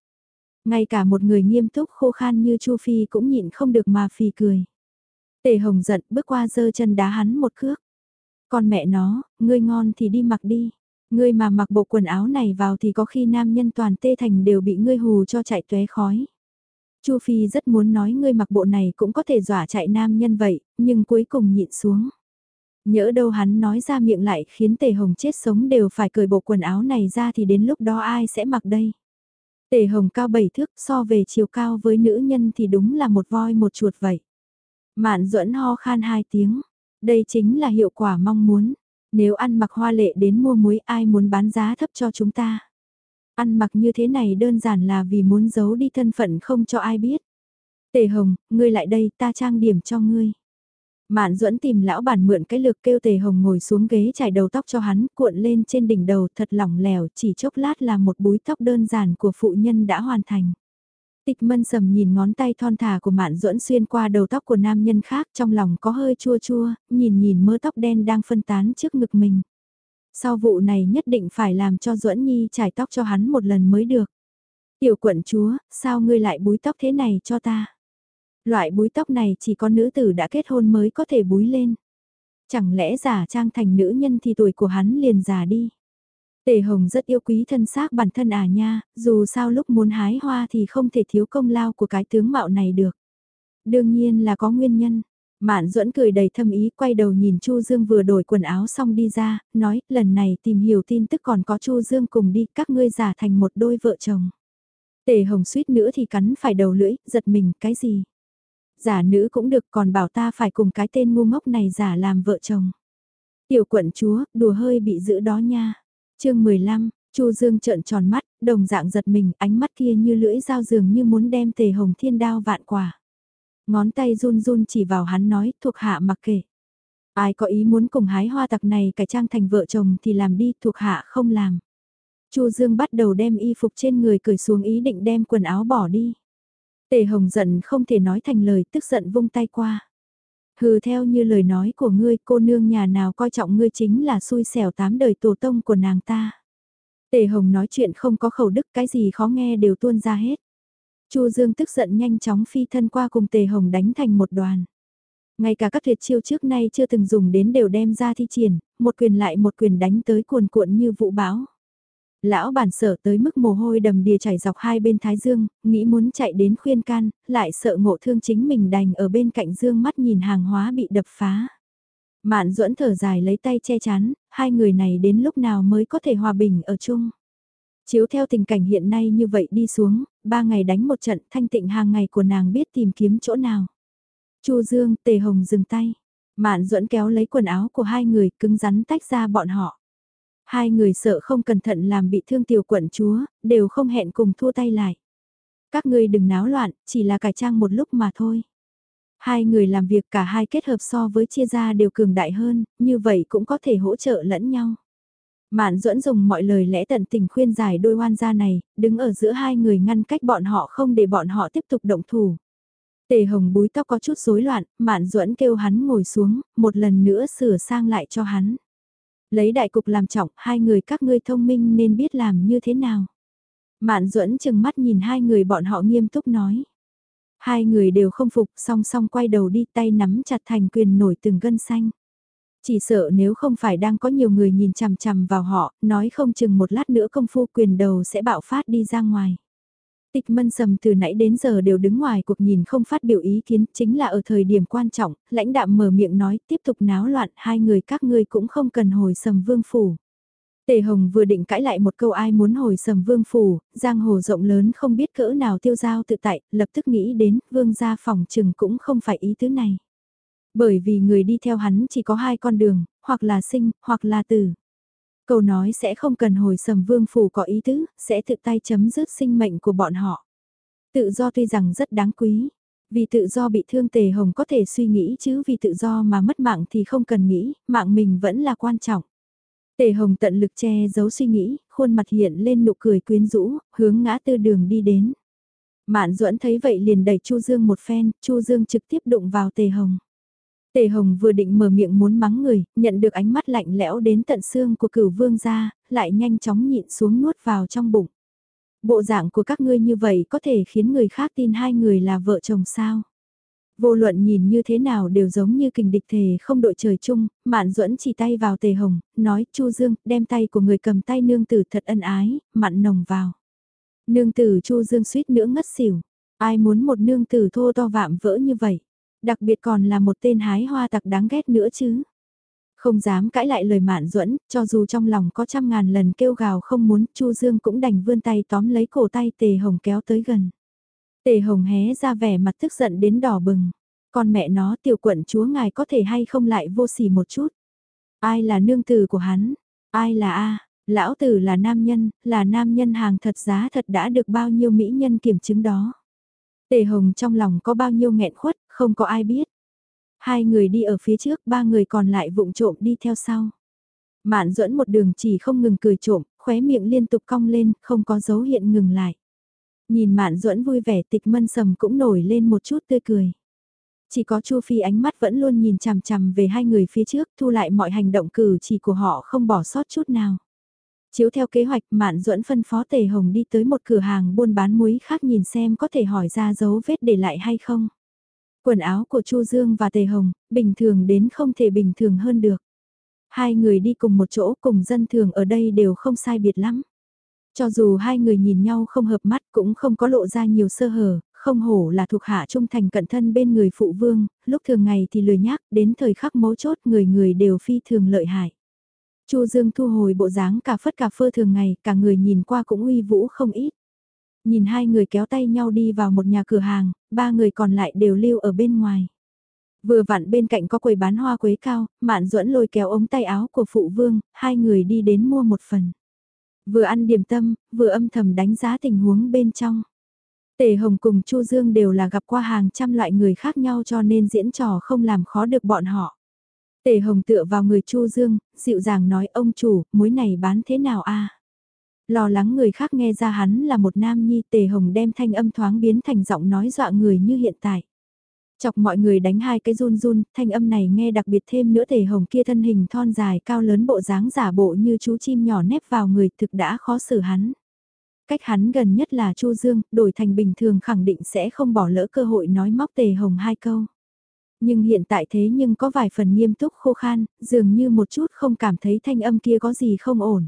Ngay cả một người nghiêm túc khô khan như Chu Phi cũng nhịn không được mà phì cười. Tề Hồng giận bước qua giơ chân đá hắn một cước. Con mẹ nó, ngươi ngon thì đi mặc đi. Ngươi mà mặc bộ quần áo này vào thì có khi nam nhân toàn tê thành đều bị ngươi hù cho chạy tuế khói. Chu Phi rất muốn nói ngươi mặc bộ này cũng có thể dọa chạy nam nhân vậy, nhưng cuối cùng nhịn xuống. Nhỡ đâu hắn nói ra miệng lại khiến Tề Hồng chết sống đều phải cởi bộ quần áo này ra thì đến lúc đó ai sẽ mặc đây. Tề Hồng cao bảy thước so về chiều cao với nữ nhân thì đúng là một voi một chuột vậy. Mạn duẫn ho khan hai tiếng. Đây chính là hiệu quả mong muốn. Nếu ăn mặc hoa lệ đến mua muối ai muốn bán giá thấp cho chúng ta. Ăn mặc như thế này đơn giản là vì muốn giấu đi thân phận không cho ai biết. Tề Hồng, ngươi lại đây ta trang điểm cho ngươi. Mạn duẫn tìm lão bản mượn cái lược kêu Tề Hồng ngồi xuống ghế trải đầu tóc cho hắn, cuộn lên trên đỉnh đầu thật lỏng lẻo, chỉ chốc lát là một búi tóc đơn giản của phụ nhân đã hoàn thành. Tịch mân sầm nhìn ngón tay thon thả của Mạn duẫn xuyên qua đầu tóc của nam nhân khác trong lòng có hơi chua chua, nhìn nhìn mớ tóc đen đang phân tán trước ngực mình. Sau vụ này nhất định phải làm cho duẫn nhi trải tóc cho hắn một lần mới được. Tiểu quận chúa, sao ngươi lại búi tóc thế này cho ta? Loại búi tóc này chỉ có nữ tử đã kết hôn mới có thể búi lên. Chẳng lẽ giả trang thành nữ nhân thì tuổi của hắn liền già đi. Tề Hồng rất yêu quý thân xác bản thân à nha, dù sao lúc muốn hái hoa thì không thể thiếu công lao của cái tướng mạo này được. Đương nhiên là có nguyên nhân. Mạn duẫn cười đầy thâm ý quay đầu nhìn Chu Dương vừa đổi quần áo xong đi ra, nói lần này tìm hiểu tin tức còn có Chu Dương cùng đi các ngươi giả thành một đôi vợ chồng. Tề Hồng suýt nữa thì cắn phải đầu lưỡi, giật mình, cái gì? Giả nữ cũng được còn bảo ta phải cùng cái tên ngu ngốc này giả làm vợ chồng. Tiểu quận chúa, đùa hơi bị giữ đó nha. chương 15, Chu Dương trợn tròn mắt, đồng dạng giật mình, ánh mắt kia như lưỡi dao dường như muốn đem tề hồng thiên đao vạn quả. Ngón tay run run chỉ vào hắn nói, thuộc hạ mặc kệ. Ai có ý muốn cùng hái hoa tặc này cải trang thành vợ chồng thì làm đi, thuộc hạ không làm. Chu Dương bắt đầu đem y phục trên người cởi xuống ý định đem quần áo bỏ đi. Tề Hồng giận không thể nói thành lời tức giận vung tay qua. Hừ theo như lời nói của ngươi cô nương nhà nào coi trọng ngươi chính là xui xẻo tám đời tổ tông của nàng ta. Tề Hồng nói chuyện không có khẩu đức cái gì khó nghe đều tuôn ra hết. Chu Dương tức giận nhanh chóng phi thân qua cùng Tề Hồng đánh thành một đoàn. Ngay cả các tuyệt chiêu trước nay chưa từng dùng đến đều đem ra thi triển, một quyền lại một quyền đánh tới cuồn cuộn như vụ bão. Lão bản sợ tới mức mồ hôi đầm đìa chảy dọc hai bên thái dương, nghĩ muốn chạy đến khuyên can, lại sợ ngộ thương chính mình đành ở bên cạnh dương mắt nhìn hàng hóa bị đập phá. Mạn duẫn thở dài lấy tay che chắn, hai người này đến lúc nào mới có thể hòa bình ở chung. Chiếu theo tình cảnh hiện nay như vậy đi xuống, ba ngày đánh một trận thanh tịnh hàng ngày của nàng biết tìm kiếm chỗ nào. Chu Dương, Tề Hồng dừng tay. Mạn duẫn kéo lấy quần áo của hai người cứng rắn tách ra bọn họ. Hai người sợ không cẩn thận làm bị thương tiểu quận chúa, đều không hẹn cùng thua tay lại. Các ngươi đừng náo loạn, chỉ là cải trang một lúc mà thôi. Hai người làm việc cả hai kết hợp so với chia ra đều cường đại hơn, như vậy cũng có thể hỗ trợ lẫn nhau. Mạn duẫn dùng mọi lời lẽ tận tình khuyên giải đôi oan gia này, đứng ở giữa hai người ngăn cách bọn họ không để bọn họ tiếp tục động thủ. Tề hồng búi tóc có chút rối loạn, mạn duẫn kêu hắn ngồi xuống, một lần nữa sửa sang lại cho hắn. Lấy đại cục làm trọng, hai người các ngươi thông minh nên biết làm như thế nào. Mạn duẫn chừng mắt nhìn hai người bọn họ nghiêm túc nói. Hai người đều không phục song song quay đầu đi tay nắm chặt thành quyền nổi từng gân xanh. Chỉ sợ nếu không phải đang có nhiều người nhìn chằm chằm vào họ, nói không chừng một lát nữa công phu quyền đầu sẽ bạo phát đi ra ngoài. Tịch mân sầm từ nãy đến giờ đều đứng ngoài cuộc nhìn không phát biểu ý kiến, chính là ở thời điểm quan trọng, lãnh đạm mở miệng nói tiếp tục náo loạn, hai người các ngươi cũng không cần hồi sầm vương phủ. Tề Hồng vừa định cãi lại một câu ai muốn hồi sầm vương phủ, giang hồ rộng lớn không biết cỡ nào tiêu giao tự tại, lập tức nghĩ đến vương gia phòng trừng cũng không phải ý tứ này. Bởi vì người đi theo hắn chỉ có hai con đường, hoặc là sinh, hoặc là tử. Câu nói sẽ không cần hồi sầm vương phủ có ý tứ, sẽ tự tay chấm dứt sinh mệnh của bọn họ. Tự do tuy rằng rất đáng quý, vì tự do bị thương tề hồng có thể suy nghĩ chứ vì tự do mà mất mạng thì không cần nghĩ, mạng mình vẫn là quan trọng. Tề hồng tận lực che giấu suy nghĩ, khuôn mặt hiện lên nụ cười quyến rũ, hướng ngã tư đường đi đến. Mạn duẫn thấy vậy liền đẩy Chu Dương một phen, Chu Dương trực tiếp đụng vào Tề Hồng. Tề Hồng vừa định mở miệng muốn mắng người, nhận được ánh mắt lạnh lẽo đến tận xương của cửu vương gia, lại nhanh chóng nhịn xuống nuốt vào trong bụng. Bộ dạng của các ngươi như vậy có thể khiến người khác tin hai người là vợ chồng sao? Vô luận nhìn như thế nào đều giống như kình địch thề không đội trời chung, mạn duẫn chỉ tay vào tề hồng, nói Chu Dương, đem tay của người cầm tay nương tử thật ân ái, mặn nồng vào. Nương tử Chu Dương suýt nữa ngất xỉu, ai muốn một nương tử thô to vạm vỡ như vậy? Đặc biệt còn là một tên hái hoa tặc đáng ghét nữa chứ. Không dám cãi lại lời mạn duẫn cho dù trong lòng có trăm ngàn lần kêu gào không muốn, Chu Dương cũng đành vươn tay tóm lấy cổ tay Tề Hồng kéo tới gần. Tề Hồng hé ra vẻ mặt tức giận đến đỏ bừng. Con mẹ nó tiểu quận chúa ngài có thể hay không lại vô sỉ một chút. Ai là nương tử của hắn? Ai là A? Lão tử là nam nhân, là nam nhân hàng thật giá thật đã được bao nhiêu mỹ nhân kiểm chứng đó. Tề Hồng trong lòng có bao nhiêu nghẹn khuất, không có ai biết. Hai người đi ở phía trước, ba người còn lại vụng trộm đi theo sau. Mạn duẫn một đường chỉ không ngừng cười trộm, khóe miệng liên tục cong lên, không có dấu hiện ngừng lại. Nhìn Mạn duẫn vui vẻ tịch mân sầm cũng nổi lên một chút tươi cười. Chỉ có Chu Phi ánh mắt vẫn luôn nhìn chằm chằm về hai người phía trước thu lại mọi hành động cử chỉ của họ không bỏ sót chút nào. Chiếu theo kế hoạch Mạn Duẫn phân phó Tề Hồng đi tới một cửa hàng buôn bán muối khác nhìn xem có thể hỏi ra dấu vết để lại hay không. Quần áo của Chu Dương và Tề Hồng, bình thường đến không thể bình thường hơn được. Hai người đi cùng một chỗ cùng dân thường ở đây đều không sai biệt lắm. Cho dù hai người nhìn nhau không hợp mắt cũng không có lộ ra nhiều sơ hở, không hổ là thuộc hạ trung thành cận thân bên người phụ vương, lúc thường ngày thì lười nhác, đến thời khắc mấu chốt người người đều phi thường lợi hại. Chu Dương thu hồi bộ dáng cả phất cà phơ thường ngày, cả người nhìn qua cũng uy vũ không ít. Nhìn hai người kéo tay nhau đi vào một nhà cửa hàng, ba người còn lại đều lưu ở bên ngoài. Vừa vặn bên cạnh có quầy bán hoa quế cao, Mạn Duẫn lôi kéo ống tay áo của phụ vương, hai người đi đến mua một phần. Vừa ăn điểm tâm, vừa âm thầm đánh giá tình huống bên trong. Tề Hồng cùng Chu Dương đều là gặp qua hàng trăm loại người khác nhau cho nên diễn trò không làm khó được bọn họ. Tề Hồng tựa vào người Chu Dương, dịu dàng nói ông chủ, muối này bán thế nào a? Lo lắng người khác nghe ra hắn là một nam nhi Tề Hồng đem thanh âm thoáng biến thành giọng nói dọa người như hiện tại. Chọc mọi người đánh hai cái run run, thanh âm này nghe đặc biệt thêm nữa Tề Hồng kia thân hình thon dài cao lớn bộ dáng giả bộ như chú chim nhỏ nép vào người thực đã khó xử hắn. Cách hắn gần nhất là Chu Dương, đổi thành bình thường khẳng định sẽ không bỏ lỡ cơ hội nói móc Tề Hồng hai câu nhưng hiện tại thế nhưng có vài phần nghiêm túc khô khan, dường như một chút không cảm thấy thanh âm kia có gì không ổn.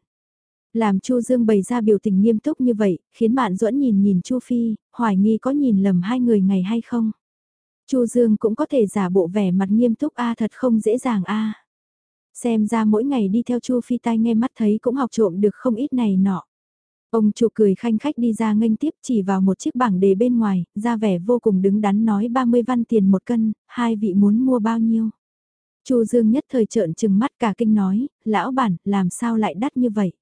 Làm Chu Dương bày ra biểu tình nghiêm túc như vậy, khiến Mạn Duẫn nhìn nhìn Chu Phi, hoài nghi có nhìn lầm hai người ngày hay không. Chu Dương cũng có thể giả bộ vẻ mặt nghiêm túc a thật không dễ dàng a. Xem ra mỗi ngày đi theo Chu Phi tai nghe mắt thấy cũng học trộm được không ít này nọ. Ông chủ cười khanh khách đi ra nghênh tiếp chỉ vào một chiếc bảng đề bên ngoài, ra vẻ vô cùng đứng đắn nói 30 văn tiền một cân, hai vị muốn mua bao nhiêu. Chu Dương nhất thời trợn trừng mắt cả kinh nói, lão bản, làm sao lại đắt như vậy?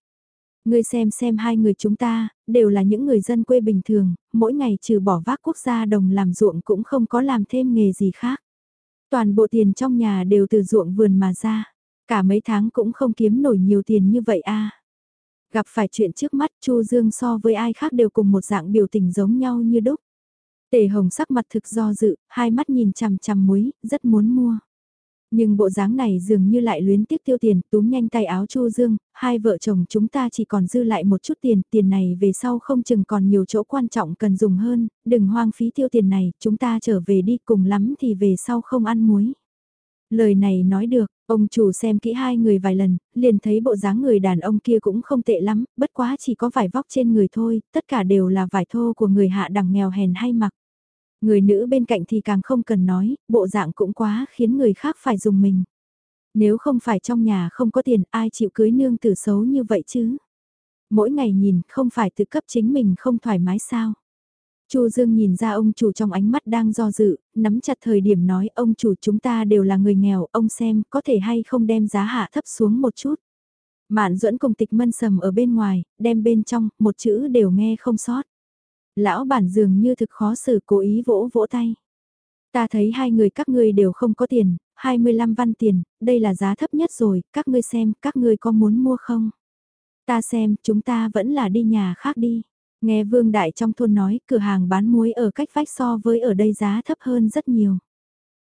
Ngươi xem xem hai người chúng ta, đều là những người dân quê bình thường, mỗi ngày trừ bỏ vác quốc gia đồng làm ruộng cũng không có làm thêm nghề gì khác. Toàn bộ tiền trong nhà đều từ ruộng vườn mà ra, cả mấy tháng cũng không kiếm nổi nhiều tiền như vậy a. Gặp phải chuyện trước mắt Chu Dương so với ai khác đều cùng một dạng biểu tình giống nhau như đúc. Tề hồng sắc mặt thực do dự, hai mắt nhìn chằm chằm muối, rất muốn mua. Nhưng bộ dáng này dường như lại luyến tiếc tiêu tiền, túm nhanh tay áo Chu Dương, hai vợ chồng chúng ta chỉ còn dư lại một chút tiền, tiền này về sau không chừng còn nhiều chỗ quan trọng cần dùng hơn, đừng hoang phí tiêu tiền này, chúng ta trở về đi cùng lắm thì về sau không ăn muối. Lời này nói được, ông chủ xem kỹ hai người vài lần, liền thấy bộ dáng người đàn ông kia cũng không tệ lắm, bất quá chỉ có vải vóc trên người thôi, tất cả đều là vải thô của người hạ đẳng nghèo hèn hay mặc. Người nữ bên cạnh thì càng không cần nói, bộ dạng cũng quá khiến người khác phải dùng mình. Nếu không phải trong nhà không có tiền ai chịu cưới nương tử xấu như vậy chứ? Mỗi ngày nhìn không phải tự cấp chính mình không thoải mái sao? Chu Dương nhìn ra ông chủ trong ánh mắt đang do dự, nắm chặt thời điểm nói ông chủ chúng ta đều là người nghèo, ông xem có thể hay không đem giá hạ thấp xuống một chút. Mạn duẫn cùng tịch mân sầm ở bên ngoài, đem bên trong, một chữ đều nghe không sót. Lão bản dường như thực khó xử cố ý vỗ vỗ tay. Ta thấy hai người các ngươi đều không có tiền, 25 văn tiền, đây là giá thấp nhất rồi, các ngươi xem, các ngươi có muốn mua không? Ta xem, chúng ta vẫn là đi nhà khác đi. Nghe Vương Đại trong thôn nói, cửa hàng bán muối ở cách vách so với ở đây giá thấp hơn rất nhiều.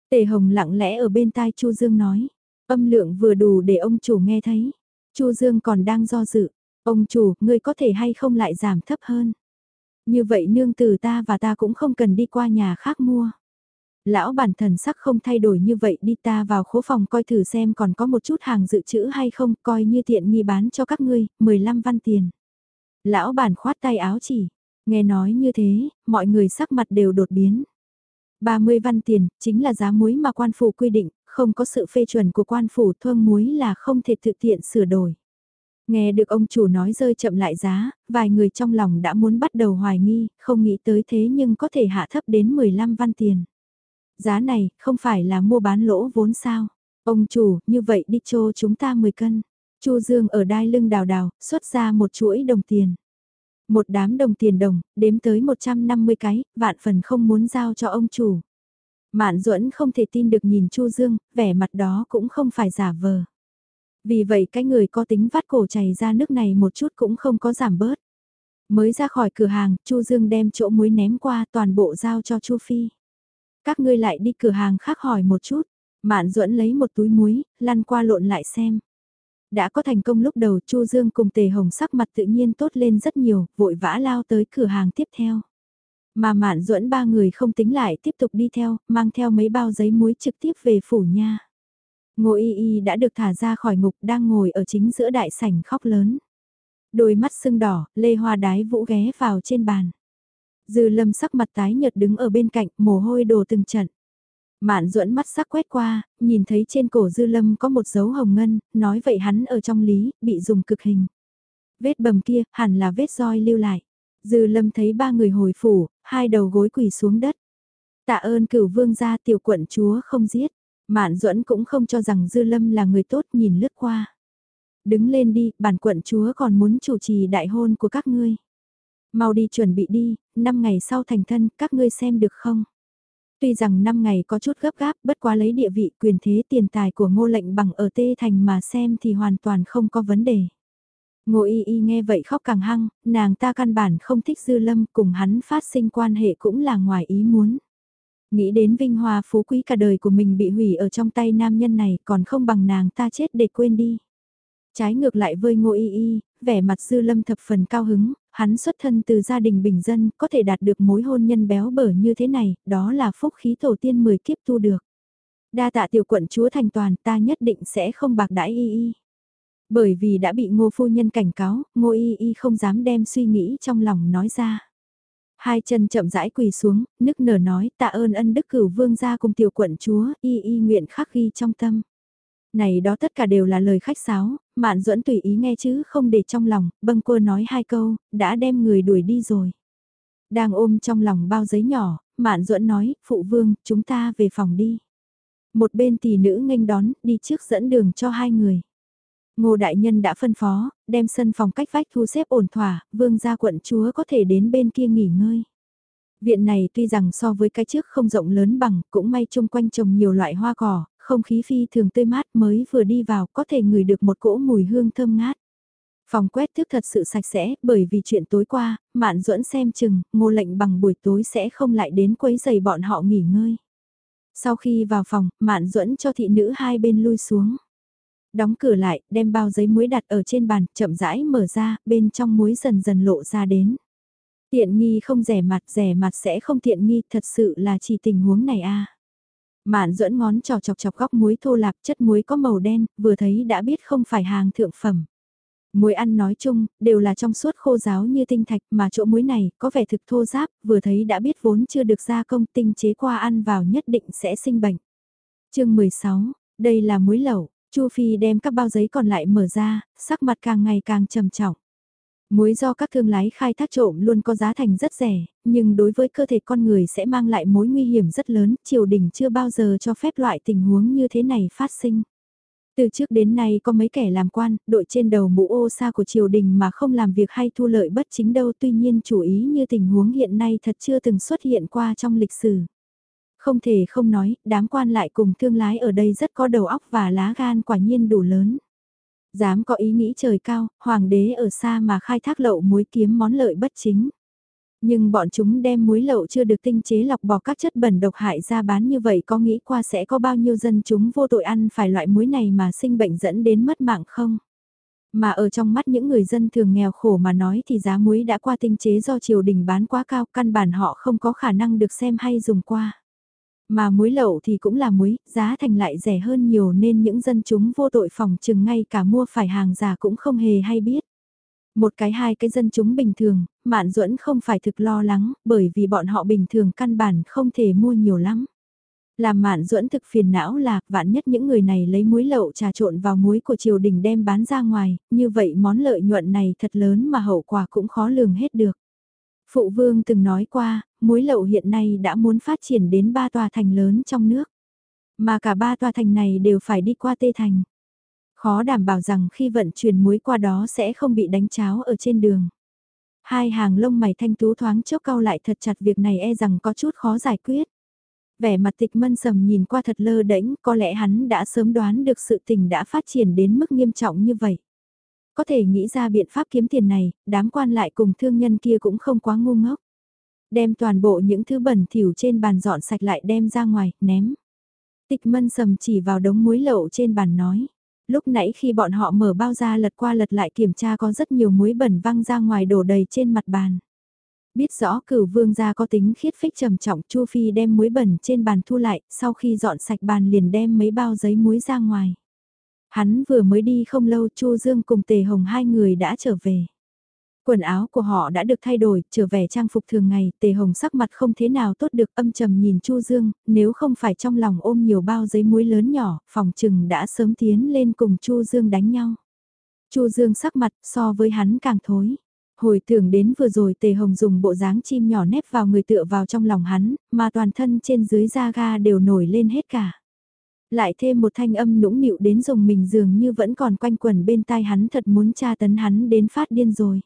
Tề Hồng lặng lẽ ở bên tai Chu Dương nói, âm lượng vừa đủ để ông chủ nghe thấy. Chu Dương còn đang do dự, ông chủ, ngươi có thể hay không lại giảm thấp hơn. Như vậy nương từ ta và ta cũng không cần đi qua nhà khác mua. Lão bản thần sắc không thay đổi như vậy đi ta vào khố phòng coi thử xem còn có một chút hàng dự trữ hay không coi như tiện nghi bán cho các ngươi, 15 văn tiền. Lão bản khoát tay áo chỉ, nghe nói như thế, mọi người sắc mặt đều đột biến. 30 văn tiền, chính là giá muối mà quan phủ quy định, không có sự phê chuẩn của quan phủ thương muối là không thể thực tiện sửa đổi. Nghe được ông chủ nói rơi chậm lại giá, vài người trong lòng đã muốn bắt đầu hoài nghi, không nghĩ tới thế nhưng có thể hạ thấp đến 15 văn tiền. Giá này, không phải là mua bán lỗ vốn sao? Ông chủ, như vậy đi chô chúng ta 10 cân. Chu Dương ở đai lưng đào đào, xuất ra một chuỗi đồng tiền. Một đám đồng tiền đồng, đếm tới 150 cái, vạn phần không muốn giao cho ông chủ. Mạn duẫn không thể tin được nhìn Chu Dương, vẻ mặt đó cũng không phải giả vờ. Vì vậy cái người có tính vắt cổ chảy ra nước này một chút cũng không có giảm bớt. Mới ra khỏi cửa hàng, Chu Dương đem chỗ muối ném qua toàn bộ giao cho Chu Phi. Các ngươi lại đi cửa hàng khác hỏi một chút. Mạn duẫn lấy một túi muối, lăn qua lộn lại xem. Đã có thành công lúc đầu Chu Dương cùng Tề Hồng sắc mặt tự nhiên tốt lên rất nhiều, vội vã lao tới cửa hàng tiếp theo. Mà Mạn duẫn ba người không tính lại tiếp tục đi theo, mang theo mấy bao giấy muối trực tiếp về phủ nha. Ngô Y Y đã được thả ra khỏi ngục đang ngồi ở chính giữa đại sảnh khóc lớn. Đôi mắt sưng đỏ, lê hoa đái vũ ghé vào trên bàn. Dư lâm sắc mặt tái nhợt đứng ở bên cạnh, mồ hôi đổ từng trận. Mạn duẫn mắt sắc quét qua, nhìn thấy trên cổ dư lâm có một dấu hồng ngân, nói vậy hắn ở trong lý, bị dùng cực hình. Vết bầm kia, hẳn là vết roi lưu lại. Dư lâm thấy ba người hồi phủ, hai đầu gối quỳ xuống đất. Tạ ơn cửu vương gia tiểu quận chúa không giết. Mạn duẫn cũng không cho rằng Dư Lâm là người tốt nhìn lướt qua. Đứng lên đi, bản quận chúa còn muốn chủ trì đại hôn của các ngươi. Mau đi chuẩn bị đi, năm ngày sau thành thân, các ngươi xem được không? Tuy rằng năm ngày có chút gấp gáp, bất quá lấy địa vị quyền thế tiền tài của ngô lệnh bằng ở Tê Thành mà xem thì hoàn toàn không có vấn đề. Ngô y y nghe vậy khóc càng hăng, nàng ta căn bản không thích dư lâm cùng hắn phát sinh quan hệ cũng là ngoài ý muốn. Nghĩ đến vinh hoa phú quý cả đời của mình bị hủy ở trong tay nam nhân này còn không bằng nàng ta chết để quên đi. Trái ngược lại với ngô y y, vẻ mặt dư lâm thập phần cao hứng, hắn xuất thân từ gia đình bình dân, có thể đạt được mối hôn nhân béo bở như thế này, đó là phúc khí tổ tiên 10 kiếp tu được. Đa tạ tiểu quận chúa thành toàn ta nhất định sẽ không bạc đãi y y. Bởi vì đã bị ngô phu nhân cảnh cáo, ngô y y không dám đem suy nghĩ trong lòng nói ra. Hai chân chậm rãi quỳ xuống, nức nở nói tạ ơn ân đức cửu vương gia cùng tiểu quận chúa, y y nguyện khắc ghi trong tâm. Này đó tất cả đều là lời khách sáo, mạn duẫn tùy ý nghe chứ không để trong lòng, bâng quơ nói hai câu, đã đem người đuổi đi rồi. Đang ôm trong lòng bao giấy nhỏ, mạn duẫn nói, phụ vương, chúng ta về phòng đi. Một bên tỷ nữ nghênh đón, đi trước dẫn đường cho hai người. Ngô Đại Nhân đã phân phó, đem sân phòng cách vách thu xếp ổn thỏa, vương gia quận chúa có thể đến bên kia nghỉ ngơi. Viện này tuy rằng so với cái trước không rộng lớn bằng, cũng may chung quanh trồng nhiều loại hoa cỏ, không khí phi thường tươi mát mới vừa đi vào có thể ngửi được một cỗ mùi hương thơm ngát. Phòng quét thức thật sự sạch sẽ, bởi vì chuyện tối qua, Mạn Duẫn xem chừng, ngô lệnh bằng buổi tối sẽ không lại đến quấy giày bọn họ nghỉ ngơi. Sau khi vào phòng, Mạn Duẫn cho thị nữ hai bên lui xuống. Đóng cửa lại, đem bao giấy muối đặt ở trên bàn, chậm rãi mở ra, bên trong muối dần dần lộ ra đến. Tiện nghi không rẻ mặt, rẻ mặt sẽ không tiện nghi, thật sự là chỉ tình huống này a. À. Mạn duẫn ngón trò chọc chọc góc muối thô lạp chất muối có màu đen, vừa thấy đã biết không phải hàng thượng phẩm. Muối ăn nói chung, đều là trong suốt khô giáo như tinh thạch mà chỗ muối này có vẻ thực thô giáp, vừa thấy đã biết vốn chưa được gia công tinh chế qua ăn vào nhất định sẽ sinh bệnh. chương 16, đây là muối lẩu, Chu Phi đem các bao giấy còn lại mở ra, sắc mặt càng ngày càng trầm trọng. Muối do các thương lái khai thác trộm luôn có giá thành rất rẻ, nhưng đối với cơ thể con người sẽ mang lại mối nguy hiểm rất lớn, triều đình chưa bao giờ cho phép loại tình huống như thế này phát sinh. Từ trước đến nay có mấy kẻ làm quan, đội trên đầu mũ ô sa của triều đình mà không làm việc hay thu lợi bất chính đâu tuy nhiên chủ ý như tình huống hiện nay thật chưa từng xuất hiện qua trong lịch sử. Không thể không nói, đám quan lại cùng thương lái ở đây rất có đầu óc và lá gan quả nhiên đủ lớn. Dám có ý nghĩ trời cao, hoàng đế ở xa mà khai thác lậu muối kiếm món lợi bất chính. Nhưng bọn chúng đem muối lậu chưa được tinh chế lọc bỏ các chất bẩn độc hại ra bán như vậy có nghĩ qua sẽ có bao nhiêu dân chúng vô tội ăn phải loại muối này mà sinh bệnh dẫn đến mất mạng không? Mà ở trong mắt những người dân thường nghèo khổ mà nói thì giá muối đã qua tinh chế do triều đình bán quá cao căn bản họ không có khả năng được xem hay dùng qua. Mà muối lậu thì cũng là muối, giá thành lại rẻ hơn nhiều nên những dân chúng vô tội phòng chừng ngay cả mua phải hàng giả cũng không hề hay biết. Một cái hai cái dân chúng bình thường, Mạn Duẫn không phải thực lo lắng, bởi vì bọn họ bình thường căn bản không thể mua nhiều lắm. Làm Mạn Duẫn thực phiền não là, vạn nhất những người này lấy muối lậu trà trộn vào muối của triều đình đem bán ra ngoài, như vậy món lợi nhuận này thật lớn mà hậu quả cũng khó lường hết được. Phụ vương từng nói qua, muối lậu hiện nay đã muốn phát triển đến ba tòa thành lớn trong nước. Mà cả ba tòa thành này đều phải đi qua tê thành. Khó đảm bảo rằng khi vận chuyển muối qua đó sẽ không bị đánh cháo ở trên đường. Hai hàng lông mày thanh tú thoáng chốc cao lại thật chặt việc này e rằng có chút khó giải quyết. Vẻ mặt tịch mân sầm nhìn qua thật lơ đễnh, có lẽ hắn đã sớm đoán được sự tình đã phát triển đến mức nghiêm trọng như vậy. Có thể nghĩ ra biện pháp kiếm tiền này, đám quan lại cùng thương nhân kia cũng không quá ngu ngốc. Đem toàn bộ những thứ bẩn thỉu trên bàn dọn sạch lại đem ra ngoài, ném. Tịch mân sầm chỉ vào đống muối lậu trên bàn nói. Lúc nãy khi bọn họ mở bao ra lật qua lật lại kiểm tra có rất nhiều muối bẩn văng ra ngoài đổ đầy trên mặt bàn. Biết rõ cửu vương gia có tính khiết phích trầm trọng Chu Phi đem muối bẩn trên bàn thu lại, sau khi dọn sạch bàn liền đem mấy bao giấy muối ra ngoài. Hắn vừa mới đi không lâu Chu Dương cùng Tề Hồng hai người đã trở về. Quần áo của họ đã được thay đổi, trở về trang phục thường ngày, Tề Hồng sắc mặt không thế nào tốt được âm trầm nhìn Chu Dương, nếu không phải trong lòng ôm nhiều bao giấy muối lớn nhỏ, phòng trừng đã sớm tiến lên cùng Chu Dương đánh nhau. Chu Dương sắc mặt so với hắn càng thối. Hồi tưởng đến vừa rồi Tề Hồng dùng bộ dáng chim nhỏ nép vào người tựa vào trong lòng hắn, mà toàn thân trên dưới da ga đều nổi lên hết cả. Lại thêm một thanh âm nũng nịu đến dùng mình dường như vẫn còn quanh quẩn bên tai hắn thật muốn tra tấn hắn đến phát điên rồi.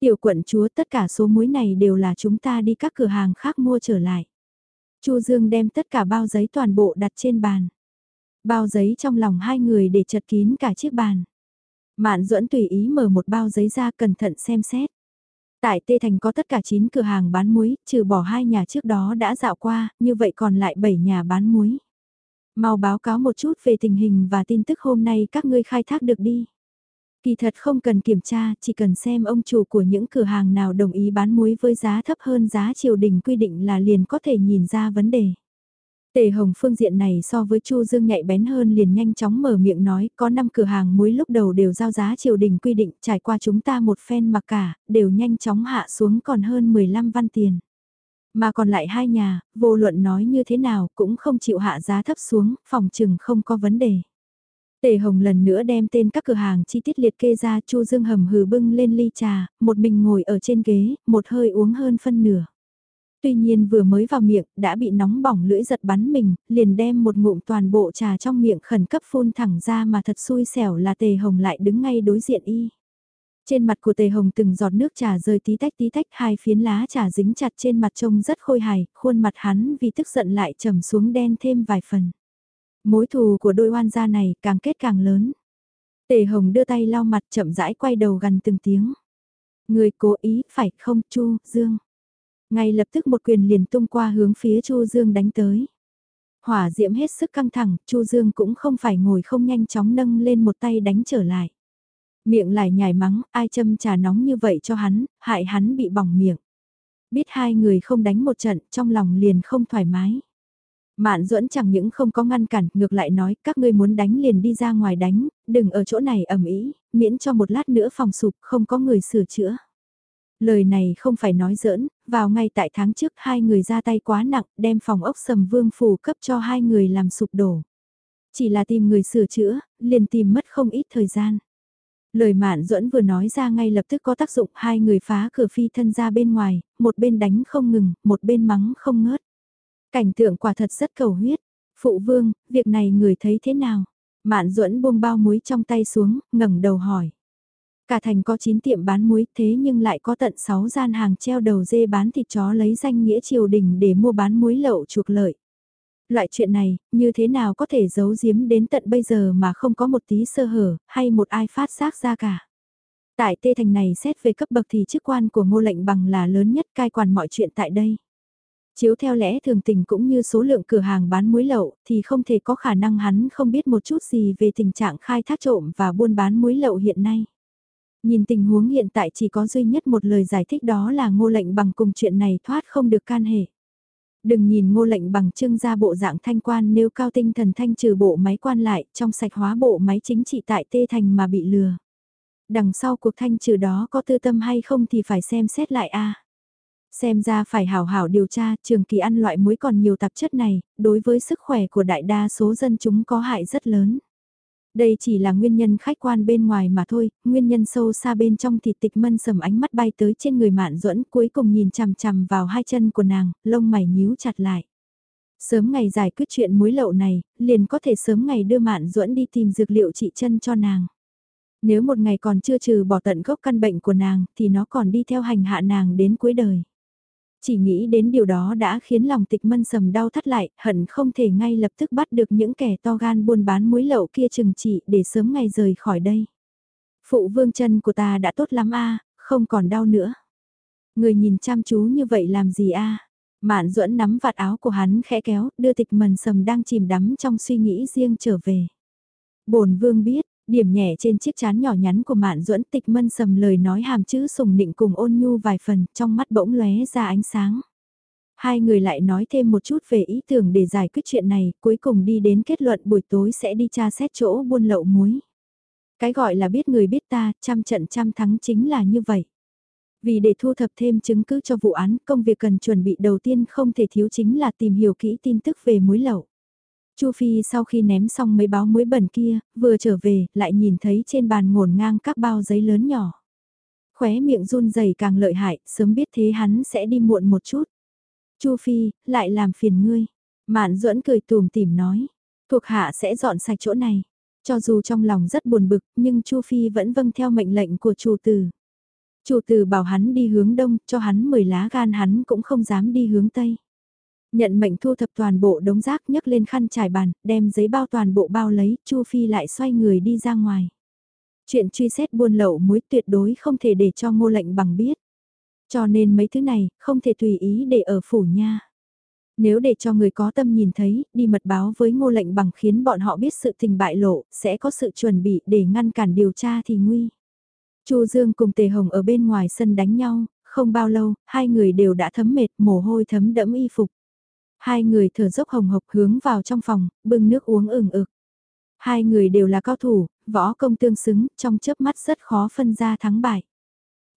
Tiểu quận chúa tất cả số muối này đều là chúng ta đi các cửa hàng khác mua trở lại. Chu Dương đem tất cả bao giấy toàn bộ đặt trên bàn. Bao giấy trong lòng hai người để chật kín cả chiếc bàn. Mạn duẫn tùy ý mở một bao giấy ra cẩn thận xem xét. Tại Tê Thành có tất cả 9 cửa hàng bán muối, trừ bỏ hai nhà trước đó đã dạo qua, như vậy còn lại 7 nhà bán muối. Mau báo cáo một chút về tình hình và tin tức hôm nay các ngươi khai thác được đi. Kỳ thật không cần kiểm tra, chỉ cần xem ông chủ của những cửa hàng nào đồng ý bán muối với giá thấp hơn giá triều đình quy định là liền có thể nhìn ra vấn đề. Tề Hồng phương diện này so với Chu Dương nhạy bén hơn liền nhanh chóng mở miệng nói, có 5 cửa hàng muối lúc đầu đều giao giá triều đình quy định, trải qua chúng ta một phen mặc cả, đều nhanh chóng hạ xuống còn hơn 15 văn tiền. Mà còn lại hai nhà, vô luận nói như thế nào cũng không chịu hạ giá thấp xuống, phòng trừng không có vấn đề. Tề Hồng lần nữa đem tên các cửa hàng chi tiết liệt kê ra Chu Dương hầm hừ bưng lên ly trà, một mình ngồi ở trên ghế, một hơi uống hơn phân nửa. Tuy nhiên vừa mới vào miệng, đã bị nóng bỏng lưỡi giật bắn mình, liền đem một ngụm toàn bộ trà trong miệng khẩn cấp phun thẳng ra mà thật xui xẻo là Tề Hồng lại đứng ngay đối diện y. Trên mặt của Tề Hồng từng giọt nước trà rơi tí tách tí tách hai phiến lá trà dính chặt trên mặt trông rất khôi hài, khuôn mặt hắn vì tức giận lại trầm xuống đen thêm vài phần. Mối thù của đôi oan gia này càng kết càng lớn. Tề Hồng đưa tay lau mặt chậm rãi quay đầu gần từng tiếng. Người cố ý phải không Chu Dương. Ngay lập tức một quyền liền tung qua hướng phía Chu Dương đánh tới. Hỏa diễm hết sức căng thẳng, Chu Dương cũng không phải ngồi không nhanh chóng nâng lên một tay đánh trở lại. Miệng lại nhảy mắng, ai châm trà nóng như vậy cho hắn, hại hắn bị bỏng miệng. Biết hai người không đánh một trận, trong lòng liền không thoải mái. Mạn duẫn chẳng những không có ngăn cản, ngược lại nói các ngươi muốn đánh liền đi ra ngoài đánh, đừng ở chỗ này ẩm ý, miễn cho một lát nữa phòng sụp không có người sửa chữa. Lời này không phải nói giỡn, vào ngay tại tháng trước hai người ra tay quá nặng, đem phòng ốc sầm vương phủ cấp cho hai người làm sụp đổ. Chỉ là tìm người sửa chữa, liền tìm mất không ít thời gian. Lời mạn duẫn vừa nói ra ngay lập tức có tác dụng hai người phá cửa phi thân ra bên ngoài, một bên đánh không ngừng, một bên mắng không ngớt. Cảnh tượng quả thật rất cầu huyết. Phụ vương, việc này người thấy thế nào? Mạn duẫn buông bao muối trong tay xuống, ngẩng đầu hỏi. Cả thành có 9 tiệm bán muối thế nhưng lại có tận 6 gian hàng treo đầu dê bán thịt chó lấy danh nghĩa triều đình để mua bán muối lậu chuộc lợi. Loại chuyện này, như thế nào có thể giấu giếm đến tận bây giờ mà không có một tí sơ hở, hay một ai phát giác ra cả. Tại tê thành này xét về cấp bậc thì chức quan của ngô lệnh bằng là lớn nhất cai quản mọi chuyện tại đây. Chiếu theo lẽ thường tình cũng như số lượng cửa hàng bán muối lậu thì không thể có khả năng hắn không biết một chút gì về tình trạng khai thác trộm và buôn bán muối lậu hiện nay. Nhìn tình huống hiện tại chỉ có duy nhất một lời giải thích đó là ngô lệnh bằng cùng chuyện này thoát không được can hệ. Đừng nhìn ngô lệnh bằng trưng ra bộ dạng thanh quan nếu cao tinh thần thanh trừ bộ máy quan lại trong sạch hóa bộ máy chính trị tại tê thành mà bị lừa. Đằng sau cuộc thanh trừ đó có tư tâm hay không thì phải xem xét lại a Xem ra phải hảo hảo điều tra trường kỳ ăn loại muối còn nhiều tạp chất này, đối với sức khỏe của đại đa số dân chúng có hại rất lớn. Đây chỉ là nguyên nhân khách quan bên ngoài mà thôi, nguyên nhân sâu xa bên trong thì tịch mân sầm ánh mắt bay tới trên người mạn duẫn cuối cùng nhìn chằm chằm vào hai chân của nàng, lông mày nhíu chặt lại. Sớm ngày giải quyết chuyện muối lậu này, liền có thể sớm ngày đưa mạn duẫn đi tìm dược liệu trị chân cho nàng. Nếu một ngày còn chưa trừ bỏ tận gốc căn bệnh của nàng thì nó còn đi theo hành hạ nàng đến cuối đời. Chỉ nghĩ đến điều đó đã khiến lòng tịch mân sầm đau thắt lại, hận không thể ngay lập tức bắt được những kẻ to gan buôn bán muối lậu kia chừng trị để sớm ngày rời khỏi đây. Phụ vương chân của ta đã tốt lắm a không còn đau nữa. Người nhìn chăm chú như vậy làm gì a Mạn duẫn nắm vạt áo của hắn khẽ kéo, đưa tịch mần sầm đang chìm đắm trong suy nghĩ riêng trở về. bổn vương biết, Điểm nhẹ trên chiếc chán nhỏ nhắn của mạn duẫn tịch mân sầm lời nói hàm chữ sùng nịnh cùng ôn nhu vài phần trong mắt bỗng lóe ra ánh sáng. Hai người lại nói thêm một chút về ý tưởng để giải quyết chuyện này, cuối cùng đi đến kết luận buổi tối sẽ đi tra xét chỗ buôn lậu muối. Cái gọi là biết người biết ta, trăm trận trăm thắng chính là như vậy. Vì để thu thập thêm chứng cứ cho vụ án, công việc cần chuẩn bị đầu tiên không thể thiếu chính là tìm hiểu kỹ tin tức về muối lậu. Chu Phi sau khi ném xong mấy báo muối bẩn kia, vừa trở về, lại nhìn thấy trên bàn ngổn ngang các bao giấy lớn nhỏ. Khóe miệng run rẩy càng lợi hại, sớm biết thế hắn sẽ đi muộn một chút. Chu Phi, lại làm phiền ngươi. Mạn duẫn cười tùm tìm nói, thuộc hạ sẽ dọn sạch chỗ này. Cho dù trong lòng rất buồn bực, nhưng Chu Phi vẫn vâng theo mệnh lệnh của chủ tử. Chủ tử bảo hắn đi hướng đông, cho hắn 10 lá gan hắn cũng không dám đi hướng tây. Nhận mệnh thu thập toàn bộ đống rác nhấc lên khăn trải bàn, đem giấy bao toàn bộ bao lấy, Chu Phi lại xoay người đi ra ngoài. Chuyện truy xét buôn lậu muối tuyệt đối không thể để cho ngô lệnh bằng biết. Cho nên mấy thứ này, không thể tùy ý để ở phủ nha. Nếu để cho người có tâm nhìn thấy, đi mật báo với ngô lệnh bằng khiến bọn họ biết sự tình bại lộ, sẽ có sự chuẩn bị để ngăn cản điều tra thì nguy. Chu Dương cùng Tề Hồng ở bên ngoài sân đánh nhau, không bao lâu, hai người đều đã thấm mệt, mồ hôi thấm đẫm y phục. Hai người thở dốc hồng hộc hướng vào trong phòng, bưng nước uống ừng ực. Hai người đều là cao thủ, võ công tương xứng, trong chớp mắt rất khó phân ra thắng bại.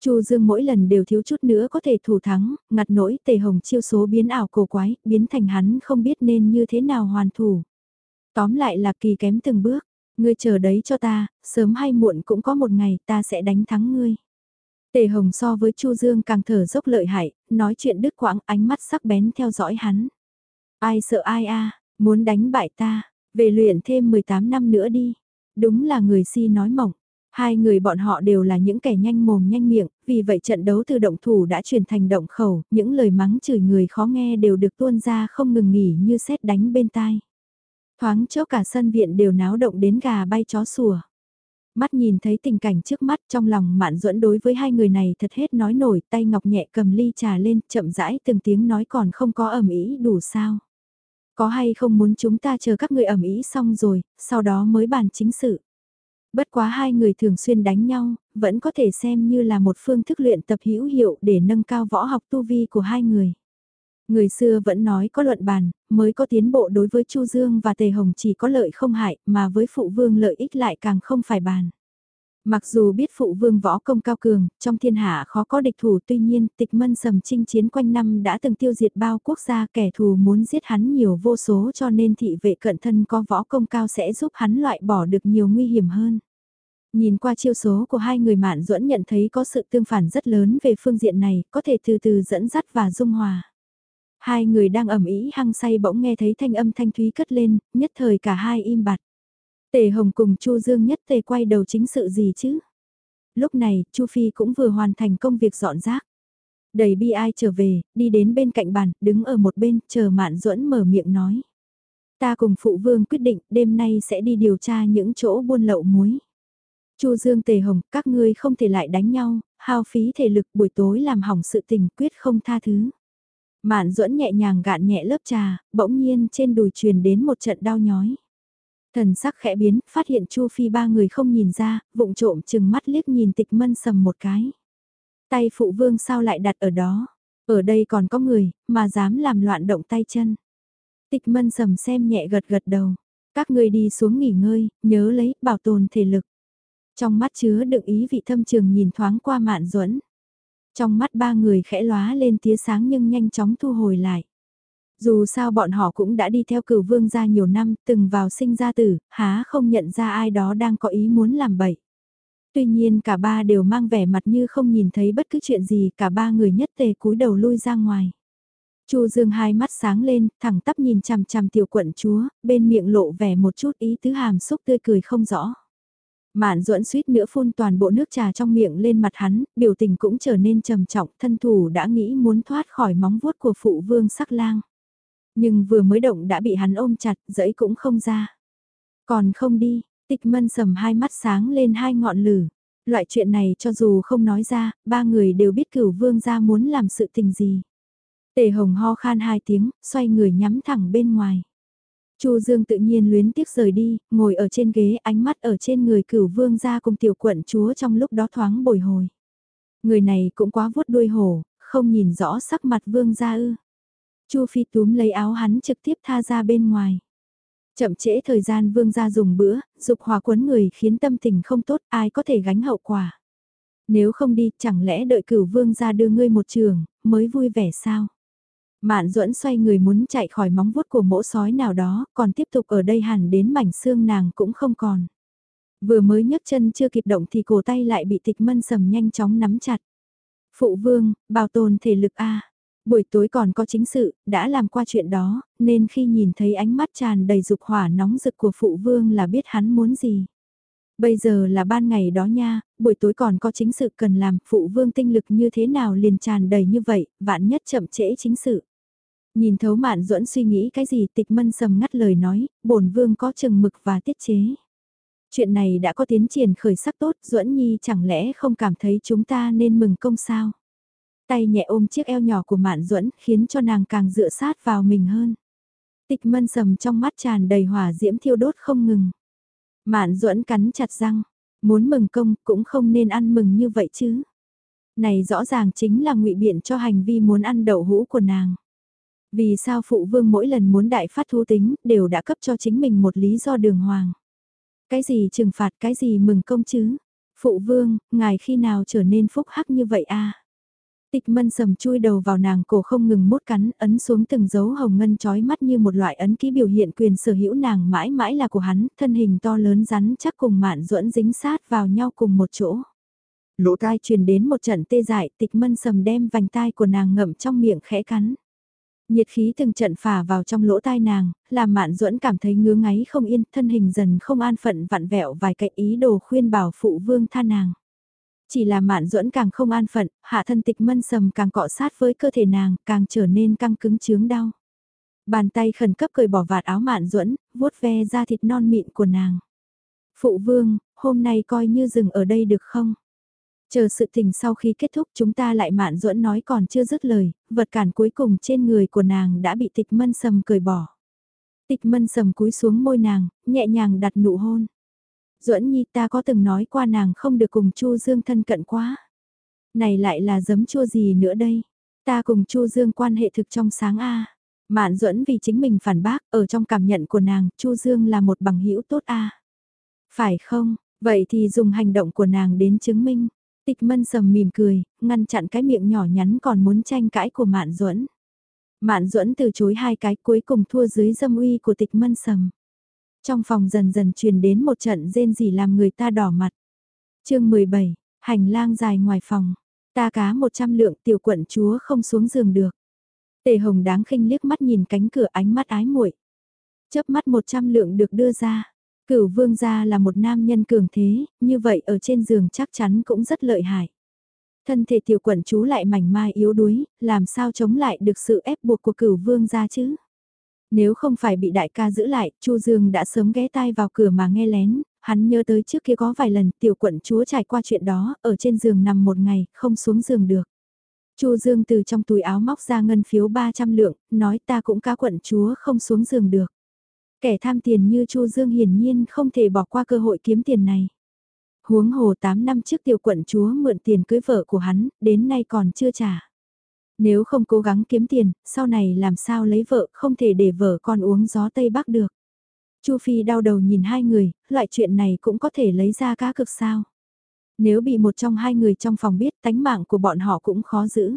Chu Dương mỗi lần đều thiếu chút nữa có thể thủ thắng, ngặt nỗi tề hồng chiêu số biến ảo cổ quái, biến thành hắn không biết nên như thế nào hoàn thủ. Tóm lại là kỳ kém từng bước, ngươi chờ đấy cho ta, sớm hay muộn cũng có một ngày ta sẽ đánh thắng ngươi. Tề Hồng so với Chu Dương càng thở dốc lợi hại, nói chuyện đứt quãng ánh mắt sắc bén theo dõi hắn. Ai sợ ai a muốn đánh bại ta, về luyện thêm 18 năm nữa đi. Đúng là người si nói mỏng. Hai người bọn họ đều là những kẻ nhanh mồm nhanh miệng, vì vậy trận đấu từ động thủ đã chuyển thành động khẩu, những lời mắng chửi người khó nghe đều được tuôn ra không ngừng nghỉ như xét đánh bên tai. Thoáng chốc cả sân viện đều náo động đến gà bay chó sủa. Mắt nhìn thấy tình cảnh trước mắt trong lòng mạn duẫn đối với hai người này thật hết nói nổi tay ngọc nhẹ cầm ly trà lên chậm rãi từng tiếng nói còn không có ẩm ý đủ sao. Có hay không muốn chúng ta chờ các người ẩm ý xong rồi, sau đó mới bàn chính sự. Bất quá hai người thường xuyên đánh nhau, vẫn có thể xem như là một phương thức luyện tập hữu hiệu để nâng cao võ học tu vi của hai người. Người xưa vẫn nói có luận bàn, mới có tiến bộ đối với Chu Dương và Tề Hồng chỉ có lợi không hại, mà với phụ vương lợi ích lại càng không phải bàn. Mặc dù biết phụ vương võ công cao cường, trong thiên hạ khó có địch thủ tuy nhiên tịch mân sầm chinh chiến quanh năm đã từng tiêu diệt bao quốc gia kẻ thù muốn giết hắn nhiều vô số cho nên thị vệ cận thân có võ công cao sẽ giúp hắn loại bỏ được nhiều nguy hiểm hơn. Nhìn qua chiêu số của hai người mạn duẫn nhận thấy có sự tương phản rất lớn về phương diện này, có thể từ từ dẫn dắt và dung hòa. Hai người đang ẩm ý hăng say bỗng nghe thấy thanh âm thanh thúy cất lên, nhất thời cả hai im bặt. Tề Hồng cùng Chu Dương nhất tề quay đầu chính sự gì chứ? Lúc này, Chu Phi cũng vừa hoàn thành công việc dọn rác. Đầy bi ai trở về, đi đến bên cạnh bàn, đứng ở một bên, chờ Mạn Duẫn mở miệng nói. Ta cùng phụ vương quyết định đêm nay sẽ đi điều tra những chỗ buôn lậu muối. Chu Dương Tề Hồng, các ngươi không thể lại đánh nhau, hao phí thể lực buổi tối làm hỏng sự tình quyết không tha thứ. Mạn duẫn nhẹ nhàng gạn nhẹ lớp trà, bỗng nhiên trên đùi truyền đến một trận đau nhói. Thần sắc khẽ biến, phát hiện Chu Phi ba người không nhìn ra, vụng trộm chừng mắt liếc nhìn tịch mân sầm một cái. Tay phụ vương sao lại đặt ở đó? Ở đây còn có người, mà dám làm loạn động tay chân. Tịch mân sầm xem nhẹ gật gật đầu. Các người đi xuống nghỉ ngơi, nhớ lấy, bảo tồn thể lực. Trong mắt chứa đựng ý vị thâm trường nhìn thoáng qua mạn duẫn Trong mắt ba người khẽ lóa lên tia sáng nhưng nhanh chóng thu hồi lại. Dù sao bọn họ cũng đã đi theo cửu vương gia nhiều năm, từng vào sinh ra tử, há không nhận ra ai đó đang có ý muốn làm bậy. Tuy nhiên cả ba đều mang vẻ mặt như không nhìn thấy bất cứ chuyện gì, cả ba người nhất tề cúi đầu lui ra ngoài. Chu Dương hai mắt sáng lên, thẳng tắp nhìn chằm chằm tiểu quận chúa, bên miệng lộ vẻ một chút ý tứ hàm xúc tươi cười không rõ. Mạn duẫn suýt nữa phun toàn bộ nước trà trong miệng lên mặt hắn, biểu tình cũng trở nên trầm trọng, thân thủ đã nghĩ muốn thoát khỏi móng vuốt của phụ vương sắc lang. Nhưng vừa mới động đã bị hắn ôm chặt, dẫy cũng không ra. Còn không đi, tịch mân sầm hai mắt sáng lên hai ngọn lửa. Loại chuyện này cho dù không nói ra, ba người đều biết cửu vương ra muốn làm sự tình gì. Tề hồng ho khan hai tiếng, xoay người nhắm thẳng bên ngoài. Chu Dương tự nhiên luyến tiếc rời đi, ngồi ở trên ghế ánh mắt ở trên người cửu vương ra cùng tiểu quận chúa trong lúc đó thoáng bồi hồi. Người này cũng quá vuốt đuôi hổ, không nhìn rõ sắc mặt vương ra ư. Chu Phi túm lấy áo hắn trực tiếp tha ra bên ngoài. Chậm trễ thời gian vương ra dùng bữa, dục hòa quấn người khiến tâm tình không tốt ai có thể gánh hậu quả. Nếu không đi chẳng lẽ đợi cửu vương ra đưa ngươi một trường, mới vui vẻ sao? Mạn duẫn xoay người muốn chạy khỏi móng vuốt của mỗ sói nào đó, còn tiếp tục ở đây hẳn đến mảnh xương nàng cũng không còn. Vừa mới nhấc chân chưa kịp động thì cổ tay lại bị tịch mân sầm nhanh chóng nắm chặt. Phụ vương, bảo tồn thể lực A. Buổi tối còn có chính sự, đã làm qua chuyện đó, nên khi nhìn thấy ánh mắt tràn đầy dục hỏa nóng rực của phụ vương là biết hắn muốn gì. Bây giờ là ban ngày đó nha, buổi tối còn có chính sự cần làm, phụ vương tinh lực như thế nào liền tràn đầy như vậy, vạn nhất chậm trễ chính sự. Nhìn thấu mạn duẫn suy nghĩ cái gì tịch mân sầm ngắt lời nói, bổn vương có chừng mực và tiết chế. Chuyện này đã có tiến triển khởi sắc tốt, duẫn nhi chẳng lẽ không cảm thấy chúng ta nên mừng công sao? Tay nhẹ ôm chiếc eo nhỏ của mạn duẫn khiến cho nàng càng dựa sát vào mình hơn. Tịch mân sầm trong mắt tràn đầy hỏa diễm thiêu đốt không ngừng. Mạn duẫn cắn chặt răng, muốn mừng công cũng không nên ăn mừng như vậy chứ. Này rõ ràng chính là ngụy biện cho hành vi muốn ăn đậu hũ của nàng. Vì sao phụ vương mỗi lần muốn đại phát thu tính đều đã cấp cho chính mình một lý do đường hoàng. Cái gì trừng phạt cái gì mừng công chứ? Phụ vương, ngài khi nào trở nên phúc hắc như vậy a? Tịch mân sầm chui đầu vào nàng cổ không ngừng mút cắn, ấn xuống từng dấu hồng ngân trói mắt như một loại ấn ký biểu hiện quyền sở hữu nàng mãi mãi là của hắn, thân hình to lớn rắn chắc cùng mạn duẫn dính sát vào nhau cùng một chỗ. Lỗ tai truyền đến một trận tê dại, tịch mân sầm đem vành tai của nàng ngậm trong miệng khẽ cắn. Nhiệt khí từng trận phả vào trong lỗ tai nàng, làm mạn duẫn cảm thấy ngứa ngáy không yên, thân hình dần không an phận vặn vẹo vài cái ý đồ khuyên bảo phụ vương tha nàng. Chỉ là mạn duẫn càng không an phận, hạ thân tịch mân sầm càng cọ sát với cơ thể nàng, càng trở nên căng cứng chướng đau. Bàn tay khẩn cấp cởi bỏ vạt áo mạn duẫn vuốt ve da thịt non mịn của nàng. Phụ vương, hôm nay coi như dừng ở đây được không? Chờ sự tình sau khi kết thúc chúng ta lại mạn duẫn nói còn chưa dứt lời, vật cản cuối cùng trên người của nàng đã bị tịch mân sầm cởi bỏ. Tịch mân sầm cúi xuống môi nàng, nhẹ nhàng đặt nụ hôn. Duẫn Nhi ta có từng nói qua nàng không được cùng Chu Dương thân cận quá. Này lại là giấm chua gì nữa đây? Ta cùng Chu Dương quan hệ thực trong sáng a. Mạn Duẫn vì chính mình phản bác, ở trong cảm nhận của nàng, Chu Dương là một bằng hữu tốt a. Phải không? Vậy thì dùng hành động của nàng đến chứng minh. Tịch Mân sầm mỉm cười, ngăn chặn cái miệng nhỏ nhắn còn muốn tranh cãi của Mạn Duẫn. Mạn Duẫn từ chối hai cái cuối cùng thua dưới dâm uy của Tịch Mân sầm. Trong phòng dần dần truyền đến một trận rên rỉ làm người ta đỏ mặt. chương 17, hành lang dài ngoài phòng. Ta cá 100 lượng tiểu quận chúa không xuống giường được. Tề hồng đáng khinh liếc mắt nhìn cánh cửa ánh mắt ái muội chớp mắt 100 lượng được đưa ra. Cửu vương gia là một nam nhân cường thế, như vậy ở trên giường chắc chắn cũng rất lợi hại. Thân thể tiểu quận chú lại mảnh mai yếu đuối, làm sao chống lại được sự ép buộc của cửu vương gia chứ? Nếu không phải bị đại ca giữ lại, Chu Dương đã sớm ghé tai vào cửa mà nghe lén, hắn nhớ tới trước kia có vài lần tiểu quận chúa trải qua chuyện đó, ở trên giường nằm một ngày, không xuống giường được. Chu Dương từ trong túi áo móc ra ngân phiếu 300 lượng, nói ta cũng cá quận chúa không xuống giường được. Kẻ tham tiền như Chu Dương hiển nhiên không thể bỏ qua cơ hội kiếm tiền này. Huống hồ 8 năm trước tiểu quận chúa mượn tiền cưới vợ của hắn, đến nay còn chưa trả. Nếu không cố gắng kiếm tiền, sau này làm sao lấy vợ, không thể để vợ con uống gió Tây Bắc được. Chu Phi đau đầu nhìn hai người, loại chuyện này cũng có thể lấy ra cá cực sao. Nếu bị một trong hai người trong phòng biết tánh mạng của bọn họ cũng khó giữ.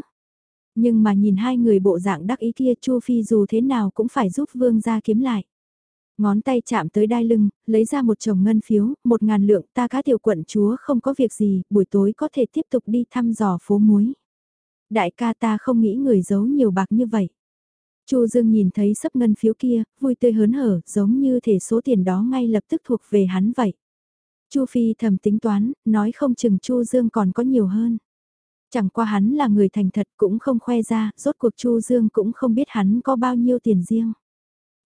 Nhưng mà nhìn hai người bộ dạng đắc ý kia Chu Phi dù thế nào cũng phải giúp vương gia kiếm lại. Ngón tay chạm tới đai lưng, lấy ra một chồng ngân phiếu, một ngàn lượng ta cá tiểu quận chúa không có việc gì, buổi tối có thể tiếp tục đi thăm dò phố muối đại ca ta không nghĩ người giấu nhiều bạc như vậy. Chu Dương nhìn thấy sấp ngân phiếu kia, vui tươi hớn hở, giống như thể số tiền đó ngay lập tức thuộc về hắn vậy. Chu Phi thầm tính toán, nói không chừng Chu Dương còn có nhiều hơn. Chẳng qua hắn là người thành thật cũng không khoe ra, rốt cuộc Chu Dương cũng không biết hắn có bao nhiêu tiền riêng.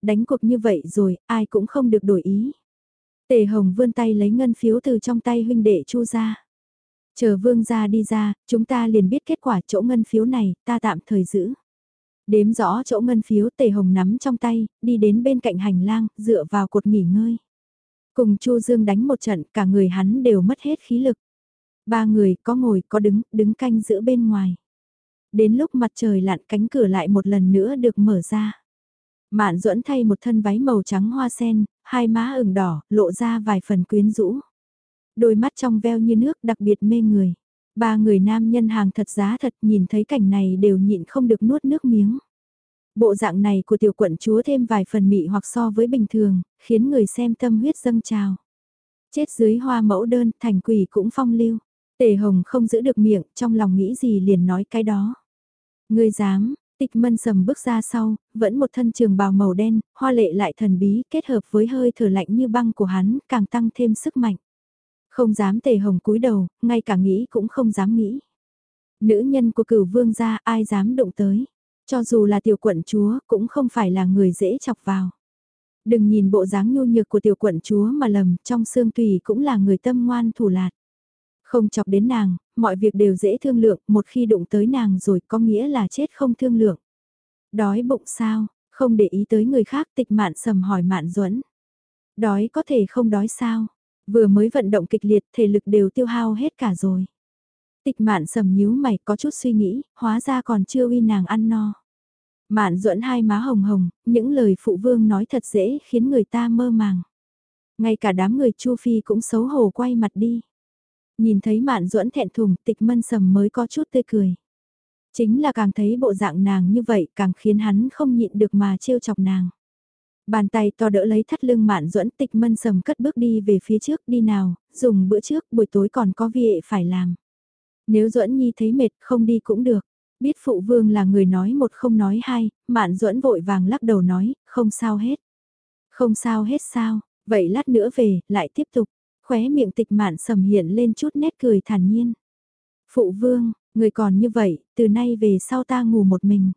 Đánh cuộc như vậy rồi, ai cũng không được đổi ý. Tề Hồng vươn tay lấy ngân phiếu từ trong tay huynh đệ Chu ra. Chờ vương gia đi ra, chúng ta liền biết kết quả chỗ ngân phiếu này, ta tạm thời giữ. Đếm rõ chỗ ngân phiếu tề hồng nắm trong tay, đi đến bên cạnh hành lang, dựa vào cột nghỉ ngơi. Cùng Chu Dương đánh một trận, cả người hắn đều mất hết khí lực. Ba người, có ngồi, có đứng, đứng canh giữa bên ngoài. Đến lúc mặt trời lặn cánh cửa lại một lần nữa được mở ra. Mạn duẫn thay một thân váy màu trắng hoa sen, hai má ửng đỏ, lộ ra vài phần quyến rũ đôi mắt trong veo như nước đặc biệt mê người. Ba người nam nhân hàng thật giá thật nhìn thấy cảnh này đều nhịn không được nuốt nước miếng. Bộ dạng này của tiểu quận chúa thêm vài phần mị hoặc so với bình thường, khiến người xem tâm huyết dâng trào. Chết dưới hoa mẫu đơn, thành quỷ cũng phong lưu. Tề Hồng không giữ được miệng, trong lòng nghĩ gì liền nói cái đó. Ngươi dám, tịch mân sầm bước ra sau, vẫn một thân trường bào màu đen, hoa lệ lại thần bí, kết hợp với hơi thở lạnh như băng của hắn, càng tăng thêm sức mạnh. Không dám tề hồng cúi đầu, ngay cả nghĩ cũng không dám nghĩ. Nữ nhân của cửu vương gia ai dám động tới. Cho dù là tiểu quận chúa cũng không phải là người dễ chọc vào. Đừng nhìn bộ dáng nhu nhược của tiểu quận chúa mà lầm, trong xương tùy cũng là người tâm ngoan thủ lạt. Không chọc đến nàng, mọi việc đều dễ thương lượng, một khi đụng tới nàng rồi có nghĩa là chết không thương lượng. Đói bụng sao, không để ý tới người khác tịch mạn sầm hỏi mạn duẫn Đói có thể không đói sao? Vừa mới vận động kịch liệt, thể lực đều tiêu hao hết cả rồi. Tịch mạn sầm nhíu mày có chút suy nghĩ, hóa ra còn chưa uy nàng ăn no. Mạn duẫn hai má hồng hồng, những lời phụ vương nói thật dễ khiến người ta mơ màng. Ngay cả đám người Chu Phi cũng xấu hổ quay mặt đi. Nhìn thấy mạn duẫn thẹn thùng tịch mân sầm mới có chút tươi cười. Chính là càng thấy bộ dạng nàng như vậy càng khiến hắn không nhịn được mà trêu chọc nàng. Bàn tay to đỡ lấy thắt lưng mạn duẫn tịch mân sầm cất bước đi về phía trước đi nào, dùng bữa trước buổi tối còn có vi phải làm. Nếu duẫn nhi thấy mệt không đi cũng được. Biết phụ vương là người nói một không nói hai, mạn duẫn vội vàng lắc đầu nói, không sao hết. Không sao hết sao, vậy lát nữa về, lại tiếp tục. Khóe miệng tịch mạn sầm hiện lên chút nét cười thản nhiên. Phụ vương, người còn như vậy, từ nay về sau ta ngủ một mình.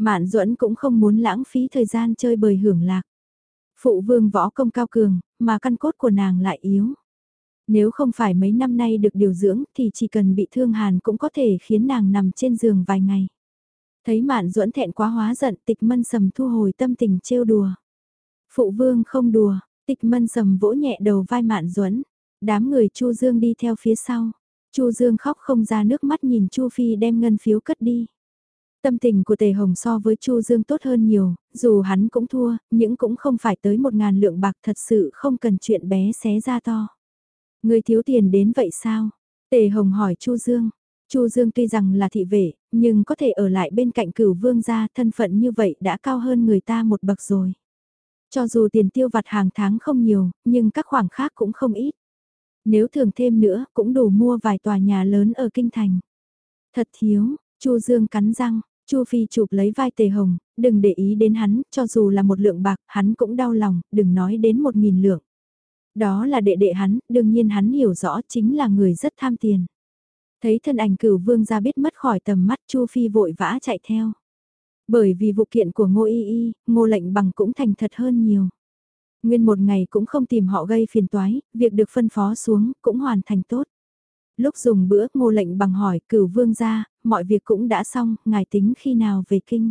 Mạn duẫn cũng không muốn lãng phí thời gian chơi bời hưởng lạc. Phụ vương võ công cao cường, mà căn cốt của nàng lại yếu. Nếu không phải mấy năm nay được điều dưỡng thì chỉ cần bị thương hàn cũng có thể khiến nàng nằm trên giường vài ngày. Thấy mạn duẫn thẹn quá hóa giận tịch mân sầm thu hồi tâm tình trêu đùa. Phụ vương không đùa, tịch mân sầm vỗ nhẹ đầu vai mạn duẫn đám người chu dương đi theo phía sau. chu dương khóc không ra nước mắt nhìn chu phi đem ngân phiếu cất đi. Tâm tình của Tề Hồng so với Chu Dương tốt hơn nhiều, dù hắn cũng thua, nhưng cũng không phải tới một ngàn lượng bạc thật sự không cần chuyện bé xé ra to. Người thiếu tiền đến vậy sao? Tề Hồng hỏi Chu Dương. Chu Dương tuy rằng là thị vệ, nhưng có thể ở lại bên cạnh cửu vương gia thân phận như vậy đã cao hơn người ta một bậc rồi. Cho dù tiền tiêu vặt hàng tháng không nhiều, nhưng các khoản khác cũng không ít. Nếu thường thêm nữa, cũng đủ mua vài tòa nhà lớn ở Kinh Thành. Thật thiếu, Chu Dương cắn răng, Chu Phi chụp lấy vai Tề Hồng, đừng để ý đến hắn, cho dù là một lượng bạc, hắn cũng đau lòng, đừng nói đến một nghìn lượng. Đó là đệ đệ hắn, đương nhiên hắn hiểu rõ chính là người rất tham tiền. Thấy thân ảnh cửu vương ra biết mất khỏi tầm mắt Chu Phi vội vã chạy theo. Bởi vì vụ kiện của ngô y y, ngô lệnh bằng cũng thành thật hơn nhiều. Nguyên một ngày cũng không tìm họ gây phiền toái, việc được phân phó xuống cũng hoàn thành tốt. Lúc dùng bữa ngô lệnh bằng hỏi cửu vương ra, mọi việc cũng đã xong, ngài tính khi nào về kinh.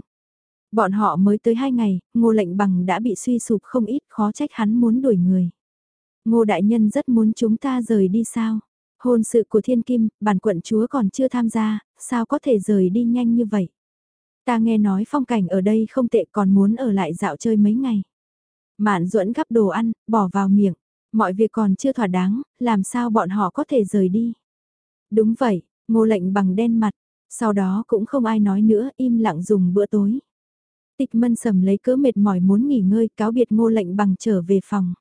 Bọn họ mới tới hai ngày, ngô lệnh bằng đã bị suy sụp không ít khó trách hắn muốn đuổi người. Ngô Đại Nhân rất muốn chúng ta rời đi sao? Hôn sự của Thiên Kim, bản quận chúa còn chưa tham gia, sao có thể rời đi nhanh như vậy? Ta nghe nói phong cảnh ở đây không tệ còn muốn ở lại dạo chơi mấy ngày. Mạn duẫn gắp đồ ăn, bỏ vào miệng. Mọi việc còn chưa thỏa đáng, làm sao bọn họ có thể rời đi? Đúng vậy, ngô lệnh bằng đen mặt. Sau đó cũng không ai nói nữa, im lặng dùng bữa tối. Tịch mân sầm lấy cớ mệt mỏi muốn nghỉ ngơi cáo biệt ngô lệnh bằng trở về phòng.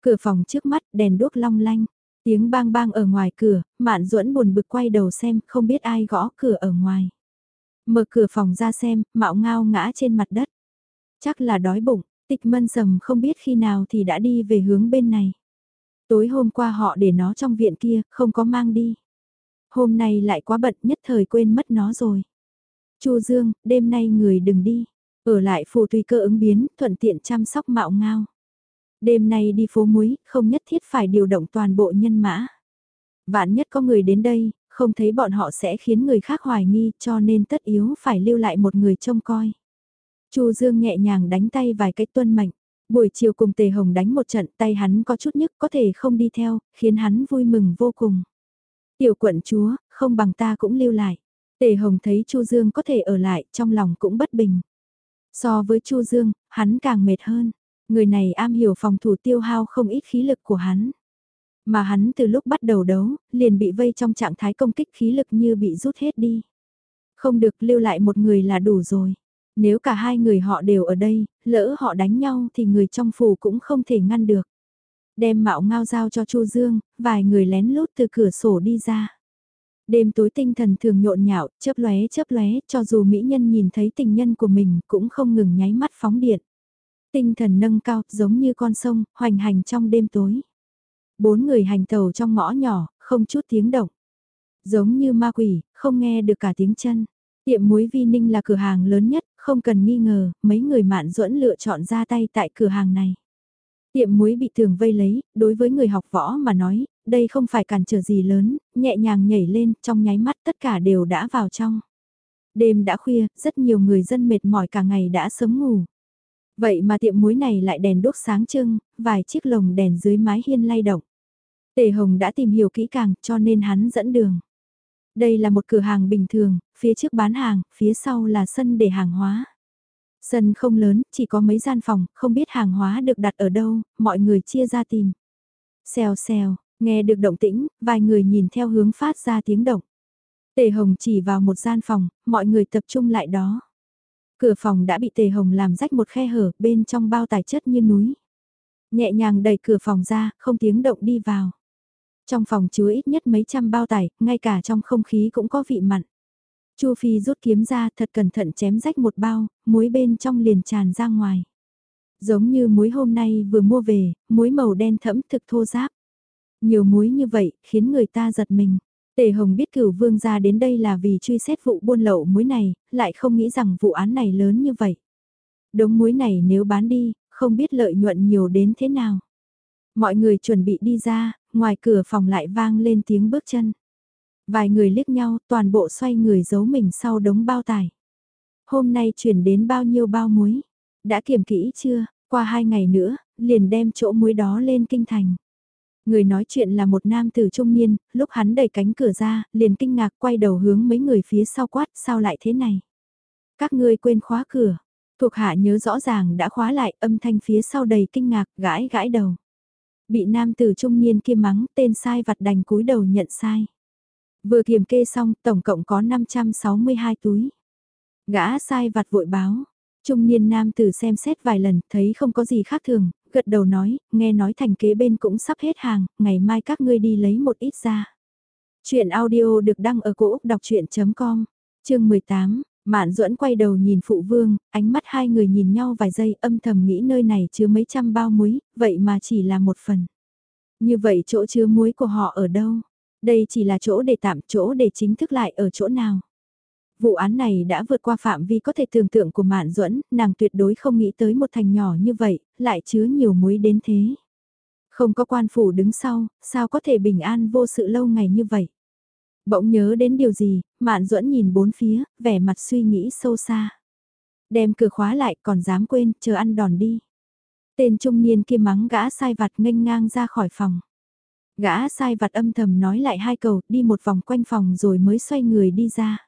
Cửa phòng trước mắt đèn đuốc long lanh, tiếng bang bang ở ngoài cửa, mạn duẫn buồn bực quay đầu xem không biết ai gõ cửa ở ngoài. Mở cửa phòng ra xem, mạo ngao ngã trên mặt đất. Chắc là đói bụng, tịch mân sầm không biết khi nào thì đã đi về hướng bên này. Tối hôm qua họ để nó trong viện kia, không có mang đi. Hôm nay lại quá bận nhất thời quên mất nó rồi. Chu Dương, đêm nay người đừng đi. Ở lại phù tùy cơ ứng biến, thuận tiện chăm sóc mạo ngao. Đêm nay đi phố muối, không nhất thiết phải điều động toàn bộ nhân mã. Vạn nhất có người đến đây, không thấy bọn họ sẽ khiến người khác hoài nghi cho nên tất yếu phải lưu lại một người trông coi. Chu Dương nhẹ nhàng đánh tay vài cái tuân mệnh. Buổi chiều cùng Tề Hồng đánh một trận tay hắn có chút nhức có thể không đi theo, khiến hắn vui mừng vô cùng. Tiểu quận chúa, không bằng ta cũng lưu lại. Tề Hồng thấy Chu Dương có thể ở lại, trong lòng cũng bất bình. So với Chu Dương, hắn càng mệt hơn. Người này am hiểu phòng thủ tiêu hao không ít khí lực của hắn. Mà hắn từ lúc bắt đầu đấu, liền bị vây trong trạng thái công kích khí lực như bị rút hết đi. Không được lưu lại một người là đủ rồi. Nếu cả hai người họ đều ở đây, lỡ họ đánh nhau thì người trong phủ cũng không thể ngăn được. Đem mạo ngao giao cho Chu Dương, vài người lén lút từ cửa sổ đi ra. Đêm tối tinh thần thường nhộn nhạo, chớp lóe chớp lóe, cho dù mỹ nhân nhìn thấy tình nhân của mình cũng không ngừng nháy mắt phóng điện. Tinh thần nâng cao, giống như con sông, hoành hành trong đêm tối. Bốn người hành tàu trong ngõ nhỏ, không chút tiếng động. Giống như ma quỷ, không nghe được cả tiếng chân. Tiệm muối Vi Ninh là cửa hàng lớn nhất, không cần nghi ngờ, mấy người mạn duẫn lựa chọn ra tay tại cửa hàng này. Tiệm muối bị thường vây lấy, đối với người học võ mà nói, đây không phải cản trở gì lớn, nhẹ nhàng nhảy lên, trong nháy mắt tất cả đều đã vào trong. Đêm đã khuya, rất nhiều người dân mệt mỏi cả ngày đã sớm ngủ. Vậy mà tiệm muối này lại đèn đốt sáng trưng, vài chiếc lồng đèn dưới mái hiên lay động. Tề Hồng đã tìm hiểu kỹ càng cho nên hắn dẫn đường. Đây là một cửa hàng bình thường, phía trước bán hàng, phía sau là sân để hàng hóa. Sân không lớn, chỉ có mấy gian phòng, không biết hàng hóa được đặt ở đâu, mọi người chia ra tìm. Xèo xèo, nghe được động tĩnh, vài người nhìn theo hướng phát ra tiếng động. Tề Hồng chỉ vào một gian phòng, mọi người tập trung lại đó. Cửa phòng đã bị Tề Hồng làm rách một khe hở, bên trong bao tài chất như núi. Nhẹ nhàng đẩy cửa phòng ra, không tiếng động đi vào. Trong phòng chứa ít nhất mấy trăm bao tải, ngay cả trong không khí cũng có vị mặn. Chu Phi rút kiếm ra thật cẩn thận chém rách một bao, muối bên trong liền tràn ra ngoài. Giống như muối hôm nay vừa mua về, muối màu đen thẫm thực thô giáp. Nhiều muối như vậy, khiến người ta giật mình. Tề Hồng biết cửu vương ra đến đây là vì truy xét vụ buôn lậu muối này, lại không nghĩ rằng vụ án này lớn như vậy. Đống muối này nếu bán đi, không biết lợi nhuận nhiều đến thế nào. Mọi người chuẩn bị đi ra, ngoài cửa phòng lại vang lên tiếng bước chân. Vài người liếc nhau, toàn bộ xoay người giấu mình sau đống bao tải. Hôm nay chuyển đến bao nhiêu bao muối? Đã kiểm kỹ chưa? Qua hai ngày nữa, liền đem chỗ muối đó lên kinh thành. Người nói chuyện là một nam tử trung niên, lúc hắn đẩy cánh cửa ra, liền kinh ngạc quay đầu hướng mấy người phía sau quát, sao lại thế này? Các ngươi quên khóa cửa. Thuộc hạ nhớ rõ ràng đã khóa lại, âm thanh phía sau đầy kinh ngạc, gãi gãi đầu. Bị nam tử trung niên kia mắng, tên sai vặt đành cúi đầu nhận sai. Vừa kiểm kê xong, tổng cộng có 562 túi. Gã sai vặt vội báo. Trung niên nam tử xem xét vài lần, thấy không có gì khác thường, gật đầu nói, nghe nói thành kế bên cũng sắp hết hàng, ngày mai các ngươi đi lấy một ít ra. Chuyện audio được đăng ở cổ Úc đọc chuyện.com, chương 18. Mạn duẫn quay đầu nhìn phụ vương, ánh mắt hai người nhìn nhau vài giây âm thầm nghĩ nơi này chứa mấy trăm bao muối, vậy mà chỉ là một phần. Như vậy chỗ chứa muối của họ ở đâu? Đây chỉ là chỗ để tạm chỗ để chính thức lại ở chỗ nào? Vụ án này đã vượt qua phạm vi có thể tưởng tượng của Mạn Duẫn, nàng tuyệt đối không nghĩ tới một thành nhỏ như vậy, lại chứa nhiều muối đến thế. Không có quan phủ đứng sau, sao có thể bình an vô sự lâu ngày như vậy? Bỗng nhớ đến điều gì, Mạn Duẫn nhìn bốn phía, vẻ mặt suy nghĩ sâu xa. Đem cửa khóa lại còn dám quên, chờ ăn đòn đi. Tên trung niên kia mắng gã sai vặt nghênh ngang ra khỏi phòng. Gã sai vặt âm thầm nói lại hai cầu đi một vòng quanh phòng rồi mới xoay người đi ra.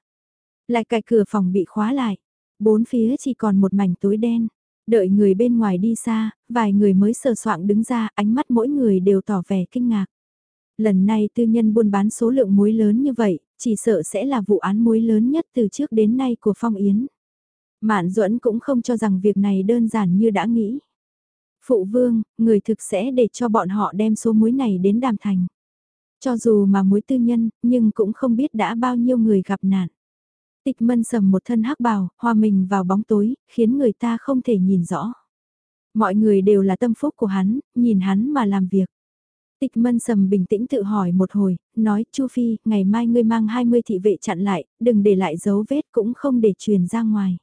Lại cài cửa phòng bị khóa lại. Bốn phía chỉ còn một mảnh tối đen. Đợi người bên ngoài đi xa, vài người mới sờ soạng đứng ra, ánh mắt mỗi người đều tỏ vẻ kinh ngạc. Lần này tư nhân buôn bán số lượng muối lớn như vậy, chỉ sợ sẽ là vụ án muối lớn nhất từ trước đến nay của Phong Yến. Mạn Duẫn cũng không cho rằng việc này đơn giản như đã nghĩ. Phụ vương, người thực sẽ để cho bọn họ đem số muối này đến đàm thành. Cho dù mà muối tư nhân, nhưng cũng không biết đã bao nhiêu người gặp nạn. Tịch mân sầm một thân hắc bào, hòa mình vào bóng tối, khiến người ta không thể nhìn rõ. Mọi người đều là tâm phúc của hắn, nhìn hắn mà làm việc. Tịch mân sầm bình tĩnh tự hỏi một hồi, nói, Chu Phi, ngày mai ngươi mang 20 thị vệ chặn lại, đừng để lại dấu vết cũng không để truyền ra ngoài.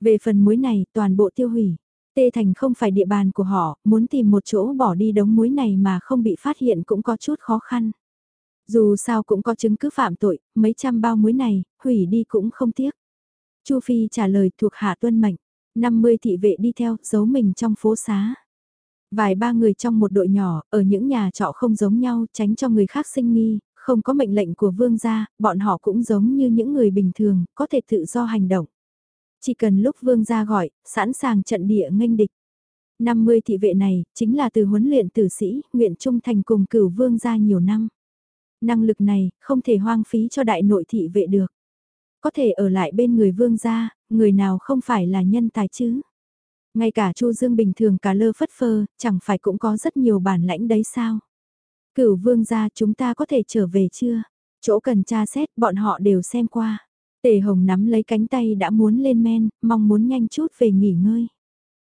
Về phần muối này, toàn bộ tiêu hủy. Tê Thành không phải địa bàn của họ, muốn tìm một chỗ bỏ đi đống muối này mà không bị phát hiện cũng có chút khó khăn. Dù sao cũng có chứng cứ phạm tội, mấy trăm bao muối này, hủy đi cũng không tiếc. Chu Phi trả lời thuộc hạ tuân mệnh, 50 thị vệ đi theo, giấu mình trong phố xá. Vài ba người trong một đội nhỏ, ở những nhà trọ không giống nhau, tránh cho người khác sinh nghi, không có mệnh lệnh của vương gia, bọn họ cũng giống như những người bình thường, có thể tự do hành động. Chỉ cần lúc vương gia gọi, sẵn sàng trận địa nghênh địch. 50 thị vệ này, chính là từ huấn luyện tử sĩ, nguyện trung thành cùng cửu vương gia nhiều năm. Năng lực này, không thể hoang phí cho đại nội thị vệ được. Có thể ở lại bên người vương gia, người nào không phải là nhân tài chứ. Ngay cả Chu Dương bình thường cả lơ phất phơ, chẳng phải cũng có rất nhiều bản lãnh đấy sao. Cửu vương gia chúng ta có thể trở về chưa? Chỗ cần tra xét bọn họ đều xem qua. Tề Hồng nắm lấy cánh tay đã muốn lên men, mong muốn nhanh chút về nghỉ ngơi.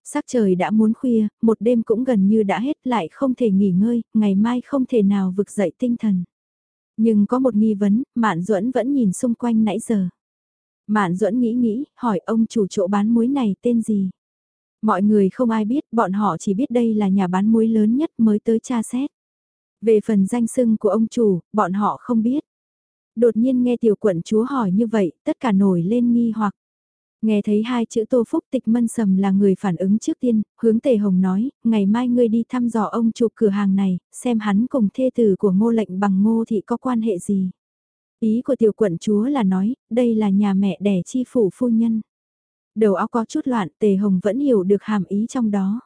Sắc trời đã muốn khuya, một đêm cũng gần như đã hết lại không thể nghỉ ngơi, ngày mai không thể nào vực dậy tinh thần. Nhưng có một nghi vấn, Mạn Duẫn vẫn nhìn xung quanh nãy giờ. Mạn Duẫn nghĩ nghĩ, hỏi ông chủ chỗ bán muối này tên gì? Mọi người không ai biết, bọn họ chỉ biết đây là nhà bán muối lớn nhất mới tới tra xét. Về phần danh sưng của ông chủ, bọn họ không biết. Đột nhiên nghe tiểu quận chúa hỏi như vậy, tất cả nổi lên nghi hoặc. Nghe thấy hai chữ Tô Phúc Tịch Mân Sầm là người phản ứng trước tiên, hướng Tề Hồng nói, ngày mai ngươi đi thăm dò ông chụp cửa hàng này, xem hắn cùng thê tử của ngô lệnh bằng ngô thị có quan hệ gì. Ý của tiểu quận chúa là nói, đây là nhà mẹ đẻ chi phủ phu nhân. Đầu óc có chút loạn, Tề Hồng vẫn hiểu được hàm ý trong đó.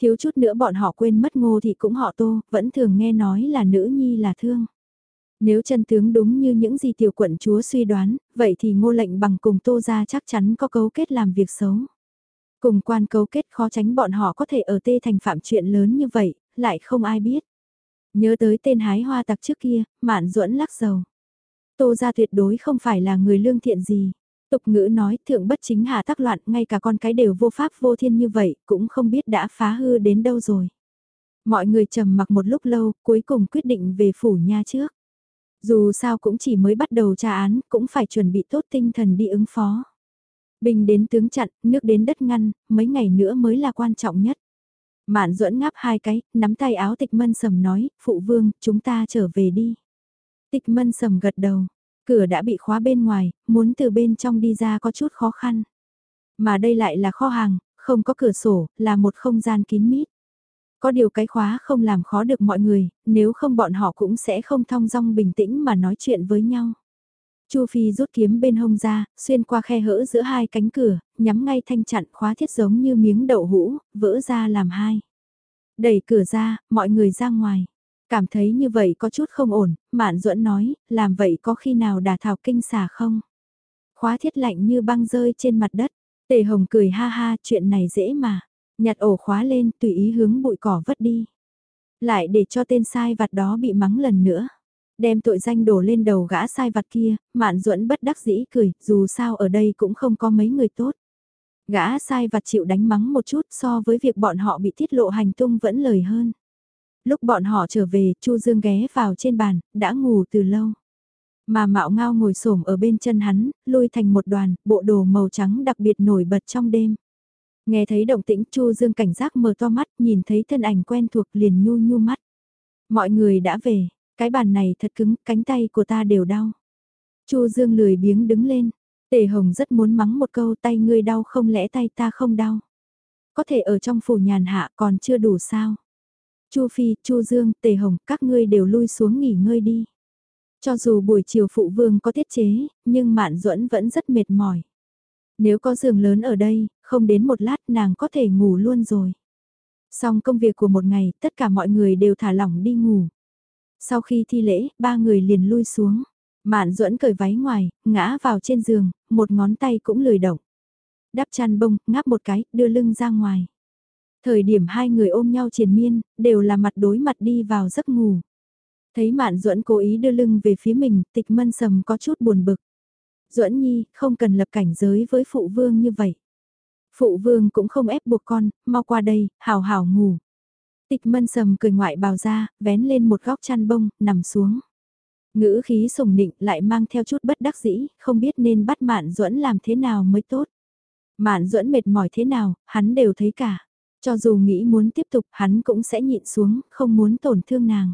Thiếu chút nữa bọn họ quên mất ngô thì cũng họ tô, vẫn thường nghe nói là nữ nhi là thương. Nếu chân tướng đúng như những gì tiểu quận chúa suy đoán, vậy thì ngô lệnh bằng cùng tô ra chắc chắn có cấu kết làm việc xấu. Cùng quan cấu kết khó tránh bọn họ có thể ở tê thành phạm chuyện lớn như vậy, lại không ai biết. Nhớ tới tên hái hoa tặc trước kia, mạn duẫn lắc dầu. Tô ra tuyệt đối không phải là người lương thiện gì. Tục ngữ nói thượng bất chính hạ tác loạn, ngay cả con cái đều vô pháp vô thiên như vậy, cũng không biết đã phá hư đến đâu rồi. Mọi người trầm mặc một lúc lâu, cuối cùng quyết định về phủ nha trước. Dù sao cũng chỉ mới bắt đầu tra án, cũng phải chuẩn bị tốt tinh thần đi ứng phó. Bình đến tướng chặn, nước đến đất ngăn, mấy ngày nữa mới là quan trọng nhất. Mạn duẫn ngáp hai cái, nắm tay áo tịch mân sầm nói, phụ vương, chúng ta trở về đi. Tịch mân sầm gật đầu, cửa đã bị khóa bên ngoài, muốn từ bên trong đi ra có chút khó khăn. Mà đây lại là kho hàng, không có cửa sổ, là một không gian kín mít. Có điều cái khóa không làm khó được mọi người, nếu không bọn họ cũng sẽ không thong dong bình tĩnh mà nói chuyện với nhau. Chu Phi rút kiếm bên hông ra, xuyên qua khe hỡ giữa hai cánh cửa, nhắm ngay thanh chặn khóa thiết giống như miếng đậu hũ, vỡ ra làm hai. Đẩy cửa ra, mọi người ra ngoài. Cảm thấy như vậy có chút không ổn, Mạn Duẫn nói, làm vậy có khi nào đà thảo kinh xà không? Khóa thiết lạnh như băng rơi trên mặt đất. Tề Hồng cười ha ha, chuyện này dễ mà. Nhặt ổ khóa lên, tùy ý hướng bụi cỏ vất đi. Lại để cho tên sai vặt đó bị mắng lần nữa. Đem tội danh đổ lên đầu gã sai vặt kia, Mạn Duẫn bất đắc dĩ cười, dù sao ở đây cũng không có mấy người tốt. Gã sai vặt chịu đánh mắng một chút so với việc bọn họ bị tiết lộ hành tung vẫn lời hơn. Lúc bọn họ trở về, Chu Dương ghé vào trên bàn, đã ngủ từ lâu. Mà Mạo Ngao ngồi xổm ở bên chân hắn, lôi thành một đoàn, bộ đồ màu trắng đặc biệt nổi bật trong đêm. Nghe thấy động tĩnh Chu Dương cảnh giác mở to mắt, nhìn thấy thân ảnh quen thuộc liền nhu nhu mắt. Mọi người đã về, cái bàn này thật cứng, cánh tay của ta đều đau. Chu Dương lười biếng đứng lên, Tề Hồng rất muốn mắng một câu tay ngươi đau không lẽ tay ta không đau. Có thể ở trong phủ nhàn hạ còn chưa đủ sao. Chu Phi, Chu Dương, Tề Hồng, các ngươi đều lui xuống nghỉ ngơi đi. Cho dù buổi chiều phụ vương có tiết chế, nhưng Mạn Duẫn vẫn rất mệt mỏi. Nếu có giường lớn ở đây, không đến một lát nàng có thể ngủ luôn rồi. Xong công việc của một ngày, tất cả mọi người đều thả lỏng đi ngủ. Sau khi thi lễ, ba người liền lui xuống. Mạn duẫn cởi váy ngoài, ngã vào trên giường, một ngón tay cũng lười động. Đắp chăn bông, ngáp một cái, đưa lưng ra ngoài. Thời điểm hai người ôm nhau triền miên, đều là mặt đối mặt đi vào giấc ngủ. Thấy Mạn Duẫn cố ý đưa lưng về phía mình, tịch mân sầm có chút buồn bực. Duẫn Nhi, không cần lập cảnh giới với phụ vương như vậy. Phụ vương cũng không ép buộc con, mau qua đây, hào hào ngủ. Tịch mân sầm cười ngoại bào ra, vén lên một góc chăn bông, nằm xuống. Ngữ khí sùng nịnh lại mang theo chút bất đắc dĩ, không biết nên bắt Mạn Duẫn làm thế nào mới tốt. Mạn Duẫn mệt mỏi thế nào, hắn đều thấy cả. Cho dù nghĩ muốn tiếp tục, hắn cũng sẽ nhịn xuống, không muốn tổn thương nàng.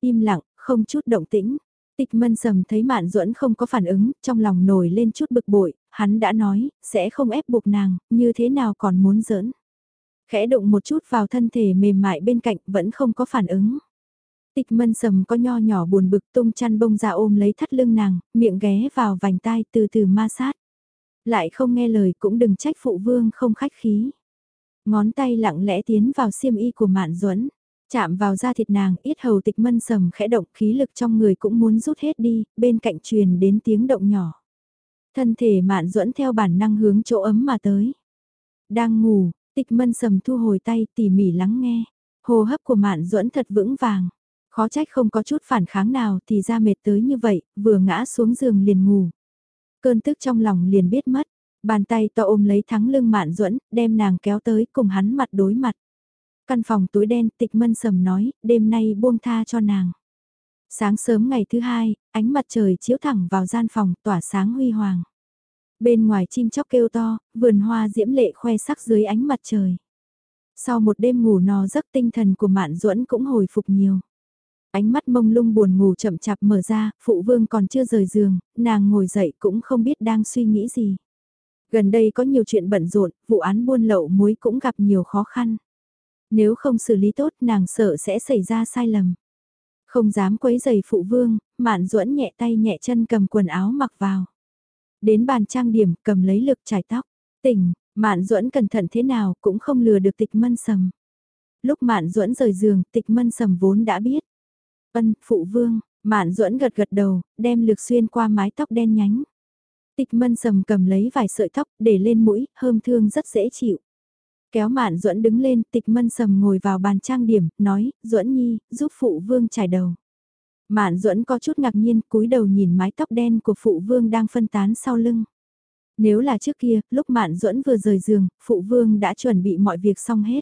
Im lặng, không chút động tĩnh. Tịch mân sầm thấy Mạn Duẫn không có phản ứng, trong lòng nổi lên chút bực bội, hắn đã nói, sẽ không ép buộc nàng, như thế nào còn muốn giỡn. Khẽ động một chút vào thân thể mềm mại bên cạnh, vẫn không có phản ứng. Tịch mân sầm có nho nhỏ buồn bực tung chăn bông ra ôm lấy thắt lưng nàng, miệng ghé vào vành tai từ từ ma sát. Lại không nghe lời cũng đừng trách phụ vương không khách khí. Ngón tay lặng lẽ tiến vào xiêm y của mạn duẫn chạm vào da thịt nàng, ít hầu tịch mân sầm khẽ động khí lực trong người cũng muốn rút hết đi, bên cạnh truyền đến tiếng động nhỏ. Thân thể mạn duẫn theo bản năng hướng chỗ ấm mà tới. Đang ngủ, tịch mân sầm thu hồi tay tỉ mỉ lắng nghe. Hô hấp của mạn duẫn thật vững vàng. Khó trách không có chút phản kháng nào thì ra mệt tới như vậy, vừa ngã xuống giường liền ngủ. Cơn tức trong lòng liền biết mất, bàn tay to ôm lấy thắng lưng mạn duẫn đem nàng kéo tới cùng hắn mặt đối mặt. Căn phòng tối đen tịch mân sầm nói, đêm nay buông tha cho nàng. Sáng sớm ngày thứ hai, ánh mặt trời chiếu thẳng vào gian phòng tỏa sáng huy hoàng. Bên ngoài chim chóc kêu to, vườn hoa diễm lệ khoe sắc dưới ánh mặt trời. Sau một đêm ngủ no giấc tinh thần của Mạn Duẫn cũng hồi phục nhiều. Ánh mắt mông lung buồn ngủ chậm chạp mở ra, phụ vương còn chưa rời giường, nàng ngồi dậy cũng không biết đang suy nghĩ gì. Gần đây có nhiều chuyện bận rộn, vụ án buôn lậu muối cũng gặp nhiều khó khăn. Nếu không xử lý tốt nàng sợ sẽ xảy ra sai lầm. Không dám quấy giày phụ vương, mạn duẫn nhẹ tay nhẹ chân cầm quần áo mặc vào. Đến bàn trang điểm cầm lấy lực trải tóc. Tỉnh, Mạn Duẫn cẩn thận thế nào cũng không lừa được tịch mân sầm. Lúc Mạn Duẫn rời giường, tịch mân sầm vốn đã biết. Ân, phụ vương, Mạn Duẫn gật gật đầu, đem lược xuyên qua mái tóc đen nhánh. Tịch mân sầm cầm lấy vài sợi tóc để lên mũi, hơm thương rất dễ chịu. Kéo Mạn Duẫn đứng lên, tịch mân sầm ngồi vào bàn trang điểm, nói, Duẫn nhi, giúp phụ vương trải đầu. Mạn Duẫn có chút ngạc nhiên, cúi đầu nhìn mái tóc đen của phụ vương đang phân tán sau lưng. Nếu là trước kia, lúc Mạn Duẫn vừa rời giường, phụ vương đã chuẩn bị mọi việc xong hết.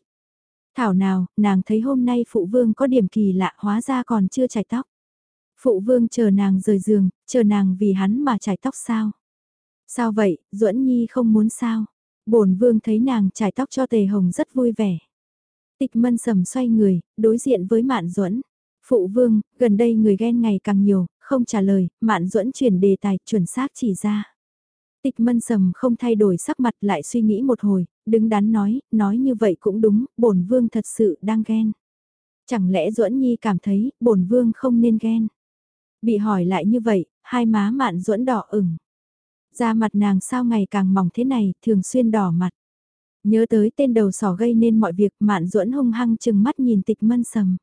Thảo nào, nàng thấy hôm nay phụ vương có điểm kỳ lạ hóa ra còn chưa chải tóc. Phụ vương chờ nàng rời giường, chờ nàng vì hắn mà chải tóc sao? Sao vậy, Duẫn Nhi không muốn sao? Bổn vương thấy nàng chải tóc cho tề hồng rất vui vẻ. Tịch mân sầm xoay người, đối diện với Mạn Duẫn. Phụ vương, gần đây người ghen ngày càng nhiều, không trả lời, Mạn Duẫn chuyển đề tài chuẩn xác chỉ ra. Tịch mân sầm không thay đổi sắc mặt lại suy nghĩ một hồi, đứng đắn nói, nói như vậy cũng đúng, bổn vương thật sự đang ghen. Chẳng lẽ Duẫn Nhi cảm thấy, bổn vương không nên ghen. Bị hỏi lại như vậy, hai má mạn Duẫn đỏ ửng. Da mặt nàng sao ngày càng mỏng thế này, thường xuyên đỏ mặt. Nhớ tới tên đầu sỏ gây nên mọi việc mạn Duẫn hung hăng chừng mắt nhìn tịch mân sầm.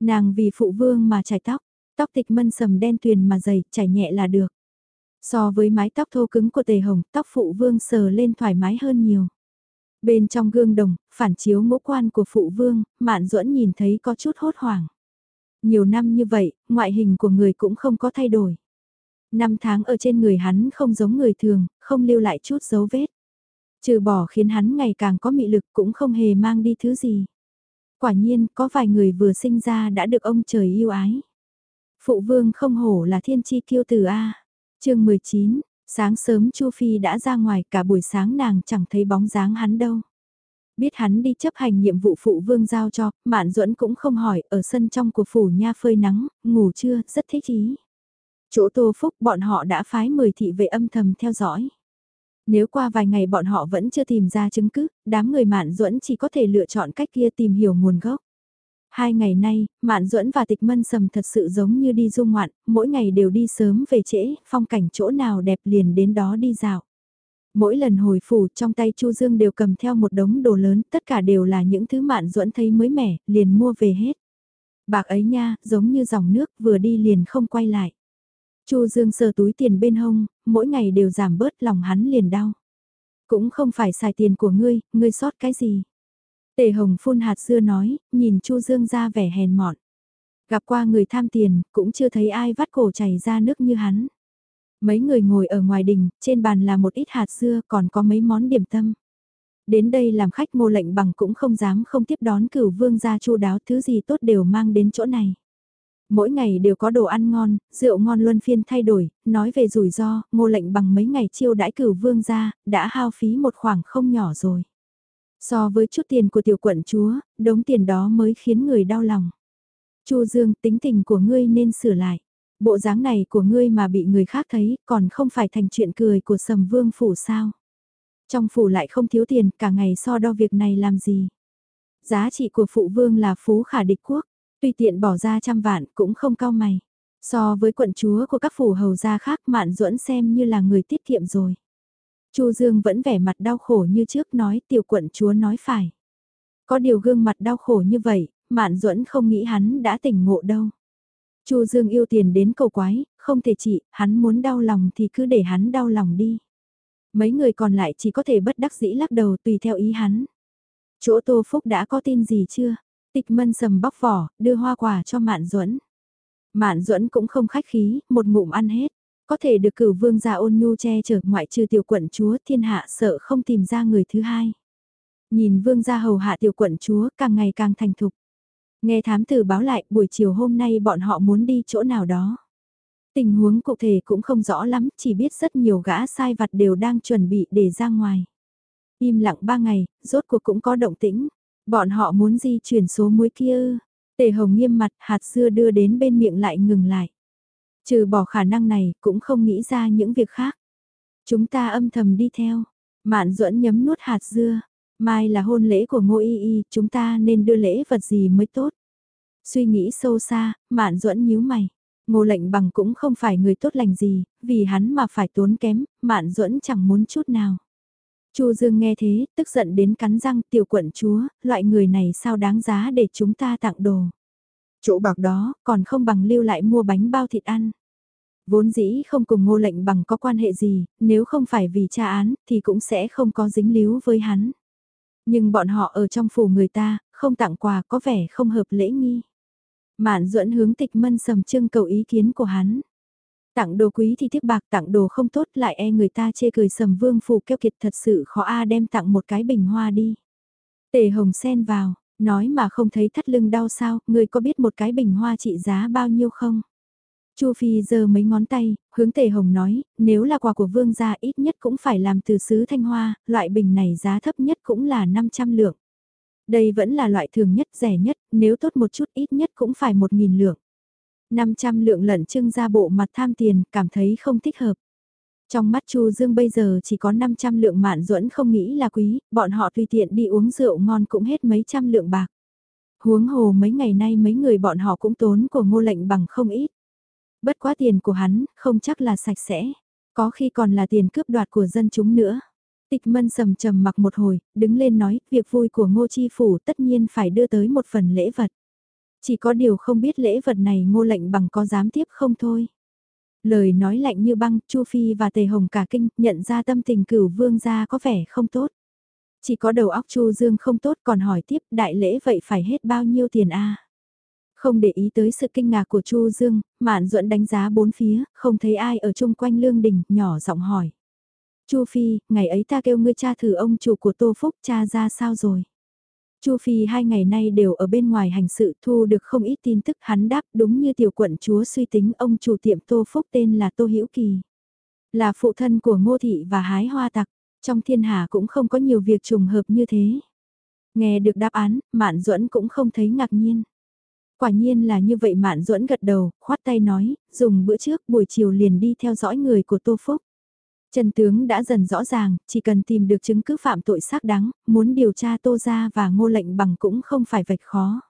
Nàng vì phụ vương mà chải tóc, tóc tịch mân sầm đen tuyền mà dày, chải nhẹ là được. So với mái tóc thô cứng của tề hồng, tóc phụ vương sờ lên thoải mái hơn nhiều. Bên trong gương đồng, phản chiếu ngũ quan của phụ vương, mạn duẫn nhìn thấy có chút hốt hoảng. Nhiều năm như vậy, ngoại hình của người cũng không có thay đổi. Năm tháng ở trên người hắn không giống người thường, không lưu lại chút dấu vết. Trừ bỏ khiến hắn ngày càng có mị lực cũng không hề mang đi thứ gì. Quả nhiên, có vài người vừa sinh ra đã được ông trời yêu ái. Phụ vương không hổ là thiên chi kiêu tử A chương 19, sáng sớm Chu Phi đã ra ngoài cả buổi sáng nàng chẳng thấy bóng dáng hắn đâu. Biết hắn đi chấp hành nhiệm vụ phụ vương giao cho, Mạn Duẫn cũng không hỏi, ở sân trong của phủ nha phơi nắng, ngủ chưa, rất thích ý. Chỗ Tô Phúc bọn họ đã phái 10 thị vệ âm thầm theo dõi. Nếu qua vài ngày bọn họ vẫn chưa tìm ra chứng cứ, đám người Mạn Duẫn chỉ có thể lựa chọn cách kia tìm hiểu nguồn gốc. Hai ngày nay, Mạn Duẫn và Tịch Mân Sầm thật sự giống như đi du ngoạn, mỗi ngày đều đi sớm về trễ, phong cảnh chỗ nào đẹp liền đến đó đi dạo. Mỗi lần hồi phủ trong tay Chu Dương đều cầm theo một đống đồ lớn, tất cả đều là những thứ Mạn Duẫn thấy mới mẻ, liền mua về hết. Bạc ấy nha, giống như dòng nước, vừa đi liền không quay lại. Chu Dương sờ túi tiền bên hông, mỗi ngày đều giảm bớt lòng hắn liền đau. Cũng không phải xài tiền của ngươi, ngươi sót cái gì. Tề Hồng phun hạt dưa nói, nhìn Chu Dương ra vẻ hèn mọn. Gặp qua người tham tiền, cũng chưa thấy ai vắt cổ chảy ra nước như hắn. Mấy người ngồi ở ngoài đình, trên bàn là một ít hạt dưa còn có mấy món điểm tâm. Đến đây làm khách mô lệnh bằng cũng không dám không tiếp đón cửu vương gia chu đáo thứ gì tốt đều mang đến chỗ này. Mỗi ngày đều có đồ ăn ngon, rượu ngon luân phiên thay đổi, nói về rủi ro, ngô lệnh bằng mấy ngày chiêu đãi cửu vương gia, đã hao phí một khoảng không nhỏ rồi. So với chút tiền của tiểu quận chúa, đống tiền đó mới khiến người đau lòng. Chu Dương, tính tình của ngươi nên sửa lại. Bộ dáng này của ngươi mà bị người khác thấy, còn không phải thành chuyện cười của sầm vương phủ sao. Trong phủ lại không thiếu tiền, cả ngày so đo việc này làm gì. Giá trị của phụ vương là phú khả địch quốc, tùy tiện bỏ ra trăm vạn cũng không cao mày. So với quận chúa của các phủ hầu gia khác mạn duẫn xem như là người tiết kiệm rồi. Chu Dương vẫn vẻ mặt đau khổ như trước nói tiểu quận chúa nói phải. Có điều gương mặt đau khổ như vậy, Mạn Duẫn không nghĩ hắn đã tỉnh ngộ đâu. Chu Dương yêu tiền đến cầu quái, không thể chỉ, hắn muốn đau lòng thì cứ để hắn đau lòng đi. Mấy người còn lại chỉ có thể bất đắc dĩ lắc đầu tùy theo ý hắn. Chỗ Tô Phúc đã có tin gì chưa? Tịch mân sầm bóc vỏ, đưa hoa quả cho Mạn Duẫn. Mạn Duẫn cũng không khách khí, một ngụm ăn hết. Có thể được cử vương gia ôn nhu che chở ngoại trừ tiểu quận chúa thiên hạ sợ không tìm ra người thứ hai. Nhìn vương gia hầu hạ tiểu quận chúa càng ngày càng thành thục. Nghe thám tử báo lại buổi chiều hôm nay bọn họ muốn đi chỗ nào đó. Tình huống cụ thể cũng không rõ lắm, chỉ biết rất nhiều gã sai vặt đều đang chuẩn bị để ra ngoài. Im lặng ba ngày, rốt cuộc cũng có động tĩnh. Bọn họ muốn di chuyển số muối kia Tề hồng nghiêm mặt hạt dưa đưa đến bên miệng lại ngừng lại. Trừ bỏ khả năng này, cũng không nghĩ ra những việc khác. Chúng ta âm thầm đi theo. Mạn duẫn nhấm nuốt hạt dưa. Mai là hôn lễ của ngô y y, chúng ta nên đưa lễ vật gì mới tốt. Suy nghĩ sâu xa, mạn duẫn nhíu mày. Ngô lệnh bằng cũng không phải người tốt lành gì, vì hắn mà phải tốn kém, mạn duẫn chẳng muốn chút nào. Chu Dương nghe thế, tức giận đến cắn răng tiểu quận chúa, loại người này sao đáng giá để chúng ta tặng đồ. Chỗ bạc đó, còn không bằng lưu lại mua bánh bao thịt ăn. Vốn dĩ không cùng ngô lệnh bằng có quan hệ gì, nếu không phải vì tra án, thì cũng sẽ không có dính líu với hắn. Nhưng bọn họ ở trong phủ người ta, không tặng quà có vẻ không hợp lễ nghi. Mạn duẫn hướng tịch mân sầm trưng cầu ý kiến của hắn. Tặng đồ quý thì tiếc bạc tặng đồ không tốt lại e người ta chê cười sầm vương phù keo kiệt thật sự khó a đem tặng một cái bình hoa đi. Tề hồng sen vào, nói mà không thấy thắt lưng đau sao, người có biết một cái bình hoa trị giá bao nhiêu không? Chu Phi giơ mấy ngón tay, hướng Tề Hồng nói, nếu là quà của vương gia ít nhất cũng phải làm từ sứ thanh hoa, loại bình này giá thấp nhất cũng là 500 lượng. Đây vẫn là loại thường nhất rẻ nhất, nếu tốt một chút ít nhất cũng phải 1.000 lượng. 500 lượng lận trưng ra bộ mặt tham tiền, cảm thấy không thích hợp. Trong mắt Chu Dương bây giờ chỉ có 500 lượng mạn duẫn không nghĩ là quý, bọn họ tùy tiện đi uống rượu ngon cũng hết mấy trăm lượng bạc. Huống hồ mấy ngày nay mấy người bọn họ cũng tốn của ngô lệnh bằng không ít. Bất quá tiền của hắn, không chắc là sạch sẽ, có khi còn là tiền cướp đoạt của dân chúng nữa. Tịch mân sầm trầm mặc một hồi, đứng lên nói, việc vui của ngô chi phủ tất nhiên phải đưa tới một phần lễ vật. Chỉ có điều không biết lễ vật này ngô lệnh bằng có dám tiếp không thôi. Lời nói lạnh như băng, Chu Phi và Tề Hồng cả kinh, nhận ra tâm tình cửu vương gia có vẻ không tốt. Chỉ có đầu óc Chu Dương không tốt còn hỏi tiếp đại lễ vậy phải hết bao nhiêu tiền a Không để ý tới sự kinh ngạc của Chu Dương, Mạn Duẫn đánh giá bốn phía, không thấy ai ở chung quanh lương đình, nhỏ giọng hỏi. Chu Phi, ngày ấy ta kêu ngươi cha thử ông chủ của Tô Phúc cha ra sao rồi? Chu Phi hai ngày nay đều ở bên ngoài hành sự thu được không ít tin tức hắn đáp đúng như tiểu quận chúa suy tính ông chủ tiệm Tô Phúc tên là Tô Hữu Kỳ. Là phụ thân của Ngô Thị và Hái Hoa Tặc, trong thiên hạ cũng không có nhiều việc trùng hợp như thế. Nghe được đáp án, Mạn Duẫn cũng không thấy ngạc nhiên. Quả nhiên là như vậy Mạn Duẫn gật đầu, khoát tay nói, dùng bữa trước buổi chiều liền đi theo dõi người của Tô Phúc. Trần tướng đã dần rõ ràng, chỉ cần tìm được chứng cứ phạm tội xác đáng, muốn điều tra Tô ra và Ngô Lệnh Bằng cũng không phải vạch khó.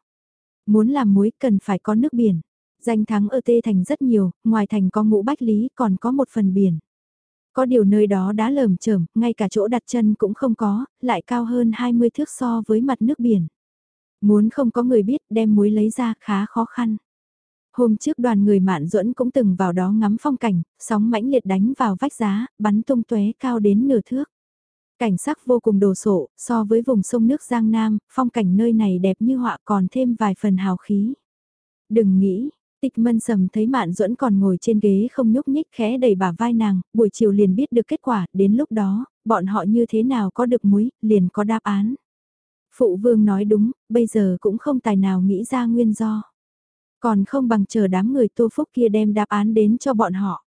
Muốn làm muối cần phải có nước biển. Danh thắng ở Tê Thành rất nhiều, ngoài thành có ngũ bách lý còn có một phần biển. Có điều nơi đó đã lởm chởm, ngay cả chỗ đặt chân cũng không có, lại cao hơn 20 thước so với mặt nước biển. Muốn không có người biết đem muối lấy ra khá khó khăn. Hôm trước đoàn người mạn duẫn cũng từng vào đó ngắm phong cảnh, sóng mãnh liệt đánh vào vách giá, bắn tung tóe cao đến nửa thước. Cảnh sắc vô cùng đồ sộ, so với vùng sông nước Giang Nam, phong cảnh nơi này đẹp như họa còn thêm vài phần hào khí. Đừng nghĩ, tịch mân sầm thấy mạn duẫn còn ngồi trên ghế không nhúc nhích khẽ đầy bả vai nàng, buổi chiều liền biết được kết quả, đến lúc đó, bọn họ như thế nào có được muối, liền có đáp án. Phụ vương nói đúng, bây giờ cũng không tài nào nghĩ ra nguyên do. Còn không bằng chờ đám người tô phúc kia đem đáp án đến cho bọn họ.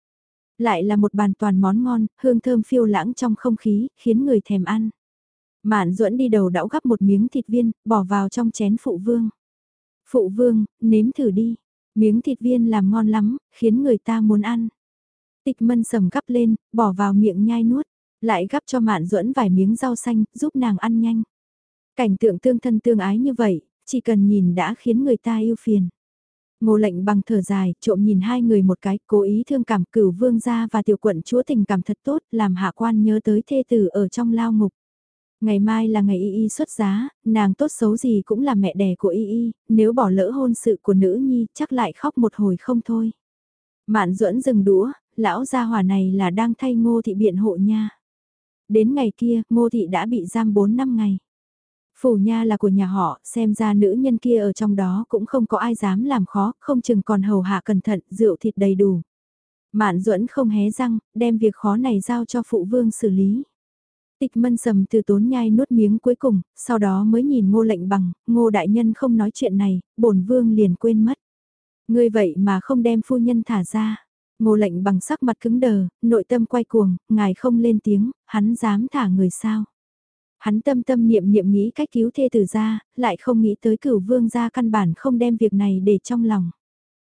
Lại là một bàn toàn món ngon, hương thơm phiêu lãng trong không khí, khiến người thèm ăn. Mạn duẫn đi đầu đảo gắp một miếng thịt viên, bỏ vào trong chén phụ vương. Phụ vương, nếm thử đi. Miếng thịt viên làm ngon lắm, khiến người ta muốn ăn. Tịch mân sầm gắp lên, bỏ vào miệng nhai nuốt. Lại gắp cho mạn duẫn vài miếng rau xanh, giúp nàng ăn nhanh. Cảnh tượng tương thân tương ái như vậy, chỉ cần nhìn đã khiến người ta yêu phiền. Ngô lệnh bằng thở dài, trộm nhìn hai người một cái, cố ý thương cảm cửu vương gia và tiểu quận chúa tình cảm thật tốt, làm hạ quan nhớ tới thê tử ở trong lao ngục. Ngày mai là ngày y y xuất giá, nàng tốt xấu gì cũng là mẹ đẻ của y y, nếu bỏ lỡ hôn sự của nữ nhi chắc lại khóc một hồi không thôi. Mạn duẫn dừng đũa, lão gia hỏa này là đang thay ngô thị biện hộ nha. Đến ngày kia, ngô thị đã bị giam 4 năm ngày. Phủ nha là của nhà họ, xem ra nữ nhân kia ở trong đó cũng không có ai dám làm khó, không chừng còn hầu hạ cẩn thận, rượu thịt đầy đủ. Mạn duẫn không hé răng, đem việc khó này giao cho phụ vương xử lý. Tịch mân sầm từ tốn nhai nuốt miếng cuối cùng, sau đó mới nhìn ngô lệnh bằng, ngô đại nhân không nói chuyện này, bổn vương liền quên mất. Ngươi vậy mà không đem phu nhân thả ra. Ngô lệnh bằng sắc mặt cứng đờ, nội tâm quay cuồng, ngài không lên tiếng, hắn dám thả người sao. Hắn tâm tâm niệm niệm nghĩ cách cứu thê tử ra, lại không nghĩ tới cửu vương gia căn bản không đem việc này để trong lòng.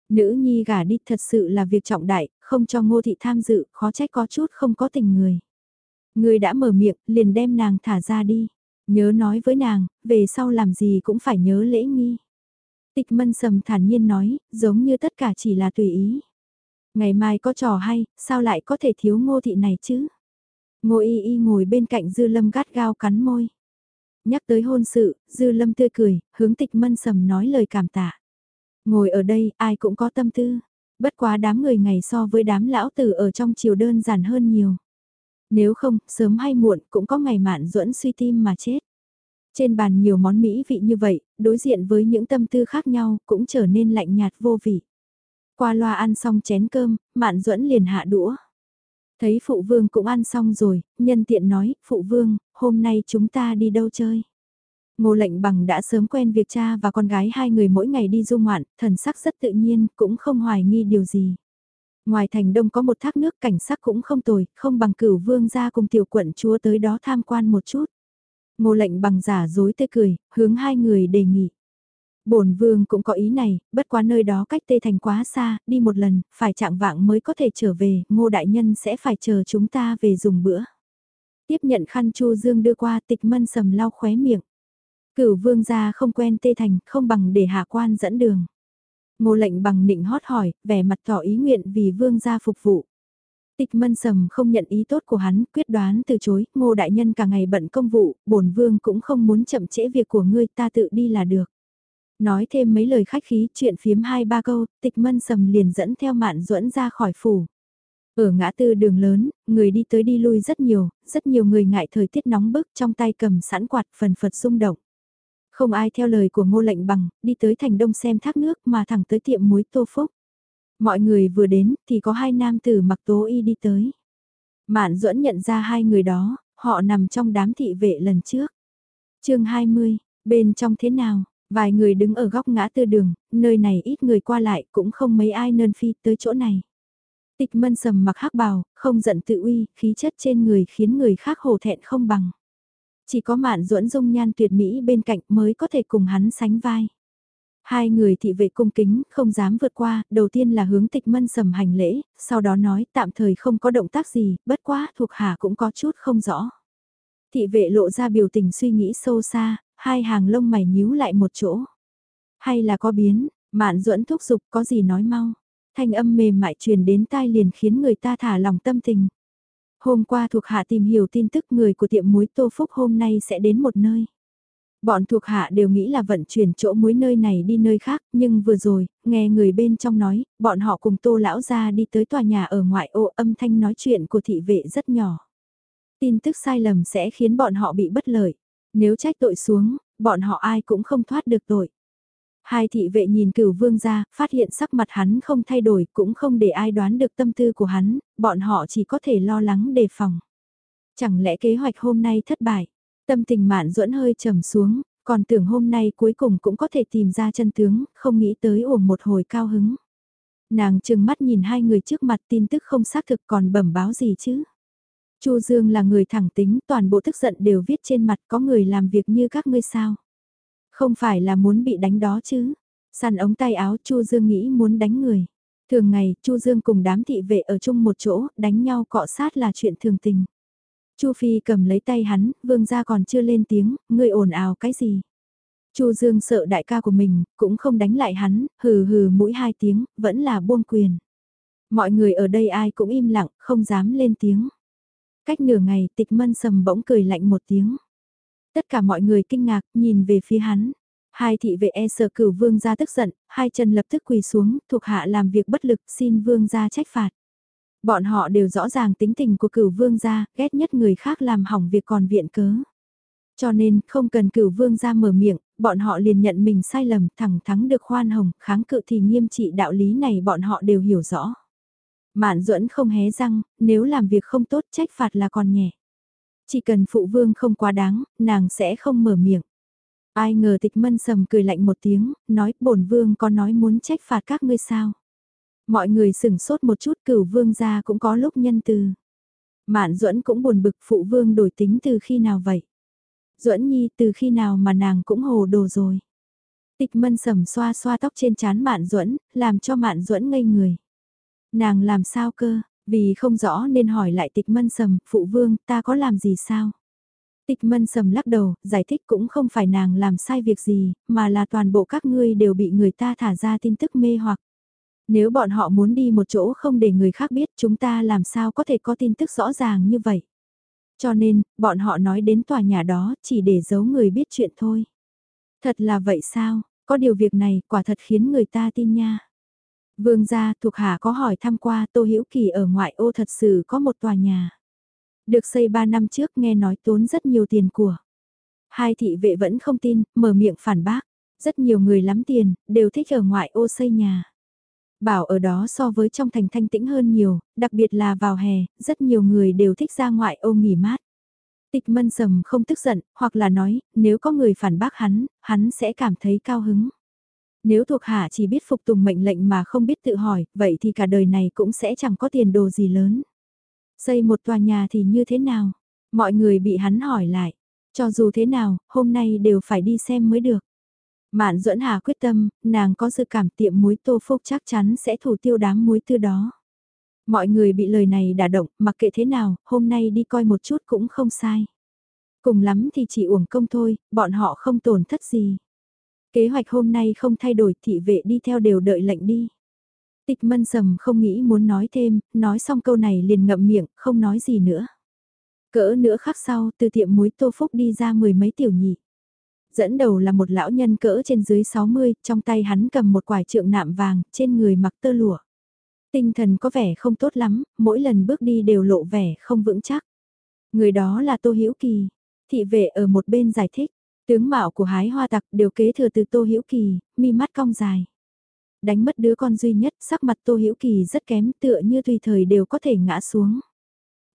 Nữ nhi gả đi thật sự là việc trọng đại, không cho ngô thị tham dự, khó trách có chút không có tình người. Người đã mở miệng, liền đem nàng thả ra đi. Nhớ nói với nàng, về sau làm gì cũng phải nhớ lễ nghi. Tịch mân sầm thản nhiên nói, giống như tất cả chỉ là tùy ý. Ngày mai có trò hay, sao lại có thể thiếu ngô thị này chứ? Ngô y y ngồi bên cạnh dư lâm gắt gao cắn môi. Nhắc tới hôn sự, dư lâm tươi cười, hướng tịch mân sầm nói lời cảm tạ. Ngồi ở đây, ai cũng có tâm tư. Bất quá đám người ngày so với đám lão tử ở trong chiều đơn giản hơn nhiều. Nếu không, sớm hay muộn cũng có ngày mạn duẫn suy tim mà chết. Trên bàn nhiều món mỹ vị như vậy, đối diện với những tâm tư khác nhau, cũng trở nên lạnh nhạt vô vị. Qua loa ăn xong chén cơm, mạn duẫn liền hạ đũa. Thấy phụ vương cũng ăn xong rồi, nhân tiện nói, phụ vương, hôm nay chúng ta đi đâu chơi? Ngô lệnh bằng đã sớm quen việc cha và con gái hai người mỗi ngày đi du ngoạn, thần sắc rất tự nhiên, cũng không hoài nghi điều gì. Ngoài thành đông có một thác nước cảnh sắc cũng không tồi, không bằng cửu vương ra cùng tiểu quận chúa tới đó tham quan một chút. Ngô lệnh bằng giả dối tươi cười, hướng hai người đề nghị bổn vương cũng có ý này, bất quá nơi đó cách tê thành quá xa, đi một lần, phải chạng vạng mới có thể trở về, ngô đại nhân sẽ phải chờ chúng ta về dùng bữa. Tiếp nhận khăn chu dương đưa qua tịch mân sầm lau khóe miệng. Cửu vương gia không quen tê thành, không bằng để hạ quan dẫn đường. Ngô lệnh bằng nịnh hót hỏi, vẻ mặt tỏ ý nguyện vì vương gia phục vụ. Tịch mân sầm không nhận ý tốt của hắn, quyết đoán từ chối, ngô đại nhân cả ngày bận công vụ, bổn vương cũng không muốn chậm trễ việc của ngươi, ta tự đi là được. Nói thêm mấy lời khách khí, chuyện phiếm hai ba câu, tịch mân sầm liền dẫn theo mạn duẫn ra khỏi phủ. Ở ngã tư đường lớn, người đi tới đi lui rất nhiều, rất nhiều người ngại thời tiết nóng bức trong tay cầm sẵn quạt phần phật xung động. Không ai theo lời của ngô lệnh bằng, đi tới thành đông xem thác nước mà thẳng tới tiệm muối tô phúc. Mọi người vừa đến thì có hai nam tử mặc tố y đi tới. Mạn duẫn nhận ra hai người đó, họ nằm trong đám thị vệ lần trước. chương 20, bên trong thế nào? Vài người đứng ở góc ngã tư đường, nơi này ít người qua lại cũng không mấy ai nơn phi tới chỗ này. Tịch mân sầm mặc hắc bào, không giận tự uy, khí chất trên người khiến người khác hổ thẹn không bằng. Chỉ có mạn duẫn dung nhan tuyệt mỹ bên cạnh mới có thể cùng hắn sánh vai. Hai người thị vệ cung kính, không dám vượt qua, đầu tiên là hướng tịch mân sầm hành lễ, sau đó nói tạm thời không có động tác gì, bất quá thuộc hạ cũng có chút không rõ. Thị vệ lộ ra biểu tình suy nghĩ sâu xa, hai hàng lông mày nhíu lại một chỗ. Hay là có biến, mạn duẫn thúc giục có gì nói mau. Thanh âm mềm mại truyền đến tai liền khiến người ta thả lòng tâm tình. Hôm qua thuộc hạ tìm hiểu tin tức người của tiệm muối Tô Phúc hôm nay sẽ đến một nơi. Bọn thuộc hạ đều nghĩ là vận chuyển chỗ muối nơi này đi nơi khác, nhưng vừa rồi, nghe người bên trong nói, bọn họ cùng tô lão ra đi tới tòa nhà ở ngoại ô âm thanh nói chuyện của thị vệ rất nhỏ. Tin tức sai lầm sẽ khiến bọn họ bị bất lợi. Nếu trách tội xuống, bọn họ ai cũng không thoát được tội. Hai thị vệ nhìn cửu vương ra, phát hiện sắc mặt hắn không thay đổi, cũng không để ai đoán được tâm tư của hắn, bọn họ chỉ có thể lo lắng đề phòng. Chẳng lẽ kế hoạch hôm nay thất bại? Tâm tình mạn duẫn hơi trầm xuống, còn tưởng hôm nay cuối cùng cũng có thể tìm ra chân tướng, không nghĩ tới uổng một hồi cao hứng. Nàng trừng mắt nhìn hai người trước mặt tin tức không xác thực còn bẩm báo gì chứ. Chu Dương là người thẳng tính, toàn bộ tức giận đều viết trên mặt có người làm việc như các ngươi sao. Không phải là muốn bị đánh đó chứ. Săn ống tay áo Chu Dương nghĩ muốn đánh người. Thường ngày, Chu Dương cùng đám thị vệ ở chung một chỗ, đánh nhau cọ sát là chuyện thường tình. Chu Phi cầm lấy tay hắn, vương gia còn chưa lên tiếng, ngươi ồn ào cái gì? Chu Dương sợ đại ca của mình, cũng không đánh lại hắn, hừ hừ mũi hai tiếng, vẫn là buông quyền. Mọi người ở đây ai cũng im lặng, không dám lên tiếng. Cách nửa ngày tịch mân sầm bỗng cười lạnh một tiếng. Tất cả mọi người kinh ngạc, nhìn về phía hắn. Hai thị vệ e sợ cửu vương gia tức giận, hai chân lập tức quỳ xuống, thuộc hạ làm việc bất lực, xin vương gia trách phạt. Bọn họ đều rõ ràng tính tình của cửu vương gia, ghét nhất người khác làm hỏng việc còn viện cớ. Cho nên, không cần cửu vương gia mở miệng, bọn họ liền nhận mình sai lầm, thẳng thắng được khoan hồng, kháng cự thì nghiêm trị đạo lý này bọn họ đều hiểu rõ. Mạn duẫn không hé răng, nếu làm việc không tốt trách phạt là còn nhẹ. Chỉ cần phụ vương không quá đáng, nàng sẽ không mở miệng. Ai ngờ tịch mân sầm cười lạnh một tiếng, nói bổn vương có nói muốn trách phạt các ngươi sao. Mọi người sửng sốt một chút cửu vương ra cũng có lúc nhân từ. Mạn duẫn cũng buồn bực phụ vương đổi tính từ khi nào vậy. duẫn nhi từ khi nào mà nàng cũng hồ đồ rồi. Tịch mân sầm xoa xoa tóc trên trán mạn duẫn làm cho mạn duẫn ngây người. Nàng làm sao cơ, vì không rõ nên hỏi lại tịch mân sầm, phụ vương, ta có làm gì sao? Tịch mân sầm lắc đầu, giải thích cũng không phải nàng làm sai việc gì, mà là toàn bộ các ngươi đều bị người ta thả ra tin tức mê hoặc. Nếu bọn họ muốn đi một chỗ không để người khác biết chúng ta làm sao có thể có tin tức rõ ràng như vậy. Cho nên, bọn họ nói đến tòa nhà đó chỉ để giấu người biết chuyện thôi. Thật là vậy sao, có điều việc này quả thật khiến người ta tin nha. Vương gia thuộc hạ có hỏi thăm qua Tô Hữu Kỳ ở ngoại ô thật sự có một tòa nhà. Được xây 3 năm trước nghe nói tốn rất nhiều tiền của. Hai thị vệ vẫn không tin, mở miệng phản bác. Rất nhiều người lắm tiền, đều thích ở ngoại ô xây nhà. Bảo ở đó so với trong thành thanh tĩnh hơn nhiều, đặc biệt là vào hè, rất nhiều người đều thích ra ngoại ô nghỉ mát. Tịch mân sầm không tức giận, hoặc là nói, nếu có người phản bác hắn, hắn sẽ cảm thấy cao hứng. Nếu thuộc hạ chỉ biết phục tùng mệnh lệnh mà không biết tự hỏi, vậy thì cả đời này cũng sẽ chẳng có tiền đồ gì lớn. Xây một tòa nhà thì như thế nào? Mọi người bị hắn hỏi lại. Cho dù thế nào, hôm nay đều phải đi xem mới được. Mạn duẫn hà quyết tâm, nàng có dự cảm tiệm muối tô phúc chắc chắn sẽ thủ tiêu đám muối tư đó. Mọi người bị lời này đả động, mặc kệ thế nào, hôm nay đi coi một chút cũng không sai. Cùng lắm thì chỉ uổng công thôi, bọn họ không tổn thất gì. Kế hoạch hôm nay không thay đổi, thị vệ đi theo đều đợi lệnh đi. Tịch mân sầm không nghĩ muốn nói thêm, nói xong câu này liền ngậm miệng, không nói gì nữa. Cỡ nữa khắc sau, từ tiệm muối tô phúc đi ra mười mấy tiểu nhị. Dẫn đầu là một lão nhân cỡ trên dưới 60, trong tay hắn cầm một quải trượng nạm vàng, trên người mặc tơ lụa. Tinh thần có vẻ không tốt lắm, mỗi lần bước đi đều lộ vẻ không vững chắc. Người đó là Tô Hữu Kỳ. Thị vệ ở một bên giải thích, tướng mạo của hái hoa tặc đều kế thừa từ Tô Hữu Kỳ, mi mắt cong dài. Đánh mất đứa con duy nhất, sắc mặt Tô Hữu Kỳ rất kém, tựa như tùy thời đều có thể ngã xuống.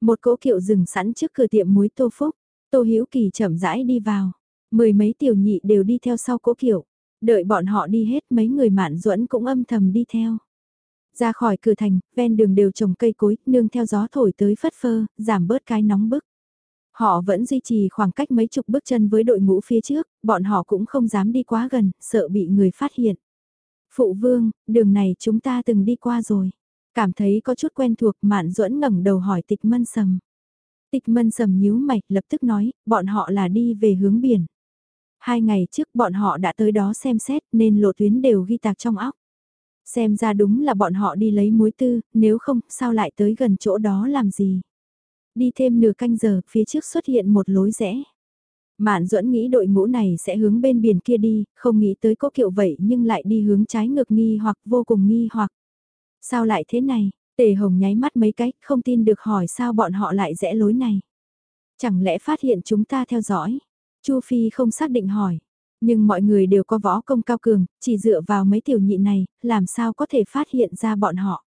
Một cỗ kiệu dừng sẵn trước cửa tiệm muối Tô Phúc, Tô Hữu Kỳ chậm rãi đi vào. Mười mấy tiểu nhị đều đi theo sau cỗ kiệu. Đợi bọn họ đi hết mấy người mạn duẫn cũng âm thầm đi theo. Ra khỏi cửa thành, ven đường đều trồng cây cối, nương theo gió thổi tới phất phơ, giảm bớt cái nóng bức. Họ vẫn duy trì khoảng cách mấy chục bước chân với đội ngũ phía trước, bọn họ cũng không dám đi quá gần, sợ bị người phát hiện. Phụ vương, đường này chúng ta từng đi qua rồi. Cảm thấy có chút quen thuộc mạn duẫn ngẩng đầu hỏi tịch mân sầm. Tịch mân sầm nhíu mày lập tức nói, bọn họ là đi về hướng biển. Hai ngày trước bọn họ đã tới đó xem xét nên lộ tuyến đều ghi tạc trong óc. Xem ra đúng là bọn họ đi lấy muối tư, nếu không sao lại tới gần chỗ đó làm gì. Đi thêm nửa canh giờ, phía trước xuất hiện một lối rẽ. Mạn duẫn nghĩ đội ngũ này sẽ hướng bên biển kia đi, không nghĩ tới có kiệu vậy nhưng lại đi hướng trái ngược nghi hoặc vô cùng nghi hoặc. Sao lại thế này? Tề Hồng nháy mắt mấy cách, không tin được hỏi sao bọn họ lại rẽ lối này. Chẳng lẽ phát hiện chúng ta theo dõi? Chu Phi không xác định hỏi. Nhưng mọi người đều có võ công cao cường, chỉ dựa vào mấy tiểu nhị này, làm sao có thể phát hiện ra bọn họ.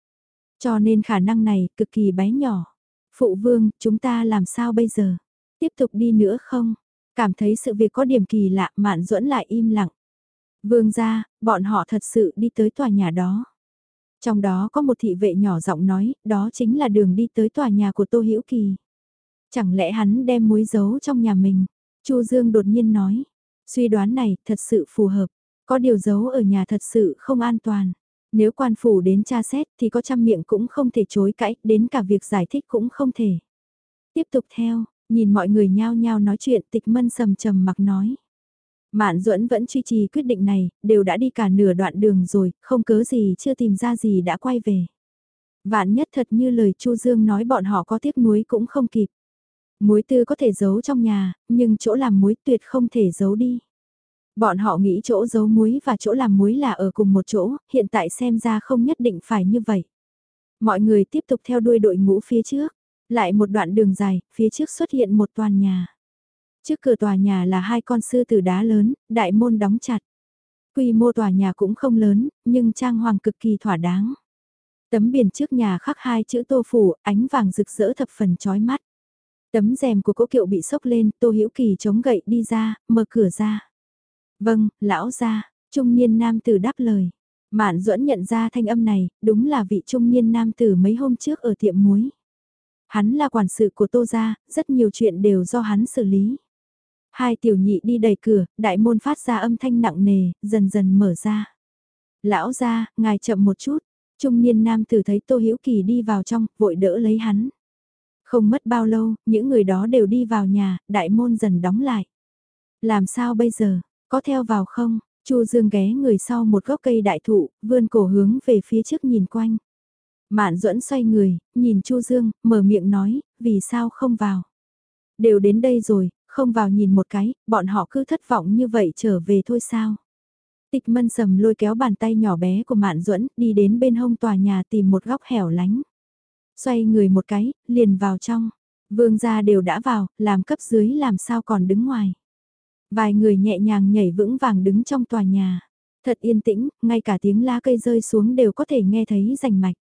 Cho nên khả năng này cực kỳ bé nhỏ. Phụ vương, chúng ta làm sao bây giờ? Tiếp tục đi nữa không? Cảm thấy sự việc có điểm kỳ lạ, mạn duẫn lại im lặng. Vương ra, bọn họ thật sự đi tới tòa nhà đó. Trong đó có một thị vệ nhỏ giọng nói, đó chính là đường đi tới tòa nhà của Tô Hữu Kỳ. Chẳng lẽ hắn đem muối giấu trong nhà mình? Chu Dương đột nhiên nói, suy đoán này thật sự phù hợp, có điều giấu ở nhà thật sự không an toàn. Nếu quan phủ đến tra xét thì có trăm miệng cũng không thể chối cãi, đến cả việc giải thích cũng không thể. Tiếp tục theo, nhìn mọi người nhao nhao nói chuyện tịch mân sầm trầm mặc nói. Mạn duẫn vẫn duy trì quyết định này, đều đã đi cả nửa đoạn đường rồi, không cớ gì chưa tìm ra gì đã quay về. Vạn nhất thật như lời Chu Dương nói bọn họ có tiếc nuối cũng không kịp. Muối tư có thể giấu trong nhà, nhưng chỗ làm muối tuyệt không thể giấu đi. Bọn họ nghĩ chỗ giấu muối và chỗ làm muối là ở cùng một chỗ, hiện tại xem ra không nhất định phải như vậy. Mọi người tiếp tục theo đuôi đội ngũ phía trước, lại một đoạn đường dài, phía trước xuất hiện một tòa nhà. Trước cửa tòa nhà là hai con sư tử đá lớn, đại môn đóng chặt. Quy mô tòa nhà cũng không lớn, nhưng trang hoàng cực kỳ thỏa đáng. Tấm biển trước nhà khắc hai chữ tô phủ, ánh vàng rực rỡ thập phần chói mắt. Tấm rèm của cỗ kiệu bị sốc lên, Tô Hữu Kỳ chống gậy đi ra, mở cửa ra. Vâng, lão gia trung niên nam tử đáp lời. Mạn duẫn nhận ra thanh âm này, đúng là vị trung niên nam tử mấy hôm trước ở tiệm muối. Hắn là quản sự của Tô gia, rất nhiều chuyện đều do hắn xử lý. Hai tiểu nhị đi đẩy cửa, đại môn phát ra âm thanh nặng nề, dần dần mở ra. Lão gia ngài chậm một chút. Trung niên nam tử thấy Tô Hữu Kỳ đi vào trong, vội đỡ lấy hắn. Không mất bao lâu, những người đó đều đi vào nhà, đại môn dần đóng lại. Làm sao bây giờ, có theo vào không? Chu Dương ghé người sau một gốc cây đại thụ, vươn cổ hướng về phía trước nhìn quanh. Mạn duẫn xoay người, nhìn Chu Dương, mở miệng nói, vì sao không vào? Đều đến đây rồi, không vào nhìn một cái, bọn họ cứ thất vọng như vậy trở về thôi sao. Tịch mân sầm lôi kéo bàn tay nhỏ bé của Mạn Duẫn đi đến bên hông tòa nhà tìm một góc hẻo lánh. Xoay người một cái, liền vào trong. Vương gia đều đã vào, làm cấp dưới làm sao còn đứng ngoài. Vài người nhẹ nhàng nhảy vững vàng đứng trong tòa nhà. Thật yên tĩnh, ngay cả tiếng lá cây rơi xuống đều có thể nghe thấy rành mạch.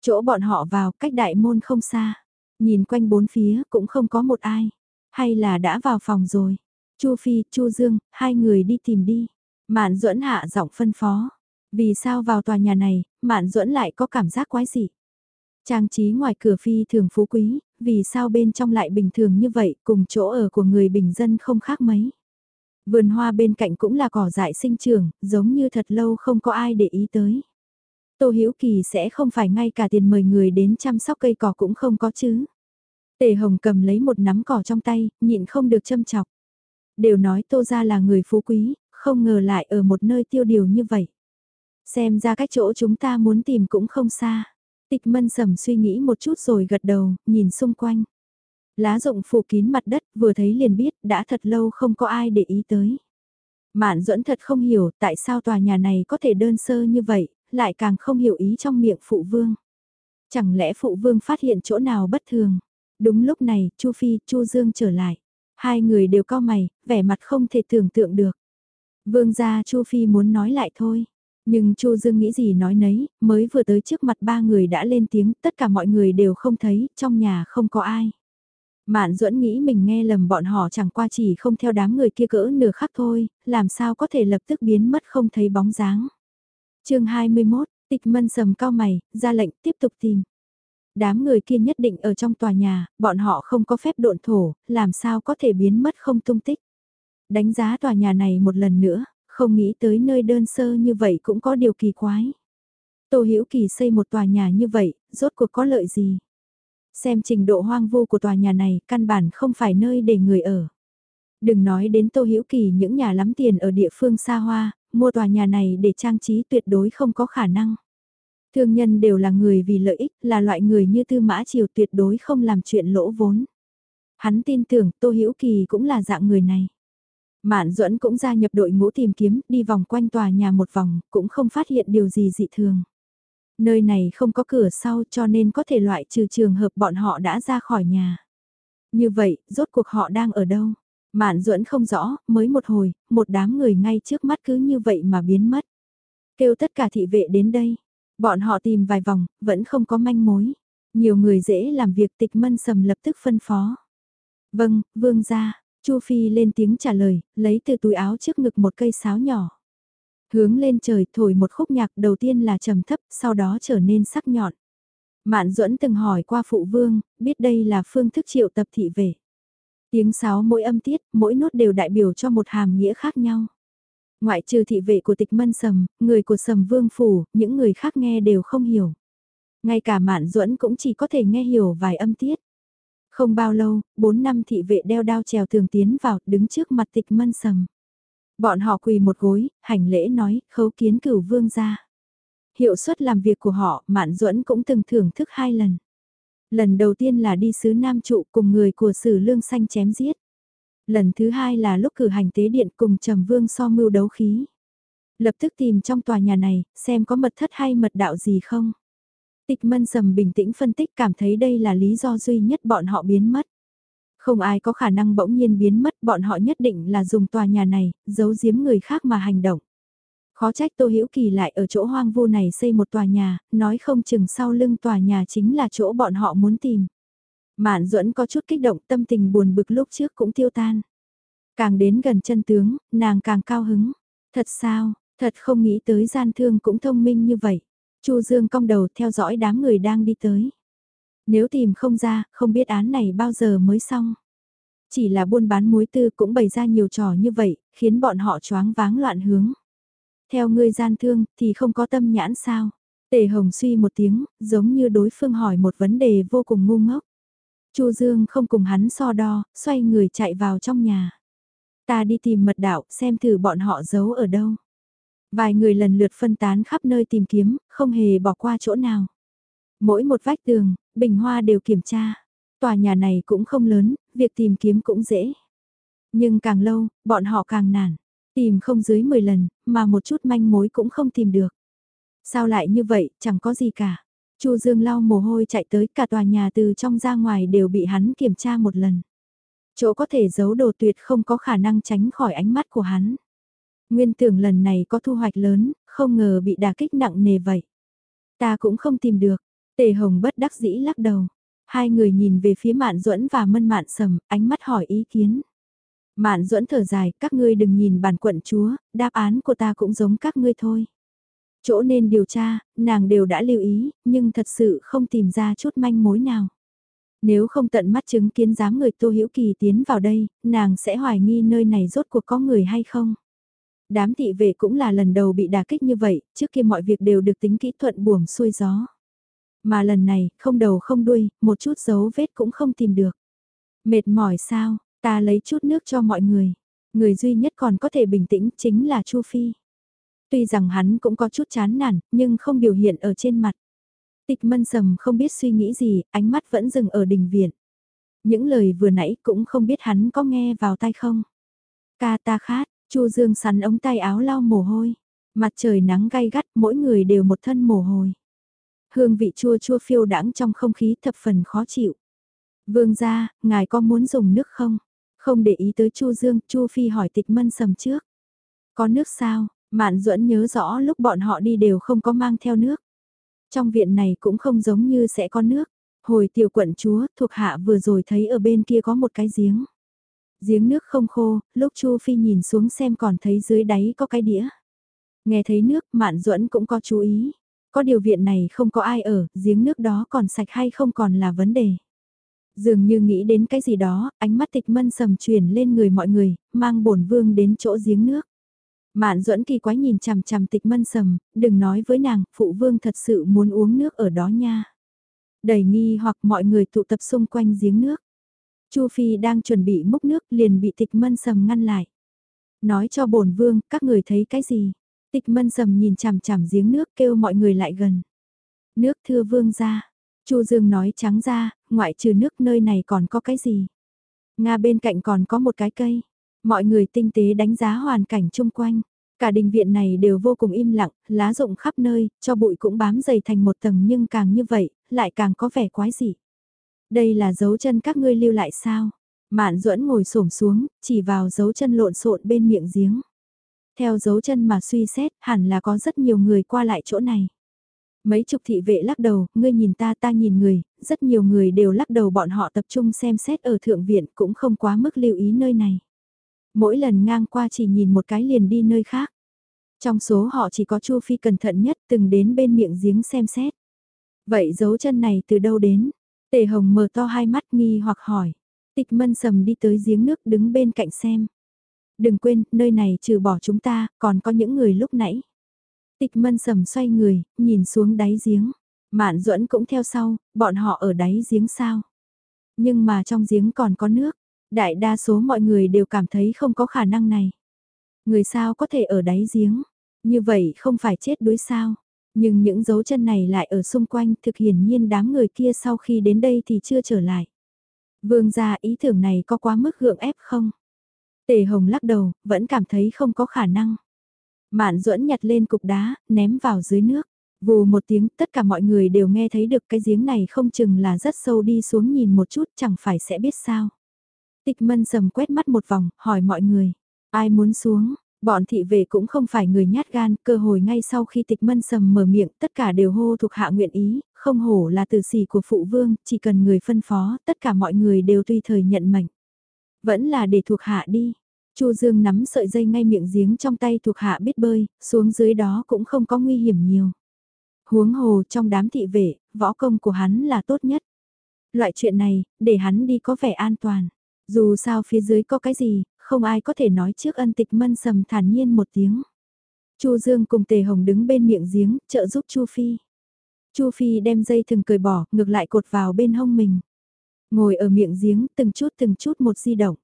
Chỗ bọn họ vào cách đại môn không xa. Nhìn quanh bốn phía cũng không có một ai. Hay là đã vào phòng rồi. Chu Phi, Chu Dương, hai người đi tìm đi. Mạn duẫn hạ giọng phân phó. Vì sao vào tòa nhà này, Mạn duẫn lại có cảm giác quái dị. Trang trí ngoài cửa phi thường phú quý, vì sao bên trong lại bình thường như vậy, cùng chỗ ở của người bình dân không khác mấy. Vườn hoa bên cạnh cũng là cỏ dại sinh trưởng, giống như thật lâu không có ai để ý tới. Tô Hữu Kỳ sẽ không phải ngay cả tiền mời người đến chăm sóc cây cỏ cũng không có chứ. Tề Hồng cầm lấy một nắm cỏ trong tay, nhịn không được châm chọc. Đều nói Tô gia là người phú quý, không ngờ lại ở một nơi tiêu điều như vậy. Xem ra cách chỗ chúng ta muốn tìm cũng không xa. Tịch mân sầm suy nghĩ một chút rồi gật đầu, nhìn xung quanh. Lá rụng phủ kín mặt đất, vừa thấy liền biết, đã thật lâu không có ai để ý tới. Mạn duẫn thật không hiểu tại sao tòa nhà này có thể đơn sơ như vậy, lại càng không hiểu ý trong miệng phụ vương. Chẳng lẽ phụ vương phát hiện chỗ nào bất thường? Đúng lúc này, Chu Phi, Chu Dương trở lại. Hai người đều cao mày, vẻ mặt không thể tưởng tượng được. Vương gia Chu Phi muốn nói lại thôi. Nhưng Chu Dương nghĩ gì nói nấy, mới vừa tới trước mặt ba người đã lên tiếng, tất cả mọi người đều không thấy, trong nhà không có ai. Mạn duẫn nghĩ mình nghe lầm bọn họ chẳng qua chỉ không theo đám người kia cỡ nửa khắc thôi, làm sao có thể lập tức biến mất không thấy bóng dáng. chương 21, tịch mân sầm cao mày, ra lệnh tiếp tục tìm. Đám người kia nhất định ở trong tòa nhà, bọn họ không có phép độn thổ, làm sao có thể biến mất không tung tích. Đánh giá tòa nhà này một lần nữa, không nghĩ tới nơi đơn sơ như vậy cũng có điều kỳ quái. Tô Hữu Kỳ xây một tòa nhà như vậy, rốt cuộc có lợi gì? Xem trình độ hoang vu của tòa nhà này, căn bản không phải nơi để người ở. Đừng nói đến Tô Hữu Kỳ những nhà lắm tiền ở địa phương xa hoa, mua tòa nhà này để trang trí tuyệt đối không có khả năng. Thương nhân đều là người vì lợi ích, là loại người như Tư Mã Triều tuyệt đối không làm chuyện lỗ vốn. Hắn tin tưởng Tô Hữu Kỳ cũng là dạng người này. Mạn Duẫn cũng gia nhập đội ngũ tìm kiếm, đi vòng quanh tòa nhà một vòng, cũng không phát hiện điều gì dị thường. Nơi này không có cửa sau cho nên có thể loại trừ trường hợp bọn họ đã ra khỏi nhà. Như vậy, rốt cuộc họ đang ở đâu? Mạn Duẫn không rõ, mới một hồi, một đám người ngay trước mắt cứ như vậy mà biến mất. Kêu tất cả thị vệ đến đây. Bọn họ tìm vài vòng, vẫn không có manh mối. Nhiều người dễ làm việc tịch mân sầm lập tức phân phó. Vâng, vương gia, Chu Phi lên tiếng trả lời, lấy từ túi áo trước ngực một cây sáo nhỏ. Hướng lên trời thổi một khúc nhạc đầu tiên là trầm thấp, sau đó trở nên sắc nhọn. Mạn duẫn từng hỏi qua phụ vương, biết đây là phương thức triệu tập thị về. Tiếng sáo mỗi âm tiết, mỗi nốt đều đại biểu cho một hàm nghĩa khác nhau. Ngoại trừ thị vệ của tịch mân sầm, người của sầm vương phủ, những người khác nghe đều không hiểu. Ngay cả mạn duẫn cũng chỉ có thể nghe hiểu vài âm tiết. Không bao lâu, bốn năm thị vệ đeo đao trèo tường tiến vào, đứng trước mặt tịch mân sầm. Bọn họ quỳ một gối, hành lễ nói, khấu kiến cửu vương ra. Hiệu suất làm việc của họ, Mạn Duẫn cũng từng thưởng thức hai lần. Lần đầu tiên là đi sứ Nam Trụ cùng người của sử lương xanh chém giết. Lần thứ hai là lúc cử hành tế điện cùng trầm vương so mưu đấu khí. Lập tức tìm trong tòa nhà này, xem có mật thất hay mật đạo gì không. Tịch mân sầm bình tĩnh phân tích cảm thấy đây là lý do duy nhất bọn họ biến mất. Không ai có khả năng bỗng nhiên biến mất, bọn họ nhất định là dùng tòa nhà này, giấu giếm người khác mà hành động. Khó trách Tô Hữu Kỳ lại ở chỗ hoang vu này xây một tòa nhà, nói không chừng sau lưng tòa nhà chính là chỗ bọn họ muốn tìm. Mạn Duẫn có chút kích động tâm tình buồn bực lúc trước cũng tiêu tan. Càng đến gần chân tướng, nàng càng cao hứng. Thật sao, thật không nghĩ tới gian thương cũng thông minh như vậy. Chu Dương cong đầu theo dõi đám người đang đi tới. Nếu tìm không ra, không biết án này bao giờ mới xong. Chỉ là buôn bán muối tư cũng bày ra nhiều trò như vậy, khiến bọn họ choáng váng loạn hướng. Theo ngươi gian thương, thì không có tâm nhãn sao? Tề Hồng suy một tiếng, giống như đối phương hỏi một vấn đề vô cùng ngu ngốc. Chu Dương không cùng hắn so đo, xoay người chạy vào trong nhà. Ta đi tìm mật đạo, xem thử bọn họ giấu ở đâu. Vài người lần lượt phân tán khắp nơi tìm kiếm, không hề bỏ qua chỗ nào. Mỗi một vách tường, bình hoa đều kiểm tra. Tòa nhà này cũng không lớn, việc tìm kiếm cũng dễ. Nhưng càng lâu, bọn họ càng nản. Tìm không dưới 10 lần, mà một chút manh mối cũng không tìm được. Sao lại như vậy, chẳng có gì cả. Chu Dương lau mồ hôi chạy tới cả tòa nhà từ trong ra ngoài đều bị hắn kiểm tra một lần. Chỗ có thể giấu đồ tuyệt không có khả năng tránh khỏi ánh mắt của hắn. Nguyên tưởng lần này có thu hoạch lớn, không ngờ bị đả kích nặng nề vậy. Ta cũng không tìm được, tề hồng bất đắc dĩ lắc đầu. Hai người nhìn về phía mạn duẫn và mân mạn sầm, ánh mắt hỏi ý kiến. Mạn duẫn thở dài, các ngươi đừng nhìn bản quận chúa, đáp án của ta cũng giống các ngươi thôi. Chỗ nên điều tra, nàng đều đã lưu ý, nhưng thật sự không tìm ra chút manh mối nào. Nếu không tận mắt chứng kiến dám người Tô Hữu Kỳ tiến vào đây, nàng sẽ hoài nghi nơi này rốt cuộc có người hay không. Đám thị vệ cũng là lần đầu bị đả kích như vậy, trước kia mọi việc đều được tính kỹ thuận buồm xuôi gió. Mà lần này, không đầu không đuôi, một chút dấu vết cũng không tìm được. Mệt mỏi sao, ta lấy chút nước cho mọi người. Người duy nhất còn có thể bình tĩnh chính là Chu Phi. Tuy rằng hắn cũng có chút chán nản, nhưng không biểu hiện ở trên mặt. Tịch mân sầm không biết suy nghĩ gì, ánh mắt vẫn dừng ở đình viện. Những lời vừa nãy cũng không biết hắn có nghe vào tai không. Ca ta khát, Chu Dương sắn ống tay áo lau mồ hôi. Mặt trời nắng gay gắt, mỗi người đều một thân mồ hôi. Hương vị chua chua phiêu đãng trong không khí thập phần khó chịu. Vương gia, ngài có muốn dùng nước không? Không để ý tới Chu Dương, Chu Phi hỏi tịch mân sầm trước. Có nước sao? Mạn duẫn nhớ rõ lúc bọn họ đi đều không có mang theo nước. Trong viện này cũng không giống như sẽ có nước. Hồi tiểu quận chúa thuộc hạ vừa rồi thấy ở bên kia có một cái giếng. Giếng nước không khô, lúc Chu Phi nhìn xuống xem còn thấy dưới đáy có cái đĩa. Nghe thấy nước, Mạn Duẫn cũng có chú ý. Có điều viện này không có ai ở, giếng nước đó còn sạch hay không còn là vấn đề. Dường như nghĩ đến cái gì đó, ánh mắt tịch mân sầm truyền lên người mọi người, mang bổn vương đến chỗ giếng nước. Mạn duẫn kỳ quái nhìn chằm chằm tịch mân sầm, đừng nói với nàng, phụ vương thật sự muốn uống nước ở đó nha. Đầy nghi hoặc mọi người tụ tập xung quanh giếng nước. Chu Phi đang chuẩn bị múc nước liền bị tịch mân sầm ngăn lại. Nói cho bổn vương, các người thấy cái gì? Tịch mân sầm nhìn chằm chằm giếng nước kêu mọi người lại gần. Nước thưa vương ra. Chu Dương nói trắng ra, ngoại trừ nước nơi này còn có cái gì? Nga bên cạnh còn có một cái cây. Mọi người tinh tế đánh giá hoàn cảnh chung quanh. Cả đình viện này đều vô cùng im lặng, lá rụng khắp nơi, cho bụi cũng bám dày thành một tầng nhưng càng như vậy, lại càng có vẻ quái dị. Đây là dấu chân các ngươi lưu lại sao? Mạn duẫn ngồi xổm xuống, chỉ vào dấu chân lộn xộn bên miệng giếng. Theo dấu chân mà suy xét, hẳn là có rất nhiều người qua lại chỗ này. Mấy chục thị vệ lắc đầu, ngươi nhìn ta ta nhìn người, rất nhiều người đều lắc đầu bọn họ tập trung xem xét ở thượng viện cũng không quá mức lưu ý nơi này. Mỗi lần ngang qua chỉ nhìn một cái liền đi nơi khác. Trong số họ chỉ có Chu Phi cẩn thận nhất từng đến bên miệng giếng xem xét. Vậy dấu chân này từ đâu đến? Tề Hồng mở to hai mắt nghi hoặc hỏi. Tịch mân sầm đi tới giếng nước đứng bên cạnh xem. Đừng quên, nơi này trừ bỏ chúng ta, còn có những người lúc nãy. Tịch mân sầm xoay người, nhìn xuống đáy giếng. Mạn duẫn cũng theo sau, bọn họ ở đáy giếng sao. Nhưng mà trong giếng còn có nước. Đại đa số mọi người đều cảm thấy không có khả năng này. Người sao có thể ở đáy giếng. Như vậy không phải chết đuối sao. Nhưng những dấu chân này lại ở xung quanh thực hiển nhiên đám người kia sau khi đến đây thì chưa trở lại. Vương gia ý tưởng này có quá mức gượng ép không? Tề Hồng lắc đầu, vẫn cảm thấy không có khả năng. Mạn duẫn nhặt lên cục đá, ném vào dưới nước. Vù một tiếng, tất cả mọi người đều nghe thấy được cái giếng này không chừng là rất sâu đi xuống nhìn một chút chẳng phải sẽ biết sao. Tịch mân sầm quét mắt một vòng, hỏi mọi người, ai muốn xuống, bọn thị vệ cũng không phải người nhát gan, cơ hội ngay sau khi tịch mân sầm mở miệng tất cả đều hô thuộc hạ nguyện ý, không hổ là từ xì của phụ vương, chỉ cần người phân phó, tất cả mọi người đều tùy thời nhận mệnh. Vẫn là để thuộc hạ đi. Chu Dương nắm sợi dây ngay miệng giếng trong tay thuộc hạ biết bơi, xuống dưới đó cũng không có nguy hiểm nhiều. Huống hồ trong đám thị vệ, võ công của hắn là tốt nhất. Loại chuyện này, để hắn đi có vẻ an toàn. Dù sao phía dưới có cái gì, không ai có thể nói trước ân tịch mân sầm thản nhiên một tiếng. Chu Dương cùng Tề Hồng đứng bên miệng giếng, trợ giúp Chu Phi. Chu Phi đem dây thừng cười bỏ, ngược lại cột vào bên hông mình. Ngồi ở miệng giếng, từng chút từng chút một di động.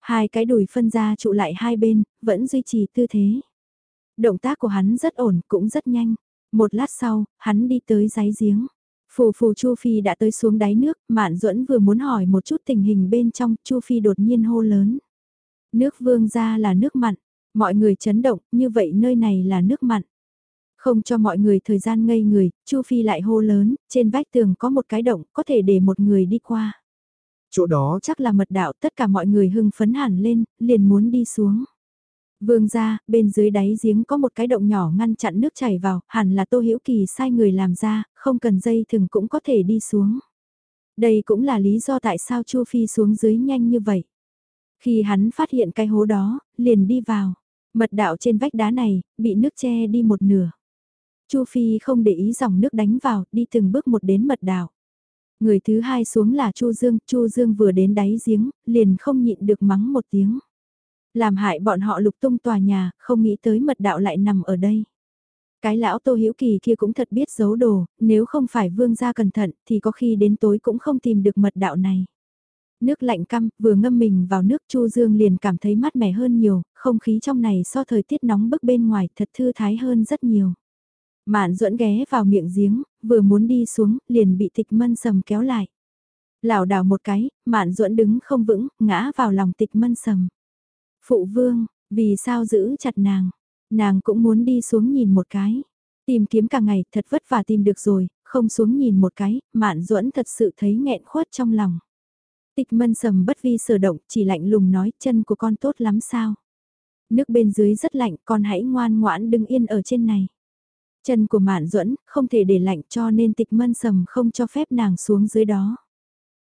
Hai cái đùi phân ra trụ lại hai bên, vẫn duy trì tư thế. Động tác của hắn rất ổn, cũng rất nhanh. Một lát sau, hắn đi tới đáy giếng. Phù phù Chu Phi đã tới xuống đáy nước, Mạn Duẫn vừa muốn hỏi một chút tình hình bên trong, Chu Phi đột nhiên hô lớn. Nước vương ra là nước mặn, mọi người chấn động, như vậy nơi này là nước mặn. Không cho mọi người thời gian ngây người, Chu Phi lại hô lớn, trên vách tường có một cái động, có thể để một người đi qua. Chỗ đó chắc là mật đạo, tất cả mọi người hưng phấn hẳn lên, liền muốn đi xuống. Vương ra, bên dưới đáy giếng có một cái động nhỏ ngăn chặn nước chảy vào, hẳn là Tô Hữu Kỳ sai người làm ra, không cần dây thừng cũng có thể đi xuống. Đây cũng là lý do tại sao Chu Phi xuống dưới nhanh như vậy. Khi hắn phát hiện cái hố đó, liền đi vào. Mật đạo trên vách đá này, bị nước che đi một nửa. Chu Phi không để ý dòng nước đánh vào, đi từng bước một đến mật đạo. Người thứ hai xuống là Chu Dương, Chu Dương vừa đến đáy giếng, liền không nhịn được mắng một tiếng. Làm hại bọn họ lục tung tòa nhà, không nghĩ tới mật đạo lại nằm ở đây. Cái lão Tô Hữu Kỳ kia cũng thật biết giấu đồ, nếu không phải vương gia cẩn thận thì có khi đến tối cũng không tìm được mật đạo này. Nước lạnh căm, vừa ngâm mình vào nước Chu Dương liền cảm thấy mát mẻ hơn nhiều, không khí trong này so thời tiết nóng bức bên ngoài thật thư thái hơn rất nhiều. Mạn duẫn ghé vào miệng giếng, vừa muốn đi xuống, liền bị tịch mân sầm kéo lại. lảo đảo một cái, mạn duẫn đứng không vững, ngã vào lòng tịch mân sầm. Phụ vương, vì sao giữ chặt nàng? Nàng cũng muốn đi xuống nhìn một cái. Tìm kiếm cả ngày thật vất vả tìm được rồi, không xuống nhìn một cái, mạn duẫn thật sự thấy nghẹn khuất trong lòng. Tịch mân sầm bất vi sở động, chỉ lạnh lùng nói chân của con tốt lắm sao. Nước bên dưới rất lạnh, con hãy ngoan ngoãn đứng yên ở trên này. Chân của Mạn Duẫn không thể để lạnh cho nên tịch mân sầm không cho phép nàng xuống dưới đó.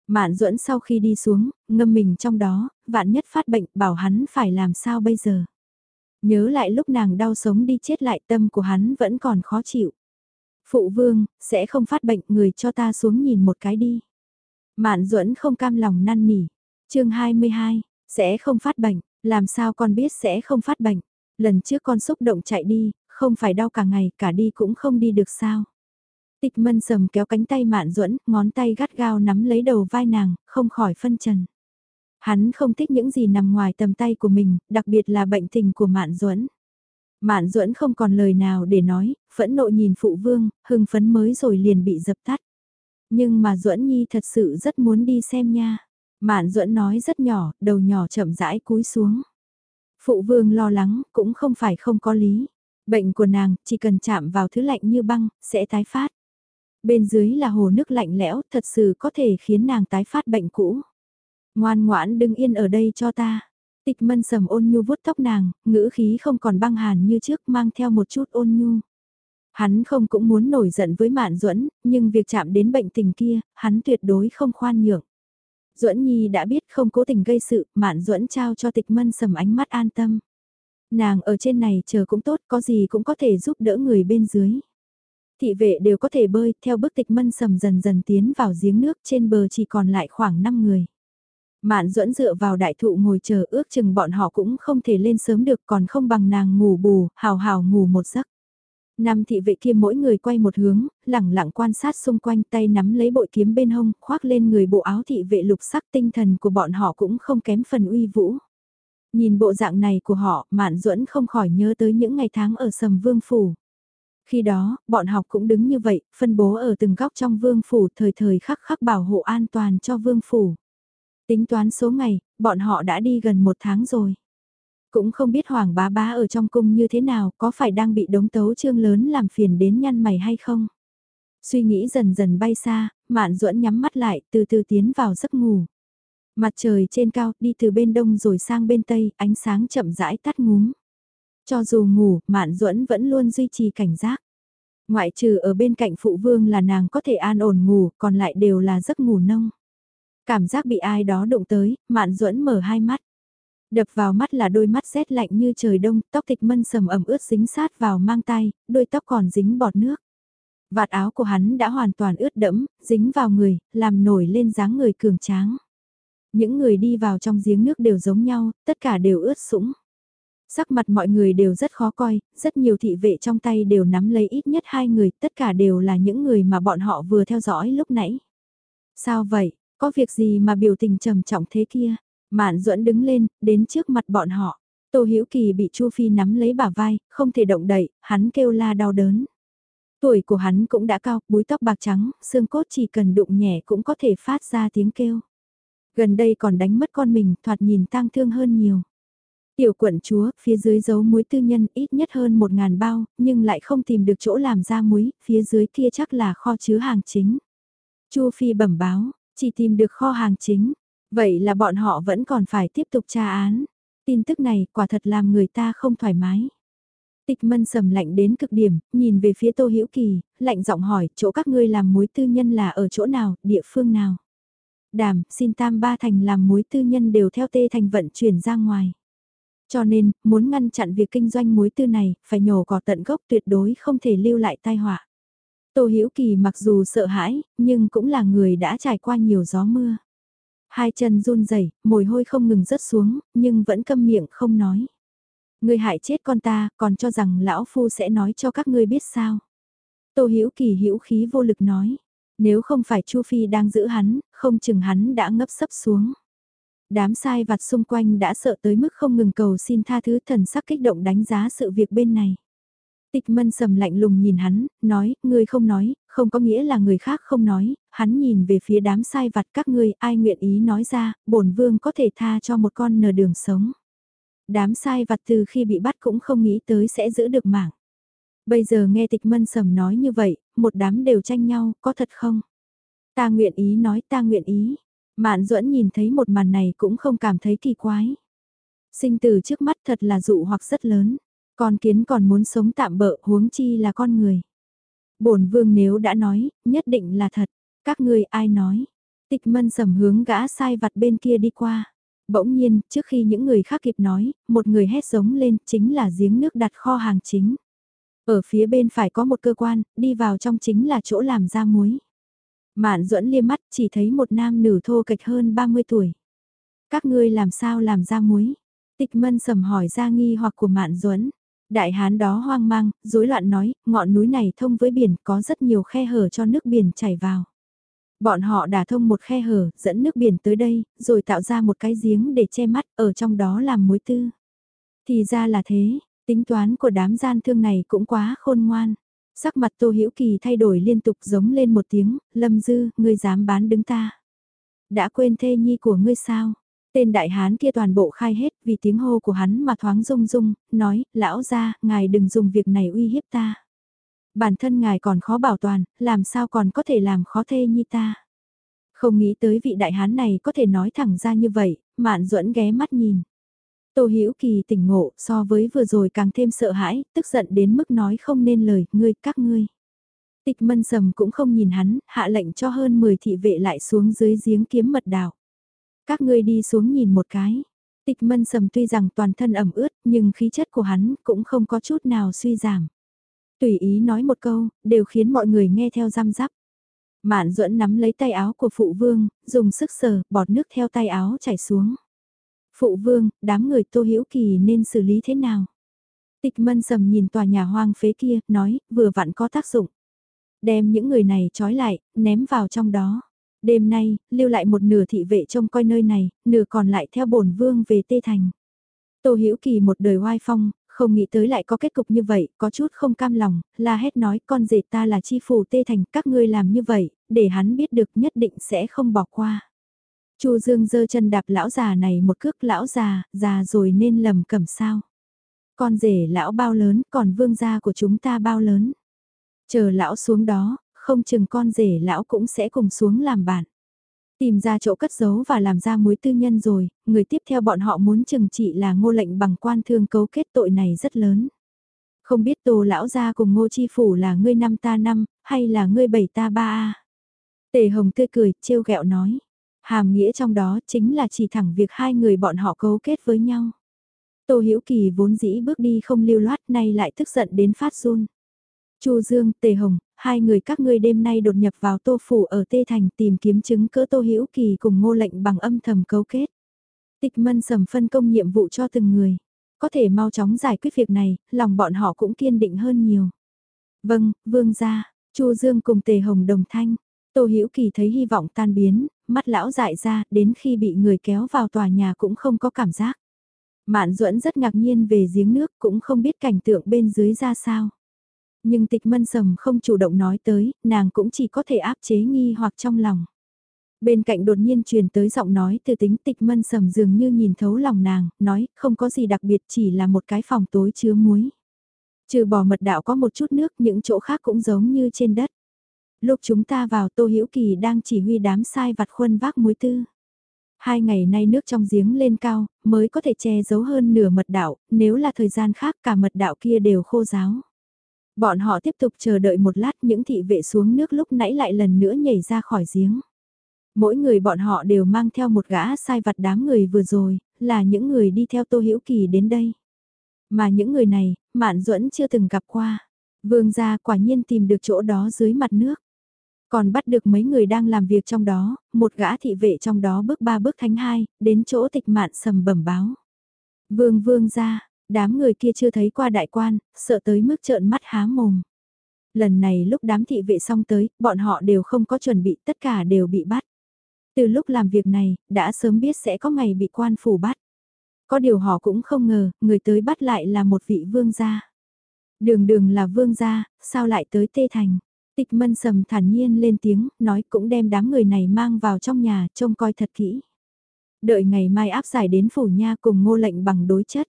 Mạn Duẫn sau khi đi xuống, ngâm mình trong đó, vạn nhất phát bệnh bảo hắn phải làm sao bây giờ. Nhớ lại lúc nàng đau sống đi chết lại tâm của hắn vẫn còn khó chịu. Phụ vương, sẽ không phát bệnh người cho ta xuống nhìn một cái đi. Mạn Duẫn không cam lòng năn nỉ. chương 22, sẽ không phát bệnh, làm sao con biết sẽ không phát bệnh. Lần trước con xúc động chạy đi, không phải đau cả ngày, cả đi cũng không đi được sao. Tịch mân sầm kéo cánh tay mạn duẫn ngón tay gắt gao nắm lấy đầu vai nàng, không khỏi phân trần. Hắn không thích những gì nằm ngoài tầm tay của mình, đặc biệt là bệnh tình của mạn duẫn Mạn duẫn không còn lời nào để nói, phẫn nộ nhìn phụ vương, hưng phấn mới rồi liền bị dập tắt. Nhưng mà duẫn nhi thật sự rất muốn đi xem nha. Mạn duẫn nói rất nhỏ, đầu nhỏ chậm rãi cúi xuống. Phụ vương lo lắng, cũng không phải không có lý. Bệnh của nàng, chỉ cần chạm vào thứ lạnh như băng, sẽ tái phát. Bên dưới là hồ nước lạnh lẽo, thật sự có thể khiến nàng tái phát bệnh cũ. Ngoan ngoãn đừng yên ở đây cho ta. Tịch mân sầm ôn nhu vuốt tóc nàng, ngữ khí không còn băng hàn như trước mang theo một chút ôn nhu. Hắn không cũng muốn nổi giận với Mạn Duẫn, nhưng việc chạm đến bệnh tình kia, hắn tuyệt đối không khoan nhượng. Duẫn Nhi đã biết không cố tình gây sự, Mạn Duẫn trao cho Tịch Mân sầm ánh mắt an tâm. Nàng ở trên này chờ cũng tốt, có gì cũng có thể giúp đỡ người bên dưới. Thị vệ đều có thể bơi, theo bức tịch mân sầm dần dần tiến vào giếng nước trên bờ chỉ còn lại khoảng 5 người. Mạn duẫn dựa vào đại thụ ngồi chờ ước chừng bọn họ cũng không thể lên sớm được còn không bằng nàng ngủ bù, hào hào ngủ một giấc. Năm thị vệ kia mỗi người quay một hướng, lẳng lặng quan sát xung quanh tay nắm lấy bội kiếm bên hông, khoác lên người bộ áo thị vệ lục sắc tinh thần của bọn họ cũng không kém phần uy vũ. Nhìn bộ dạng này của họ, Mạn Duẫn không khỏi nhớ tới những ngày tháng ở Sầm Vương Phủ. Khi đó, bọn học cũng đứng như vậy, phân bố ở từng góc trong Vương Phủ thời thời khắc khắc bảo hộ an toàn cho Vương Phủ. Tính toán số ngày, bọn họ đã đi gần một tháng rồi. Cũng không biết Hoàng bá bá ở trong cung như thế nào, có phải đang bị đống tấu trương lớn làm phiền đến nhăn mày hay không? Suy nghĩ dần dần bay xa, Mạn Duẫn nhắm mắt lại, từ từ tiến vào giấc ngủ. Mặt trời trên cao, đi từ bên đông rồi sang bên tây, ánh sáng chậm rãi tắt ngúm. Cho dù ngủ, Mạn Duẫn vẫn luôn duy trì cảnh giác. Ngoại trừ ở bên cạnh phụ vương là nàng có thể an ổn ngủ, còn lại đều là giấc ngủ nông. Cảm giác bị ai đó đụng tới, Mạn Duẫn mở hai mắt. Đập vào mắt là đôi mắt rét lạnh như trời đông, tóc tịch mân sầm ẩm ướt dính sát vào mang tay, đôi tóc còn dính bọt nước. Vạt áo của hắn đã hoàn toàn ướt đẫm, dính vào người, làm nổi lên dáng người cường tráng. Những người đi vào trong giếng nước đều giống nhau, tất cả đều ướt sũng. Sắc mặt mọi người đều rất khó coi, rất nhiều thị vệ trong tay đều nắm lấy ít nhất hai người, tất cả đều là những người mà bọn họ vừa theo dõi lúc nãy. Sao vậy, có việc gì mà biểu tình trầm trọng thế kia? Mạn duẫn đứng lên, đến trước mặt bọn họ. Tô Hữu Kỳ bị Chu Phi nắm lấy bả vai, không thể động đậy, hắn kêu la đau đớn. Tuổi của hắn cũng đã cao, búi tóc bạc trắng, xương cốt chỉ cần đụng nhẹ cũng có thể phát ra tiếng kêu. Gần đây còn đánh mất con mình, thoạt nhìn tang thương hơn nhiều. Tiểu quận chúa, phía dưới giấu muối tư nhân ít nhất hơn một ngàn bao, nhưng lại không tìm được chỗ làm ra muối, phía dưới kia chắc là kho chứa hàng chính. Chu Phi bẩm báo, chỉ tìm được kho hàng chính. Vậy là bọn họ vẫn còn phải tiếp tục tra án. Tin tức này quả thật làm người ta không thoải mái. Tịch mân sầm lạnh đến cực điểm, nhìn về phía Tô Hữu Kỳ, lạnh giọng hỏi, chỗ các ngươi làm muối tư nhân là ở chỗ nào, địa phương nào? Đàm, xin tam ba thành làm muối tư nhân đều theo tê thành vận chuyển ra ngoài. Cho nên, muốn ngăn chặn việc kinh doanh muối tư này, phải nhổ cỏ tận gốc tuyệt đối không thể lưu lại tai họa. Tô Hữu Kỳ mặc dù sợ hãi, nhưng cũng là người đã trải qua nhiều gió mưa. Hai chân run rẩy, mồ hôi không ngừng rớt xuống, nhưng vẫn câm miệng không nói. Ngươi hại chết con ta, còn cho rằng lão phu sẽ nói cho các ngươi biết sao? Tô Hữu Kỳ hữu khí vô lực nói, nếu không phải Chu Phi đang giữ hắn, không chừng hắn đã ngấp sấp xuống. Đám sai vặt xung quanh đã sợ tới mức không ngừng cầu xin tha thứ thần sắc kích động đánh giá sự việc bên này. Tịch mân sầm lạnh lùng nhìn hắn, nói, ngươi không nói, không có nghĩa là người khác không nói, hắn nhìn về phía đám sai vặt các ngươi, ai nguyện ý nói ra, bổn vương có thể tha cho một con nờ đường sống. Đám sai vặt từ khi bị bắt cũng không nghĩ tới sẽ giữ được mạng. Bây giờ nghe tịch mân sầm nói như vậy, một đám đều tranh nhau, có thật không? Ta nguyện ý nói ta nguyện ý. Mạn duẫn nhìn thấy một màn này cũng không cảm thấy kỳ quái. Sinh từ trước mắt thật là dụ hoặc rất lớn. Con kiến còn muốn sống tạm bỡ huống chi là con người. bổn vương nếu đã nói, nhất định là thật. Các ngươi ai nói? Tịch mân sầm hướng gã sai vặt bên kia đi qua. Bỗng nhiên, trước khi những người khác kịp nói, một người hét giống lên chính là giếng nước đặt kho hàng chính. Ở phía bên phải có một cơ quan, đi vào trong chính là chỗ làm ra muối. Mạn duẫn liêm mắt chỉ thấy một nam nữ thô kịch hơn 30 tuổi. Các ngươi làm sao làm ra muối? Tịch mân sầm hỏi ra nghi hoặc của mạn duẫn Đại hán đó hoang mang, rối loạn nói, ngọn núi này thông với biển có rất nhiều khe hở cho nước biển chảy vào. Bọn họ đã thông một khe hở, dẫn nước biển tới đây, rồi tạo ra một cái giếng để che mắt, ở trong đó làm muối tư. Thì ra là thế, tính toán của đám gian thương này cũng quá khôn ngoan. Sắc mặt Tô Hữu Kỳ thay đổi liên tục giống lên một tiếng, Lâm Dư, ngươi dám bán đứng ta. Đã quên thê nhi của ngươi sao? Tên đại hán kia toàn bộ khai hết vì tiếng hô của hắn mà thoáng rung rung, nói, lão ra, ngài đừng dùng việc này uy hiếp ta. Bản thân ngài còn khó bảo toàn, làm sao còn có thể làm khó thê nhi ta. Không nghĩ tới vị đại hán này có thể nói thẳng ra như vậy, mạn duẫn ghé mắt nhìn. Tô Hữu Kỳ tỉnh ngộ, so với vừa rồi càng thêm sợ hãi, tức giận đến mức nói không nên lời, ngươi, các ngươi. Tịch mân sầm cũng không nhìn hắn, hạ lệnh cho hơn 10 thị vệ lại xuống dưới giếng kiếm mật đào. Các ngươi đi xuống nhìn một cái. Tịch mân sầm tuy rằng toàn thân ẩm ướt, nhưng khí chất của hắn cũng không có chút nào suy giảm. Tùy ý nói một câu, đều khiến mọi người nghe theo giam giáp. Mạn duẫn nắm lấy tay áo của phụ vương, dùng sức sờ, bọt nước theo tay áo chảy xuống. Phụ vương, đám người tô hữu kỳ nên xử lý thế nào? Tịch mân sầm nhìn tòa nhà hoang phế kia, nói, vừa vặn có tác dụng. Đem những người này trói lại, ném vào trong đó. Đêm nay, lưu lại một nửa thị vệ trông coi nơi này, nửa còn lại theo bổn vương về Tê Thành. Tô Hữu Kỳ một đời oai phong, không nghĩ tới lại có kết cục như vậy, có chút không cam lòng, la hét nói con rể ta là chi phủ Tê Thành, các ngươi làm như vậy, để hắn biết được nhất định sẽ không bỏ qua. Chu Dương giơ chân đạp lão già này một cước lão già, già rồi nên lầm cẩm sao. Con rể lão bao lớn, còn vương gia của chúng ta bao lớn. Chờ lão xuống đó, không chừng con rể lão cũng sẽ cùng xuống làm bạn. Tìm ra chỗ cất giấu và làm ra mối tư nhân rồi, người tiếp theo bọn họ muốn chừng trị là ngô lệnh bằng quan thương cấu kết tội này rất lớn. Không biết tô lão gia cùng ngô chi phủ là ngươi năm ta năm, hay là ngươi bảy ta ba a Tề hồng tươi cười, trêu ghẹo nói. Hàm nghĩa trong đó chính là chỉ thẳng việc hai người bọn họ cấu kết với nhau. Tô Hữu Kỳ vốn dĩ bước đi không lưu loát nay lại tức giận đến phát run. Chu Dương, Tề Hồng, hai người các ngươi đêm nay đột nhập vào Tô phủ ở Tê Thành tìm kiếm chứng cỡ Tô Hữu Kỳ cùng Ngô Lệnh bằng âm thầm cấu kết. Tịch Mân sầm phân công nhiệm vụ cho từng người, có thể mau chóng giải quyết việc này, lòng bọn họ cũng kiên định hơn nhiều. Vâng, vương gia, Chu Dương cùng Tề Hồng đồng thanh. Tô Hữu Kỳ thấy hy vọng tan biến, mắt lão dại ra, đến khi bị người kéo vào tòa nhà cũng không có cảm giác. Mạn Duẫn rất ngạc nhiên về giếng nước cũng không biết cảnh tượng bên dưới ra sao. Nhưng tịch mân sầm không chủ động nói tới, nàng cũng chỉ có thể áp chế nghi hoặc trong lòng. Bên cạnh đột nhiên truyền tới giọng nói từ tính tịch mân sầm dường như nhìn thấu lòng nàng, nói không có gì đặc biệt chỉ là một cái phòng tối chứa muối. Trừ bỏ mật đạo có một chút nước những chỗ khác cũng giống như trên đất. Lúc chúng ta vào Tô Hữu Kỳ đang chỉ huy đám sai vặt khuân vác muối tư. Hai ngày nay nước trong giếng lên cao, mới có thể che giấu hơn nửa mật đạo, nếu là thời gian khác cả mật đạo kia đều khô giáo. Bọn họ tiếp tục chờ đợi một lát những thị vệ xuống nước lúc nãy lại lần nữa nhảy ra khỏi giếng. Mỗi người bọn họ đều mang theo một gã sai vặt đám người vừa rồi, là những người đi theo Tô Hữu Kỳ đến đây. Mà những người này, Mạn Duẫn chưa từng gặp qua. Vương gia quả nhiên tìm được chỗ đó dưới mặt nước. Còn bắt được mấy người đang làm việc trong đó, một gã thị vệ trong đó bước ba bước thánh hai, đến chỗ tịch mạn sầm bẩm báo. Vương vương ra, đám người kia chưa thấy qua đại quan, sợ tới mức trợn mắt há mồm. Lần này lúc đám thị vệ xong tới, bọn họ đều không có chuẩn bị, tất cả đều bị bắt. Từ lúc làm việc này, đã sớm biết sẽ có ngày bị quan phủ bắt. Có điều họ cũng không ngờ, người tới bắt lại là một vị vương gia. Đường đường là vương gia, sao lại tới Tê Thành? Tịch mân sầm thản nhiên lên tiếng, nói cũng đem đám người này mang vào trong nhà, trông coi thật kỹ. Đợi ngày mai áp giải đến phủ nha cùng ngô lệnh bằng đối chất.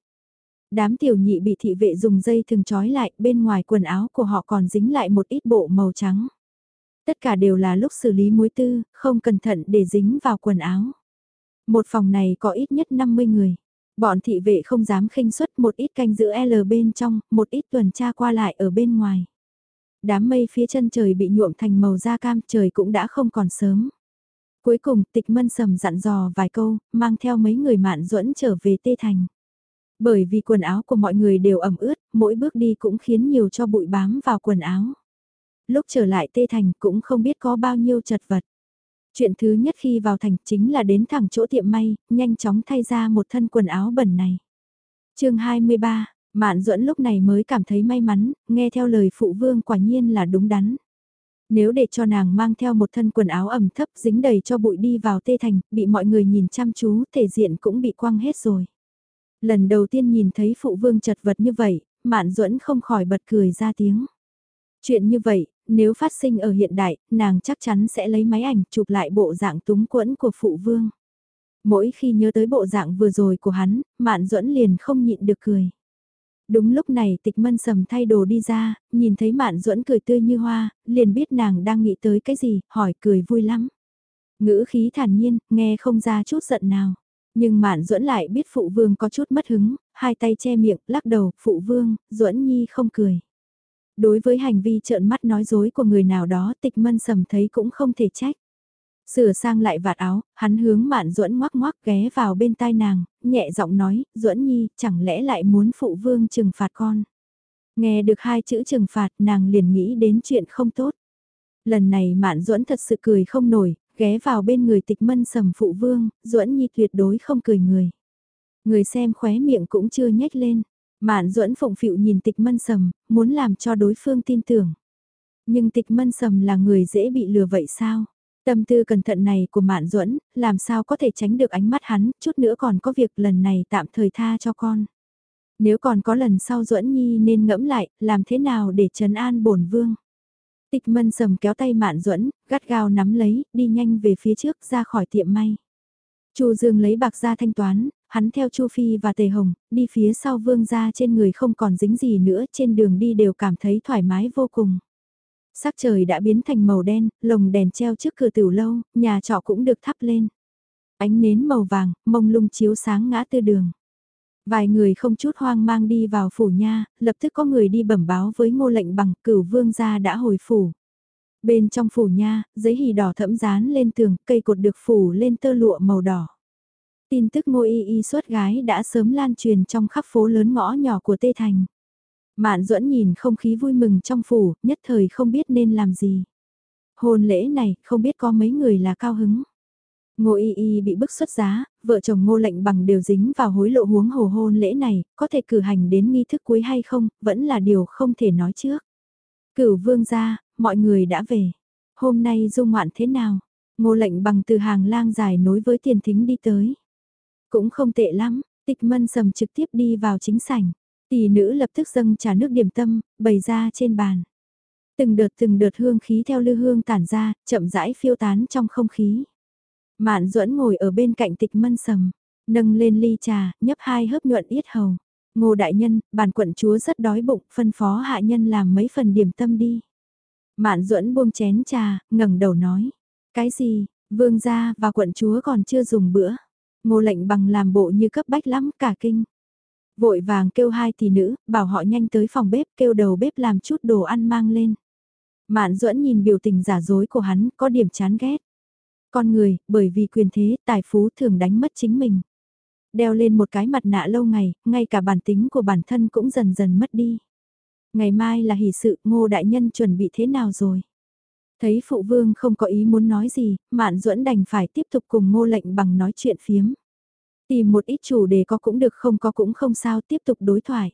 Đám tiểu nhị bị thị vệ dùng dây thường trói lại, bên ngoài quần áo của họ còn dính lại một ít bộ màu trắng. Tất cả đều là lúc xử lý muối tư, không cẩn thận để dính vào quần áo. Một phòng này có ít nhất 50 người. Bọn thị vệ không dám khinh suất một ít canh giữ L bên trong, một ít tuần tra qua lại ở bên ngoài. Đám mây phía chân trời bị nhuộm thành màu da cam trời cũng đã không còn sớm. Cuối cùng tịch mân sầm dặn dò vài câu, mang theo mấy người mạn duẫn trở về Tê Thành. Bởi vì quần áo của mọi người đều ẩm ướt, mỗi bước đi cũng khiến nhiều cho bụi bám vào quần áo. Lúc trở lại Tê Thành cũng không biết có bao nhiêu chật vật. Chuyện thứ nhất khi vào thành chính là đến thẳng chỗ tiệm may, nhanh chóng thay ra một thân quần áo bẩn này. chương 23, Mạn duẫn lúc này mới cảm thấy may mắn, nghe theo lời phụ vương quả nhiên là đúng đắn. Nếu để cho nàng mang theo một thân quần áo ẩm thấp dính đầy cho bụi đi vào tê thành, bị mọi người nhìn chăm chú, thể diện cũng bị quăng hết rồi. Lần đầu tiên nhìn thấy phụ vương chật vật như vậy, Mạn duẫn không khỏi bật cười ra tiếng. Chuyện như vậy, nếu phát sinh ở hiện đại, nàng chắc chắn sẽ lấy máy ảnh chụp lại bộ dạng túng quẫn của phụ vương. Mỗi khi nhớ tới bộ dạng vừa rồi của hắn, Mạn duẫn liền không nhịn được cười. Đúng lúc này tịch mân sầm thay đồ đi ra, nhìn thấy mạn duẫn cười tươi như hoa, liền biết nàng đang nghĩ tới cái gì, hỏi cười vui lắm. Ngữ khí thản nhiên, nghe không ra chút giận nào. Nhưng mạn duẫn lại biết phụ vương có chút mất hứng, hai tay che miệng, lắc đầu, phụ vương, duẫn nhi không cười. Đối với hành vi trợn mắt nói dối của người nào đó tịch mân sầm thấy cũng không thể trách. Sửa sang lại vạt áo, hắn hướng mạn duẫn ngoắc ngoắc ghé vào bên tai nàng, nhẹ giọng nói, duẫn nhi, chẳng lẽ lại muốn phụ vương trừng phạt con. Nghe được hai chữ trừng phạt nàng liền nghĩ đến chuyện không tốt. Lần này mạn duẫn thật sự cười không nổi, ghé vào bên người tịch mân sầm phụ vương, duẫn nhi tuyệt đối không cười người. Người xem khóe miệng cũng chưa nhếch lên. Mạn duẫn phụng phịu nhìn tịch mân sầm, muốn làm cho đối phương tin tưởng. Nhưng tịch mân sầm là người dễ bị lừa vậy sao? Tâm tư cẩn thận này của Mạn Duẫn, làm sao có thể tránh được ánh mắt hắn, chút nữa còn có việc lần này tạm thời tha cho con. Nếu còn có lần sau Duẫn Nhi nên ngẫm lại, làm thế nào để trấn an bổn vương. Tịch mân sầm kéo tay Mạn Duẫn, gắt gao nắm lấy, đi nhanh về phía trước ra khỏi tiệm may. Chu Dương lấy bạc ra thanh toán, hắn theo Chu Phi và Tề Hồng, đi phía sau vương ra trên người không còn dính gì nữa, trên đường đi đều cảm thấy thoải mái vô cùng. Sắc trời đã biến thành màu đen, lồng đèn treo trước cửa tiểu lâu, nhà trọ cũng được thắp lên. Ánh nến màu vàng, mông lung chiếu sáng ngã tư đường. Vài người không chút hoang mang đi vào phủ nha, lập tức có người đi bẩm báo với ngô lệnh bằng cửu vương gia đã hồi phủ. Bên trong phủ nha, giấy hì đỏ thẫm dán lên tường, cây cột được phủ lên tơ lụa màu đỏ. Tin tức ngô y y xuất gái đã sớm lan truyền trong khắp phố lớn ngõ nhỏ của Tê Thành. Mạn duẫn nhìn không khí vui mừng trong phủ, nhất thời không biết nên làm gì. Hôn lễ này, không biết có mấy người là cao hứng. Ngô Y Y bị bức xuất giá, vợ chồng ngô lệnh bằng đều dính vào hối lộ huống hồ hôn lễ này, có thể cử hành đến nghi thức cuối hay không, vẫn là điều không thể nói trước. Cửu vương gia, mọi người đã về. Hôm nay dung ngoạn thế nào? Ngô lệnh bằng từ hàng lang dài nối với tiền thính đi tới. Cũng không tệ lắm, tịch mân sầm trực tiếp đi vào chính sảnh. Tỷ nữ lập tức dâng trà nước điểm tâm, bày ra trên bàn. Từng đợt từng đợt hương khí theo lư hương tản ra, chậm rãi phiêu tán trong không khí. Mạn duẫn ngồi ở bên cạnh tịch mân sầm, nâng lên ly trà, nhấp hai hớp nhuận yết hầu. Ngô đại nhân, bản quận chúa rất đói bụng, phân phó hạ nhân làm mấy phần điểm tâm đi. Mạn duẫn buông chén trà, ngẩng đầu nói. Cái gì, vương gia và quận chúa còn chưa dùng bữa. Ngô lệnh bằng làm bộ như cấp bách lắm cả kinh. Vội vàng kêu hai tỷ nữ, bảo họ nhanh tới phòng bếp kêu đầu bếp làm chút đồ ăn mang lên. Mạn duẫn nhìn biểu tình giả dối của hắn có điểm chán ghét. Con người, bởi vì quyền thế, tài phú thường đánh mất chính mình. Đeo lên một cái mặt nạ lâu ngày, ngay cả bản tính của bản thân cũng dần dần mất đi. Ngày mai là hỷ sự, ngô đại nhân chuẩn bị thế nào rồi? Thấy phụ vương không có ý muốn nói gì, mạn duẫn đành phải tiếp tục cùng ngô lệnh bằng nói chuyện phiếm. Tìm một ít chủ đề có cũng được không có cũng không sao tiếp tục đối thoại.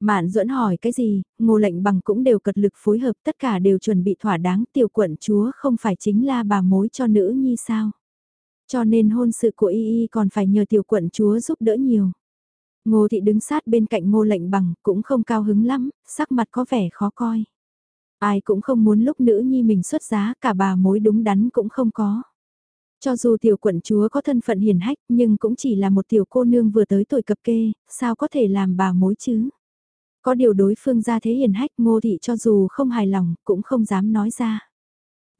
Mạn duẫn hỏi cái gì, ngô lệnh bằng cũng đều cật lực phối hợp tất cả đều chuẩn bị thỏa đáng tiểu quận chúa không phải chính là bà mối cho nữ nhi sao. Cho nên hôn sự của y y còn phải nhờ tiểu quận chúa giúp đỡ nhiều. Ngô thị đứng sát bên cạnh ngô lệnh bằng cũng không cao hứng lắm, sắc mặt có vẻ khó coi. Ai cũng không muốn lúc nữ nhi mình xuất giá cả bà mối đúng đắn cũng không có. Cho dù tiểu quận chúa có thân phận hiền hách nhưng cũng chỉ là một tiểu cô nương vừa tới tuổi cập kê, sao có thể làm bà mối chứ? Có điều đối phương ra thế hiền hách ngô thị cho dù không hài lòng cũng không dám nói ra.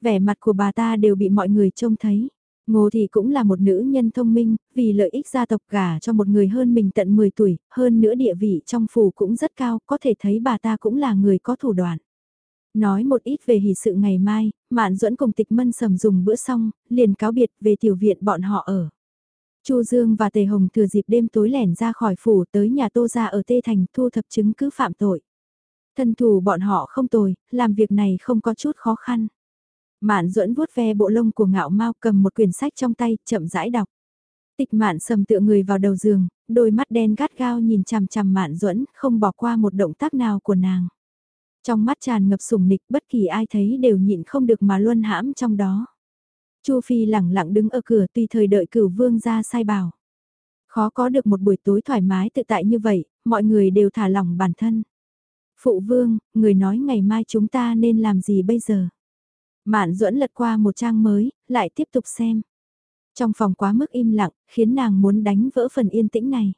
Vẻ mặt của bà ta đều bị mọi người trông thấy. Ngô thị cũng là một nữ nhân thông minh, vì lợi ích gia tộc gả cho một người hơn mình tận 10 tuổi, hơn nữa địa vị trong phủ cũng rất cao, có thể thấy bà ta cũng là người có thủ đoạn. Nói một ít về hỷ sự ngày mai, Mạn Duẫn cùng Tịch Mân Sầm dùng bữa xong, liền cáo biệt về tiểu viện bọn họ ở. Chu Dương và Tề Hồng thừa dịp đêm tối lẻn ra khỏi phủ tới nhà Tô gia ở Tê Thành thu thập chứng cứ phạm tội. Thân thủ bọn họ không tồi, làm việc này không có chút khó khăn. Mạn duẫn vuốt ve bộ lông của ngạo mau cầm một quyển sách trong tay, chậm rãi đọc. Tịch mạn sầm tựa người vào đầu giường, đôi mắt đen gắt gao nhìn chằm chằm mạn duẫn không bỏ qua một động tác nào của nàng. Trong mắt tràn ngập sùng nịch bất kỳ ai thấy đều nhịn không được mà luân hãm trong đó. Chu Phi lẳng lặng đứng ở cửa tùy thời đợi cửu vương ra sai bảo. Khó có được một buổi tối thoải mái tự tại như vậy, mọi người đều thả lỏng bản thân. Phụ vương, người nói ngày mai chúng ta nên làm gì bây giờ? Mạn duẫn lật qua một trang mới, lại tiếp tục xem. Trong phòng quá mức im lặng, khiến nàng muốn đánh vỡ phần yên tĩnh này.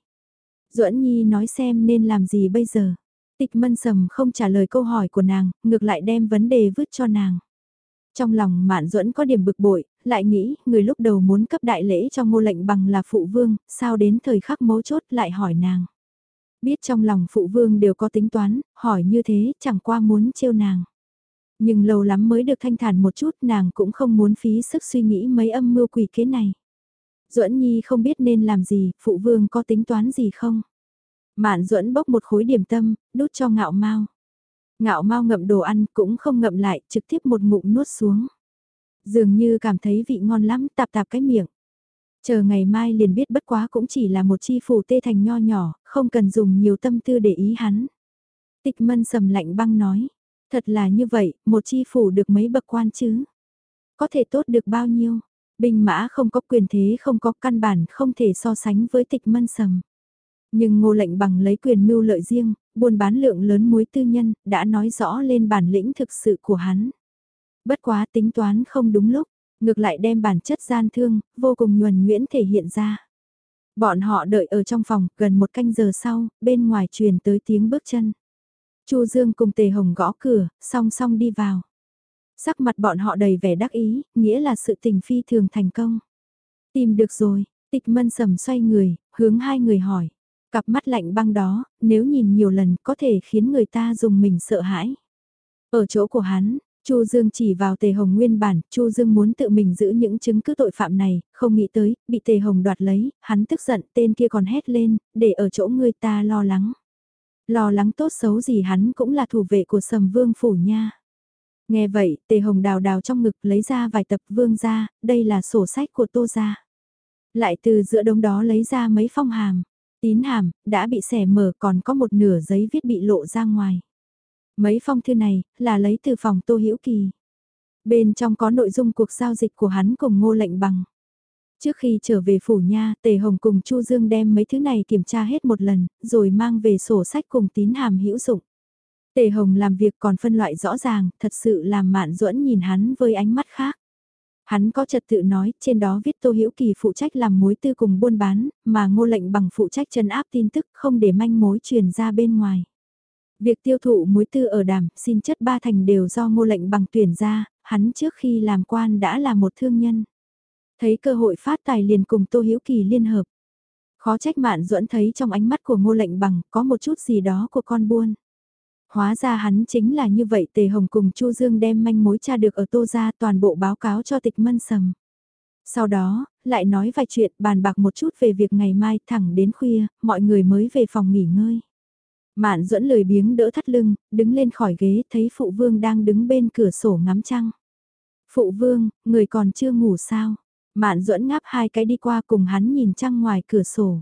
Duẫn Nhi nói xem nên làm gì bây giờ. Tịch mân sầm không trả lời câu hỏi của nàng, ngược lại đem vấn đề vứt cho nàng. Trong lòng mạn duẫn có điểm bực bội, lại nghĩ, người lúc đầu muốn cấp đại lễ cho ngô lệnh bằng là phụ vương, sao đến thời khắc mấu chốt lại hỏi nàng. Biết trong lòng phụ vương đều có tính toán, hỏi như thế chẳng qua muốn trêu nàng. Nhưng lâu lắm mới được thanh thản một chút nàng cũng không muốn phí sức suy nghĩ mấy âm mưu quỷ kế này. Duẫn Nhi không biết nên làm gì, phụ vương có tính toán gì không? Mạn Duẫn bốc một khối điểm tâm, đút cho ngạo mau. Ngạo mau ngậm đồ ăn cũng không ngậm lại, trực tiếp một ngụm nuốt xuống. Dường như cảm thấy vị ngon lắm, tạp tạp cái miệng. Chờ ngày mai liền biết bất quá cũng chỉ là một chi phủ tê thành nho nhỏ, không cần dùng nhiều tâm tư để ý hắn. Tịch mân sầm lạnh băng nói, thật là như vậy, một chi phủ được mấy bậc quan chứ. Có thể tốt được bao nhiêu, binh mã không có quyền thế không có căn bản không thể so sánh với tịch mân sầm. Nhưng ngô lệnh bằng lấy quyền mưu lợi riêng, buôn bán lượng lớn muối tư nhân, đã nói rõ lên bản lĩnh thực sự của hắn. Bất quá tính toán không đúng lúc, ngược lại đem bản chất gian thương, vô cùng nhuần nhuyễn thể hiện ra. Bọn họ đợi ở trong phòng, gần một canh giờ sau, bên ngoài truyền tới tiếng bước chân. Chu Dương cùng Tề Hồng gõ cửa, song song đi vào. Sắc mặt bọn họ đầy vẻ đắc ý, nghĩa là sự tình phi thường thành công. Tìm được rồi, tịch mân sầm xoay người, hướng hai người hỏi. Cặp mắt lạnh băng đó, nếu nhìn nhiều lần có thể khiến người ta dùng mình sợ hãi. Ở chỗ của hắn, Chu Dương chỉ vào Tề Hồng nguyên bản, Chu Dương muốn tự mình giữ những chứng cứ tội phạm này, không nghĩ tới, bị Tề Hồng đoạt lấy, hắn tức giận, tên kia còn hét lên, để ở chỗ người ta lo lắng. Lo lắng tốt xấu gì hắn cũng là thủ vệ của Sầm Vương phủ nha. Nghe vậy, Tề Hồng đào đào trong ngực lấy ra vài tập vương ra, đây là sổ sách của Tô gia. Lại từ giữa đống đó lấy ra mấy phong hàm, tín hàm, đã bị xẻ mở còn có một nửa giấy viết bị lộ ra ngoài. Mấy phong thư này, là lấy từ phòng Tô Hữu Kỳ. Bên trong có nội dung cuộc giao dịch của hắn cùng ngô lệnh bằng. Trước khi trở về phủ nha, Tề Hồng cùng Chu Dương đem mấy thứ này kiểm tra hết một lần, rồi mang về sổ sách cùng tín hàm hữu dụng. Tề Hồng làm việc còn phân loại rõ ràng, thật sự làm Mạn Duẫn nhìn hắn với ánh mắt khác. Hắn có trật tự nói, trên đó viết Tô Hữu Kỳ phụ trách làm mối tư cùng buôn bán, mà ngô lệnh bằng phụ trách chấn áp tin tức không để manh mối truyền ra bên ngoài. Việc tiêu thụ muối tư ở đàm, xin chất ba thành đều do ngô lệnh bằng tuyển ra, hắn trước khi làm quan đã là một thương nhân. Thấy cơ hội phát tài liền cùng Tô hữu Kỳ liên hợp. Khó trách mạn duẫn thấy trong ánh mắt của ngô lệnh bằng có một chút gì đó của con buôn. Hóa ra hắn chính là như vậy Tề Hồng cùng Chu Dương đem manh mối tra được ở Tô Gia toàn bộ báo cáo cho tịch mân sầm. Sau đó, lại nói vài chuyện bàn bạc một chút về việc ngày mai thẳng đến khuya, mọi người mới về phòng nghỉ ngơi. Mạn duẫn lười biếng đỡ thắt lưng, đứng lên khỏi ghế thấy phụ vương đang đứng bên cửa sổ ngắm trăng. Phụ vương, người còn chưa ngủ sao? Mạn duẫn ngáp hai cái đi qua cùng hắn nhìn trăng ngoài cửa sổ.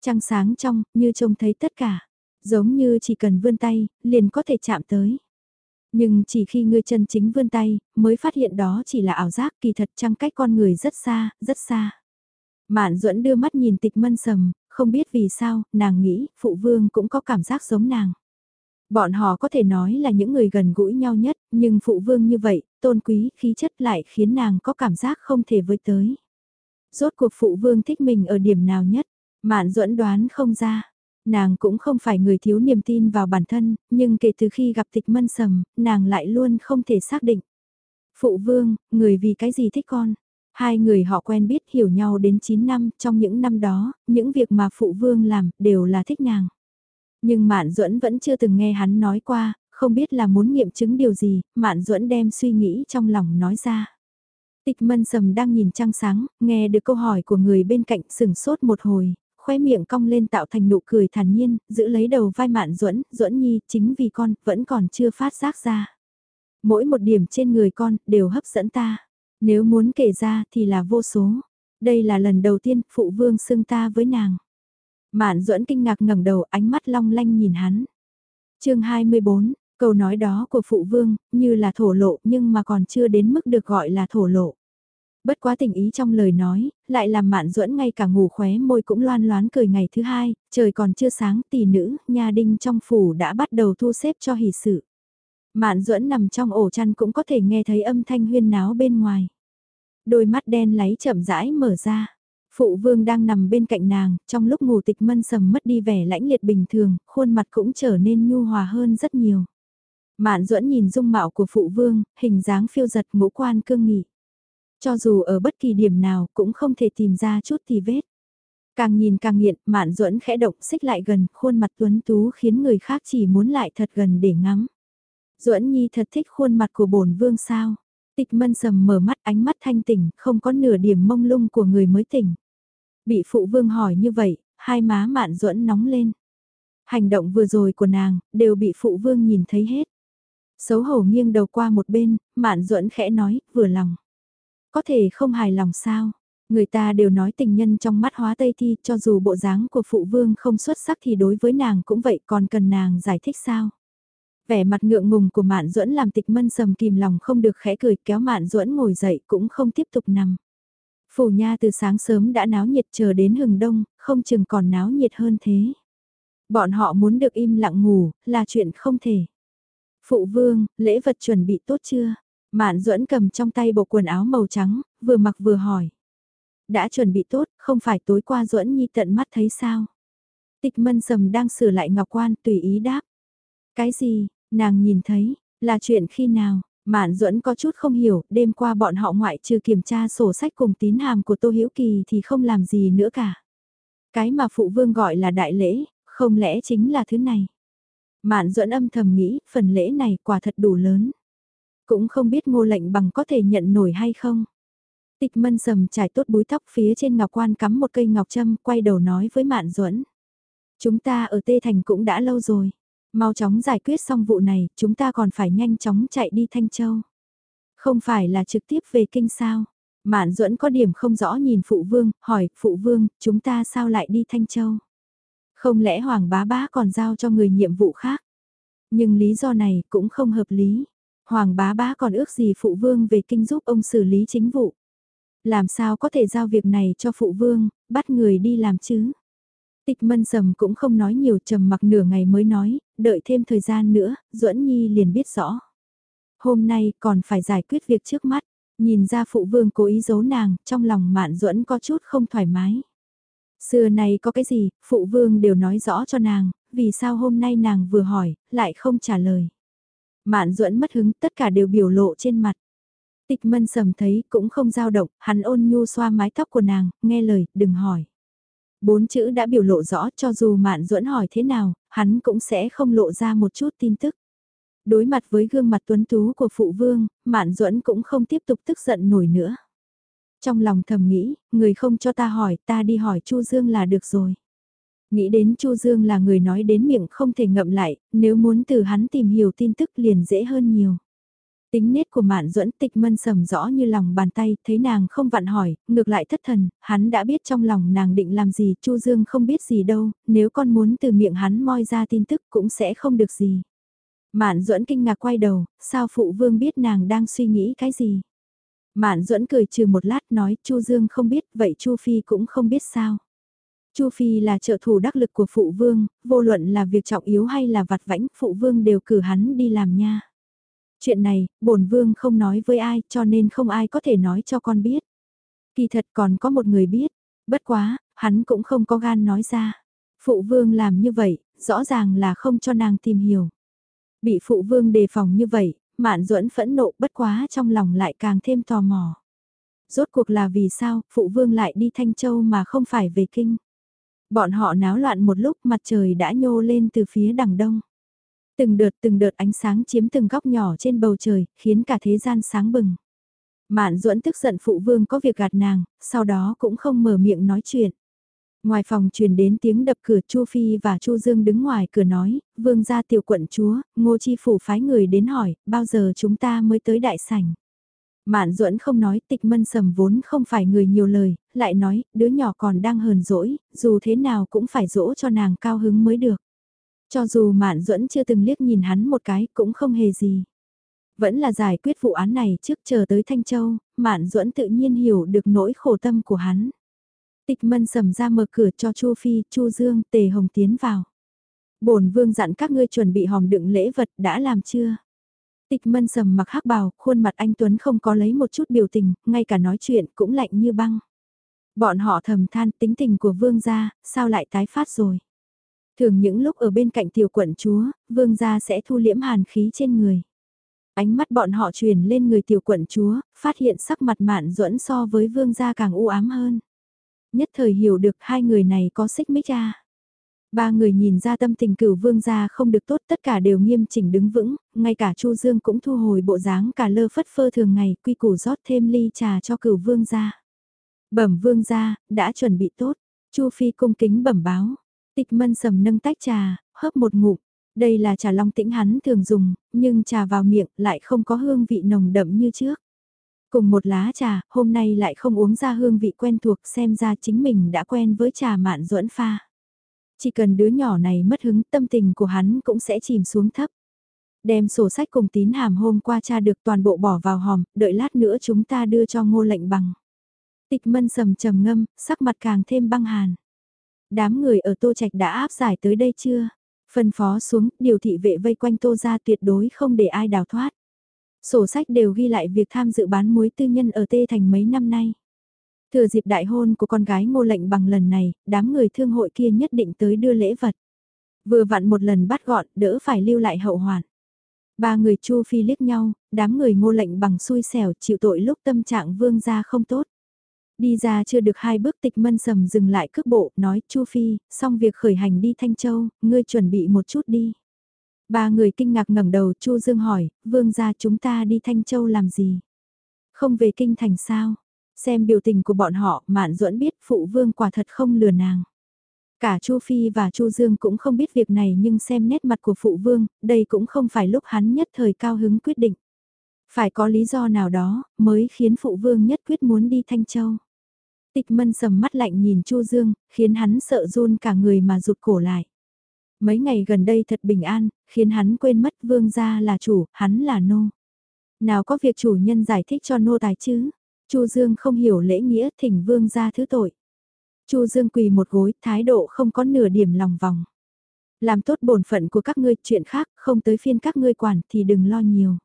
Trăng sáng trong, như trông thấy tất cả. Giống như chỉ cần vươn tay, liền có thể chạm tới. Nhưng chỉ khi ngươi chân chính vươn tay, mới phát hiện đó chỉ là ảo giác kỳ thật trăng cách con người rất xa, rất xa. Mạn duẫn đưa mắt nhìn tịch mân sầm, không biết vì sao, nàng nghĩ, phụ vương cũng có cảm giác giống nàng. Bọn họ có thể nói là những người gần gũi nhau nhất, nhưng phụ vương như vậy, tôn quý, khí chất lại khiến nàng có cảm giác không thể với tới. Rốt cuộc phụ vương thích mình ở điểm nào nhất, mạn duẫn đoán không ra. Nàng cũng không phải người thiếu niềm tin vào bản thân, nhưng kể từ khi gặp tịch mân sầm, nàng lại luôn không thể xác định. Phụ vương, người vì cái gì thích con? Hai người họ quen biết hiểu nhau đến 9 năm, trong những năm đó, những việc mà phụ vương làm đều là thích nàng. Nhưng Mạn Duẫn vẫn chưa từng nghe hắn nói qua, không biết là muốn nghiệm chứng điều gì, Mạn Duẫn đem suy nghĩ trong lòng nói ra. Tịch mân sầm đang nhìn trăng sáng, nghe được câu hỏi của người bên cạnh sừng sốt một hồi, khóe miệng cong lên tạo thành nụ cười thản nhiên, giữ lấy đầu vai Mạn Duẫn, Duẫn Nhi, chính vì con, vẫn còn chưa phát giác ra. Mỗi một điểm trên người con, đều hấp dẫn ta. Nếu muốn kể ra thì là vô số. Đây là lần đầu tiên phụ vương xưng ta với nàng. Mạn duẫn kinh ngạc ngẩng đầu ánh mắt long lanh nhìn hắn. chương 24, câu nói đó của phụ vương, như là thổ lộ nhưng mà còn chưa đến mức được gọi là thổ lộ. Bất quá tình ý trong lời nói, lại làm mạn duẫn ngay cả ngủ khóe môi cũng loan loán cười ngày thứ hai, trời còn chưa sáng tỷ nữ, nhà đinh trong phủ đã bắt đầu thu xếp cho hỷ sự. Mạn duẫn nằm trong ổ chăn cũng có thể nghe thấy âm thanh huyên náo bên ngoài. Đôi mắt đen láy chậm rãi mở ra. Phụ vương đang nằm bên cạnh nàng, trong lúc ngủ tịch mân sầm mất đi vẻ lãnh liệt bình thường, khuôn mặt cũng trở nên nhu hòa hơn rất nhiều. Mạn duẫn nhìn dung mạo của phụ vương, hình dáng phiêu giật ngũ quan cương nghị. Cho dù ở bất kỳ điểm nào cũng không thể tìm ra chút thì vết. Càng nhìn càng nghiện, mạn duẫn khẽ động xích lại gần, khuôn mặt tuấn tú khiến người khác chỉ muốn lại thật gần để ngắm. Duẫn Nhi thật thích khuôn mặt của bổn vương sao? Tịch mân sầm mở mắt ánh mắt thanh tỉnh, không có nửa điểm mông lung của người mới tỉnh. Bị phụ vương hỏi như vậy, hai má mạn duẫn nóng lên. Hành động vừa rồi của nàng, đều bị phụ vương nhìn thấy hết. Xấu hổ nghiêng đầu qua một bên, mạn duẫn khẽ nói, vừa lòng. Có thể không hài lòng sao? Người ta đều nói tình nhân trong mắt hóa tây thi cho dù bộ dáng của phụ vương không xuất sắc thì đối với nàng cũng vậy còn cần nàng giải thích sao? Vẻ mặt ngượng ngùng của Mạn Duẫn làm tịch mân sầm kìm lòng không được khẽ cười kéo Mạn Duẫn ngồi dậy cũng không tiếp tục nằm. Phủ nha từ sáng sớm đã náo nhiệt chờ đến hừng đông, không chừng còn náo nhiệt hơn thế. Bọn họ muốn được im lặng ngủ, là chuyện không thể. Phụ vương, lễ vật chuẩn bị tốt chưa? Mạn duẫn cầm trong tay bộ quần áo màu trắng, vừa mặc vừa hỏi. Đã chuẩn bị tốt, không phải tối qua duẫn nhi tận mắt thấy sao? Tịch mân sầm đang sửa lại ngọc quan tùy ý đáp. Cái gì, nàng nhìn thấy, là chuyện khi nào? Mạn duẫn có chút không hiểu, đêm qua bọn họ ngoại trừ kiểm tra sổ sách cùng tín hàm của Tô Hiếu Kỳ thì không làm gì nữa cả. Cái mà phụ vương gọi là đại lễ, không lẽ chính là thứ này? Mạn duẫn âm thầm nghĩ, phần lễ này quả thật đủ lớn. Cũng không biết ngô lệnh bằng có thể nhận nổi hay không. Tịch mân sầm trải tốt búi tóc phía trên ngọc quan cắm một cây ngọc châm, quay đầu nói với Mạn duẫn Chúng ta ở Tê Thành cũng đã lâu rồi. Mau chóng giải quyết xong vụ này, chúng ta còn phải nhanh chóng chạy đi Thanh Châu. Không phải là trực tiếp về kinh sao? Mạn duẫn có điểm không rõ nhìn phụ vương, hỏi, phụ vương, chúng ta sao lại đi Thanh Châu? Không lẽ Hoàng bá bá còn giao cho người nhiệm vụ khác? Nhưng lý do này cũng không hợp lý. Hoàng bá bá còn ước gì phụ vương về kinh giúp ông xử lý chính vụ. Làm sao có thể giao việc này cho phụ vương, bắt người đi làm chứ? Tịch mân sầm cũng không nói nhiều trầm mặc nửa ngày mới nói, đợi thêm thời gian nữa, duẫn Nhi liền biết rõ. Hôm nay còn phải giải quyết việc trước mắt, nhìn ra phụ vương cố ý giấu nàng, trong lòng mạn duẫn có chút không thoải mái. Xưa này có cái gì, phụ vương đều nói rõ cho nàng, vì sao hôm nay nàng vừa hỏi, lại không trả lời. Mạn duẫn mất hứng tất cả đều biểu lộ trên mặt. Tịch mân sầm thấy cũng không dao động, hắn ôn nhu xoa mái tóc của nàng, nghe lời, đừng hỏi. Bốn chữ đã biểu lộ rõ cho dù mạn duẫn hỏi thế nào, hắn cũng sẽ không lộ ra một chút tin tức. Đối mặt với gương mặt tuấn tú của phụ vương, mạn duẫn cũng không tiếp tục tức giận nổi nữa. Trong lòng thầm nghĩ, người không cho ta hỏi, ta đi hỏi Chu Dương là được rồi. Nghĩ đến Chu Dương là người nói đến miệng không thể ngậm lại, nếu muốn từ hắn tìm hiểu tin tức liền dễ hơn nhiều. Tính nết của Mạn Duẫn Tịch Mân sầm rõ như lòng bàn tay, thấy nàng không vặn hỏi, ngược lại thất thần, hắn đã biết trong lòng nàng định làm gì, Chu Dương không biết gì đâu, nếu con muốn từ miệng hắn moi ra tin tức cũng sẽ không được gì. Mạn Duẫn kinh ngạc quay đầu, sao phụ vương biết nàng đang suy nghĩ cái gì? Mạn Duẫn cười trừ một lát nói, Chu Dương không biết, vậy Chu Phi cũng không biết sao. Chu Phi là trợ thủ đắc lực của phụ vương, vô luận là việc trọng yếu hay là vặt vãnh, phụ vương đều cử hắn đi làm nha. Chuyện này, bổn vương không nói với ai, cho nên không ai có thể nói cho con biết. Kỳ thật còn có một người biết, bất quá, hắn cũng không có gan nói ra. Phụ vương làm như vậy, rõ ràng là không cho nàng tìm hiểu. Bị phụ vương đề phòng như vậy, mạn duẫn phẫn nộ bất quá trong lòng lại càng thêm tò mò. Rốt cuộc là vì sao, phụ vương lại đi Thanh Châu mà không phải về kinh. Bọn họ náo loạn một lúc mặt trời đã nhô lên từ phía đằng đông. Từng đợt từng đợt ánh sáng chiếm từng góc nhỏ trên bầu trời, khiến cả thế gian sáng bừng. Mạn duẫn tức giận phụ vương có việc gạt nàng, sau đó cũng không mở miệng nói chuyện. Ngoài phòng truyền đến tiếng đập cửa Chu Phi và Chu Dương đứng ngoài cửa nói, vương gia tiểu quận chúa, ngô chi phủ phái người đến hỏi, bao giờ chúng ta mới tới đại sảnh. Mạn duẫn không nói tịch mân sầm vốn không phải người nhiều lời, lại nói, đứa nhỏ còn đang hờn dỗi, dù thế nào cũng phải dỗ cho nàng cao hứng mới được. Cho dù Mạn Duẫn chưa từng liếc nhìn hắn một cái cũng không hề gì. Vẫn là giải quyết vụ án này trước chờ tới Thanh Châu, Mạn Duẫn tự nhiên hiểu được nỗi khổ tâm của hắn. Tịch mân sầm ra mở cửa cho Chu Phi, Chu Dương, Tề Hồng tiến vào. bổn vương dặn các ngươi chuẩn bị hòm đựng lễ vật đã làm chưa? Tịch mân sầm mặc hắc bào, khuôn mặt anh Tuấn không có lấy một chút biểu tình, ngay cả nói chuyện cũng lạnh như băng. Bọn họ thầm than tính tình của vương gia, sao lại tái phát rồi? Thường những lúc ở bên cạnh tiểu quận chúa, vương gia sẽ thu liễm hàn khí trên người. Ánh mắt bọn họ truyền lên người tiểu quận chúa, phát hiện sắc mặt mạn duẫn so với vương gia càng u ám hơn. Nhất thời hiểu được hai người này có xích mích ra. Ba người nhìn ra tâm tình cửu vương gia không được tốt tất cả đều nghiêm chỉnh đứng vững, ngay cả Chu Dương cũng thu hồi bộ dáng cả lơ phất phơ thường ngày quy củ rót thêm ly trà cho cửu vương gia. Bẩm vương gia, đã chuẩn bị tốt, Chu Phi cung kính bẩm báo. Tịch mân sầm nâng tách trà, hớp một ngụm. Đây là trà long tĩnh hắn thường dùng, nhưng trà vào miệng lại không có hương vị nồng đậm như trước. Cùng một lá trà, hôm nay lại không uống ra hương vị quen thuộc xem ra chính mình đã quen với trà mạn duẫn pha. Chỉ cần đứa nhỏ này mất hứng tâm tình của hắn cũng sẽ chìm xuống thấp. Đem sổ sách cùng tín hàm hôm qua cha được toàn bộ bỏ vào hòm, đợi lát nữa chúng ta đưa cho ngô lệnh bằng. Tịch mân sầm trầm ngâm, sắc mặt càng thêm băng hàn. Đám người ở Tô Trạch đã áp giải tới đây chưa? Phân phó xuống, điều thị vệ vây quanh Tô ra tuyệt đối không để ai đào thoát. Sổ sách đều ghi lại việc tham dự bán muối tư nhân ở Tê Thành mấy năm nay. Thừa dịp đại hôn của con gái ngô lệnh bằng lần này, đám người thương hội kia nhất định tới đưa lễ vật. Vừa vặn một lần bắt gọn, đỡ phải lưu lại hậu hoạn Ba người Chu Phi liếc nhau, đám người ngô lệnh bằng xui xẻo chịu tội lúc tâm trạng vương gia không tốt. Đi ra chưa được hai bước tịch mân sầm dừng lại cước bộ, nói Chu Phi, xong việc khởi hành đi Thanh Châu, ngươi chuẩn bị một chút đi. Ba người kinh ngạc ngẩng đầu Chu Dương hỏi, vương gia chúng ta đi Thanh Châu làm gì? Không về kinh thành sao? Xem biểu tình của bọn họ, Mạn Duẫn biết phụ vương quả thật không lừa nàng. Cả Chu Phi và Chu Dương cũng không biết việc này nhưng xem nét mặt của phụ vương, đây cũng không phải lúc hắn nhất thời cao hứng quyết định. Phải có lý do nào đó, mới khiến phụ vương nhất quyết muốn đi Thanh Châu. Tịch mân sầm mắt lạnh nhìn Chu Dương, khiến hắn sợ run cả người mà rụt cổ lại. Mấy ngày gần đây thật bình an, khiến hắn quên mất vương gia là chủ, hắn là nô. Nào có việc chủ nhân giải thích cho nô tài chứ? Chu Dương không hiểu lễ nghĩa thỉnh vương ra thứ tội. Chu Dương quỳ một gối, thái độ không có nửa điểm lòng vòng. Làm tốt bổn phận của các ngươi, chuyện khác, không tới phiên các ngươi quản thì đừng lo nhiều.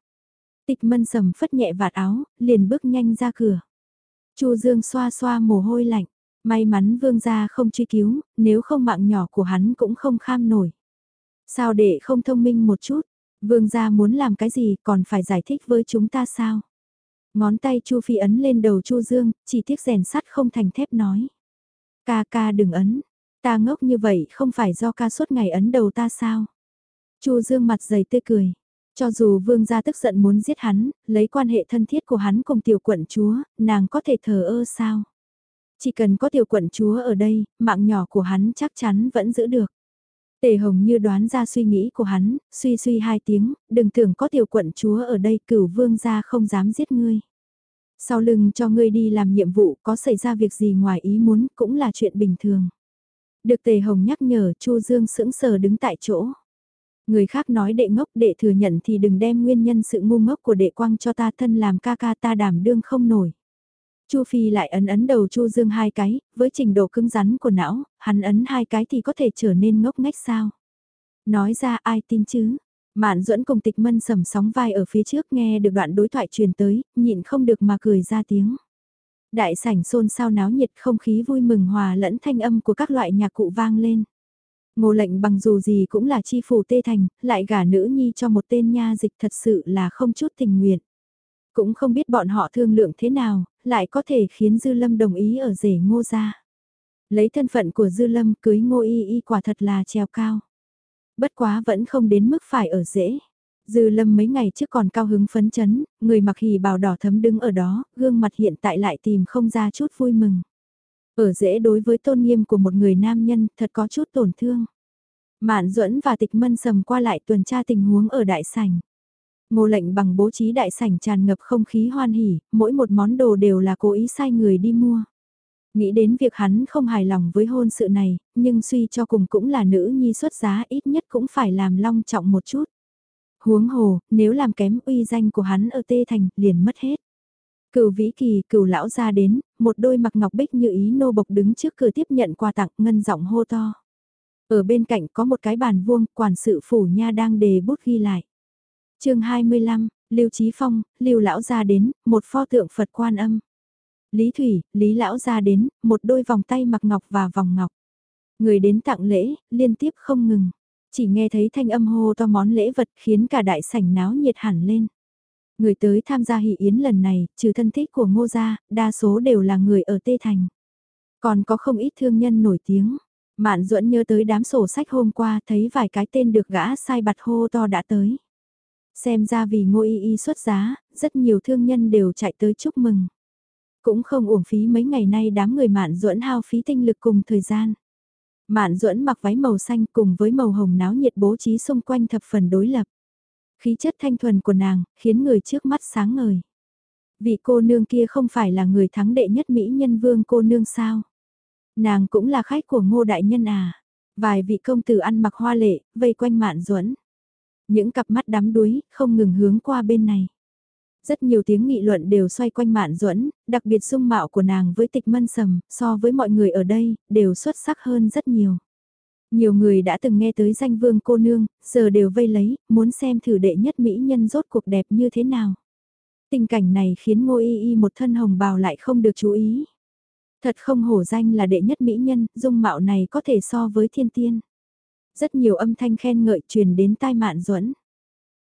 Tịch mân sầm phất nhẹ vạt áo, liền bước nhanh ra cửa. Chu Dương xoa xoa mồ hôi lạnh, may mắn vương gia không truy cứu, nếu không mạng nhỏ của hắn cũng không kham nổi. Sao để không thông minh một chút, vương gia muốn làm cái gì còn phải giải thích với chúng ta sao? Ngón tay Chu Phi ấn lên đầu Chu Dương, chỉ tiếc rèn sắt không thành thép nói. Ca ca đừng ấn, ta ngốc như vậy không phải do ca suốt ngày ấn đầu ta sao? Chu Dương mặt dày tươi cười. Cho dù vương gia tức giận muốn giết hắn, lấy quan hệ thân thiết của hắn cùng tiểu quận chúa, nàng có thể thờ ơ sao? Chỉ cần có tiểu quận chúa ở đây, mạng nhỏ của hắn chắc chắn vẫn giữ được. Tề Hồng như đoán ra suy nghĩ của hắn, suy suy hai tiếng, đừng tưởng có tiểu quận chúa ở đây cửu vương gia không dám giết ngươi. Sau lưng cho ngươi đi làm nhiệm vụ có xảy ra việc gì ngoài ý muốn cũng là chuyện bình thường. Được Tề Hồng nhắc nhở Chu Dương sững sờ đứng tại chỗ. Người khác nói đệ ngốc đệ thừa nhận thì đừng đem nguyên nhân sự ngu ngốc của đệ quang cho ta thân làm ca ca ta đảm đương không nổi. Chu Phi lại ấn ấn đầu Chu Dương hai cái, với trình độ cứng rắn của não, hắn ấn hai cái thì có thể trở nên ngốc nghếch sao. Nói ra ai tin chứ? Mạn duẫn cùng tịch mân sầm sóng vai ở phía trước nghe được đoạn đối thoại truyền tới, nhịn không được mà cười ra tiếng. Đại sảnh xôn xao náo nhiệt không khí vui mừng hòa lẫn thanh âm của các loại nhạc cụ vang lên. Ngô lệnh bằng dù gì cũng là chi phủ tê thành, lại gả nữ nhi cho một tên nha dịch thật sự là không chút tình nguyện. Cũng không biết bọn họ thương lượng thế nào, lại có thể khiến Dư Lâm đồng ý ở rể ngô ra. Lấy thân phận của Dư Lâm cưới ngô y y quả thật là treo cao. Bất quá vẫn không đến mức phải ở dễ. Dư Lâm mấy ngày trước còn cao hứng phấn chấn, người mặc hỉ bào đỏ thấm đứng ở đó, gương mặt hiện tại lại tìm không ra chút vui mừng. Ở dễ đối với tôn nghiêm của một người nam nhân thật có chút tổn thương. Mạn duẫn và tịch mân sầm qua lại tuần tra tình huống ở đại sảnh. Ngô lệnh bằng bố trí đại sảnh tràn ngập không khí hoan hỉ, mỗi một món đồ đều là cố ý sai người đi mua. Nghĩ đến việc hắn không hài lòng với hôn sự này, nhưng suy cho cùng cũng là nữ nhi xuất giá ít nhất cũng phải làm long trọng một chút. Huống hồ, nếu làm kém uy danh của hắn ở Tê Thành, liền mất hết. Cửu vĩ kỳ, cửu lão ra đến, một đôi mặc ngọc bích như ý nô bộc đứng trước cửa tiếp nhận quà tặng ngân giọng hô to. Ở bên cạnh có một cái bàn vuông, quản sự phủ nha đang đề bút ghi lại chương 25, Lưu Chí Phong, Lưu Lão gia đến, một pho tượng Phật quan âm. Lý Thủy, Lý Lão gia đến, một đôi vòng tay mặc ngọc và vòng ngọc. Người đến tặng lễ, liên tiếp không ngừng. Chỉ nghe thấy thanh âm hô to món lễ vật khiến cả đại sảnh náo nhiệt hẳn lên. Người tới tham gia hỷ yến lần này, trừ thân thích của ngô gia, đa số đều là người ở Tê Thành. Còn có không ít thương nhân nổi tiếng. Mạn duẫn nhớ tới đám sổ sách hôm qua thấy vài cái tên được gã sai bặt hô to đã tới. Xem ra vì ngô y y xuất giá, rất nhiều thương nhân đều chạy tới chúc mừng. Cũng không uổng phí mấy ngày nay đám người mạn duẫn hao phí tinh lực cùng thời gian. Mạn duẫn mặc váy màu xanh cùng với màu hồng náo nhiệt bố trí xung quanh thập phần đối lập. Khí chất thanh thuần của nàng, khiến người trước mắt sáng ngời. Vị cô nương kia không phải là người thắng đệ nhất Mỹ nhân vương cô nương sao? Nàng cũng là khách của ngô đại nhân à? Vài vị công tử ăn mặc hoa lệ, vây quanh mạn duẫn những cặp mắt đắm đuối, không ngừng hướng qua bên này. Rất nhiều tiếng nghị luận đều xoay quanh mạn duẫn đặc biệt dung mạo của nàng với tịch mân sầm, so với mọi người ở đây, đều xuất sắc hơn rất nhiều. Nhiều người đã từng nghe tới danh vương cô nương, giờ đều vây lấy, muốn xem thử đệ nhất mỹ nhân rốt cuộc đẹp như thế nào. Tình cảnh này khiến ngô y y một thân hồng bào lại không được chú ý. Thật không hổ danh là đệ nhất mỹ nhân, dung mạo này có thể so với thiên tiên. Rất nhiều âm thanh khen ngợi truyền đến tai mạn duẫn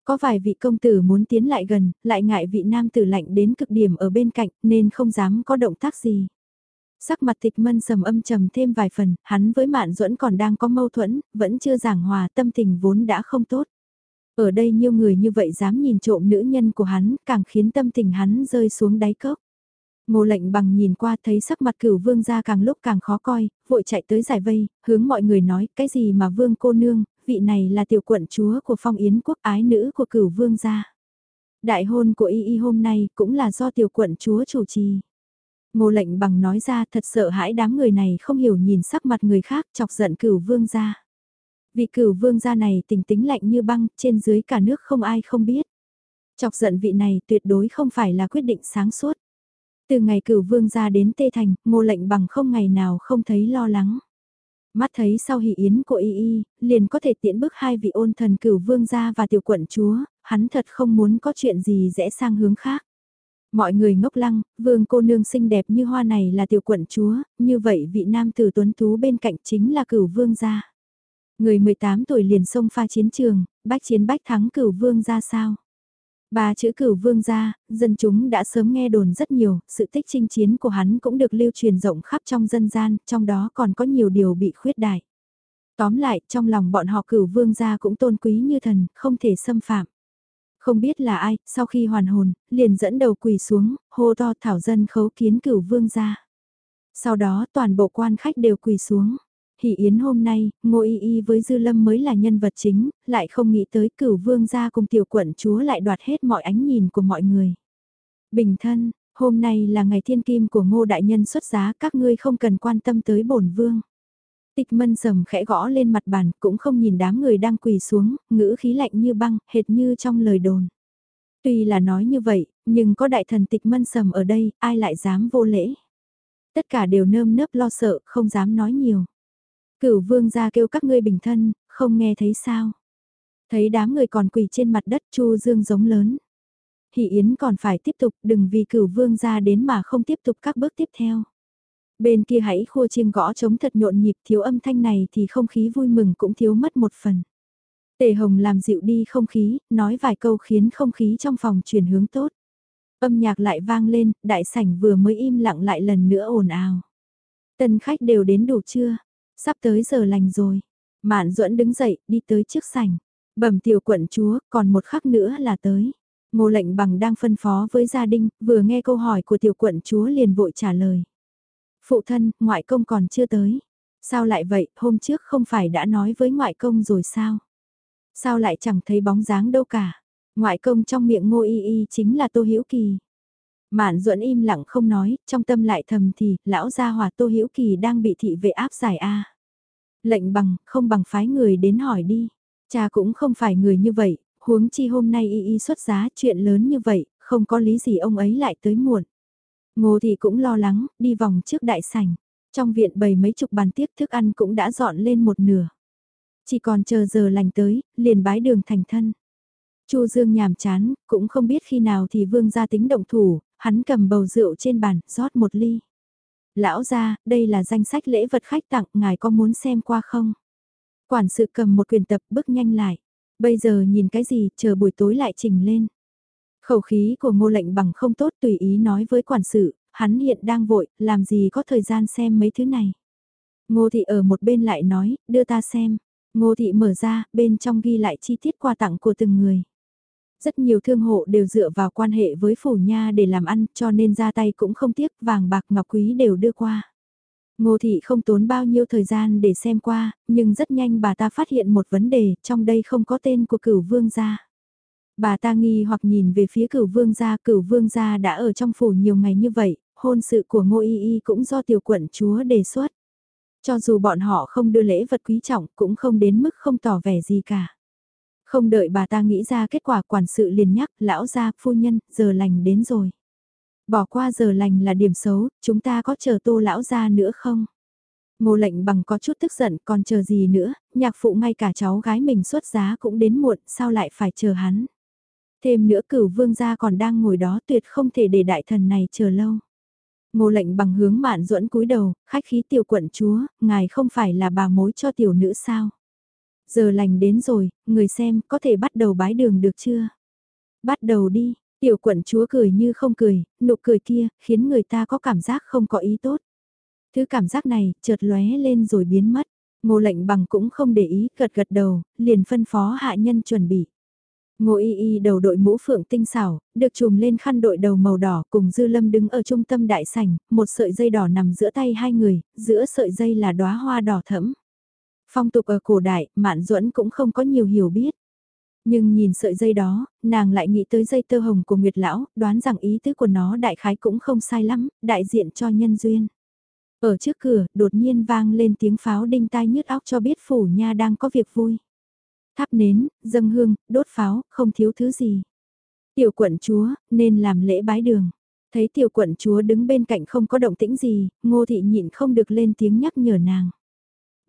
Có vài vị công tử muốn tiến lại gần, lại ngại vị nam tử lạnh đến cực điểm ở bên cạnh nên không dám có động tác gì. Sắc mặt tịch mân sầm âm trầm thêm vài phần, hắn với mạn duẫn còn đang có mâu thuẫn, vẫn chưa giảng hòa tâm tình vốn đã không tốt. Ở đây nhiều người như vậy dám nhìn trộm nữ nhân của hắn, càng khiến tâm tình hắn rơi xuống đáy cốc. Ngô lệnh bằng nhìn qua thấy sắc mặt cửu vương ra càng lúc càng khó coi, vội chạy tới giải vây, hướng mọi người nói cái gì mà vương cô nương, vị này là tiểu quận chúa của phong yến quốc ái nữ của cửu vương gia. Đại hôn của y y hôm nay cũng là do tiểu quận chúa chủ trì. Ngô lệnh bằng nói ra thật sợ hãi đám người này không hiểu nhìn sắc mặt người khác chọc giận cửu vương gia. vị cửu vương gia này tình tính lạnh như băng, trên dưới cả nước không ai không biết. Chọc giận vị này tuyệt đối không phải là quyết định sáng suốt. Từ ngày cửu vương ra đến Tê Thành, ngô lệnh bằng không ngày nào không thấy lo lắng. Mắt thấy sau hỷ yến của y y, liền có thể tiễn bước hai vị ôn thần cửu vương gia và tiểu quận chúa, hắn thật không muốn có chuyện gì rẽ sang hướng khác. Mọi người ngốc lăng, vương cô nương xinh đẹp như hoa này là tiểu quận chúa, như vậy vị nam tử tuấn tú bên cạnh chính là cửu vương gia. Người 18 tuổi liền xông pha chiến trường, bách chiến bách thắng cửu vương gia sao? Ba chữ cửu vương gia, dân chúng đã sớm nghe đồn rất nhiều, sự tích chinh chiến của hắn cũng được lưu truyền rộng khắp trong dân gian, trong đó còn có nhiều điều bị khuyết đại. Tóm lại, trong lòng bọn họ cửu vương gia cũng tôn quý như thần, không thể xâm phạm. Không biết là ai, sau khi hoàn hồn, liền dẫn đầu quỳ xuống, hô to thảo dân khấu kiến cửu vương gia. Sau đó toàn bộ quan khách đều quỳ xuống. Hỷ Yến hôm nay, Ngô Y Y với Dư Lâm mới là nhân vật chính, lại không nghĩ tới cửu vương gia cùng tiểu quận chúa lại đoạt hết mọi ánh nhìn của mọi người. Bình thân, hôm nay là ngày thiên kim của Ngô Đại Nhân xuất giá, các ngươi không cần quan tâm tới bổn vương. Tịch mân sầm khẽ gõ lên mặt bàn, cũng không nhìn đám người đang quỳ xuống, ngữ khí lạnh như băng, hệt như trong lời đồn. Tuy là nói như vậy, nhưng có đại thần tịch mân sầm ở đây, ai lại dám vô lễ. Tất cả đều nơm nớp lo sợ, không dám nói nhiều. Cửu vương ra kêu các ngươi bình thân, không nghe thấy sao. Thấy đám người còn quỳ trên mặt đất chu dương giống lớn. Hỷ Yến còn phải tiếp tục đừng vì cửu vương ra đến mà không tiếp tục các bước tiếp theo. Bên kia hãy khua chiêng gõ trống thật nhộn nhịp thiếu âm thanh này thì không khí vui mừng cũng thiếu mất một phần. Tề Hồng làm dịu đi không khí, nói vài câu khiến không khí trong phòng chuyển hướng tốt. Âm nhạc lại vang lên, đại sảnh vừa mới im lặng lại lần nữa ồn ào. Tân khách đều đến đủ chưa? Sắp tới giờ lành rồi. Mạn duẫn đứng dậy, đi tới trước sảnh. Bẩm tiểu quận chúa, còn một khắc nữa là tới. Ngô lệnh bằng đang phân phó với gia đình, vừa nghe câu hỏi của tiểu quận chúa liền vội trả lời. Phụ thân, ngoại công còn chưa tới. Sao lại vậy, hôm trước không phải đã nói với ngoại công rồi sao? Sao lại chẳng thấy bóng dáng đâu cả? Ngoại công trong miệng ngô y y chính là Tô Hữu Kỳ. Mạn duẫn im lặng không nói, trong tâm lại thầm thì, lão gia hòa Tô Hữu Kỳ đang bị thị vệ áp giải a. Lệnh bằng, không bằng phái người đến hỏi đi. Cha cũng không phải người như vậy, huống chi hôm nay y y xuất giá chuyện lớn như vậy, không có lý gì ông ấy lại tới muộn. Ngô thị cũng lo lắng, đi vòng trước đại sảnh. Trong viện bầy mấy chục bàn tiếp thức ăn cũng đã dọn lên một nửa. Chỉ còn chờ giờ lành tới, liền bái đường thành thân. Chu Dương nhàm chán, cũng không biết khi nào thì vương gia tính động thủ, hắn cầm bầu rượu trên bàn, rót một ly. Lão gia, đây là danh sách lễ vật khách tặng, ngài có muốn xem qua không? Quản sự cầm một quyền tập bước nhanh lại. Bây giờ nhìn cái gì, chờ buổi tối lại trình lên. Khẩu khí của ngô lệnh bằng không tốt tùy ý nói với quản sự, hắn hiện đang vội, làm gì có thời gian xem mấy thứ này. Ngô thị ở một bên lại nói, đưa ta xem. Ngô thị mở ra, bên trong ghi lại chi tiết quà tặng của từng người. Rất nhiều thương hộ đều dựa vào quan hệ với phủ nha để làm ăn cho nên ra tay cũng không tiếc vàng bạc ngọc quý đều đưa qua. Ngô thị không tốn bao nhiêu thời gian để xem qua, nhưng rất nhanh bà ta phát hiện một vấn đề, trong đây không có tên của cửu vương gia. Bà ta nghi hoặc nhìn về phía cửu vương gia, cửu vương gia đã ở trong phủ nhiều ngày như vậy, hôn sự của ngô y y cũng do tiểu quận chúa đề xuất. Cho dù bọn họ không đưa lễ vật quý trọng cũng không đến mức không tỏ vẻ gì cả. Không đợi bà ta nghĩ ra kết quả quản sự liền nhắc, lão gia, phu nhân, giờ lành đến rồi. Bỏ qua giờ lành là điểm xấu, chúng ta có chờ tô lão gia nữa không? Ngô lệnh bằng có chút tức giận còn chờ gì nữa, nhạc phụ ngay cả cháu gái mình xuất giá cũng đến muộn, sao lại phải chờ hắn? Thêm nữa cửu vương gia còn đang ngồi đó tuyệt không thể để đại thần này chờ lâu. Ngô lệnh bằng hướng mạn duẫn cúi đầu, khách khí tiểu quận chúa, ngài không phải là bà mối cho tiểu nữ sao? Giờ lành đến rồi, người xem có thể bắt đầu bái đường được chưa? Bắt đầu đi, tiểu quận chúa cười như không cười, nụ cười kia khiến người ta có cảm giác không có ý tốt. Thứ cảm giác này chợt lóe lên rồi biến mất. Ngô lệnh bằng cũng không để ý, gật gật đầu, liền phân phó hạ nhân chuẩn bị. Ngô y y đầu đội mũ phượng tinh xảo, được trùm lên khăn đội đầu màu đỏ cùng dư lâm đứng ở trung tâm đại sảnh, một sợi dây đỏ nằm giữa tay hai người, giữa sợi dây là đóa hoa đỏ thẫm. Phong tục ở cổ đại, Mạn Duẫn cũng không có nhiều hiểu biết. Nhưng nhìn sợi dây đó, nàng lại nghĩ tới dây tơ hồng của Nguyệt Lão, đoán rằng ý tứ của nó đại khái cũng không sai lắm, đại diện cho nhân duyên. Ở trước cửa, đột nhiên vang lên tiếng pháo đinh tai nhức óc cho biết phủ nha đang có việc vui. Thắp nến, dâng hương, đốt pháo, không thiếu thứ gì. Tiểu quận chúa, nên làm lễ bái đường. Thấy tiểu quận chúa đứng bên cạnh không có động tĩnh gì, ngô thị nhịn không được lên tiếng nhắc nhở nàng.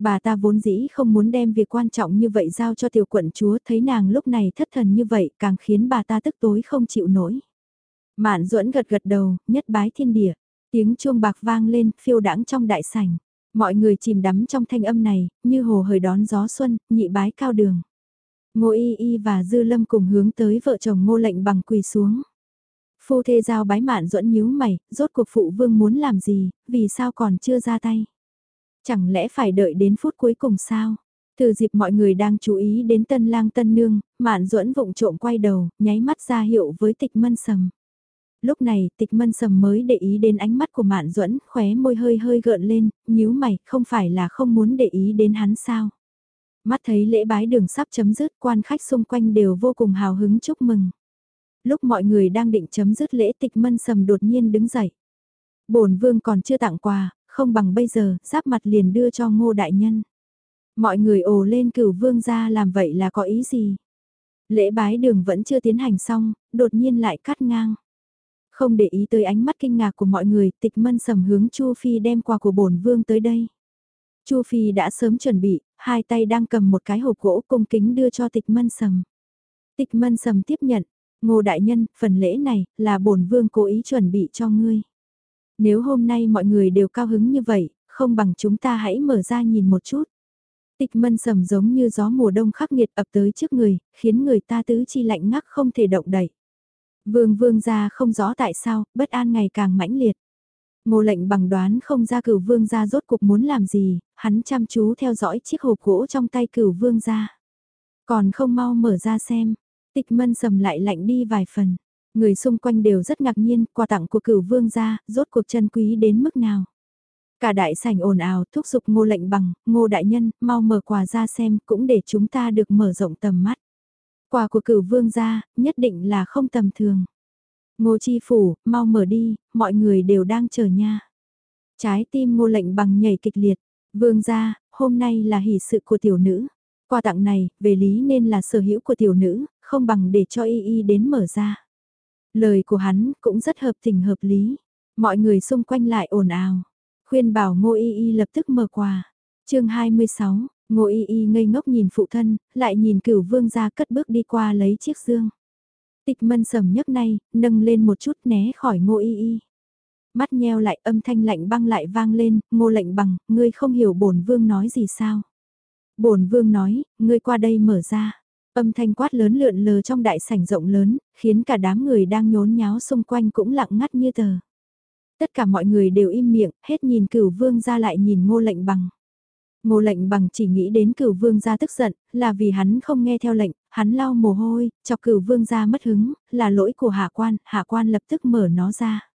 Bà ta vốn dĩ không muốn đem việc quan trọng như vậy giao cho tiểu quận chúa, thấy nàng lúc này thất thần như vậy càng khiến bà ta tức tối không chịu nổi. Mạn duẫn gật gật đầu, nhất bái thiên địa, tiếng chuông bạc vang lên, phiêu đãng trong đại sảnh. Mọi người chìm đắm trong thanh âm này, như hồ hời đón gió xuân, nhị bái cao đường. Ngô Y Y và Dư Lâm cùng hướng tới vợ chồng ngô lệnh bằng quỳ xuống. Phu thê giao bái mạn duẫn nhíu mày, rốt cuộc phụ vương muốn làm gì, vì sao còn chưa ra tay. Chẳng lẽ phải đợi đến phút cuối cùng sao? Từ dịp mọi người đang chú ý đến tân lang tân nương, mạn duẫn vụng trộm quay đầu, nháy mắt ra hiệu với tịch mân sầm. Lúc này tịch mân sầm mới để ý đến ánh mắt của mạn duẫn khóe môi hơi hơi gợn lên, nhíu mày, không phải là không muốn để ý đến hắn sao? Mắt thấy lễ bái đường sắp chấm dứt quan khách xung quanh đều vô cùng hào hứng chúc mừng. Lúc mọi người đang định chấm dứt lễ tịch mân sầm đột nhiên đứng dậy. bổn vương còn chưa tặng quà, không bằng bây giờ, giáp mặt liền đưa cho ngô đại nhân. Mọi người ồ lên cửu vương ra làm vậy là có ý gì? Lễ bái đường vẫn chưa tiến hành xong, đột nhiên lại cắt ngang. Không để ý tới ánh mắt kinh ngạc của mọi người, tịch mân sầm hướng Chu Phi đem quà của bổn vương tới đây. Chu Phi đã sớm chuẩn bị, hai tay đang cầm một cái hộp gỗ cung kính đưa cho tịch mân sầm. Tịch mân sầm tiếp nhận, ngô đại nhân, phần lễ này, là bổn vương cố ý chuẩn bị cho ngươi. Nếu hôm nay mọi người đều cao hứng như vậy, không bằng chúng ta hãy mở ra nhìn một chút. Tịch mân sầm giống như gió mùa đông khắc nghiệt ập tới trước người, khiến người ta tứ chi lạnh ngắc không thể động đậy. Vương vương gia không rõ tại sao, bất an ngày càng mãnh liệt. Ngô lệnh bằng đoán không ra cửu vương gia rốt cuộc muốn làm gì, hắn chăm chú theo dõi chiếc hộp gỗ trong tay cửu vương gia, Còn không mau mở ra xem, tịch mân sầm lại lạnh đi vài phần. Người xung quanh đều rất ngạc nhiên, quà tặng của cửu vương gia rốt cuộc chân quý đến mức nào. Cả đại sảnh ồn ào thúc giục ngô lệnh bằng, ngô đại nhân, mau mở quà ra xem, cũng để chúng ta được mở rộng tầm mắt. Quà của cửu vương gia nhất định là không tầm thường. Ngô chi phủ, mau mở đi, mọi người đều đang chờ nha. Trái tim ngô lệnh bằng nhảy kịch liệt, vương gia hôm nay là hỷ sự của tiểu nữ. Quà tặng này, về lý nên là sở hữu của tiểu nữ, không bằng để cho y y đến mở ra. Lời của hắn cũng rất hợp tình hợp lý. Mọi người xung quanh lại ồn ào. Khuyên bảo Ngô Y Y lập tức mở quà. chương 26, Ngô Y Y ngây ngốc nhìn phụ thân, lại nhìn cửu vương ra cất bước đi qua lấy chiếc dương. Tịch mân sầm nhấc nay, nâng lên một chút né khỏi Ngô Y Y. Mắt nheo lại âm thanh lạnh băng lại vang lên, ngô lệnh bằng, ngươi không hiểu bổn vương nói gì sao. bổn vương nói, ngươi qua đây mở ra. Âm thanh quát lớn lượn lờ trong đại sảnh rộng lớn, khiến cả đám người đang nhốn nháo xung quanh cũng lặng ngắt như tờ. Tất cả mọi người đều im miệng, hết nhìn cửu vương ra lại nhìn ngô lệnh bằng. Ngô lệnh bằng chỉ nghĩ đến cửu vương gia tức giận, là vì hắn không nghe theo lệnh, hắn lau mồ hôi, cho cửu vương gia mất hứng, là lỗi của hạ quan, hạ quan lập tức mở nó ra.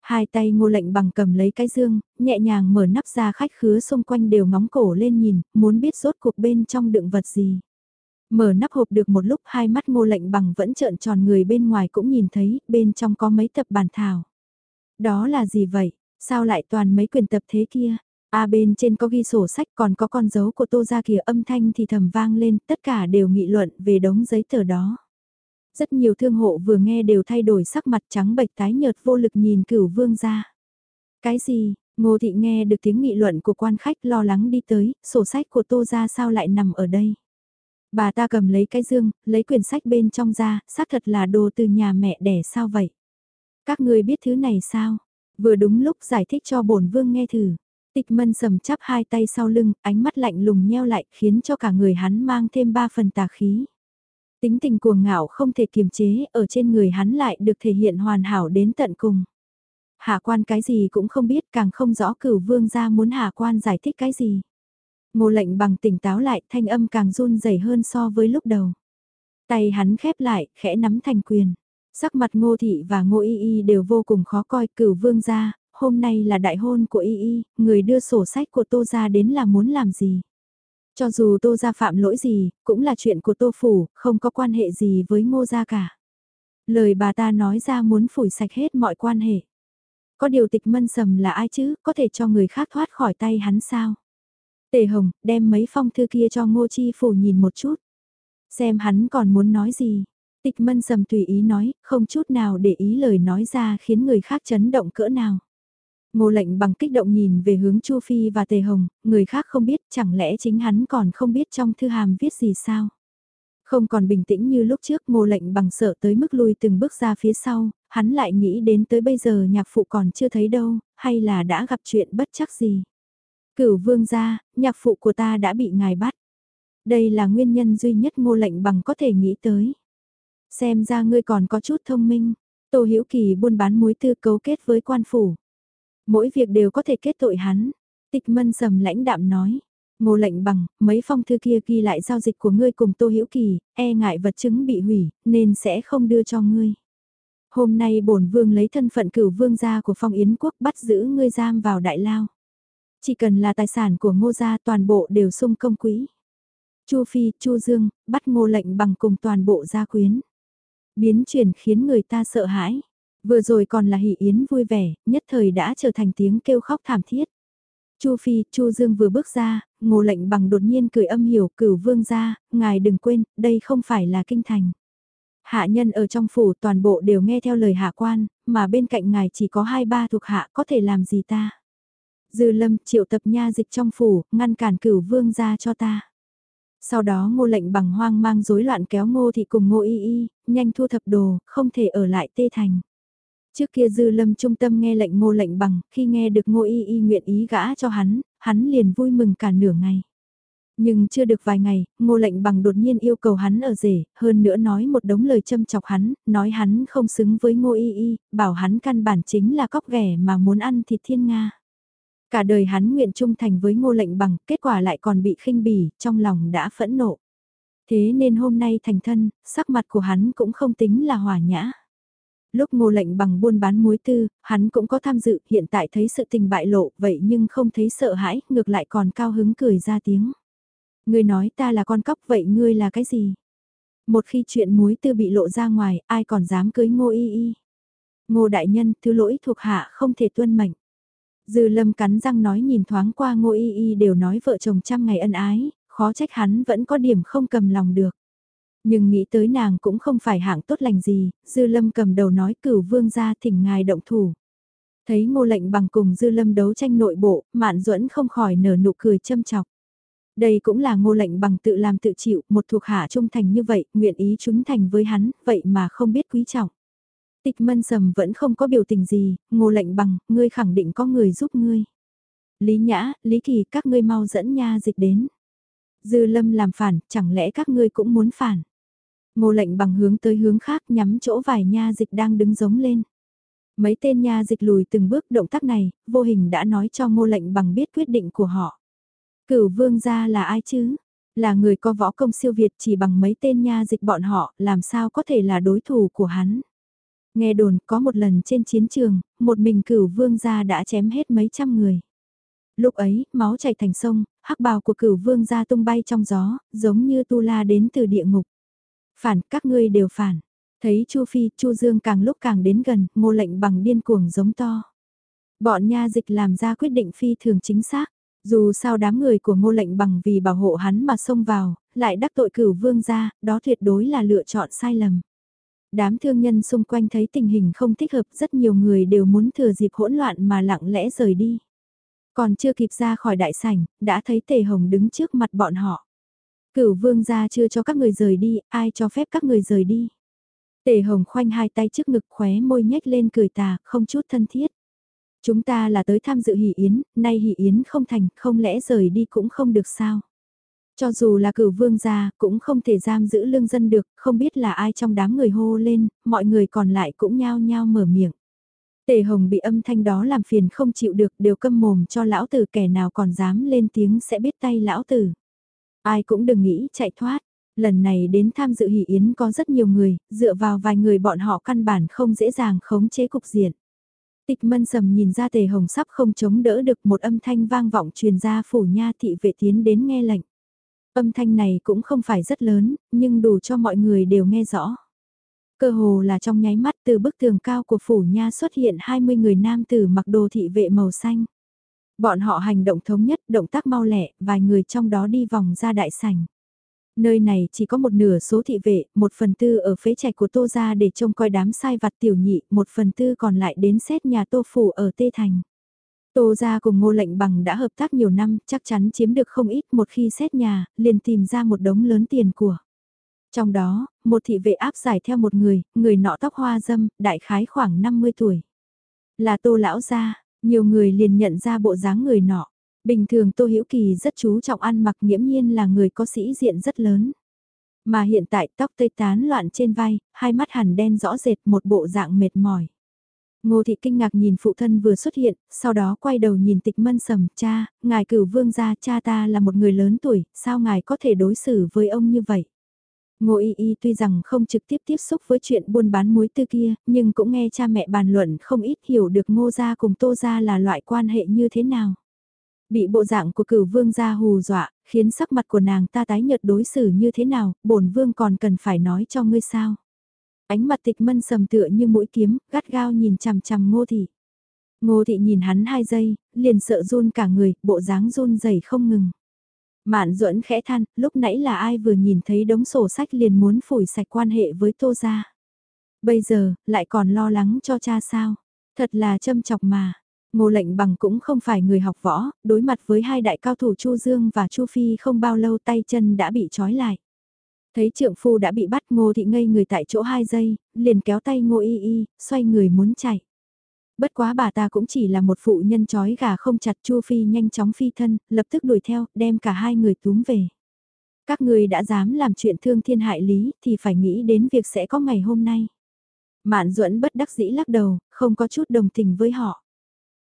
Hai tay ngô lệnh bằng cầm lấy cái dương, nhẹ nhàng mở nắp ra khách khứa xung quanh đều ngóng cổ lên nhìn, muốn biết rốt cuộc bên trong đựng vật gì. Mở nắp hộp được một lúc hai mắt ngô lệnh bằng vẫn trợn tròn người bên ngoài cũng nhìn thấy, bên trong có mấy tập bản thảo. Đó là gì vậy? Sao lại toàn mấy quyền tập thế kia? A à, bên trên có ghi sổ sách còn có con dấu của tô gia kìa âm thanh thì thầm vang lên, tất cả đều nghị luận về đống giấy tờ đó. Rất nhiều thương hộ vừa nghe đều thay đổi sắc mặt trắng bệch tái nhợt vô lực nhìn cửu vương ra. Cái gì, ngô thị nghe được tiếng nghị luận của quan khách lo lắng đi tới, sổ sách của tô gia sao lại nằm ở đây. Bà ta cầm lấy cái dương, lấy quyển sách bên trong ra, xác thật là đồ từ nhà mẹ đẻ sao vậy? Các người biết thứ này sao? Vừa đúng lúc giải thích cho bổn vương nghe thử. Tịch mân sầm chắp hai tay sau lưng, ánh mắt lạnh lùng nheo lại, khiến cho cả người hắn mang thêm ba phần tà khí. Tính tình cuồng ngạo không thể kiềm chế, ở trên người hắn lại được thể hiện hoàn hảo đến tận cùng. Hạ quan cái gì cũng không biết, càng không rõ cửu vương ra muốn hạ quan giải thích cái gì. Ngô lệnh bằng tỉnh táo lại, thanh âm càng run rẩy hơn so với lúc đầu. Tay hắn khép lại, khẽ nắm thành quyền. Sắc mặt ngô thị và ngô y y đều vô cùng khó coi cửu vương gia hôm nay là đại hôn của y y, người đưa sổ sách của tô gia đến là muốn làm gì. Cho dù tô gia phạm lỗi gì, cũng là chuyện của tô phủ, không có quan hệ gì với ngô gia cả. Lời bà ta nói ra muốn phủi sạch hết mọi quan hệ. Có điều tịch mân sầm là ai chứ, có thể cho người khác thoát khỏi tay hắn sao? Tề Hồng, đem mấy phong thư kia cho Ngô Chi Phủ nhìn một chút. Xem hắn còn muốn nói gì. Tịch mân sầm tùy ý nói, không chút nào để ý lời nói ra khiến người khác chấn động cỡ nào. Ngô lệnh bằng kích động nhìn về hướng Chu Phi và Tề Hồng, người khác không biết chẳng lẽ chính hắn còn không biết trong thư hàm viết gì sao. Không còn bình tĩnh như lúc trước ngô lệnh bằng sợ tới mức lui từng bước ra phía sau, hắn lại nghĩ đến tới bây giờ nhạc phụ còn chưa thấy đâu, hay là đã gặp chuyện bất chắc gì. Cửu vương gia, nhạc phụ của ta đã bị ngài bắt. Đây là nguyên nhân duy nhất ngô lệnh bằng có thể nghĩ tới. Xem ra ngươi còn có chút thông minh. Tô Hữu Kỳ buôn bán muối tư cấu kết với quan phủ. Mỗi việc đều có thể kết tội hắn. Tịch mân sầm lãnh đạm nói. Ngô lệnh bằng, mấy phong thư kia ghi lại giao dịch của ngươi cùng Tô Hữu Kỳ, e ngại vật chứng bị hủy, nên sẽ không đưa cho ngươi. Hôm nay bổn vương lấy thân phận cửu vương gia của phong yến quốc bắt giữ ngươi giam vào đại lao. Chỉ cần là tài sản của ngô gia toàn bộ đều sung công quỹ. Chu Phi, Chu Dương, bắt ngô lệnh bằng cùng toàn bộ gia quyến. Biến chuyển khiến người ta sợ hãi. Vừa rồi còn là hỷ yến vui vẻ, nhất thời đã trở thành tiếng kêu khóc thảm thiết. Chu Phi, Chu Dương vừa bước ra, ngô lệnh bằng đột nhiên cười âm hiểu cửu vương gia, ngài đừng quên, đây không phải là kinh thành. Hạ nhân ở trong phủ toàn bộ đều nghe theo lời hạ quan, mà bên cạnh ngài chỉ có hai ba thuộc hạ có thể làm gì ta. Dư lâm triệu tập nha dịch trong phủ, ngăn cản cửu vương ra cho ta. Sau đó ngô lệnh bằng hoang mang rối loạn kéo ngô thị cùng ngô y y, nhanh thu thập đồ, không thể ở lại tê thành. Trước kia dư lâm trung tâm nghe lệnh ngô lệnh bằng, khi nghe được ngô y y nguyện ý gã cho hắn, hắn liền vui mừng cả nửa ngày. Nhưng chưa được vài ngày, ngô lệnh bằng đột nhiên yêu cầu hắn ở rể, hơn nữa nói một đống lời châm chọc hắn, nói hắn không xứng với ngô y y, bảo hắn căn bản chính là cóc ghẻ mà muốn ăn thịt thiên Nga. Cả đời hắn nguyện trung thành với ngô lệnh bằng, kết quả lại còn bị khinh bỉ, trong lòng đã phẫn nộ. Thế nên hôm nay thành thân, sắc mặt của hắn cũng không tính là hòa nhã. Lúc ngô lệnh bằng buôn bán muối tư, hắn cũng có tham dự, hiện tại thấy sự tình bại lộ, vậy nhưng không thấy sợ hãi, ngược lại còn cao hứng cười ra tiếng. Ngươi nói ta là con cóc vậy ngươi là cái gì? Một khi chuyện muối tư bị lộ ra ngoài, ai còn dám cưới ngô y y? Ngô đại nhân, thứ lỗi thuộc hạ không thể tuân mệnh. Dư lâm cắn răng nói nhìn thoáng qua ngô y y đều nói vợ chồng trăm ngày ân ái, khó trách hắn vẫn có điểm không cầm lòng được. Nhưng nghĩ tới nàng cũng không phải hạng tốt lành gì, dư lâm cầm đầu nói cửu vương ra thỉnh ngài động thủ. Thấy ngô lệnh bằng cùng dư lâm đấu tranh nội bộ, mạn duẫn không khỏi nở nụ cười châm chọc. Đây cũng là ngô lệnh bằng tự làm tự chịu, một thuộc hạ trung thành như vậy, nguyện ý chúng thành với hắn, vậy mà không biết quý trọng. Tịch mân sầm vẫn không có biểu tình gì, ngô lệnh bằng, ngươi khẳng định có người giúp ngươi. Lý Nhã, Lý Kỳ, các ngươi mau dẫn nha dịch đến. Dư lâm làm phản, chẳng lẽ các ngươi cũng muốn phản. Ngô lệnh bằng hướng tới hướng khác nhắm chỗ vài nha dịch đang đứng giống lên. Mấy tên nha dịch lùi từng bước động tác này, vô hình đã nói cho ngô lệnh bằng biết quyết định của họ. Cửu vương gia là ai chứ? Là người có võ công siêu việt chỉ bằng mấy tên nha dịch bọn họ, làm sao có thể là đối thủ của hắn? Nghe đồn có một lần trên chiến trường, một mình cửu vương gia đã chém hết mấy trăm người. Lúc ấy, máu chảy thành sông, hắc bào của cửu vương gia tung bay trong gió, giống như tu la đến từ địa ngục. Phản, các ngươi đều phản. Thấy Chu Phi, Chu Dương càng lúc càng đến gần, ngô lệnh bằng điên cuồng giống to. Bọn nha dịch làm ra quyết định phi thường chính xác. Dù sao đám người của ngô lệnh bằng vì bảo hộ hắn mà xông vào, lại đắc tội cửu vương gia, đó tuyệt đối là lựa chọn sai lầm. Đám thương nhân xung quanh thấy tình hình không thích hợp rất nhiều người đều muốn thừa dịp hỗn loạn mà lặng lẽ rời đi. Còn chưa kịp ra khỏi đại sảnh, đã thấy Tề Hồng đứng trước mặt bọn họ. Cửu vương gia chưa cho các người rời đi, ai cho phép các người rời đi. Tề Hồng khoanh hai tay trước ngực khóe môi nhếch lên cười tà, không chút thân thiết. Chúng ta là tới tham dự hỷ yến, nay hỷ yến không thành, không lẽ rời đi cũng không được sao? Cho dù là cửu vương gia, cũng không thể giam giữ lương dân được, không biết là ai trong đám người hô lên, mọi người còn lại cũng nhao nhao mở miệng. Tề Hồng bị âm thanh đó làm phiền không chịu được đều câm mồm cho lão tử kẻ nào còn dám lên tiếng sẽ biết tay lão tử. Ai cũng đừng nghĩ chạy thoát. Lần này đến tham dự hỷ yến có rất nhiều người, dựa vào vài người bọn họ căn bản không dễ dàng khống chế cục diện. Tịch mân sầm nhìn ra tề hồng sắp không chống đỡ được một âm thanh vang vọng truyền ra phủ nha thị vệ tiến đến nghe lệnh. Âm thanh này cũng không phải rất lớn, nhưng đủ cho mọi người đều nghe rõ. Cơ hồ là trong nháy mắt từ bức tường cao của phủ nha xuất hiện 20 người nam tử mặc đồ thị vệ màu xanh. Bọn họ hành động thống nhất, động tác mau lẹ, vài người trong đó đi vòng ra đại sảnh. Nơi này chỉ có một nửa số thị vệ, một phần tư ở phế trạch của Tô gia để trông coi đám sai vặt tiểu nhị, một phần tư còn lại đến xét nhà Tô Phủ ở Tê Thành. Tô gia cùng ngô lệnh bằng đã hợp tác nhiều năm, chắc chắn chiếm được không ít một khi xét nhà, liền tìm ra một đống lớn tiền của. Trong đó, một thị vệ áp giải theo một người, người nọ tóc hoa dâm, đại khái khoảng 50 tuổi. Là tô lão gia, nhiều người liền nhận ra bộ dáng người nọ. Bình thường Tô Hữu Kỳ rất chú trọng ăn mặc nghiễm nhiên là người có sĩ diện rất lớn. Mà hiện tại tóc tây tán loạn trên vai, hai mắt hẳn đen rõ rệt một bộ dạng mệt mỏi. Ngô thị kinh ngạc nhìn phụ thân vừa xuất hiện, sau đó quay đầu nhìn tịch mân sầm, cha, ngài cửu vương gia cha ta là một người lớn tuổi, sao ngài có thể đối xử với ông như vậy? Ngô Y Y tuy rằng không trực tiếp tiếp xúc với chuyện buôn bán muối tư kia, nhưng cũng nghe cha mẹ bàn luận không ít hiểu được ngô gia cùng tô gia là loại quan hệ như thế nào. Bị bộ dạng của cửu vương gia hù dọa, khiến sắc mặt của nàng ta tái nhợt đối xử như thế nào, bổn vương còn cần phải nói cho ngươi sao. Ánh mặt tịch mân sầm tựa như mũi kiếm, gắt gao nhìn chằm chằm ngô thị. Ngô thị nhìn hắn hai giây, liền sợ run cả người, bộ dáng run rẩy không ngừng. Mạn duẫn khẽ than, lúc nãy là ai vừa nhìn thấy đống sổ sách liền muốn phủi sạch quan hệ với tô gia. Bây giờ, lại còn lo lắng cho cha sao. Thật là châm chọc mà. Ngô lệnh bằng cũng không phải người học võ, đối mặt với hai đại cao thủ Chu Dương và Chu Phi không bao lâu tay chân đã bị trói lại. Thấy trượng phu đã bị bắt ngô thị ngây người tại chỗ hai giây, liền kéo tay ngô y y, xoay người muốn chạy. Bất quá bà ta cũng chỉ là một phụ nhân trói gà không chặt Chu Phi nhanh chóng phi thân, lập tức đuổi theo, đem cả hai người túm về. Các người đã dám làm chuyện thương thiên hại lý thì phải nghĩ đến việc sẽ có ngày hôm nay. Mạn duẫn bất đắc dĩ lắc đầu, không có chút đồng tình với họ.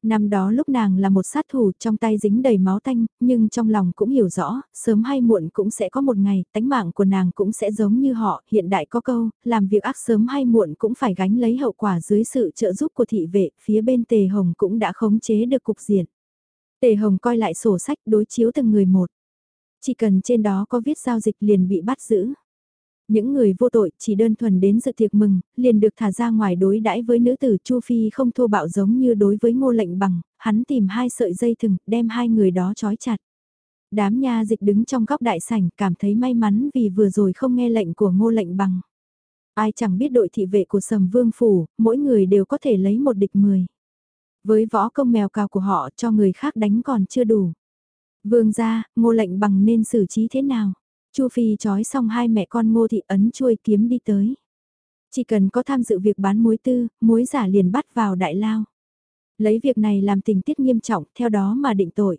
Năm đó lúc nàng là một sát thủ trong tay dính đầy máu tanh, nhưng trong lòng cũng hiểu rõ, sớm hay muộn cũng sẽ có một ngày, tánh mạng của nàng cũng sẽ giống như họ, hiện đại có câu, làm việc ác sớm hay muộn cũng phải gánh lấy hậu quả dưới sự trợ giúp của thị vệ, phía bên Tề Hồng cũng đã khống chế được cục diện. Tề Hồng coi lại sổ sách đối chiếu từng người một. Chỉ cần trên đó có viết giao dịch liền bị bắt giữ. Những người vô tội chỉ đơn thuần đến dự tiệc mừng, liền được thả ra ngoài đối đãi với nữ tử Chu Phi không thô bạo giống như đối với ngô lệnh bằng, hắn tìm hai sợi dây thừng, đem hai người đó trói chặt. Đám nha dịch đứng trong góc đại sảnh cảm thấy may mắn vì vừa rồi không nghe lệnh của ngô lệnh bằng. Ai chẳng biết đội thị vệ của sầm vương phủ, mỗi người đều có thể lấy một địch mười. Với võ công mèo cao của họ cho người khác đánh còn chưa đủ. Vương gia, ngô lệnh bằng nên xử trí thế nào? Chu Phi trói xong hai mẹ con ngô thị ấn chuôi kiếm đi tới. Chỉ cần có tham dự việc bán muối tư, muối giả liền bắt vào đại lao. Lấy việc này làm tình tiết nghiêm trọng, theo đó mà định tội.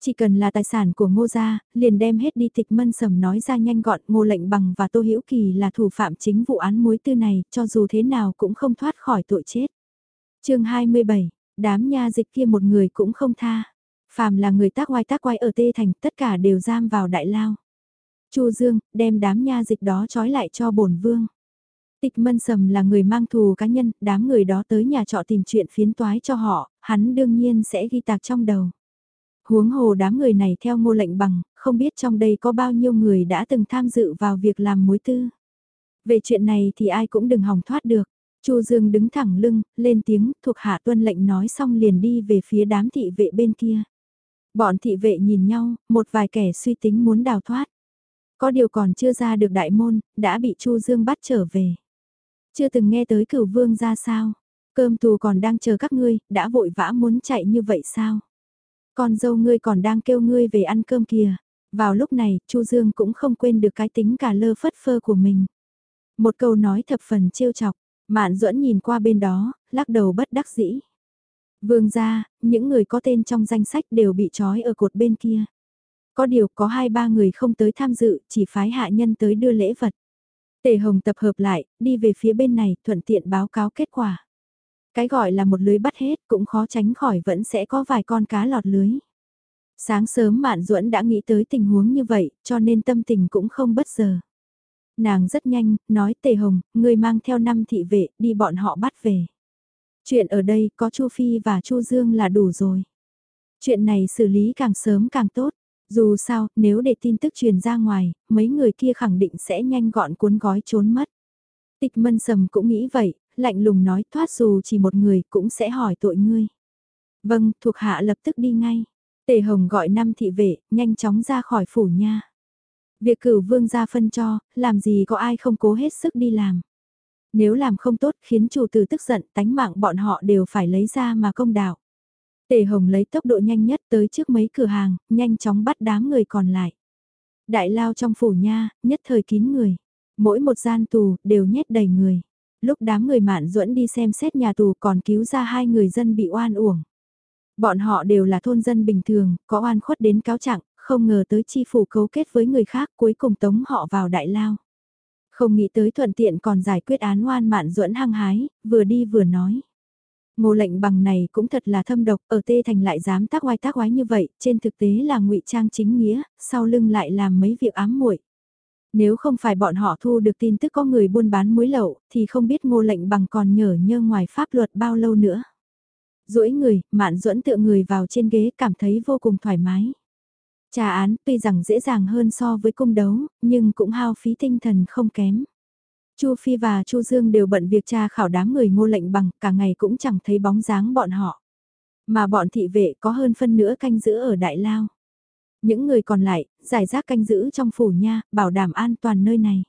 Chỉ cần là tài sản của ngô gia, liền đem hết đi tịch mân sầm nói ra nhanh gọn ngô lệnh bằng và tô hữu kỳ là thủ phạm chính vụ án muối tư này, cho dù thế nào cũng không thoát khỏi tội chết. chương 27, đám nha dịch kia một người cũng không tha. Phàm là người tác oai tác oai ở Tê Thành tất cả đều giam vào đại lao. Chu Dương, đem đám nha dịch đó trói lại cho bổn vương. Tịch mân sầm là người mang thù cá nhân, đám người đó tới nhà trọ tìm chuyện phiến toái cho họ, hắn đương nhiên sẽ ghi tạc trong đầu. Huống hồ đám người này theo ngô lệnh bằng, không biết trong đây có bao nhiêu người đã từng tham dự vào việc làm mối tư. Về chuyện này thì ai cũng đừng hòng thoát được. Chu Dương đứng thẳng lưng, lên tiếng, thuộc hạ tuân lệnh nói xong liền đi về phía đám thị vệ bên kia. Bọn thị vệ nhìn nhau, một vài kẻ suy tính muốn đào thoát. Có điều còn chưa ra được đại môn, đã bị Chu Dương bắt trở về. Chưa từng nghe tới cửu vương ra sao, cơm tù còn đang chờ các ngươi, đã vội vã muốn chạy như vậy sao? Con dâu ngươi còn đang kêu ngươi về ăn cơm kìa. Vào lúc này, Chu Dương cũng không quên được cái tính cả lơ phất phơ của mình. Một câu nói thập phần trêu chọc, Mạn Duẫn nhìn qua bên đó, lắc đầu bất đắc dĩ. Vương gia, những người có tên trong danh sách đều bị trói ở cột bên kia. Có điều có hai ba người không tới tham dự, chỉ phái hạ nhân tới đưa lễ vật. Tề Hồng tập hợp lại, đi về phía bên này, thuận tiện báo cáo kết quả. Cái gọi là một lưới bắt hết cũng khó tránh khỏi vẫn sẽ có vài con cá lọt lưới. Sáng sớm Mạn Duẫn đã nghĩ tới tình huống như vậy, cho nên tâm tình cũng không bất giờ. Nàng rất nhanh, nói Tề Hồng, người mang theo năm thị vệ, đi bọn họ bắt về. Chuyện ở đây có Chu Phi và Chu Dương là đủ rồi. Chuyện này xử lý càng sớm càng tốt. Dù sao, nếu để tin tức truyền ra ngoài, mấy người kia khẳng định sẽ nhanh gọn cuốn gói trốn mất. Tịch mân sầm cũng nghĩ vậy, lạnh lùng nói thoát dù chỉ một người cũng sẽ hỏi tội ngươi. Vâng, thuộc hạ lập tức đi ngay. Tề Hồng gọi năm thị vệ, nhanh chóng ra khỏi phủ nha. Việc cửu vương gia phân cho, làm gì có ai không cố hết sức đi làm. Nếu làm không tốt khiến chủ tử tức giận tánh mạng bọn họ đều phải lấy ra mà công đạo. Tề Hồng lấy tốc độ nhanh nhất tới trước mấy cửa hàng, nhanh chóng bắt đám người còn lại. Đại lao trong phủ nha, nhất thời kín người. Mỗi một gian tù, đều nhét đầy người. Lúc đám người mạn duẫn đi xem xét nhà tù còn cứu ra hai người dân bị oan uổng. Bọn họ đều là thôn dân bình thường, có oan khuất đến cáo trạng, không ngờ tới chi phủ cấu kết với người khác cuối cùng tống họ vào đại lao. Không nghĩ tới thuận tiện còn giải quyết án oan mạn duẫn hăng hái, vừa đi vừa nói. Ngô lệnh bằng này cũng thật là thâm độc, ở tê thành lại dám tác oai tác oái như vậy, trên thực tế là ngụy trang chính nghĩa, sau lưng lại làm mấy việc ám muội. Nếu không phải bọn họ thu được tin tức có người buôn bán muối lậu, thì không biết ngô lệnh bằng còn nhở nhơ ngoài pháp luật bao lâu nữa. duỗi người, mạn duẫn tựa người vào trên ghế cảm thấy vô cùng thoải mái. Trà án tuy rằng dễ dàng hơn so với cung đấu, nhưng cũng hao phí tinh thần không kém. Chu Phi và Chu Dương đều bận việc tra khảo đám người ngô lệnh bằng, cả ngày cũng chẳng thấy bóng dáng bọn họ. Mà bọn thị vệ có hơn phân nữa canh giữ ở Đại Lao. Những người còn lại, giải rác canh giữ trong phủ nha, bảo đảm an toàn nơi này.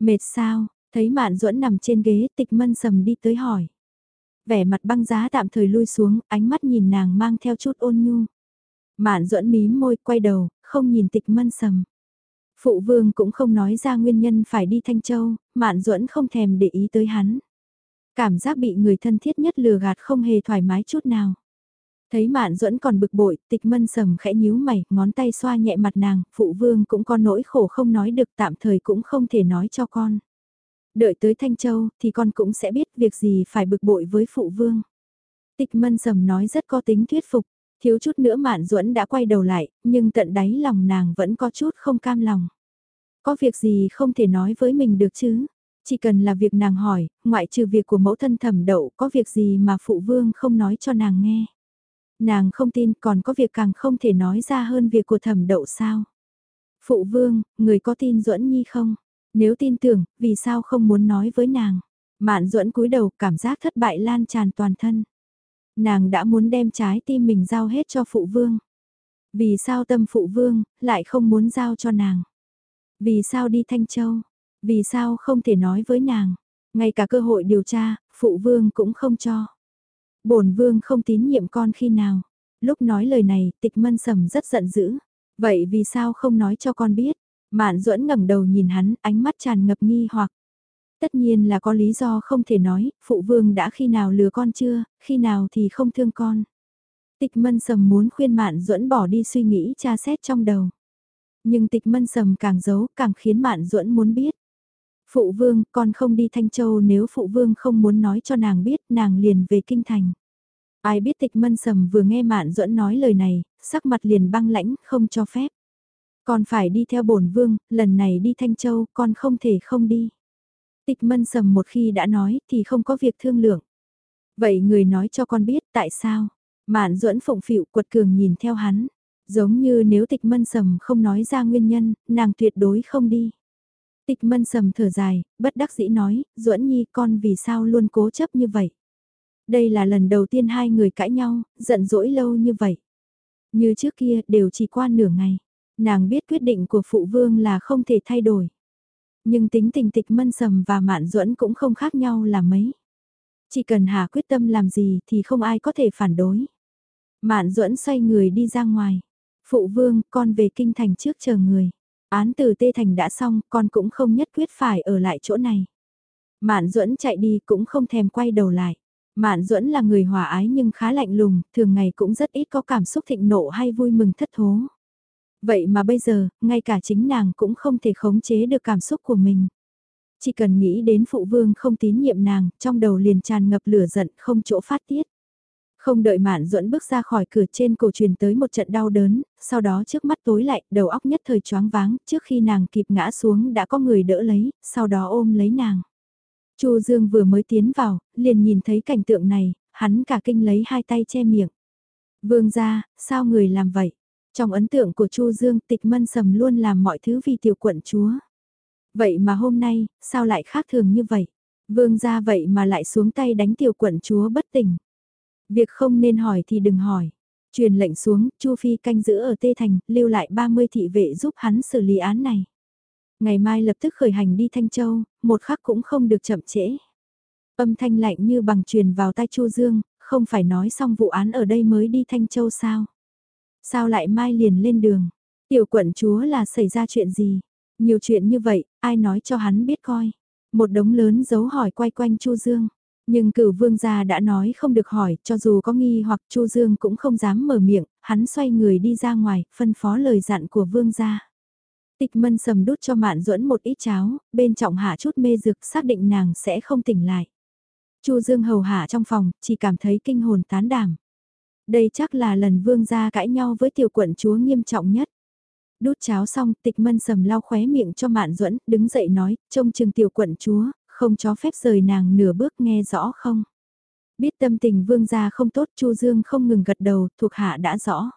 Mệt sao, thấy Mạn Duẫn nằm trên ghế tịch mân sầm đi tới hỏi. Vẻ mặt băng giá tạm thời lui xuống, ánh mắt nhìn nàng mang theo chút ôn nhu. Mạn Duẫn mím môi, quay đầu, không nhìn tịch mân sầm. Phụ vương cũng không nói ra nguyên nhân phải đi Thanh Châu, Mạn Duẫn không thèm để ý tới hắn. Cảm giác bị người thân thiết nhất lừa gạt không hề thoải mái chút nào. Thấy Mạn Duẫn còn bực bội, tịch mân sầm khẽ nhíu mày, ngón tay xoa nhẹ mặt nàng, phụ vương cũng có nỗi khổ không nói được tạm thời cũng không thể nói cho con. Đợi tới Thanh Châu thì con cũng sẽ biết việc gì phải bực bội với phụ vương. Tịch mân sầm nói rất có tính thuyết phục, thiếu chút nữa Mạn Duẫn đã quay đầu lại, nhưng tận đáy lòng nàng vẫn có chút không cam lòng. Có việc gì không thể nói với mình được chứ? Chỉ cần là việc nàng hỏi, ngoại trừ việc của mẫu thân thẩm đậu có việc gì mà phụ vương không nói cho nàng nghe. Nàng không tin còn có việc càng không thể nói ra hơn việc của thẩm đậu sao. Phụ vương, người có tin duẫn nhi không? Nếu tin tưởng, vì sao không muốn nói với nàng? Mạn duẫn cúi đầu cảm giác thất bại lan tràn toàn thân. Nàng đã muốn đem trái tim mình giao hết cho phụ vương. Vì sao tâm phụ vương, lại không muốn giao cho nàng? Vì sao đi Thanh Châu? Vì sao không thể nói với nàng? Ngay cả cơ hội điều tra, phụ vương cũng không cho. bổn vương không tín nhiệm con khi nào? Lúc nói lời này, tịch mân sầm rất giận dữ. Vậy vì sao không nói cho con biết? Mạn duẫn ngẩng đầu nhìn hắn, ánh mắt tràn ngập nghi hoặc. Tất nhiên là có lý do không thể nói, phụ vương đã khi nào lừa con chưa, khi nào thì không thương con. Tịch mân sầm muốn khuyên mạn duẫn bỏ đi suy nghĩ tra xét trong đầu. Nhưng tịch mân sầm càng giấu càng khiến mạn duẫn muốn biết. Phụ vương, con không đi Thanh Châu nếu phụ vương không muốn nói cho nàng biết nàng liền về Kinh Thành. Ai biết tịch mân sầm vừa nghe mạn duẫn nói lời này, sắc mặt liền băng lãnh, không cho phép. Con phải đi theo bổn vương, lần này đi Thanh Châu, con không thể không đi. Tịch mân sầm một khi đã nói thì không có việc thương lượng. Vậy người nói cho con biết tại sao? Mạn duẫn phụng phịu quật cường nhìn theo hắn. Giống như nếu tịch mân sầm không nói ra nguyên nhân, nàng tuyệt đối không đi. Tịch mân sầm thở dài, bất đắc dĩ nói, duẫn nhi con vì sao luôn cố chấp như vậy. Đây là lần đầu tiên hai người cãi nhau, giận dỗi lâu như vậy. Như trước kia đều chỉ qua nửa ngày. Nàng biết quyết định của phụ vương là không thể thay đổi. Nhưng tính tình tịch mân sầm và mạn duẫn cũng không khác nhau là mấy. Chỉ cần Hà quyết tâm làm gì thì không ai có thể phản đối. Mạn duẫn xoay người đi ra ngoài. Phụ vương, con về kinh thành trước chờ người. Án từ Tê Thành đã xong, con cũng không nhất quyết phải ở lại chỗ này. Mạn duẫn chạy đi cũng không thèm quay đầu lại. Mạn duẫn là người hòa ái nhưng khá lạnh lùng, thường ngày cũng rất ít có cảm xúc thịnh nộ hay vui mừng thất thố. Vậy mà bây giờ, ngay cả chính nàng cũng không thể khống chế được cảm xúc của mình. Chỉ cần nghĩ đến phụ vương không tín nhiệm nàng, trong đầu liền tràn ngập lửa giận không chỗ phát tiết. Không đợi Mạn Duẫn bước ra khỏi cửa trên cổ truyền tới một trận đau đớn, sau đó trước mắt tối lại, đầu óc nhất thời choáng váng, trước khi nàng kịp ngã xuống đã có người đỡ lấy, sau đó ôm lấy nàng. Chu Dương vừa mới tiến vào, liền nhìn thấy cảnh tượng này, hắn cả kinh lấy hai tay che miệng. Vương gia, sao người làm vậy? Trong ấn tượng của Chu Dương tịch mân sầm luôn làm mọi thứ vì tiểu quận chúa. Vậy mà hôm nay, sao lại khác thường như vậy? Vương gia vậy mà lại xuống tay đánh tiểu quận chúa bất tỉnh. Việc không nên hỏi thì đừng hỏi. Truyền lệnh xuống, Chu Phi canh giữ ở Tê Thành, lưu lại 30 thị vệ giúp hắn xử lý án này. Ngày mai lập tức khởi hành đi Thanh Châu, một khắc cũng không được chậm trễ. Âm thanh lạnh như bằng truyền vào tai Chu Dương, không phải nói xong vụ án ở đây mới đi Thanh Châu sao? Sao lại mai liền lên đường? Tiểu quận chúa là xảy ra chuyện gì? Nhiều chuyện như vậy, ai nói cho hắn biết coi? Một đống lớn dấu hỏi quay quanh Chu Dương. Nhưng cửu vương gia đã nói không được hỏi, cho dù có nghi hoặc Chu Dương cũng không dám mở miệng, hắn xoay người đi ra ngoài, phân phó lời dặn của vương gia. Tịch mân sầm đút cho mạn duẫn một ít cháo, bên trọng hạ chút mê dược xác định nàng sẽ không tỉnh lại. Chu Dương hầu hạ trong phòng, chỉ cảm thấy kinh hồn tán đảm. Đây chắc là lần vương gia cãi nhau với tiểu quận chúa nghiêm trọng nhất. Đút cháo xong, tịch mân sầm lau khóe miệng cho mạn duẫn đứng dậy nói, trông chừng tiểu quận chúa, không cho phép rời nàng nửa bước nghe rõ không. Biết tâm tình vương gia không tốt, Chu Dương không ngừng gật đầu, thuộc hạ đã rõ.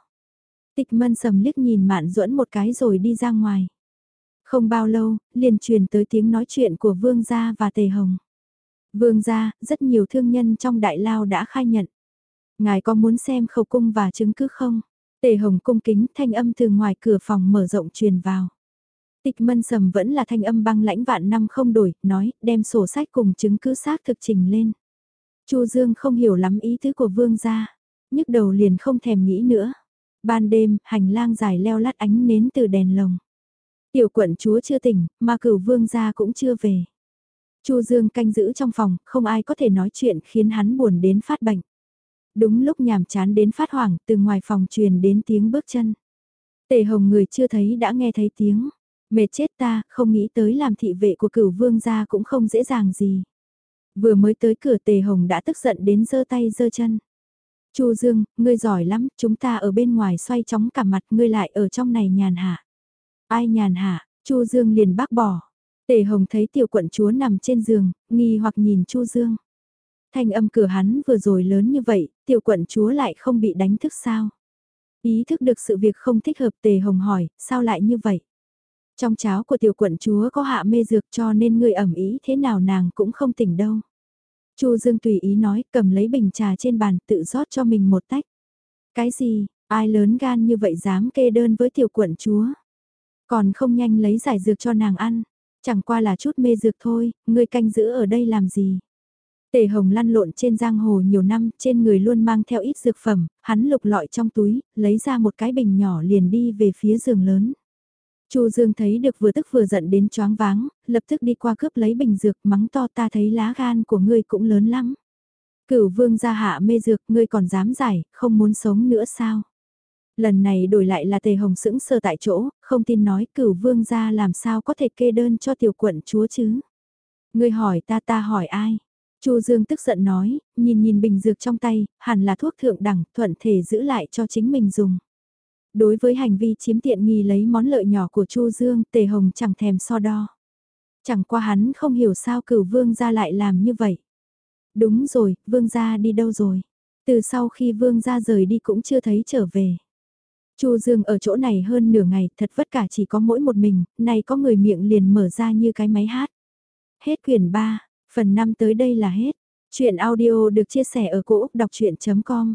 Tịch mân sầm liếc nhìn mạn duẫn một cái rồi đi ra ngoài. Không bao lâu, liền truyền tới tiếng nói chuyện của vương gia và tề hồng. Vương gia, rất nhiều thương nhân trong đại lao đã khai nhận. Ngài có muốn xem khẩu cung và chứng cứ không? Tề hồng cung kính thanh âm từ ngoài cửa phòng mở rộng truyền vào. Tịch mân sầm vẫn là thanh âm băng lãnh vạn năm không đổi, nói, đem sổ sách cùng chứng cứ xác thực trình lên. Chu Dương không hiểu lắm ý tứ của vương gia, nhức đầu liền không thèm nghĩ nữa. Ban đêm, hành lang dài leo lát ánh nến từ đèn lồng. Tiểu quận chúa chưa tỉnh, mà cửu vương gia cũng chưa về. Chu Dương canh giữ trong phòng, không ai có thể nói chuyện khiến hắn buồn đến phát bệnh. Đúng lúc nhàm chán đến phát hoảng, từ ngoài phòng truyền đến tiếng bước chân. Tề hồng người chưa thấy đã nghe thấy tiếng. Mệt chết ta, không nghĩ tới làm thị vệ của cửu vương gia cũng không dễ dàng gì. Vừa mới tới cửa tề hồng đã tức giận đến giơ tay giơ chân. Chu Dương, ngươi giỏi lắm, chúng ta ở bên ngoài xoay chóng cả mặt, ngươi lại ở trong này nhàn hạ. Ai nhàn hạ, Chu Dương liền bác bỏ. Tề Hồng thấy tiểu quận chúa nằm trên giường, nghi hoặc nhìn Chu Dương. Thanh âm cửa hắn vừa rồi lớn như vậy, tiểu quận chúa lại không bị đánh thức sao? Ý thức được sự việc không thích hợp Tề Hồng hỏi, sao lại như vậy? Trong cháo của tiểu quận chúa có hạ mê dược cho nên người ẩm ý thế nào nàng cũng không tỉnh đâu. Chu Dương tùy ý nói cầm lấy bình trà trên bàn tự rót cho mình một tách. Cái gì, ai lớn gan như vậy dám kê đơn với tiểu quận chúa? Còn không nhanh lấy giải dược cho nàng ăn. Chẳng qua là chút mê dược thôi, ngươi canh giữ ở đây làm gì? Tề Hồng lăn lộn trên giang hồ nhiều năm, trên người luôn mang theo ít dược phẩm, hắn lục lọi trong túi, lấy ra một cái bình nhỏ liền đi về phía giường lớn. Chu Dương thấy được vừa tức vừa giận đến choáng váng, lập tức đi qua cướp lấy bình dược mắng to ta thấy lá gan của ngươi cũng lớn lắm. Cửu vương gia hạ mê dược ngươi còn dám giải, không muốn sống nữa sao? Lần này đổi lại là tề hồng sững sờ tại chỗ, không tin nói cửu vương gia làm sao có thể kê đơn cho tiểu quận chúa chứ. Ngươi hỏi ta ta hỏi ai? Chu Dương tức giận nói, nhìn nhìn bình dược trong tay, hẳn là thuốc thượng đẳng, thuận thể giữ lại cho chính mình dùng. Đối với hành vi chiếm tiện nghi lấy món lợi nhỏ của Chu Dương, Tề Hồng chẳng thèm so đo. Chẳng qua hắn không hiểu sao cửu vương gia lại làm như vậy. Đúng rồi, vương gia đi đâu rồi? Từ sau khi vương gia rời đi cũng chưa thấy trở về. Chu Dương ở chỗ này hơn nửa ngày, thật vất cả chỉ có mỗi một mình, nay có người miệng liền mở ra như cái máy hát. Hết quyển 3, phần 5 tới đây là hết. Chuyện audio được chia sẻ ở cỗ đọc chuyện.com